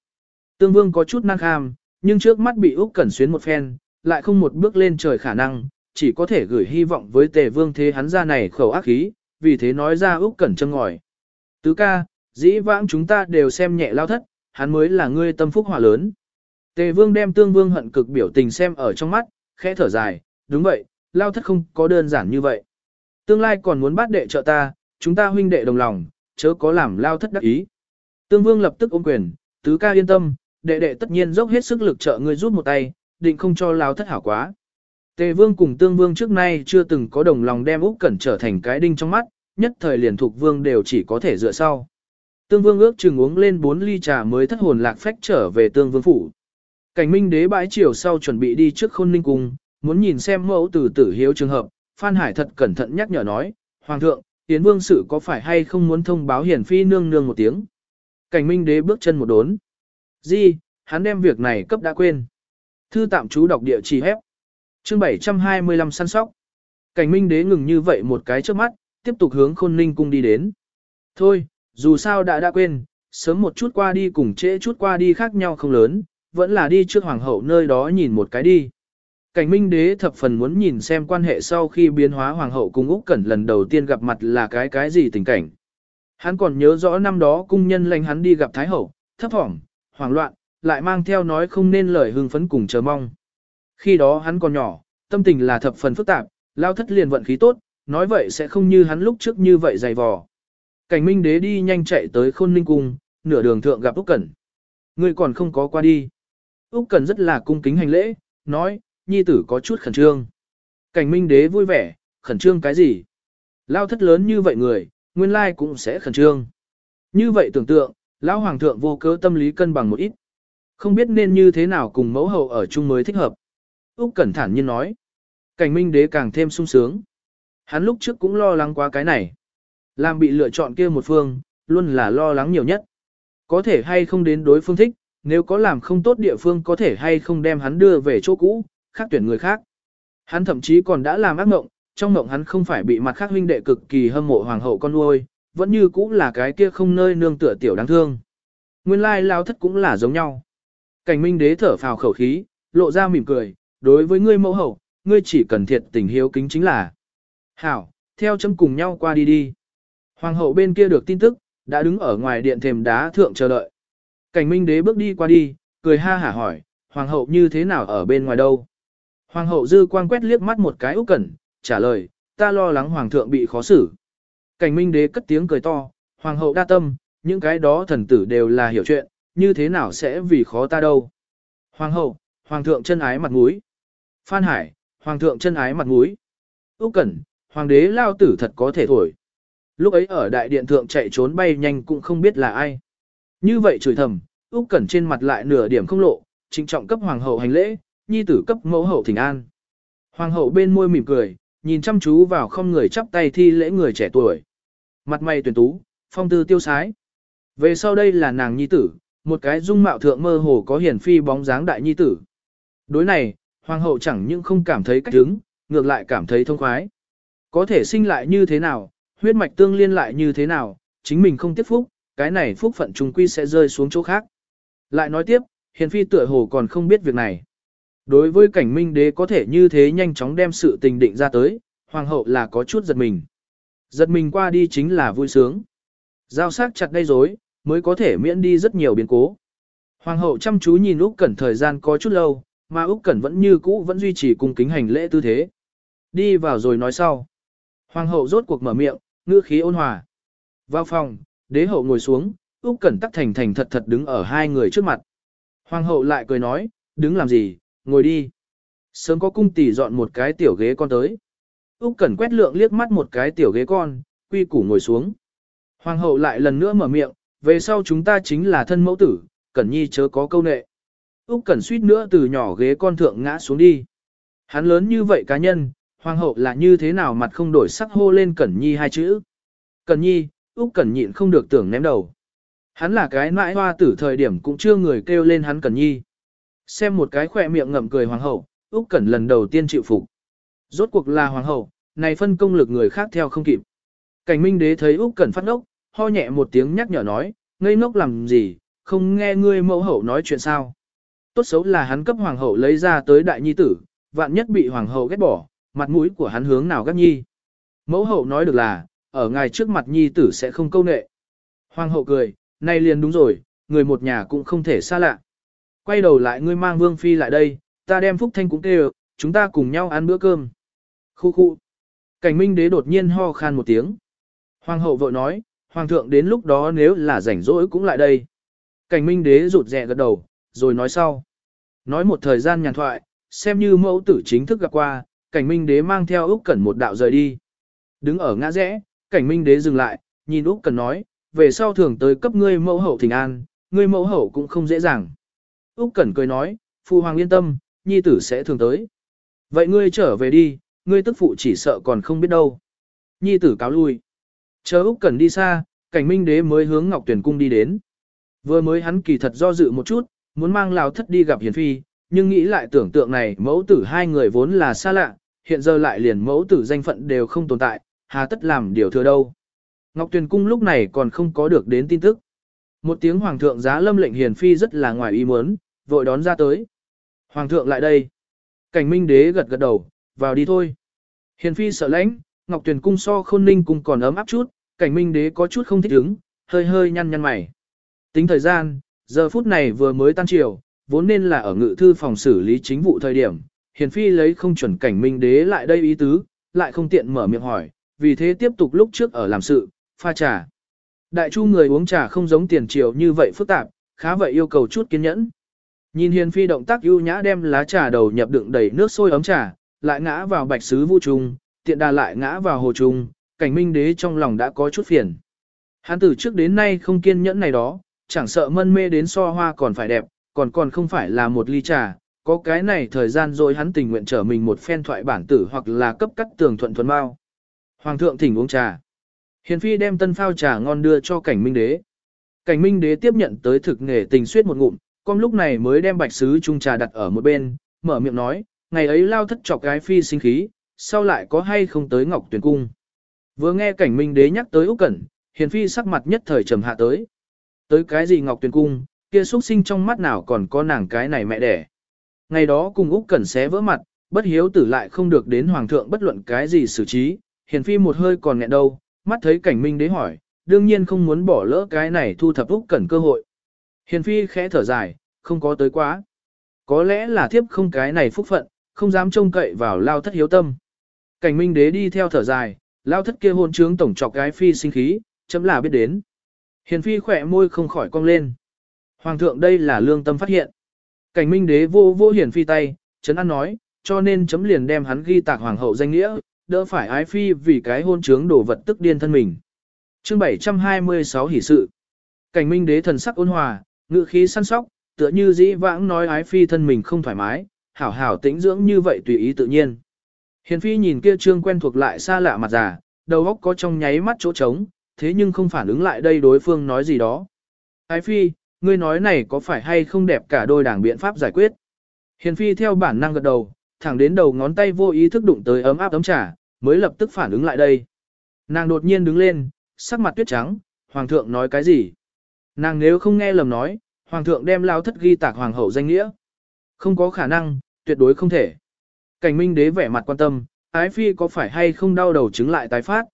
Tương vương có chút năng kham, nhưng trước mắt bị Úc Cẩn xuyến một phen, lại không một bước lên trời khả năng, chỉ có thể gửi hy vọng với tề vương thế hắn ra này khẩu ác khí, vì thế nói ra Úc Cẩn châm ngòi. Tứ ca, dĩ vãng chúng ta đều xem nhẹ lao thất, hắn mới là ngươi tâm phúc hỏa lớn. Tề vương đem tương vương hận cực biểu tình xem ở trong mắt, khẽ thở dài, đúng vậy, lao thất không có đơn giản như vậy. Tương lai còn muốn bắt đệ trợ ta, chúng ta huynh đệ đồng lòng, chớ có làm lao thất đắc ý. Tương vương lập tức ôm quyền, tứ ca yên tâm, đệ đệ tất nhiên dốc hết sức lực trợ ngươi giúp một tay, định không cho lao thất hảo quá. Tề vương cùng tương vương trước nay chưa từng có đồng lòng đem Úc Cẩn trở thành cái đinh trong mắt, nhất thời liền thuộc vương đều chỉ có thể dựa sau. Tương vương ước chừng uống lên 4 ly trà mới thất hồn lạc phách trở về tương vương phủ. Cảnh minh đế bãi chiều sau chuẩn bị đi trước khôn ninh cung, muốn nhìn xem mẫu tử tử hiếu trường hợp, Phan Hải thật cẩn thận nhắc nhở nói, Hoàng thượng, Tiến vương sự có phải hay không muốn thông báo hiển phi nương nương một tiếng. Cảnh minh đế bước chân một đốn. Di, hắn đem việc này cấp đã quên. Thư tạm chú đọc địa chỉ hép. Chương 725 săn sóc. Cảnh minh đế ngừng như vậy một cái trước mắt, tiếp tục hướng khôn ninh cung đi đến. Thôi, dù sao đã đã quên, sớm một chút qua đi cùng trễ chút qua đi khác nhau không lớn, vẫn là đi trước hoàng hậu nơi đó nhìn một cái đi. Cảnh minh đế thập phần muốn nhìn xem quan hệ sau khi biến hóa hoàng hậu cùng Úc Cẩn lần đầu tiên gặp mặt là cái cái gì tình cảnh. Hắn còn nhớ rõ năm đó cung nhân lệnh hắn đi gặp Thái hậu, thấp thỏm, hoảng loạn, lại mang theo nói không nên lời hưng phấn cùng chờ mong. Khi đó hắn còn nhỏ, tâm tình là thập phần phức tạp, lao thất liền vận khí tốt, nói vậy sẽ không như hắn lúc trước như vậy dày vò. Cảnh minh đế đi nhanh chạy tới khôn ninh cung, nửa đường thượng gặp Úc Cẩn. Người còn không có qua đi. Úc Cẩn rất là cung kính hành lễ, nói, nhi tử có chút khẩn trương. Cảnh minh đế vui vẻ, khẩn trương cái gì? Lao thất lớn như vậy người, nguyên lai cũng sẽ khẩn trương. Như vậy tưởng tượng, lão hoàng thượng vô cớ tâm lý cân bằng một ít. Không biết nên như thế nào cùng mẫu hậu ở chung mới thích hợp. Úc Cẩn thản nhiên nói. Cảnh minh đế càng thêm sung sướng. Hắn lúc trước cũng lo lắng quá cái này. Làm bị lựa chọn kia một phương, luôn là lo lắng nhiều nhất. Có thể hay không đến đối phương thích, nếu có làm không tốt địa phương có thể hay không đem hắn đưa về chỗ cũ, khác tuyển người khác. Hắn thậm chí còn đã làm ác mộng, trong mộng hắn không phải bị mặt khác huynh đệ cực kỳ hâm mộ hoàng hậu con nuôi, vẫn như cũ là cái kia không nơi nương tựa tiểu đáng thương. Nguyên lai lao thất cũng là giống nhau. Cảnh minh đế thở phào khẩu khí, lộ ra mỉm cười, đối với ngươi mẫu hậu, ngươi chỉ cần thiệt tình hiếu kính chính là. Hảo, theo chấm cùng nhau qua đi đi. Hoàng hậu bên kia được tin tức, đã đứng ở ngoài điện thềm đá thượng chờ đợi. Cảnh minh đế bước đi qua đi, cười ha hả hỏi, hoàng hậu như thế nào ở bên ngoài đâu? Hoàng hậu dư quang quét liếc mắt một cái Úc Cẩn, trả lời, ta lo lắng hoàng thượng bị khó xử. Cảnh minh đế cất tiếng cười to, hoàng hậu đa tâm, những cái đó thần tử đều là hiểu chuyện, như thế nào sẽ vì khó ta đâu. Hoàng hậu, hoàng thượng chân ái mặt mũi. Phan Hải, hoàng thượng chân ái mặt mũi. Úc Cẩn, hoàng đế lao tử thật có thể thổi. Lúc ấy ở đại điện thượng chạy trốn bay nhanh cũng không biết là ai. Như vậy chửi thầm, Úc Cẩn trên mặt lại nửa điểm không lộ, trịnh trọng cấp hoàng hậu hành lễ, nhi tử cấp mẫu hậu thỉnh an. Hoàng hậu bên môi mỉm cười, nhìn chăm chú vào không người chắp tay thi lễ người trẻ tuổi. Mặt mày tuyển tú, phong tư tiêu sái. Về sau đây là nàng nhi tử, một cái dung mạo thượng mơ hồ có hiển phi bóng dáng đại nhi tử. Đối này, hoàng hậu chẳng những không cảm thấy cách đứng, ngược lại cảm thấy thông khoái. Có thể sinh lại như thế nào, huyết mạch tương liên lại như thế nào, chính mình không tiếp phúc, cái này phúc phận trùng quy sẽ rơi xuống chỗ khác. Lại nói tiếp, hiền phi tựa hồ còn không biết việc này. Đối với cảnh minh đế có thể như thế nhanh chóng đem sự tình định ra tới, hoàng hậu là có chút giật mình. Giật mình qua đi chính là vui sướng. Giao sắc chặt gây rối, mới có thể miễn đi rất nhiều biến cố. Hoàng hậu chăm chú nhìn Úc Cẩn thời gian có chút lâu, mà Úc Cẩn vẫn như cũ vẫn duy trì cung kính hành lễ tư thế. Đi vào rồi nói sau. Hoàng hậu rốt cuộc mở miệng, ngữ khí ôn hòa. Vào phòng, đế hậu ngồi xuống, Úc Cẩn tắc thành thành thật thật đứng ở hai người trước mặt. Hoàng hậu lại cười nói, đứng làm gì, ngồi đi. Sớm có cung tỷ dọn một cái tiểu ghế con tới. Úc Cẩn quét lượng liếc mắt một cái tiểu ghế con, quy củ ngồi xuống. Hoàng hậu lại lần nữa mở miệng, về sau chúng ta chính là thân mẫu tử, Cẩn Nhi chớ có câu nệ. Úc Cẩn suýt nữa từ nhỏ ghế con thượng ngã xuống đi. Hắn lớn như vậy cá nhân, hoàng hậu là như thế nào mặt không đổi sắc hô lên Cẩn Nhi hai chữ. Cẩn Nhi, Úc Cẩn nhịn không được tưởng ném đầu. Hắn là cái mãi hoa tử thời điểm cũng chưa người kêu lên hắn Cẩn Nhi. Xem một cái khỏe miệng ngậm cười hoàng hậu, Úc Cẩn lần đầu tiên chịu phục. Rốt cuộc là hoàng hậu, này phân công lực người khác theo không kịp. Cảnh Minh đế thấy Úc Cẩn phát ngốc, ho nhẹ một tiếng nhắc nhở nói, ngây ngốc làm gì, không nghe ngươi mẫu hậu nói chuyện sao? Tốt xấu là hắn cấp hoàng hậu lấy ra tới đại nhi tử, vạn nhất bị hoàng hậu ghét bỏ, mặt mũi của hắn hướng nào gác nhi. Mẫu hậu nói được là, ở ngài trước mặt nhi tử sẽ không câu nệ. Hoàng hậu cười, nay liền đúng rồi, người một nhà cũng không thể xa lạ. Quay đầu lại ngươi mang vương phi lại đây, ta đem phúc thanh cũng kêu, chúng ta cùng nhau ăn bữa cơm. Khu khu. Cảnh minh đế đột nhiên ho khan một tiếng. Hoàng hậu vội nói, hoàng thượng đến lúc đó nếu là rảnh rỗi cũng lại đây. Cảnh minh đế rụt rè gật đầu, rồi nói sau. Nói một thời gian nhàn thoại, xem như mẫu tử chính thức gặp qua, cảnh minh đế mang theo Úc Cẩn một đạo rời đi. Đứng ở ngã rẽ, cảnh minh đế dừng lại, nhìn Úc Cẩn nói, về sau thường tới cấp ngươi mẫu hậu thỉnh an, ngươi mẫu hậu cũng không dễ dàng. Úc Cẩn cười nói, phụ hoàng yên tâm, nhi tử sẽ thường tới. Vậy ngươi trở về đi, ngươi tức phụ chỉ sợ còn không biết đâu. Nhi tử cáo lui. Chờ Úc Cẩn đi xa, cảnh minh đế mới hướng Ngọc Tuyển Cung đi đến. Vừa mới hắn kỳ thật do dự một chút, muốn mang Lào thất đi gặp Hiền Phi, nhưng nghĩ lại tưởng tượng này mẫu tử hai người vốn là xa lạ, hiện giờ lại liền mẫu tử danh phận đều không tồn tại, hà tất làm điều thừa đâu. Ngọc Tuyền Cung lúc này còn không có được đến tin tức. Một tiếng Hoàng thượng giá lâm lệnh Hiền Phi rất là ngoài ý muốn, vội đón ra tới. Hoàng thượng lại đây. Cảnh Minh Đế gật gật đầu, vào đi thôi. Hiền Phi sợ lãnh, Ngọc Tuyền Cung so khôn ninh cung còn ấm áp chút, cảnh Minh Đế có chút không thích ứng, hơi hơi nhăn nhăn mày. Tính thời gian, giờ phút này vừa mới tan chiều, vốn nên là ở ngự thư phòng xử lý chính vụ thời điểm, hiền phi lấy không chuẩn cảnh minh đế lại đây ý tứ, lại không tiện mở miệng hỏi, vì thế tiếp tục lúc trước ở làm sự, pha trà. Đại chu người uống trà không giống tiền triều như vậy phức tạp, khá vậy yêu cầu chút kiên nhẫn. Nhìn hiền phi động tác ưu nhã đem lá trà đầu nhập đựng đầy nước sôi ấm trà, lại ngã vào bạch sứ vũ trung, tiện đà lại ngã vào hồ trung, cảnh minh đế trong lòng đã có chút phiền. Hắn từ trước đến nay không kiên nhẫn này đó, chẳng sợ mân mê đến so hoa còn phải đẹp, còn còn không phải là một ly trà, có cái này thời gian rồi hắn tình nguyện trở mình một phen thoại bản tử hoặc là cấp cắt tường thuận thuần bao. Hoàng thượng thỉnh uống trà. Hiền phi đem tân phao trà ngon đưa cho cảnh minh đế. Cảnh minh đế tiếp nhận tới thực nghề tình suyết một ngụm, con lúc này mới đem bạch sứ trung trà đặt ở một bên, mở miệng nói, ngày ấy lao thất chọc gái phi sinh khí, sau lại có hay không tới ngọc tuyển cung. Vừa nghe cảnh minh đế nhắc tới Úc Cẩn, hiền phi sắc mặt nhất thời trầm hạ tới. Tới cái gì ngọc tuyển cung, kia xuất sinh trong mắt nào còn có nàng cái này mẹ đẻ. Ngày đó cùng Úc Cẩn xé vỡ mặt, bất hiếu tử lại không được đến hoàng thượng bất luận cái gì xử trí, hiền phi một hơi còn nghẹn đâu, mắt thấy cảnh minh đế hỏi, đương nhiên không muốn bỏ lỡ cái này thu thập Úc Cẩn cơ hội. Hiền phi khẽ thở dài, không có tới quá. Có lẽ là thiếp không cái này phúc phận, không dám trông cậy vào lao thất hiếu tâm. Cảnh minh đế đi theo thở dài, lao thất kia hôn trướng tổng trọc gái phi sinh khí, chấm là biết đến. Hiền phi khỏe môi không khỏi cong lên. Hoàng thượng đây là lương tâm phát hiện. Cảnh minh đế vô vô Hiền phi tay, chấn an nói, cho nên chấm liền đem hắn ghi tạc hoàng hậu danh nghĩa, đỡ phải ái phi vì cái hôn trướng đổ vật tức điên thân mình. chương 726 hỷ sự. Cảnh minh đế thần sắc ôn hòa, ngự khí săn sóc, tựa như dĩ vãng nói ái phi thân mình không thoải mái, hảo hảo tĩnh dưỡng như vậy tùy ý tự nhiên. Hiền phi nhìn kia trương quen thuộc lại xa lạ mặt già, đầu óc có trong nháy mắt chỗ trống, thế nhưng không phản ứng lại đây đối phương nói gì đó. Ái phi, ngươi nói này có phải hay không đẹp cả đôi đảng biện pháp giải quyết. Hiền phi theo bản năng gật đầu, thẳng đến đầu ngón tay vô ý thức đụng tới ấm áp ấm trà, mới lập tức phản ứng lại đây. Nàng đột nhiên đứng lên, sắc mặt tuyết trắng, hoàng thượng nói cái gì? Nàng nếu không nghe lầm nói, hoàng thượng đem lao thất ghi tạc hoàng hậu danh nghĩa. Không có khả năng, tuyệt đối không thể. Cảnh minh đế vẻ mặt quan tâm, ái phi có phải hay không đau đầu chứng lại tái phát.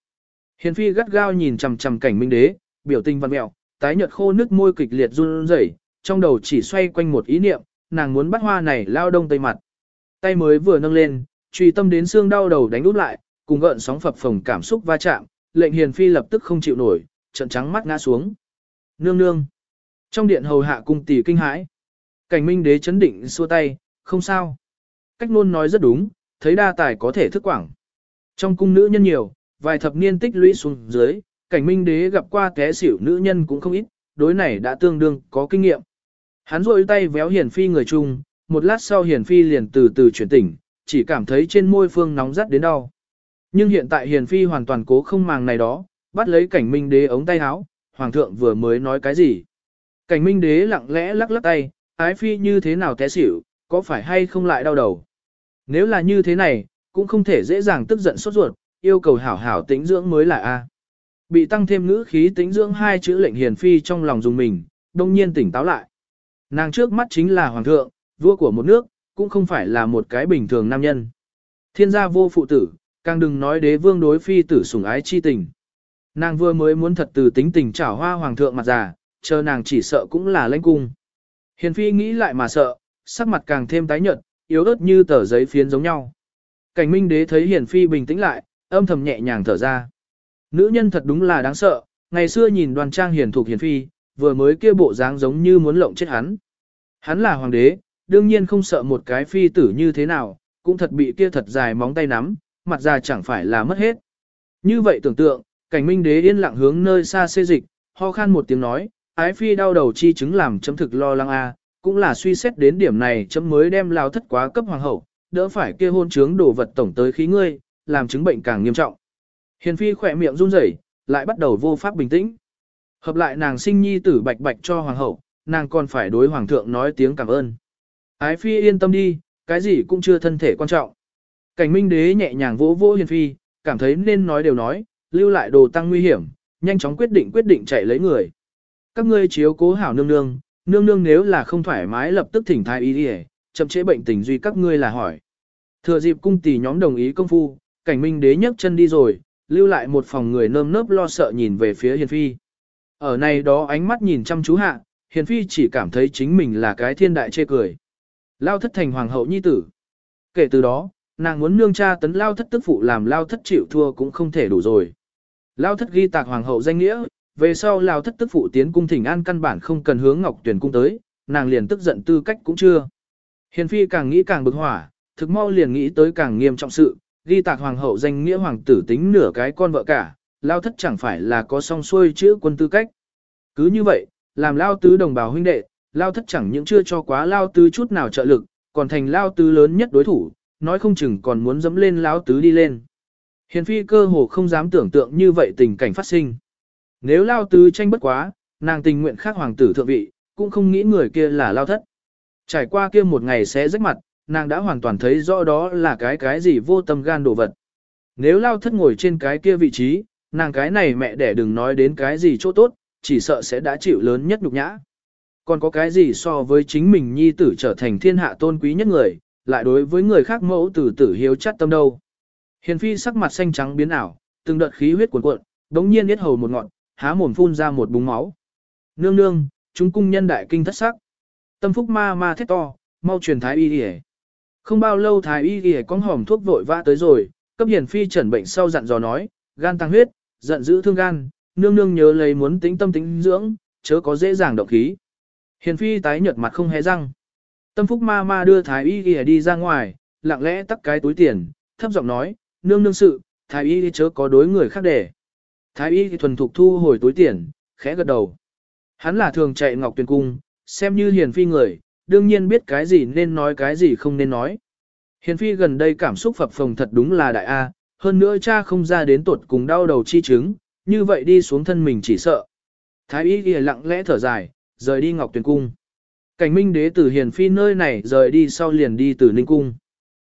Hiền phi gắt gao nhìn chằm chằm cảnh minh đế, biểu tình văn mẹo, tái nhợt khô nước môi kịch liệt run rẩy, trong đầu chỉ xoay quanh một ý niệm, nàng muốn bắt hoa này lao đông tây mặt. Tay mới vừa nâng lên, truy tâm đến xương đau đầu đánh út lại, cùng gợn sóng phập phồng cảm xúc va chạm, lệnh hiền phi lập tức không chịu nổi, trận trắng mắt ngã xuống. Nương nương. Trong điện hầu hạ cung tỷ kinh hãi. Cảnh minh đế chấn định xua tay, không sao. Cách nôn nói rất đúng, thấy đa tài có thể thức quảng. Trong cung nữ nhân nhiều, vài thập niên tích lũy xuống dưới, cảnh minh đế gặp qua té xỉu nữ nhân cũng không ít, đối này đã tương đương có kinh nghiệm. Hắn rội tay véo hiền phi người chung, một lát sau hiền phi liền từ từ chuyển tỉnh, chỉ cảm thấy trên môi phương nóng rắt đến đau. Nhưng hiện tại hiền phi hoàn toàn cố không màng này đó, bắt lấy cảnh minh đế ống tay áo, hoàng thượng vừa mới nói cái gì. Cảnh minh đế lặng lẽ lắc lắc tay, ái phi như thế nào té xỉu, có phải hay không lại đau đầu. Nếu là như thế này, cũng không thể dễ dàng tức giận sốt ruột, yêu cầu hảo hảo tĩnh dưỡng mới là A. Bị tăng thêm ngữ khí tĩnh dưỡng hai chữ lệnh hiền phi trong lòng dùng mình, đông nhiên tỉnh táo lại. Nàng trước mắt chính là hoàng thượng, vua của một nước, cũng không phải là một cái bình thường nam nhân. Thiên gia vô phụ tử, càng đừng nói đế vương đối phi tử sủng ái chi tình. Nàng vừa mới muốn thật từ tính tình trảo hoa hoàng thượng mặt già, chờ nàng chỉ sợ cũng là lãnh cung. Hiền phi nghĩ lại mà sợ, sắc mặt càng thêm tái nhợt, yếu ớt như tờ giấy phiến giống nhau. Cảnh minh đế thấy hiền phi bình tĩnh lại, âm thầm nhẹ nhàng thở ra. Nữ nhân thật đúng là đáng sợ, ngày xưa nhìn đoàn trang hiền thuộc hiền phi, vừa mới kia bộ dáng giống như muốn lộng chết hắn. Hắn là hoàng đế, đương nhiên không sợ một cái phi tử như thế nào, cũng thật bị kia thật dài móng tay nắm, mặt già chẳng phải là mất hết. Như vậy tưởng tượng, cảnh minh đế yên lặng hướng nơi xa xê dịch, ho khan một tiếng nói, ái phi đau đầu chi chứng làm chấm thực lo lắng a, cũng là suy xét đến điểm này chấm mới đem lao thất quá cấp hoàng hậu, đỡ phải kia hôn trướng đổ vật tổng tới khí ngươi, làm chứng bệnh càng nghiêm trọng. Hiền phi khỏe miệng run rẩy, lại bắt đầu vô pháp bình tĩnh. Hợp lại nàng sinh nhi tử bạch bạch cho hoàng hậu, nàng còn phải đối hoàng thượng nói tiếng cảm ơn. Ái phi yên tâm đi, cái gì cũng chưa thân thể quan trọng. Cảnh minh đế nhẹ nhàng vỗ vỗ hiền phi, cảm thấy nên nói đều nói, lưu lại đồ tăng nguy hiểm, nhanh chóng quyết định quyết định chạy lấy người. Các ngươi chiếu cố hảo nương nương, nương nương nếu là không thoải mái lập tức thỉnh thái y đi chậm chế bệnh tình duy các ngươi là hỏi. Thừa dịp cung tỷ nhóm đồng ý công phu, cảnh minh đế nhấc chân đi rồi, lưu lại một phòng người nơm nớp lo sợ nhìn về phía hiền phi. Ở này đó ánh mắt nhìn chăm chú hạ, hiền phi chỉ cảm thấy chính mình là cái thiên đại chê cười. Lao thất thành hoàng hậu nhi tử. Kể từ đó, nàng muốn nương cha tấn lao thất tức phụ làm lao thất chịu thua cũng không thể đủ rồi. Lao thất ghi tạc hoàng hậu danh nghĩa, về sau lao thất tức phụ tiến cung thỉnh an căn bản không cần hướng ngọc tuyển cung tới, nàng liền tức giận tư cách cũng chưa. Hiền phi càng nghĩ càng bực hỏa, thực mau liền nghĩ tới càng nghiêm trọng sự, ghi tạc hoàng hậu danh nghĩa hoàng tử tính nửa cái con vợ cả, lao thất chẳng phải là có song xuôi chữ quân tư cách. Cứ như vậy, làm lao tứ đồng bào huynh đệ, lao thất chẳng những chưa cho quá lao tứ chút nào trợ lực, còn thành lao tứ lớn nhất đối thủ, nói không chừng còn muốn dẫm lên lao tứ đi lên. Hiền phi cơ hồ không dám tưởng tượng như vậy tình cảnh phát sinh. Nếu lao tứ tranh bất quá, nàng tình nguyện khác hoàng tử thượng vị, cũng không nghĩ người kia là lao thất. Trải qua kia một ngày sẽ rách mặt, nàng đã hoàn toàn thấy rõ đó là cái cái gì vô tâm gan đồ vật. Nếu lao thất ngồi trên cái kia vị trí, nàng cái này mẹ đẻ đừng nói đến cái gì chỗ tốt, chỉ sợ sẽ đã chịu lớn nhất nhục nhã. Còn có cái gì so với chính mình nhi tử trở thành thiên hạ tôn quý nhất người, lại đối với người khác mẫu tử tử hiếu chắt tâm đâu. Hiền phi sắc mặt xanh trắng biến ảo, từng đợt khí huyết cuồn cuộn, đống nhiên biết hầu một ngọn, há mồm phun ra một búng máu. Nương nương, chúng cung nhân đại kinh thất sắc. Tâm phúc ma ma thét to, mau truyền thái y đi Không bao lâu thái y đi con hòm thuốc vội vã tới rồi, cấp hiền phi chẩn bệnh sau dặn dò nói, gan tăng huyết, giận dữ thương gan, nương nương nhớ lấy muốn tính tâm tính dưỡng, chớ có dễ dàng động khí. Hiền phi tái nhợt mặt không hé răng. Tâm phúc ma ma đưa thái y đi đi ra ngoài, lặng lẽ tắt cái túi tiền, thấp giọng nói, nương nương sự, thái y chớ có đối người khác để. Thái y thì thuần thục thu hồi túi tiền, khẽ gật đầu. Hắn là thường chạy ngọc tuyển cung, xem như hiền phi người, đương nhiên biết cái gì nên nói cái gì không nên nói. Hiền phi gần đây cảm xúc phập phồng thật đúng là đại A, hơn nữa cha không ra đến tột cùng đau đầu chi chứng, như vậy đi xuống thân mình chỉ sợ. Thái y thì lặng lẽ thở dài, rời đi Ngọc tuyển Cung. Cảnh minh đế từ hiền phi nơi này rời đi sau liền đi từ Ninh Cung.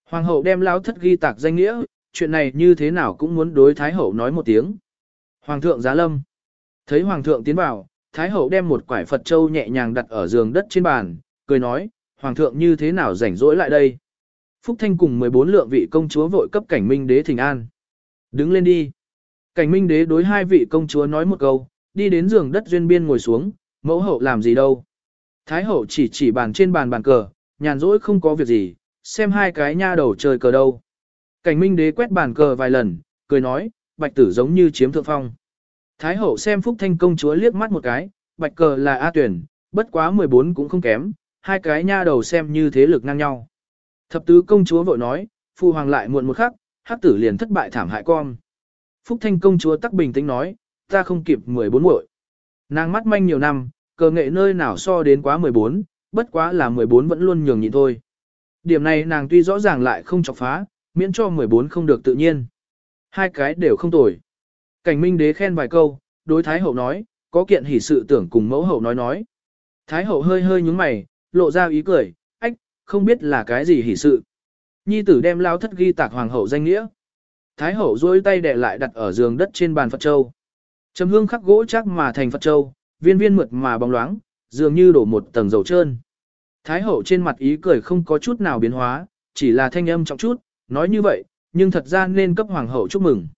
Hoàng hậu đem lão thất ghi tạc danh nghĩa, chuyện này như thế nào cũng muốn đối Thái hậu nói một tiếng. Hoàng thượng giá lâm. Thấy Hoàng thượng tiến vào, Thái hậu đem một quải Phật Châu nhẹ nhàng đặt ở giường đất trên bàn, cười nói, Hoàng thượng như thế nào rảnh rỗi lại đây. Phúc Thanh cùng 14 lượng vị công chúa vội cấp cảnh minh đế thỉnh an. Đứng lên đi. Cảnh minh đế đối hai vị công chúa nói một câu, đi đến giường đất duyên biên ngồi xuống, mẫu hậu làm gì đâu. Thái hậu chỉ chỉ bàn trên bàn bàn cờ, nhàn rỗi không có việc gì, xem hai cái nha đầu chơi cờ đâu. Cảnh minh đế quét bàn cờ vài lần, cười nói, bạch tử giống như chiếm thượng phong. Thái hậu xem Phúc Thanh công chúa liếc mắt một cái, bạch cờ là A tuyển, bất quá 14 cũng không kém, hai cái nha đầu xem như thế lực ngang nhau. Thập tứ công chúa vội nói, phu hoàng lại muộn một khắc, hắc tử liền thất bại thảm hại con. Phúc Thanh công chúa tắc bình tĩnh nói, ta không kịp 14 muội. Nàng mắt manh nhiều năm, cờ nghệ nơi nào so đến quá 14, bất quá là 14 vẫn luôn nhường nhịn thôi. Điểm này nàng tuy rõ ràng lại không chọc phá, miễn cho 14 không được tự nhiên. Hai cái đều không tồi. Cảnh minh đế khen vài câu, đối Thái hậu nói, có kiện hỷ sự tưởng cùng mẫu hậu nói nói. Thái hậu hơi hơi nhúng mày, lộ ra ý cười, ách, không biết là cái gì hỷ sự. Nhi tử đem lao thất ghi tạc hoàng hậu danh nghĩa. Thái hậu duỗi tay để lại đặt ở giường đất trên bàn Phật Châu. Trầm hương khắc gỗ chắc mà thành Phật Châu, viên viên mượt mà bóng loáng, dường như đổ một tầng dầu trơn. Thái hậu trên mặt ý cười không có chút nào biến hóa, chỉ là thanh âm trọng chút, nói như vậy, nhưng thật ra nên cấp hoàng hậu chúc mừng.